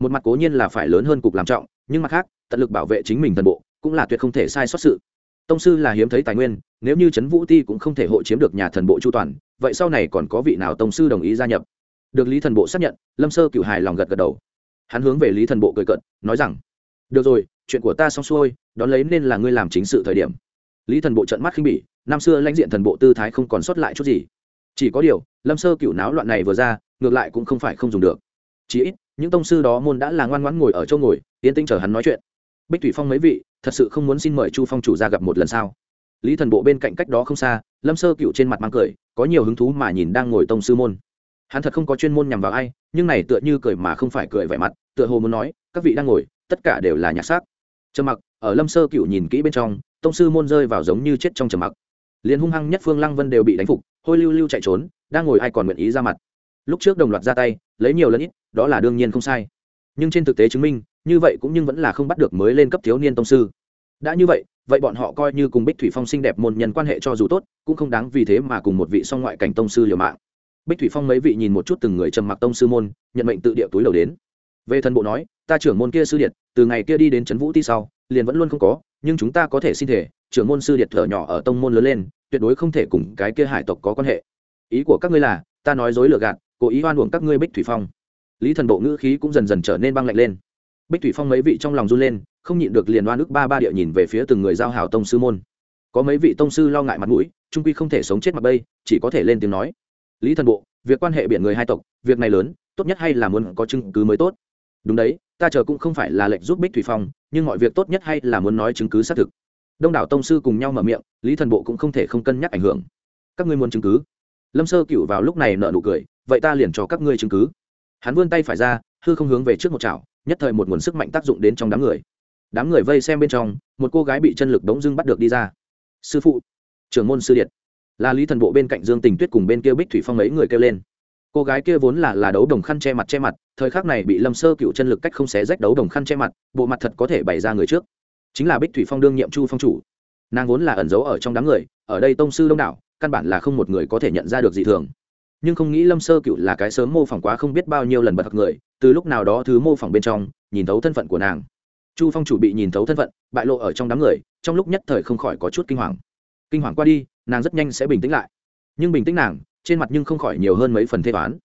một mặt cố nhiên là phải lớn hơn cục làm trọng, nhưng mặt khác, tận lực bảo vệ chính mình thần bộ, cũng là tuyệt không thể sai sót sự. Tông sư là hiếm thấy tài nguyên, nếu như trấn vũ ti cũng không thể hộ chiếm được nhà thần bộ chu toàn, vậy sau này còn có vị nào tông sư đồng ý gia nhập? Được lý thần bộ xác nhận, lâm sơ cựu hài lòng gật gật đầu. Hắn hướng về lý thần bộ cười cận nói rằng, được rồi, chuyện của ta xong xuôi, đón lấy nên là ngươi làm chính sự thời điểm. Lý thần bộ trận mắt khinh bỉ, năm xưa lãnh diện thần bộ tư thái không còn sót lại chút gì. Chỉ có điều, lâm sơ cựu náo loạn này vừa ra, ngược lại cũng không phải không dùng được. Chỉ ít những tông sư đó môn đã là ngoan ngoãn ngồi ở chỗ ngồi, yên tĩnh chờ hắn nói chuyện. Bích thủy phong mấy vị, thật sự không muốn xin mời chu phong chủ ra gặp một lần sao? Lý thần bộ bên cạnh cách đó không xa, lâm sơ cựu trên mặt mang cười, có nhiều hứng thú mà nhìn đang ngồi tông sư môn. Hắn thật không có chuyên môn nhằm vào ai, nhưng này tựa như cười mà không phải cười vẻ mặt, tựa hồ muốn nói, các vị đang ngồi, tất cả đều là nhạc xác trầm mặc, ở lâm sơ cựu nhìn kỹ bên trong, tông sư môn rơi vào giống như chết trong trầm mặc. Liền hung hăng nhất phương lăng vân đều bị đánh phục, hôi lưu lưu chạy trốn, đang ngồi ai còn nguyện ý ra mặt. Lúc trước đồng loạt ra tay, lấy nhiều lần ít đó là đương nhiên không sai. Nhưng trên thực tế chứng minh, như vậy cũng nhưng vẫn là không bắt được mới lên cấp thiếu niên tông sư. Đã như vậy vậy bọn họ coi như cùng bích thủy phong xinh đẹp môn nhân quan hệ cho dù tốt, cũng không đáng vì thế mà cùng một vị song ngoại cảnh tông sư liều mạng. Bích thủy phong mấy vị nhìn một chút từng người trầm mặc tông sư môn, nhận mệnh tự địa túi đầu đến. Về thần bộ nói, ta trưởng môn kia sư điện từ ngày kia đi đến trấn vũ ti sau, liền vẫn luôn không có, nhưng chúng ta có thể xin thể, trưởng môn sư điện thở nhỏ ở tông môn lớn lên, tuyệt đối không thể cùng cái kia hải tộc có quan hệ. Ý của các ngươi là, ta nói dối lừa gạt, cố ý oan uổng các ngươi bích thủy phong lý thần bộ ngữ khí cũng dần dần trở nên băng lạnh lên. Bích thủy phong mấy vị trong lòng run lên, không nhịn được liền oan ức ba ba địa nhìn về phía từng người giao hào tông sư môn. Có mấy vị tông sư lo ngại mặt mũi, trung quy không thể sống chết mặt bây, chỉ có thể lên tiếng nói. Lý thần bộ, việc quan hệ biển người hai tộc, việc này lớn, tốt nhất hay là muốn có chứng cứ mới tốt. Đúng đấy, ta chờ cũng không phải là lệnh giúp bích thủy phong, nhưng mọi việc tốt nhất hay là muốn nói chứng cứ xác thực. Đông đảo tông sư cùng nhau mở miệng, lý thần bộ cũng không thể không cân nhắc ảnh hưởng. Các ngươi muốn chứng cứ? Lâm sơ cựu vào lúc này nợ nụ cười, vậy ta liền cho các ngươi chứng cứ hắn vươn tay phải ra, hư không hướng về trước một chảo, nhất thời một nguồn sức mạnh tác dụng đến trong đám người. Đám người vây xem bên trong, một cô gái bị chân lực đống dưng bắt được đi ra. Sư phụ! Trưởng môn sư điện. Là lý thần bộ bên cạnh dương tình tuyết cùng bên kia bích thủy phong ấy người kêu lên. Cô gái kia vốn là là đấu đồng khăn che mặt che mặt, thời khắc này bị lâm sơ cựu chân lực cách không xé rách đấu đồng khăn che mặt, bộ mặt thật có thể bày ra người trước. Chính là bích thủy phong đương nhiệm chu phong chủ. Nàng vốn là ẩn giấu ở trong đám người, ở đây tông sư đông đảo, căn bản là không một người có thể nhận ra được gì thường nhưng không nghĩ lâm sơ cựu là cái sớm mô phỏng quá không biết bao nhiêu lần bật người, từ lúc nào đó thứ mô phỏng bên trong, nhìn thấu thân phận của nàng. Chu phong chủ bị nhìn thấu thân phận, bại lộ ở trong đám người, trong lúc nhất thời không khỏi có chút kinh hoàng. Kinh hoàng qua đi, nàng rất nhanh sẽ bình tĩnh lại. Nhưng bình tĩnh nàng, trên mặt nhưng không khỏi nhiều hơn mấy phần thê toán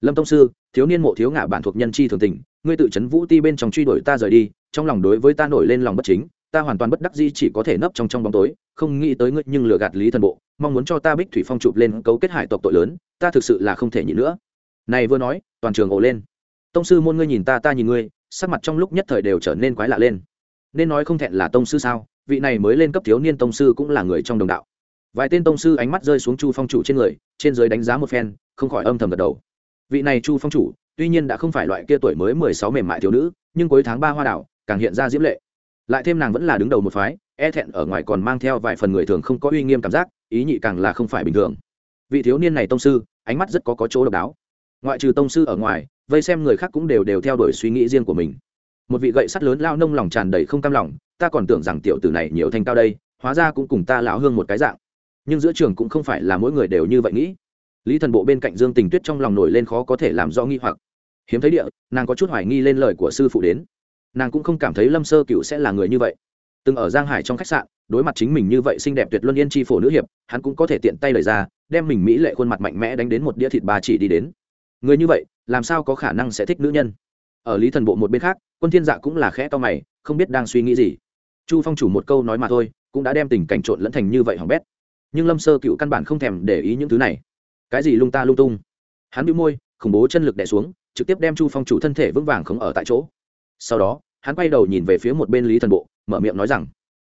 lâm tông sư, thiếu niên mộ thiếu ngả bản thuộc nhân chi thường tình, ngươi tự chấn vũ ti bên trong truy đuổi ta rời đi, trong lòng đối với ta nổi lên lòng bất chính ta hoàn toàn bất đắc di chỉ có thể nấp trong trong bóng tối, không nghĩ tới ngươi nhưng lừa gạt lý thần bộ, mong muốn cho ta bích thủy phong chụp lên cấu kết hải tộc tội lớn, ta thực sự là không thể nhịn nữa. Này vừa nói, toàn trường ồ lên. Tông sư môn ngươi nhìn ta ta nhìn ngươi, sắc mặt trong lúc nhất thời đều trở nên quái lạ lên. Nên nói không thẹn là tông sư sao, vị này mới lên cấp thiếu niên tông sư cũng là người trong đồng đạo. Vài tên tông sư ánh mắt rơi xuống chu phong chủ trên người, trên giới đánh giá một phen, không khỏi âm thầm gật đầu. Vị này chu phong chủ, tuy nhiên đã không phải loại kia tuổi mới mười sáu mềm mại thiếu nữ, nhưng cuối tháng ba hoa đảo, càng hiện ra diễm lệ lại thêm nàng vẫn là đứng đầu một phái e thẹn ở ngoài còn mang theo vài phần người thường không có uy nghiêm cảm giác, ý nhị càng là không phải bình thường. Vị thiếu niên này tông sư, ánh mắt rất có có chỗ độc đáo. Ngoại trừ tông sư ở ngoài, vây xem người khác cũng đều đều theo đuổi suy nghĩ riêng của mình. Một vị gậy sắt lớn lao nông lòng tràn đầy không cam lòng, ta còn tưởng rằng tiểu tử này nhiều thanh cao đây, hóa ra cũng cùng ta lão hương một cái dạng. Nhưng giữa trường cũng không phải là mỗi người đều như vậy nghĩ. Lý thần bộ bên cạnh dương tình tuyết trong lòng nổi lên khó có thể làm rõ nghi hoặc. Hiếm thấy địa, nàng có chút hoài nghi lên lời của sư phụ đến nàng cũng không cảm thấy lâm sơ cựu sẽ là người như vậy. Từng ở giang hải trong khách sạn, đối mặt chính mình như vậy xinh đẹp tuyệt luân yên chi phổ nữ hiệp, hắn cũng có thể tiện tay lời ra, đem mình mỹ lệ khuôn mặt mạnh mẽ đánh đến một đĩa thịt bà chỉ đi đến. Người như vậy, làm sao có khả năng sẽ thích nữ nhân? Ở lý thần bộ một bên khác, quân thiên dạ cũng là khẽ to mày, không biết đang suy nghĩ gì. Chu phong chủ một câu nói mà thôi, cũng đã đem tình cảnh trộn lẫn thành như vậy hỏng bét. Nhưng lâm sơ cựu căn bản không thèm để ý những thứ này. Cái gì lung ta lung tung? Hắn bị môi, khủng bố chân lực đè xuống, trực tiếp đem chu phong chủ thân thể vững vàng không ở tại chỗ sau đó, hắn quay đầu nhìn về phía một bên lý thần bộ, mở miệng nói rằng,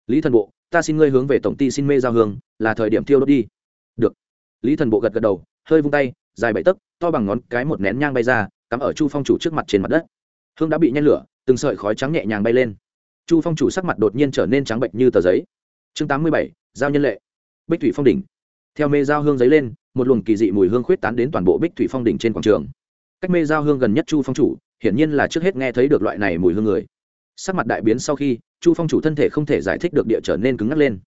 lý thần bộ, ta xin ngươi hướng về tổng ty xin mê giao hương, là thời điểm thiêu đốt đi. Được. Lý thần bộ gật gật đầu, hơi vung tay, dài bảy tấc, to bằng ngón cái một nén nhang bay ra, cắm ở chu phong chủ trước mặt trên mặt đất. Hương đã bị nhen lửa, từng sợi khói trắng nhẹ nhàng bay lên. Chu phong chủ sắc mặt đột nhiên trở nên trắng bệnh như tờ giấy. Chương tám mươi bảy, giao nhân lệ. Bích thủy phong đỉnh. Theo mê giao hương giấy lên, một luồng kỳ dị mùi hương khuyết tán đến toàn bộ bích thủy phong đỉnh trên quảng trường. Cách mê giao hương gần nhất chu phong chủ hiển nhiên là trước hết nghe thấy được loại này mùi hương người. Sắc mặt đại biến sau khi, chu phong chủ thân thể không thể giải thích được địa trở nên cứng ngắc lên.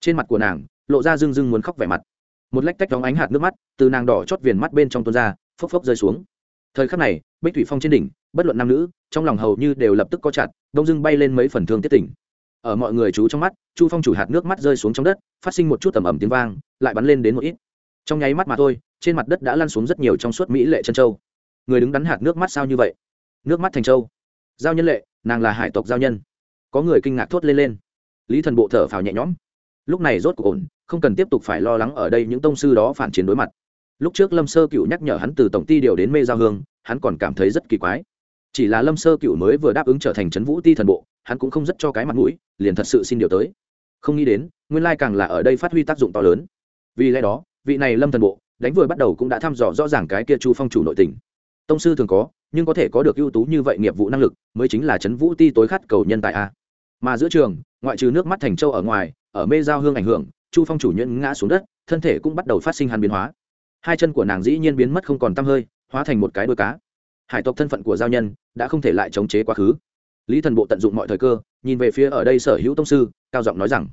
Trên mặt của nàng, lộ ra rưng rưng muốn khóc vẻ mặt. Một lách tách đóng ánh hạt nước mắt, từ nàng đỏ chót viền mắt bên trong tuôn ra, phốc phốc rơi xuống. Thời khắc này, bích thủy phong trên đỉnh, bất luận nam nữ, trong lòng hầu như đều lập tức có chặt, đông dưng bay lên mấy phần thương tiết tỉnh ở mọi người chú trong mắt, chu phong chủ hạt nước mắt rơi xuống trong đất, phát sinh một chút tầm ẩm tiếng vang, lại bắn lên đến một ít. Trong nháy mắt mà thôi, trên mặt đất đã lăn xuống rất nhiều trong suốt mỹ lệ chân châu. Người đứng đắn hạt nước mắt sao như vậy? Nước mắt thành châu giao nhân lệ, nàng là hải tộc giao nhân. Có người kinh ngạc thốt lên lên. Lý thần bộ thở phào nhẹ nhõm. Lúc này rốt cuộc ổn, không cần tiếp tục phải lo lắng ở đây những tông sư đó phản chiến đối mặt. Lúc trước lâm sơ cựu nhắc nhở hắn từ tổng ty điều đến mê giao hương, hắn còn cảm thấy rất kỳ quái. Chỉ là lâm sơ cựu mới vừa đáp ứng trở thành trấn vũ ti thần bộ, hắn cũng không rất cho cái mặt mũi, liền thật sự xin điều tới. Không nghĩ đến, nguyên lai càng là ở đây phát huy tác dụng to lớn. Vì lẽ đó, vị này lâm thần bộ, đánh vừa bắt đầu cũng đã thăm dò rõ ràng cái kia chu phong chủ nội tình. Tông sư thường có nhưng có thể có được ưu tú như vậy nghiệp vụ năng lực, mới chính là trấn vũ ti tối khát cầu nhân tại a. Mà giữa trường, ngoại trừ nước mắt thành châu ở ngoài, ở mê giao hương ảnh hưởng, chu phong chủ nhân ngã xuống đất, thân thể cũng bắt đầu phát sinh hàn biến hóa. Hai chân của nàng dĩ nhiên biến mất không còn tăm hơi, hóa thành một cái đôi cá. Hải tộc thân phận của giao nhân đã không thể lại chống chế quá khứ. Lý thần bộ tận dụng mọi thời cơ, nhìn về phía ở đây sở hữu tông sư, cao giọng nói rằng,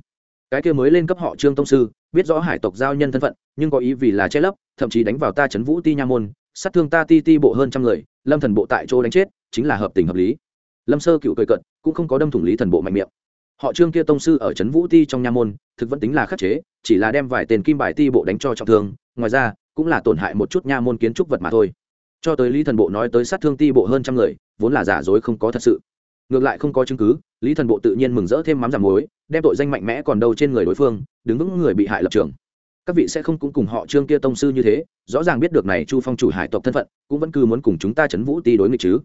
cái kia mới lên cấp họ trương tông sư, biết rõ hải tộc giao nhân thân phận, nhưng có ý vì là che lấp, thậm chí đánh vào ta chấn vũ ti nha môn sát thương ta ti ti bộ hơn trăm người, lâm thần bộ tại chỗ đánh chết, chính là hợp tình hợp lý. Lâm sơ cựu cười cận cũng không có đâm thủng lý thần bộ mạnh miệng. Họ trương kia tông sư ở trấn vũ ti trong nha môn, thực vẫn tính là khắc chế, chỉ là đem vài tên kim bài ti bộ đánh cho trọng thương, ngoài ra, cũng là tổn hại một chút nha môn kiến trúc vật mà thôi. Cho tới lý thần bộ nói tới sát thương ti bộ hơn trăm người, vốn là giả dối không có thật sự. Ngược lại không có chứng cứ, lý thần bộ tự nhiên mừng rỡ thêm mắm giảm mối đem tội danh mạnh mẽ còn đâu trên người đối phương, đứng vững người bị hại lập trường các vị sẽ không cũng cùng họ trương kia tông sư như thế, rõ ràng biết được này chu phong chủ hải tộc thân phận, cũng vẫn cứ muốn cùng chúng ta chấn vũ ti đối nghịch chứ.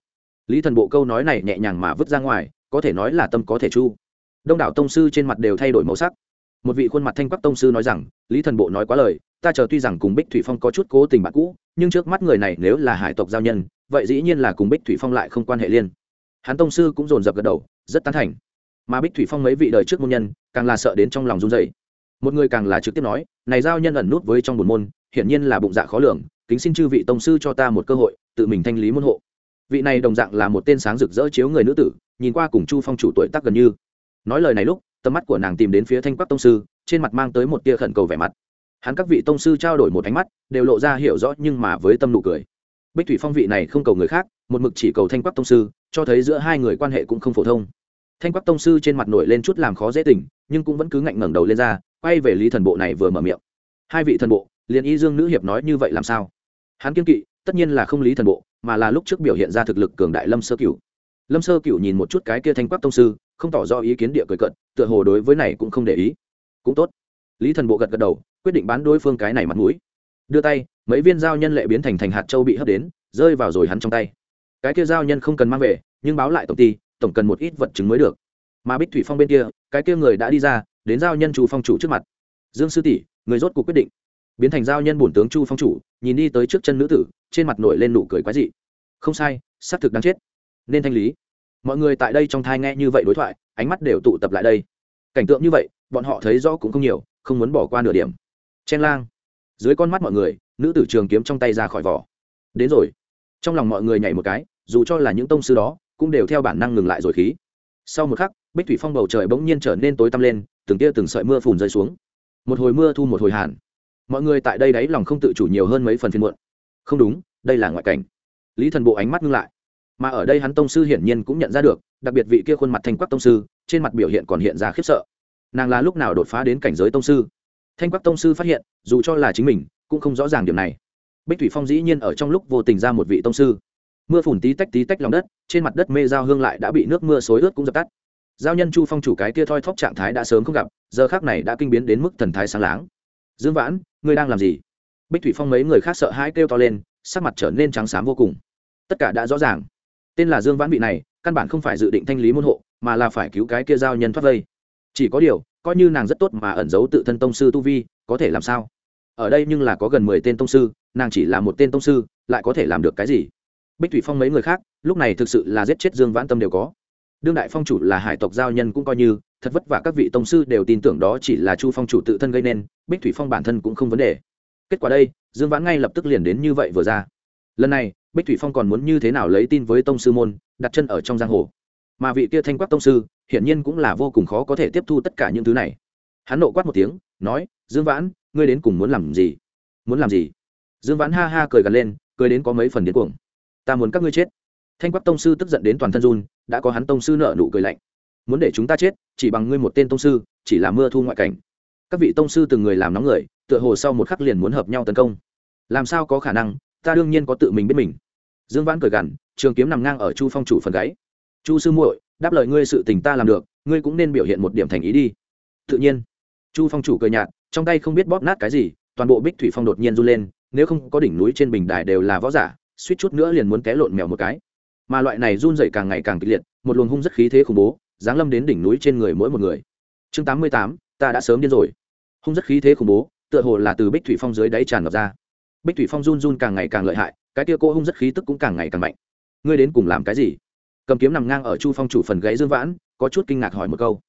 Lý thần bộ câu nói này nhẹ nhàng mà vứt ra ngoài, có thể nói là tâm có thể chu. Đông đảo tông sư trên mặt đều thay đổi màu sắc. Một vị khuôn mặt thanh quắc tông sư nói rằng, lý thần bộ nói quá lời, ta chờ tuy rằng cùng bích thủy phong có chút cố tình bạn cũ, nhưng trước mắt người này nếu là hải tộc giao nhân, vậy dĩ nhiên là cùng bích thủy phong lại không quan hệ liên. Hắn tông sư cũng dồn dập gật đầu, rất tán thành. Mà bích thủy phong mấy vị đời trước môn nhân, càng là sợ đến trong lòng run dày một người càng là trực tiếp nói, này giao nhân ẩn nút với trong buồn môn, hiển nhiên là bụng dạ khó lường, kính xin chư vị tông sư cho ta một cơ hội, tự mình thanh lý môn hộ. Vị này đồng dạng là một tên sáng rực rỡ chiếu người nữ tử, nhìn qua cùng chu phong chủ tuổi tác gần như. Nói lời này lúc, tầm mắt của nàng tìm đến phía thanh quắc tông sư, trên mặt mang tới một tia khẩn cầu vẻ mặt. Hắn các vị tông sư trao đổi một ánh mắt, đều lộ ra hiểu rõ nhưng mà với tâm nụ cười. Bích thủy phong vị này không cầu người khác, một mực chỉ cầu thanh quắc tông sư, cho thấy giữa hai người quan hệ cũng không phổ thông. Thanh quắc tông sư trên mặt nổi lên chút làm khó dễ tình, nhưng cũng vẫn cứ ngạnh ngẩng đầu lên ra quay về lý thần bộ này vừa mở miệng. Hai vị thần bộ, liền y dương nữ hiệp nói như vậy làm sao? Hắn kiên kỵ, tất nhiên là không lý thần bộ, mà là lúc trước biểu hiện ra thực lực cường đại lâm sơ cửu. Lâm sơ cửu nhìn một chút cái kia thanh quắc tông sư, không tỏ rõ ý kiến địa cười cận tựa hồ đối với này cũng không để ý. Cũng tốt. Lý thần bộ gật gật đầu, quyết định bán đối phương cái này mặt mũi. Đưa tay, mấy viên dao nhân lệ biến thành thành hạt châu bị hấp đến, rơi vào rồi hắn trong tay. Cái kia giao nhân không cần mang về, nhưng báo lại tổng ty, tổng cần một ít vật chứng mới được. Mà bích thủy phong bên kia, cái kia người đã đi ra đến giao nhân chu phong chủ trước mặt. Dương sư tỷ, người rốt cuộc quyết định. Biến thành giao nhân bổn tướng chu phong chủ, nhìn đi tới trước chân nữ tử, trên mặt nổi lên nụ cười quái dị. Không sai, xác thực đáng chết. Nên thanh lý. Mọi người tại đây trong thai nghe như vậy đối thoại, ánh mắt đều tụ tập lại đây. Cảnh tượng như vậy, bọn họ thấy rõ cũng không nhiều, không muốn bỏ qua nửa điểm. Chen lang. Dưới con mắt mọi người, nữ tử trường kiếm trong tay ra khỏi vỏ. Đến rồi. Trong lòng mọi người nhảy một cái, dù cho là những tông sư đó, cũng đều theo bản năng ngừng lại rồi khí. Sau một khắc, bích thủy phong bầu trời bỗng nhiên trở nên tối tăm lên từng tia từng sợi mưa phùn rơi xuống. Một hồi mưa thu một hồi hàn. Mọi người tại đây đáy lòng không tự chủ nhiều hơn mấy phần phiên muộn. Không đúng, đây là ngoại cảnh. Lý thần bộ ánh mắt ngưng lại. Mà ở đây hắn tông sư hiển nhiên cũng nhận ra được, đặc biệt vị kia khuôn mặt thanh quắc tông sư, trên mặt biểu hiện còn hiện ra khiếp sợ. Nàng là lúc nào đột phá đến cảnh giới tông sư? Thanh quắc tông sư phát hiện, dù cho là chính mình, cũng không rõ ràng điểm này. Bích thủy phong dĩ nhiên ở trong lúc vô tình ra một vị tông sư. Mưa phùn tí tách tí tách lòng đất, trên mặt đất mê giao hương lại đã bị nước mưa xối ướt cũng dập tắt giao nhân chu phong chủ cái kia thoi thóp trạng thái đã sớm không gặp, giờ khác này đã kinh biến đến mức thần thái sáng láng. Dương vãn, ngươi đang làm gì? Bích thủy phong mấy người khác sợ hãi kêu to lên, sắc mặt trở nên trắng xám vô cùng. Tất cả đã rõ ràng. Tên là dương vãn vị này, căn bản không phải dự định thanh lý môn hộ, mà là phải cứu cái kia giao nhân thoát vây. Chỉ có điều, coi như nàng rất tốt mà ẩn giấu tự thân tông sư tu vi, có thể làm sao? Ở đây nhưng là có gần mười tên tông sư, nàng chỉ là một tên tông sư, lại có thể làm được cái gì? Bích thủy phong mấy người khác, lúc này thực sự là giết chết dương vãn tâm đều có đương đại phong chủ là hải tộc giao nhân cũng coi như, thật vất vả các vị tông sư đều tin tưởng đó chỉ là chu phong chủ tự thân gây nên, bích thủy phong bản thân cũng không vấn đề. Kết quả đây, dương vãn ngay lập tức liền đến như vậy vừa ra. Lần này, bích thủy phong còn muốn như thế nào lấy tin với tông sư môn, đặt chân ở trong giang hồ. Mà vị kia thanh quắc tông sư, hiển nhiên cũng là vô cùng khó có thể tiếp thu tất cả những thứ này. Hắn nộ quát một tiếng, nói, dương vãn, ngươi đến cùng muốn làm gì? Muốn làm gì? Dương vãn ha ha cười gần lên, cười đến có mấy phần điên cuồng. Ta muốn các ngươi chết. Thanh quắc tông sư tức giận đến toàn thân run đã có hắn tông sư nợ nụ cười lạnh. Muốn để chúng ta chết, chỉ bằng ngươi một tên tông sư, chỉ là mưa thu ngoại cảnh. Các vị tông sư từng người làm nóng người, tựa hồ sau một khắc liền muốn hợp nhau tấn công. Làm sao có khả năng? Ta đương nhiên có tự mình biết mình. Dương vãn cười gằn, trường kiếm nằm ngang ở chu phong chủ phần gáy. Chu sư muội, đáp lời ngươi sự tình ta làm được, ngươi cũng nên biểu hiện một điểm thành ý đi. Tự nhiên. Chu phong chủ cười nhạt, trong tay không biết bóp nát cái gì, toàn bộ bích thủy phong đột nhiên run lên, nếu không có đỉnh núi trên bình đài đều là võ giả, suýt chút nữa liền muốn té lộn mèo một cái mà loại này run dậy càng ngày càng kịch liệt, một luồng hung rất khí thế khủng bố, giáng lâm đến đỉnh núi trên người mỗi một người. Chương tám mươi tám, ta đã sớm điên rồi. Hung rất khí thế khủng bố, tựa hồ là từ bích thủy phong dưới đáy tràn ngập ra. Bích thủy phong run run càng ngày càng lợi hại, cái tia cô hung rất khí tức cũng càng ngày càng mạnh. Ngươi đến cùng làm cái gì? Cầm kiếm nằm ngang ở chu phong chủ phần gãy dương vãn, có chút kinh ngạc hỏi một câu.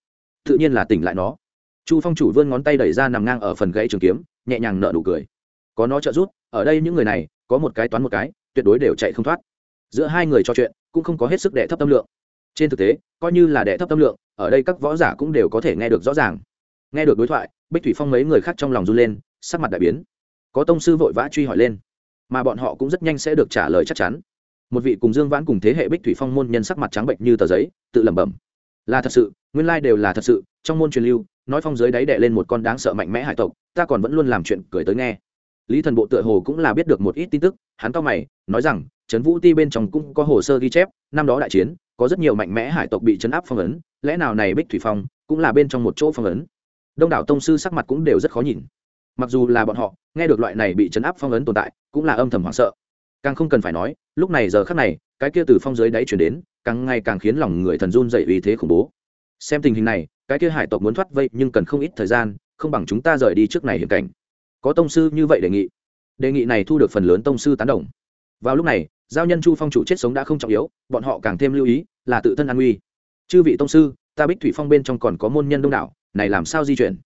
Tự nhiên là tỉnh lại nó. Chu phong chủ vươn ngón tay đẩy ra nằm ngang ở phần gãy trường kiếm, nhẹ nhàng nở nụ cười. Có nó trợ giúp, ở đây những người này, có một cái toán một cái, tuyệt đối đều chạy không thoát giữa hai người trò chuyện cũng không có hết sức đệ thấp tâm lượng. Trên thực tế, coi như là đệ thấp tâm lượng, ở đây các võ giả cũng đều có thể nghe được rõ ràng. Nghe được đối thoại, bích thủy phong mấy người khác trong lòng run lên, sắc mặt đại biến. Có tông sư vội vã truy hỏi lên, mà bọn họ cũng rất nhanh sẽ được trả lời chắc chắn. Một vị cùng dương vãn cùng thế hệ bích thủy phong môn nhân sắc mặt trắng bệnh như tờ giấy, tự lẩm bẩm. Là thật sự, nguyên lai đều là thật sự, trong môn truyền lưu, nói phong giới đáy đệ lên một con đáng sợ mạnh mẽ hải tộc, ta còn vẫn luôn làm chuyện cười tới nghe. Lý thần bộ tựa hồ cũng là biết được một ít tin tức, hắn to mày, nói rằng trấn vũ ti bên trong cũng có hồ sơ ghi chép, năm đó đại chiến, có rất nhiều mạnh mẽ hải tộc bị chấn áp phong ấn, lẽ nào này bích thủy phong cũng là bên trong một chỗ phong ấn? Đông đảo tông sư sắc mặt cũng đều rất khó nhìn. Mặc dù là bọn họ, nghe được loại này bị chấn áp phong ấn tồn tại, cũng là âm thầm hoảng sợ. Càng không cần phải nói, lúc này giờ khắc này, cái kia từ phong giới đáy chuyển đến, càng ngày càng khiến lòng người thần run dậy vì thế khủng bố. Xem tình hình này, cái kia hải tộc muốn thoát vây nhưng cần không ít thời gian, không bằng chúng ta rời đi trước này hiểm cảnh. Có tông sư như vậy đề nghị. Đề nghị này thu được phần lớn tông sư tán đồng. Vào lúc này giao nhân chu phong chủ chết sống đã không trọng yếu, bọn họ càng thêm lưu ý là tự thân an nguy. Chư vị tông sư, ta bích thủy phong bên trong còn có môn nhân đông đảo, này làm sao di chuyển?